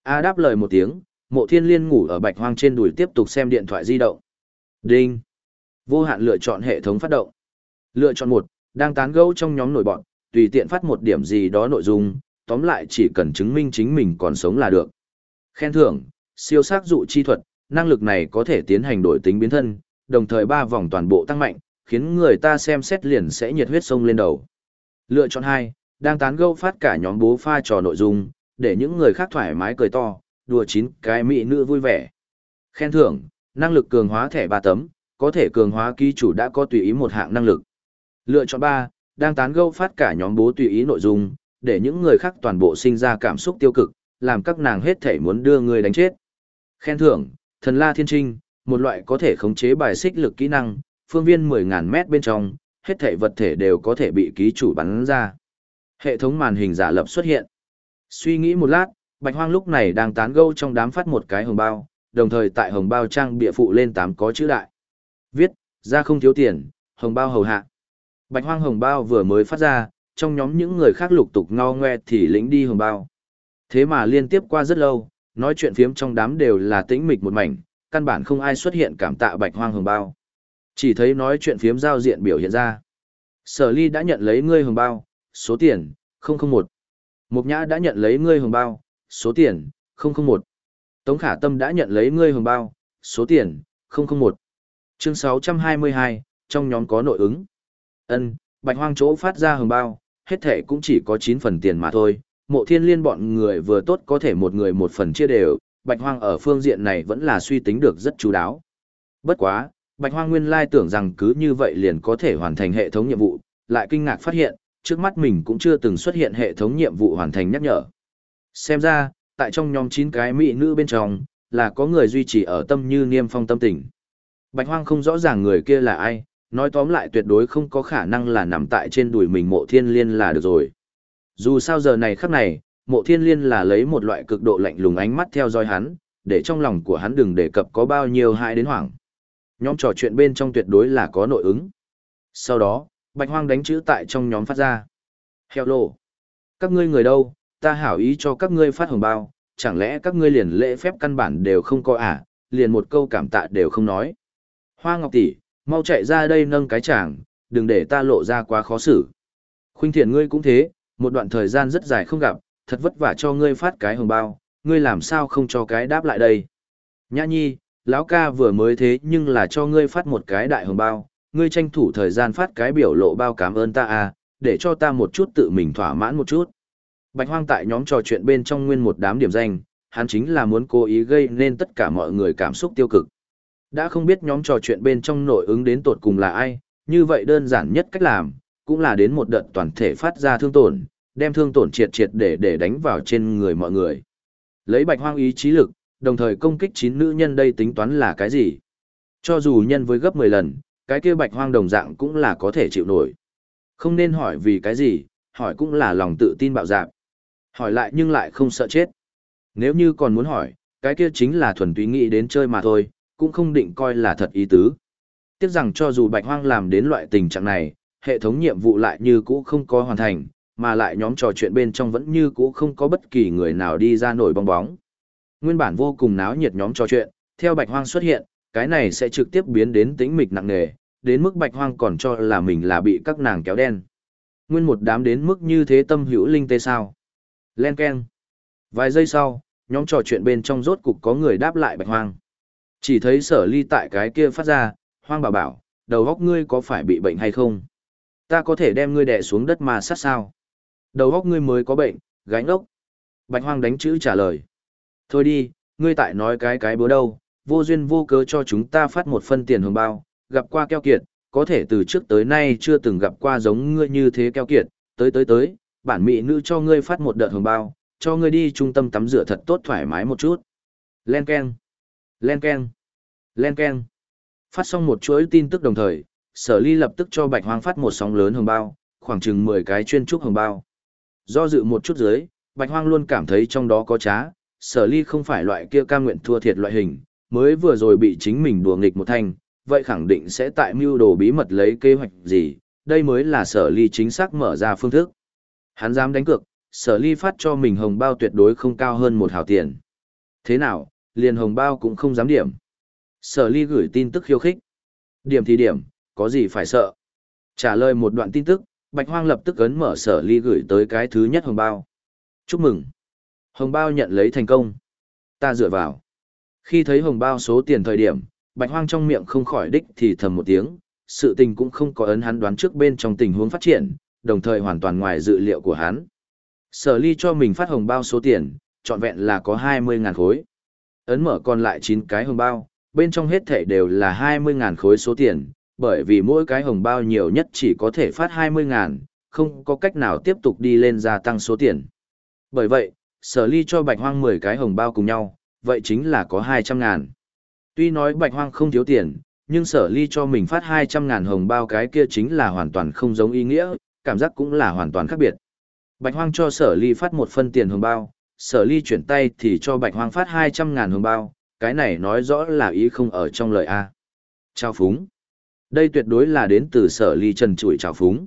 A đáp lời một tiếng, mộ thiên liên ngủ ở bạch hoang trên đùi tiếp tục xem điện thoại di động. Đinh. Vô hạn lựa chọn hệ thống phát động. Lựa chọn một, đang tán gẫu trong nhóm nổi bọn, tùy tiện phát một điểm gì đó nội dung, tóm lại chỉ cần chứng minh chính mình còn sống là được. Khen thưởng, siêu sắc dụ chi thuật, năng lực này có thể tiến hành đổi tính biến thân, đồng thời ba vòng toàn bộ tăng mạnh, khiến người ta xem xét liền sẽ nhiệt huyết sông lên đầu. Lựa chọn hai, đang tán gẫu phát cả nhóm bố pha trò nội dung, để những người khác thoải mái cười to, đùa chín cái mỹ nữ vui vẻ. Khen thưởng, năng lực cường hóa thẻ ba tấm, có thể cường hóa ký chủ đã có tùy ý một hạng năng lực. Lựa chọn ba, đang tán gẫu phát cả nhóm bố tùy ý nội dung, để những người khác toàn bộ sinh ra cảm xúc tiêu cực, làm các nàng hết thể muốn đưa người đánh chết. Khen thưởng, thần la thiên trinh, một loại có thể khống chế bài xích lực kỹ năng, phương viên 10.000 mét bên trong, hết thể vật thể đều có thể bị ký chủ bắn ra. Hệ thống màn hình giả lập xuất hiện. Suy nghĩ một lát, Bạch Hoang lúc này đang tán gẫu trong đám phát một cái hồng bao, đồng thời tại hồng bao trang bịa phụ lên tám có chữ đại. Viết, ra không thiếu tiền, hồng bao hầu hạ. Bạch Hoang hồng bao vừa mới phát ra, trong nhóm những người khác lục tục ngao ngoe thì lĩnh đi hồng bao. Thế mà liên tiếp qua rất lâu, nói chuyện phiếm trong đám đều là tĩnh mịch một mảnh, căn bản không ai xuất hiện cảm tạ Bạch Hoang hồng bao. Chỉ thấy nói chuyện phiếm giao diện biểu hiện ra. Sở ly đã nhận lấy ngươi hồng bao, số tiền, 001. Mục nhã đã nhận lấy ngươi hồng bao, số tiền, 001. Tống khả tâm đã nhận lấy ngươi hồng bao, số tiền, 001. Chương 622, trong nhóm có nội ứng. Ân, bạch hoang chỗ phát ra hồng bao, hết thể cũng chỉ có 9 phần tiền mà thôi. Mộ thiên liên bọn người vừa tốt có thể một người một phần chia đều, bạch hoang ở phương diện này vẫn là suy tính được rất chú đáo. Bất quá, Bạch Hoang nguyên lai tưởng rằng cứ như vậy liền có thể hoàn thành hệ thống nhiệm vụ, lại kinh ngạc phát hiện, trước mắt mình cũng chưa từng xuất hiện hệ thống nhiệm vụ hoàn thành nhắc nhở. Xem ra, tại trong nhóm 9 cái mỹ nữ bên trong, là có người duy trì ở tâm như niêm phong tâm tình. Bạch hoang không rõ ràng người kia là ai, nói tóm lại tuyệt đối không có khả năng là nằm tại trên đùi mình mộ thiên liên là được rồi. Dù sao giờ này khắc này, mộ thiên liên là lấy một loại cực độ lạnh lùng ánh mắt theo dõi hắn, để trong lòng của hắn đừng đề cập có bao nhiêu hại đến hoảng. Nhóm trò chuyện bên trong tuyệt đối là có nội ứng. Sau đó, Bạch Hoang đánh chữ tại trong nhóm phát ra. Hello! Các ngươi người đâu, ta hảo ý cho các ngươi phát hồng bao, chẳng lẽ các ngươi liền lễ phép căn bản đều không có à, liền một câu cảm tạ đều không nói. Hoa Ngọc tỷ, mau chạy ra đây nâng cái chàng, đừng để ta lộ ra quá khó xử. Khuynh thiện ngươi cũng thế, một đoạn thời gian rất dài không gặp, thật vất vả cho ngươi phát cái hồng bao, ngươi làm sao không cho cái đáp lại đây. Nhã nhi, lão ca vừa mới thế nhưng là cho ngươi phát một cái đại hồng bao, ngươi tranh thủ thời gian phát cái biểu lộ bao cảm ơn ta à, để cho ta một chút tự mình thỏa mãn một chút. Bạch hoang tại nhóm trò chuyện bên trong nguyên một đám điểm danh, hắn chính là muốn cố ý gây nên tất cả mọi người cảm xúc tiêu cực. Đã không biết nhóm trò chuyện bên trong nội ứng đến tột cùng là ai, như vậy đơn giản nhất cách làm, cũng là đến một đợt toàn thể phát ra thương tổn, đem thương tổn triệt triệt để để đánh vào trên người mọi người. Lấy bạch hoang ý chí lực, đồng thời công kích chín nữ nhân đây tính toán là cái gì? Cho dù nhân với gấp 10 lần, cái kia bạch hoang đồng dạng cũng là có thể chịu nổi. Không nên hỏi vì cái gì, hỏi cũng là lòng tự tin bạo dạn. Hỏi lại nhưng lại không sợ chết. Nếu như còn muốn hỏi, cái kia chính là thuần túy nghĩ đến chơi mà thôi, cũng không định coi là thật ý tứ. Tiếc rằng cho dù bạch hoang làm đến loại tình trạng này, hệ thống nhiệm vụ lại như cũ không có hoàn thành, mà lại nhóm trò chuyện bên trong vẫn như cũ không có bất kỳ người nào đi ra nổi bong bóng. Nguyên bản vô cùng náo nhiệt nhóm trò chuyện, theo bạch hoang xuất hiện, cái này sẽ trực tiếp biến đến tĩnh mịch nặng nề, đến mức bạch hoang còn cho là mình là bị các nàng kéo đen. Nguyên một đám đến mức như thế tâm hữu linh tê sao. Len keng. Vài giây sau, nhóm trò chuyện bên trong rốt cục có người đáp lại bạch hoang. Chỉ thấy sở ly tại cái kia phát ra, hoang bảo bảo, đầu góc ngươi có phải bị bệnh hay không? Ta có thể đem ngươi đè xuống đất mà sát sao? Đầu góc ngươi mới có bệnh, gánh ốc. Bạch hoang đánh chữ trả lời. Thôi đi, ngươi tại nói cái cái bữa đâu, vô duyên vô cớ cho chúng ta phát một phân tiền hồng bao, gặp qua keo kiệt, có thể từ trước tới nay chưa từng gặp qua giống ngươi như thế keo kiệt, tới tới tới, bản mỹ nữ cho ngươi phát một đợt hồng bao, cho ngươi đi trung tâm tắm rửa thật tốt thoải mái một chút. Len Ken. Len Ken. Len Ken. Phát xong một chuỗi tin tức đồng thời, sở ly lập tức cho bạch hoang phát một sóng lớn hồng bao, khoảng chừng 10 cái chuyên trúc hồng bao. Do dự một chút dưới, bạch hoang luôn cảm thấy trong đó có trá, sở ly không phải loại kia cam nguyện thua thiệt loại hình, mới vừa rồi bị chính mình đùa nghịch một thanh, vậy khẳng định sẽ tại mưu đồ bí mật lấy kế hoạch gì, đây mới là sở ly chính xác mở ra phương thức. Hắn dám đánh cược, sở ly phát cho mình hồng bao tuyệt đối không cao hơn một hào tiền. Thế nào, liền hồng bao cũng không dám điểm. Sở ly gửi tin tức khiêu khích. Điểm thì điểm, có gì phải sợ. Trả lời một đoạn tin tức, Bạch Hoang lập tức ấn mở sở ly gửi tới cái thứ nhất hồng bao. Chúc mừng. Hồng bao nhận lấy thành công. Ta dựa vào. Khi thấy hồng bao số tiền thời điểm, Bạch Hoang trong miệng không khỏi đích thì thầm một tiếng, sự tình cũng không có ấn hắn đoán trước bên trong tình huống phát triển, đồng thời hoàn toàn ngoài dự liệu của hắn. Sở ly cho mình phát hồng bao số tiền, trọn vẹn là có 20.000 khối. Ấn mở còn lại 9 cái hồng bao, bên trong hết thảy đều là 20.000 khối số tiền, bởi vì mỗi cái hồng bao nhiều nhất chỉ có thể phát 20.000, không có cách nào tiếp tục đi lên gia tăng số tiền. Bởi vậy, sở ly cho bạch hoang 10 cái hồng bao cùng nhau, vậy chính là có 200 ngàn. Tuy nói bạch hoang không thiếu tiền, nhưng sở ly cho mình phát 200 ngàn hồng bao cái kia chính là hoàn toàn không giống ý nghĩa, cảm giác cũng là hoàn toàn khác biệt. Bạch hoang cho sở ly phát một phân tiền hồng bao, sở ly chuyển tay thì cho bạch hoang phát 200 ngàn hồng bao, cái này nói rõ là ý không ở trong lời A. Chào phúng. Đây tuyệt đối là đến từ sở ly trần trụi chào phúng.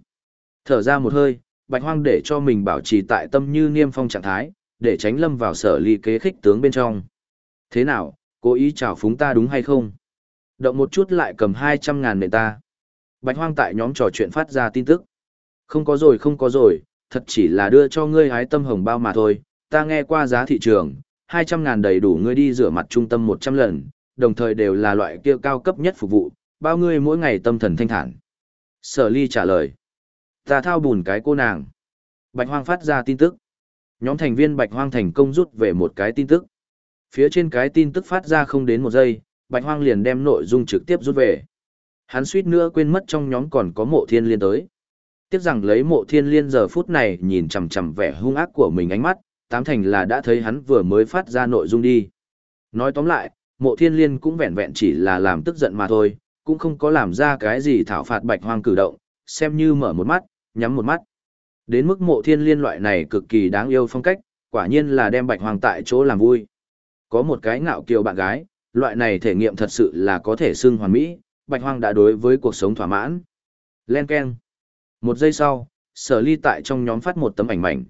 Thở ra một hơi, bạch hoang để cho mình bảo trì tại tâm như niêm phong trạng thái, để tránh lâm vào sở ly kế khích tướng bên trong. Thế nào, cố ý chào phúng ta đúng hay không? Động một chút lại cầm 200 ngàn nền ta. Bạch hoang tại nhóm trò chuyện phát ra tin tức. Không có rồi không có rồi, thật chỉ là đưa cho ngươi hái tâm hồng bao mà thôi, ta nghe qua giá thị trường, 200 ngàn đầy đủ ngươi đi rửa mặt trung tâm 100 lần, đồng thời đều là loại kia cao cấp nhất phục vụ, bao ngươi mỗi ngày tâm thần thanh thản. Sở ly trả lời. Ta thao bùn cái cô nàng. Bạch hoang phát ra tin tức. Nhóm thành viên Bạch hoang thành công rút về một cái tin tức. Phía trên cái tin tức phát ra không đến một giây, Bạch hoang liền đem nội dung trực tiếp rút về. Hắn suýt nữa quên mất trong nhóm còn có mộ thiên liên tới. Tiếc rằng lấy mộ thiên liên giờ phút này nhìn chằm chằm vẻ hung ác của mình ánh mắt, tám thành là đã thấy hắn vừa mới phát ra nội dung đi. Nói tóm lại, mộ thiên liên cũng vẹn vẹn chỉ là làm tức giận mà thôi, cũng không có làm ra cái gì thảo phạt bạch hoang cử động, xem như mở một mắt, nhắm một mắt. Đến mức mộ thiên liên loại này cực kỳ đáng yêu phong cách, quả nhiên là đem bạch hoang tại chỗ làm vui. Có một cái ngạo kiều bạn gái, loại này thể nghiệm thật sự là có thể xưng hoàn mỹ, bạch hoang đã đối với cuộc sống thỏa mãn. Len Ken. Một giây sau, sở ly tại trong nhóm phát một tấm ảnh mảnh.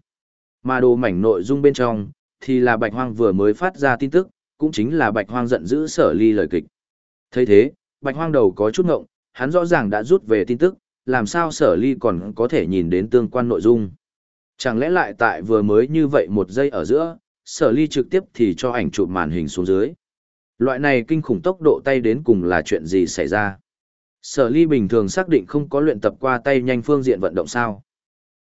Mà đồ mảnh nội dung bên trong, thì là bạch hoang vừa mới phát ra tin tức, cũng chính là bạch hoang giận dữ sở ly lời kịch. thấy thế, bạch hoang đầu có chút ngộng, hắn rõ ràng đã rút về tin tức, làm sao sở ly còn có thể nhìn đến tương quan nội dung. Chẳng lẽ lại tại vừa mới như vậy một giây ở giữa, sở ly trực tiếp thì cho ảnh chụp màn hình xuống dưới. Loại này kinh khủng tốc độ tay đến cùng là chuyện gì xảy ra. Sở ly bình thường xác định không có luyện tập qua tay nhanh phương diện vận động sao.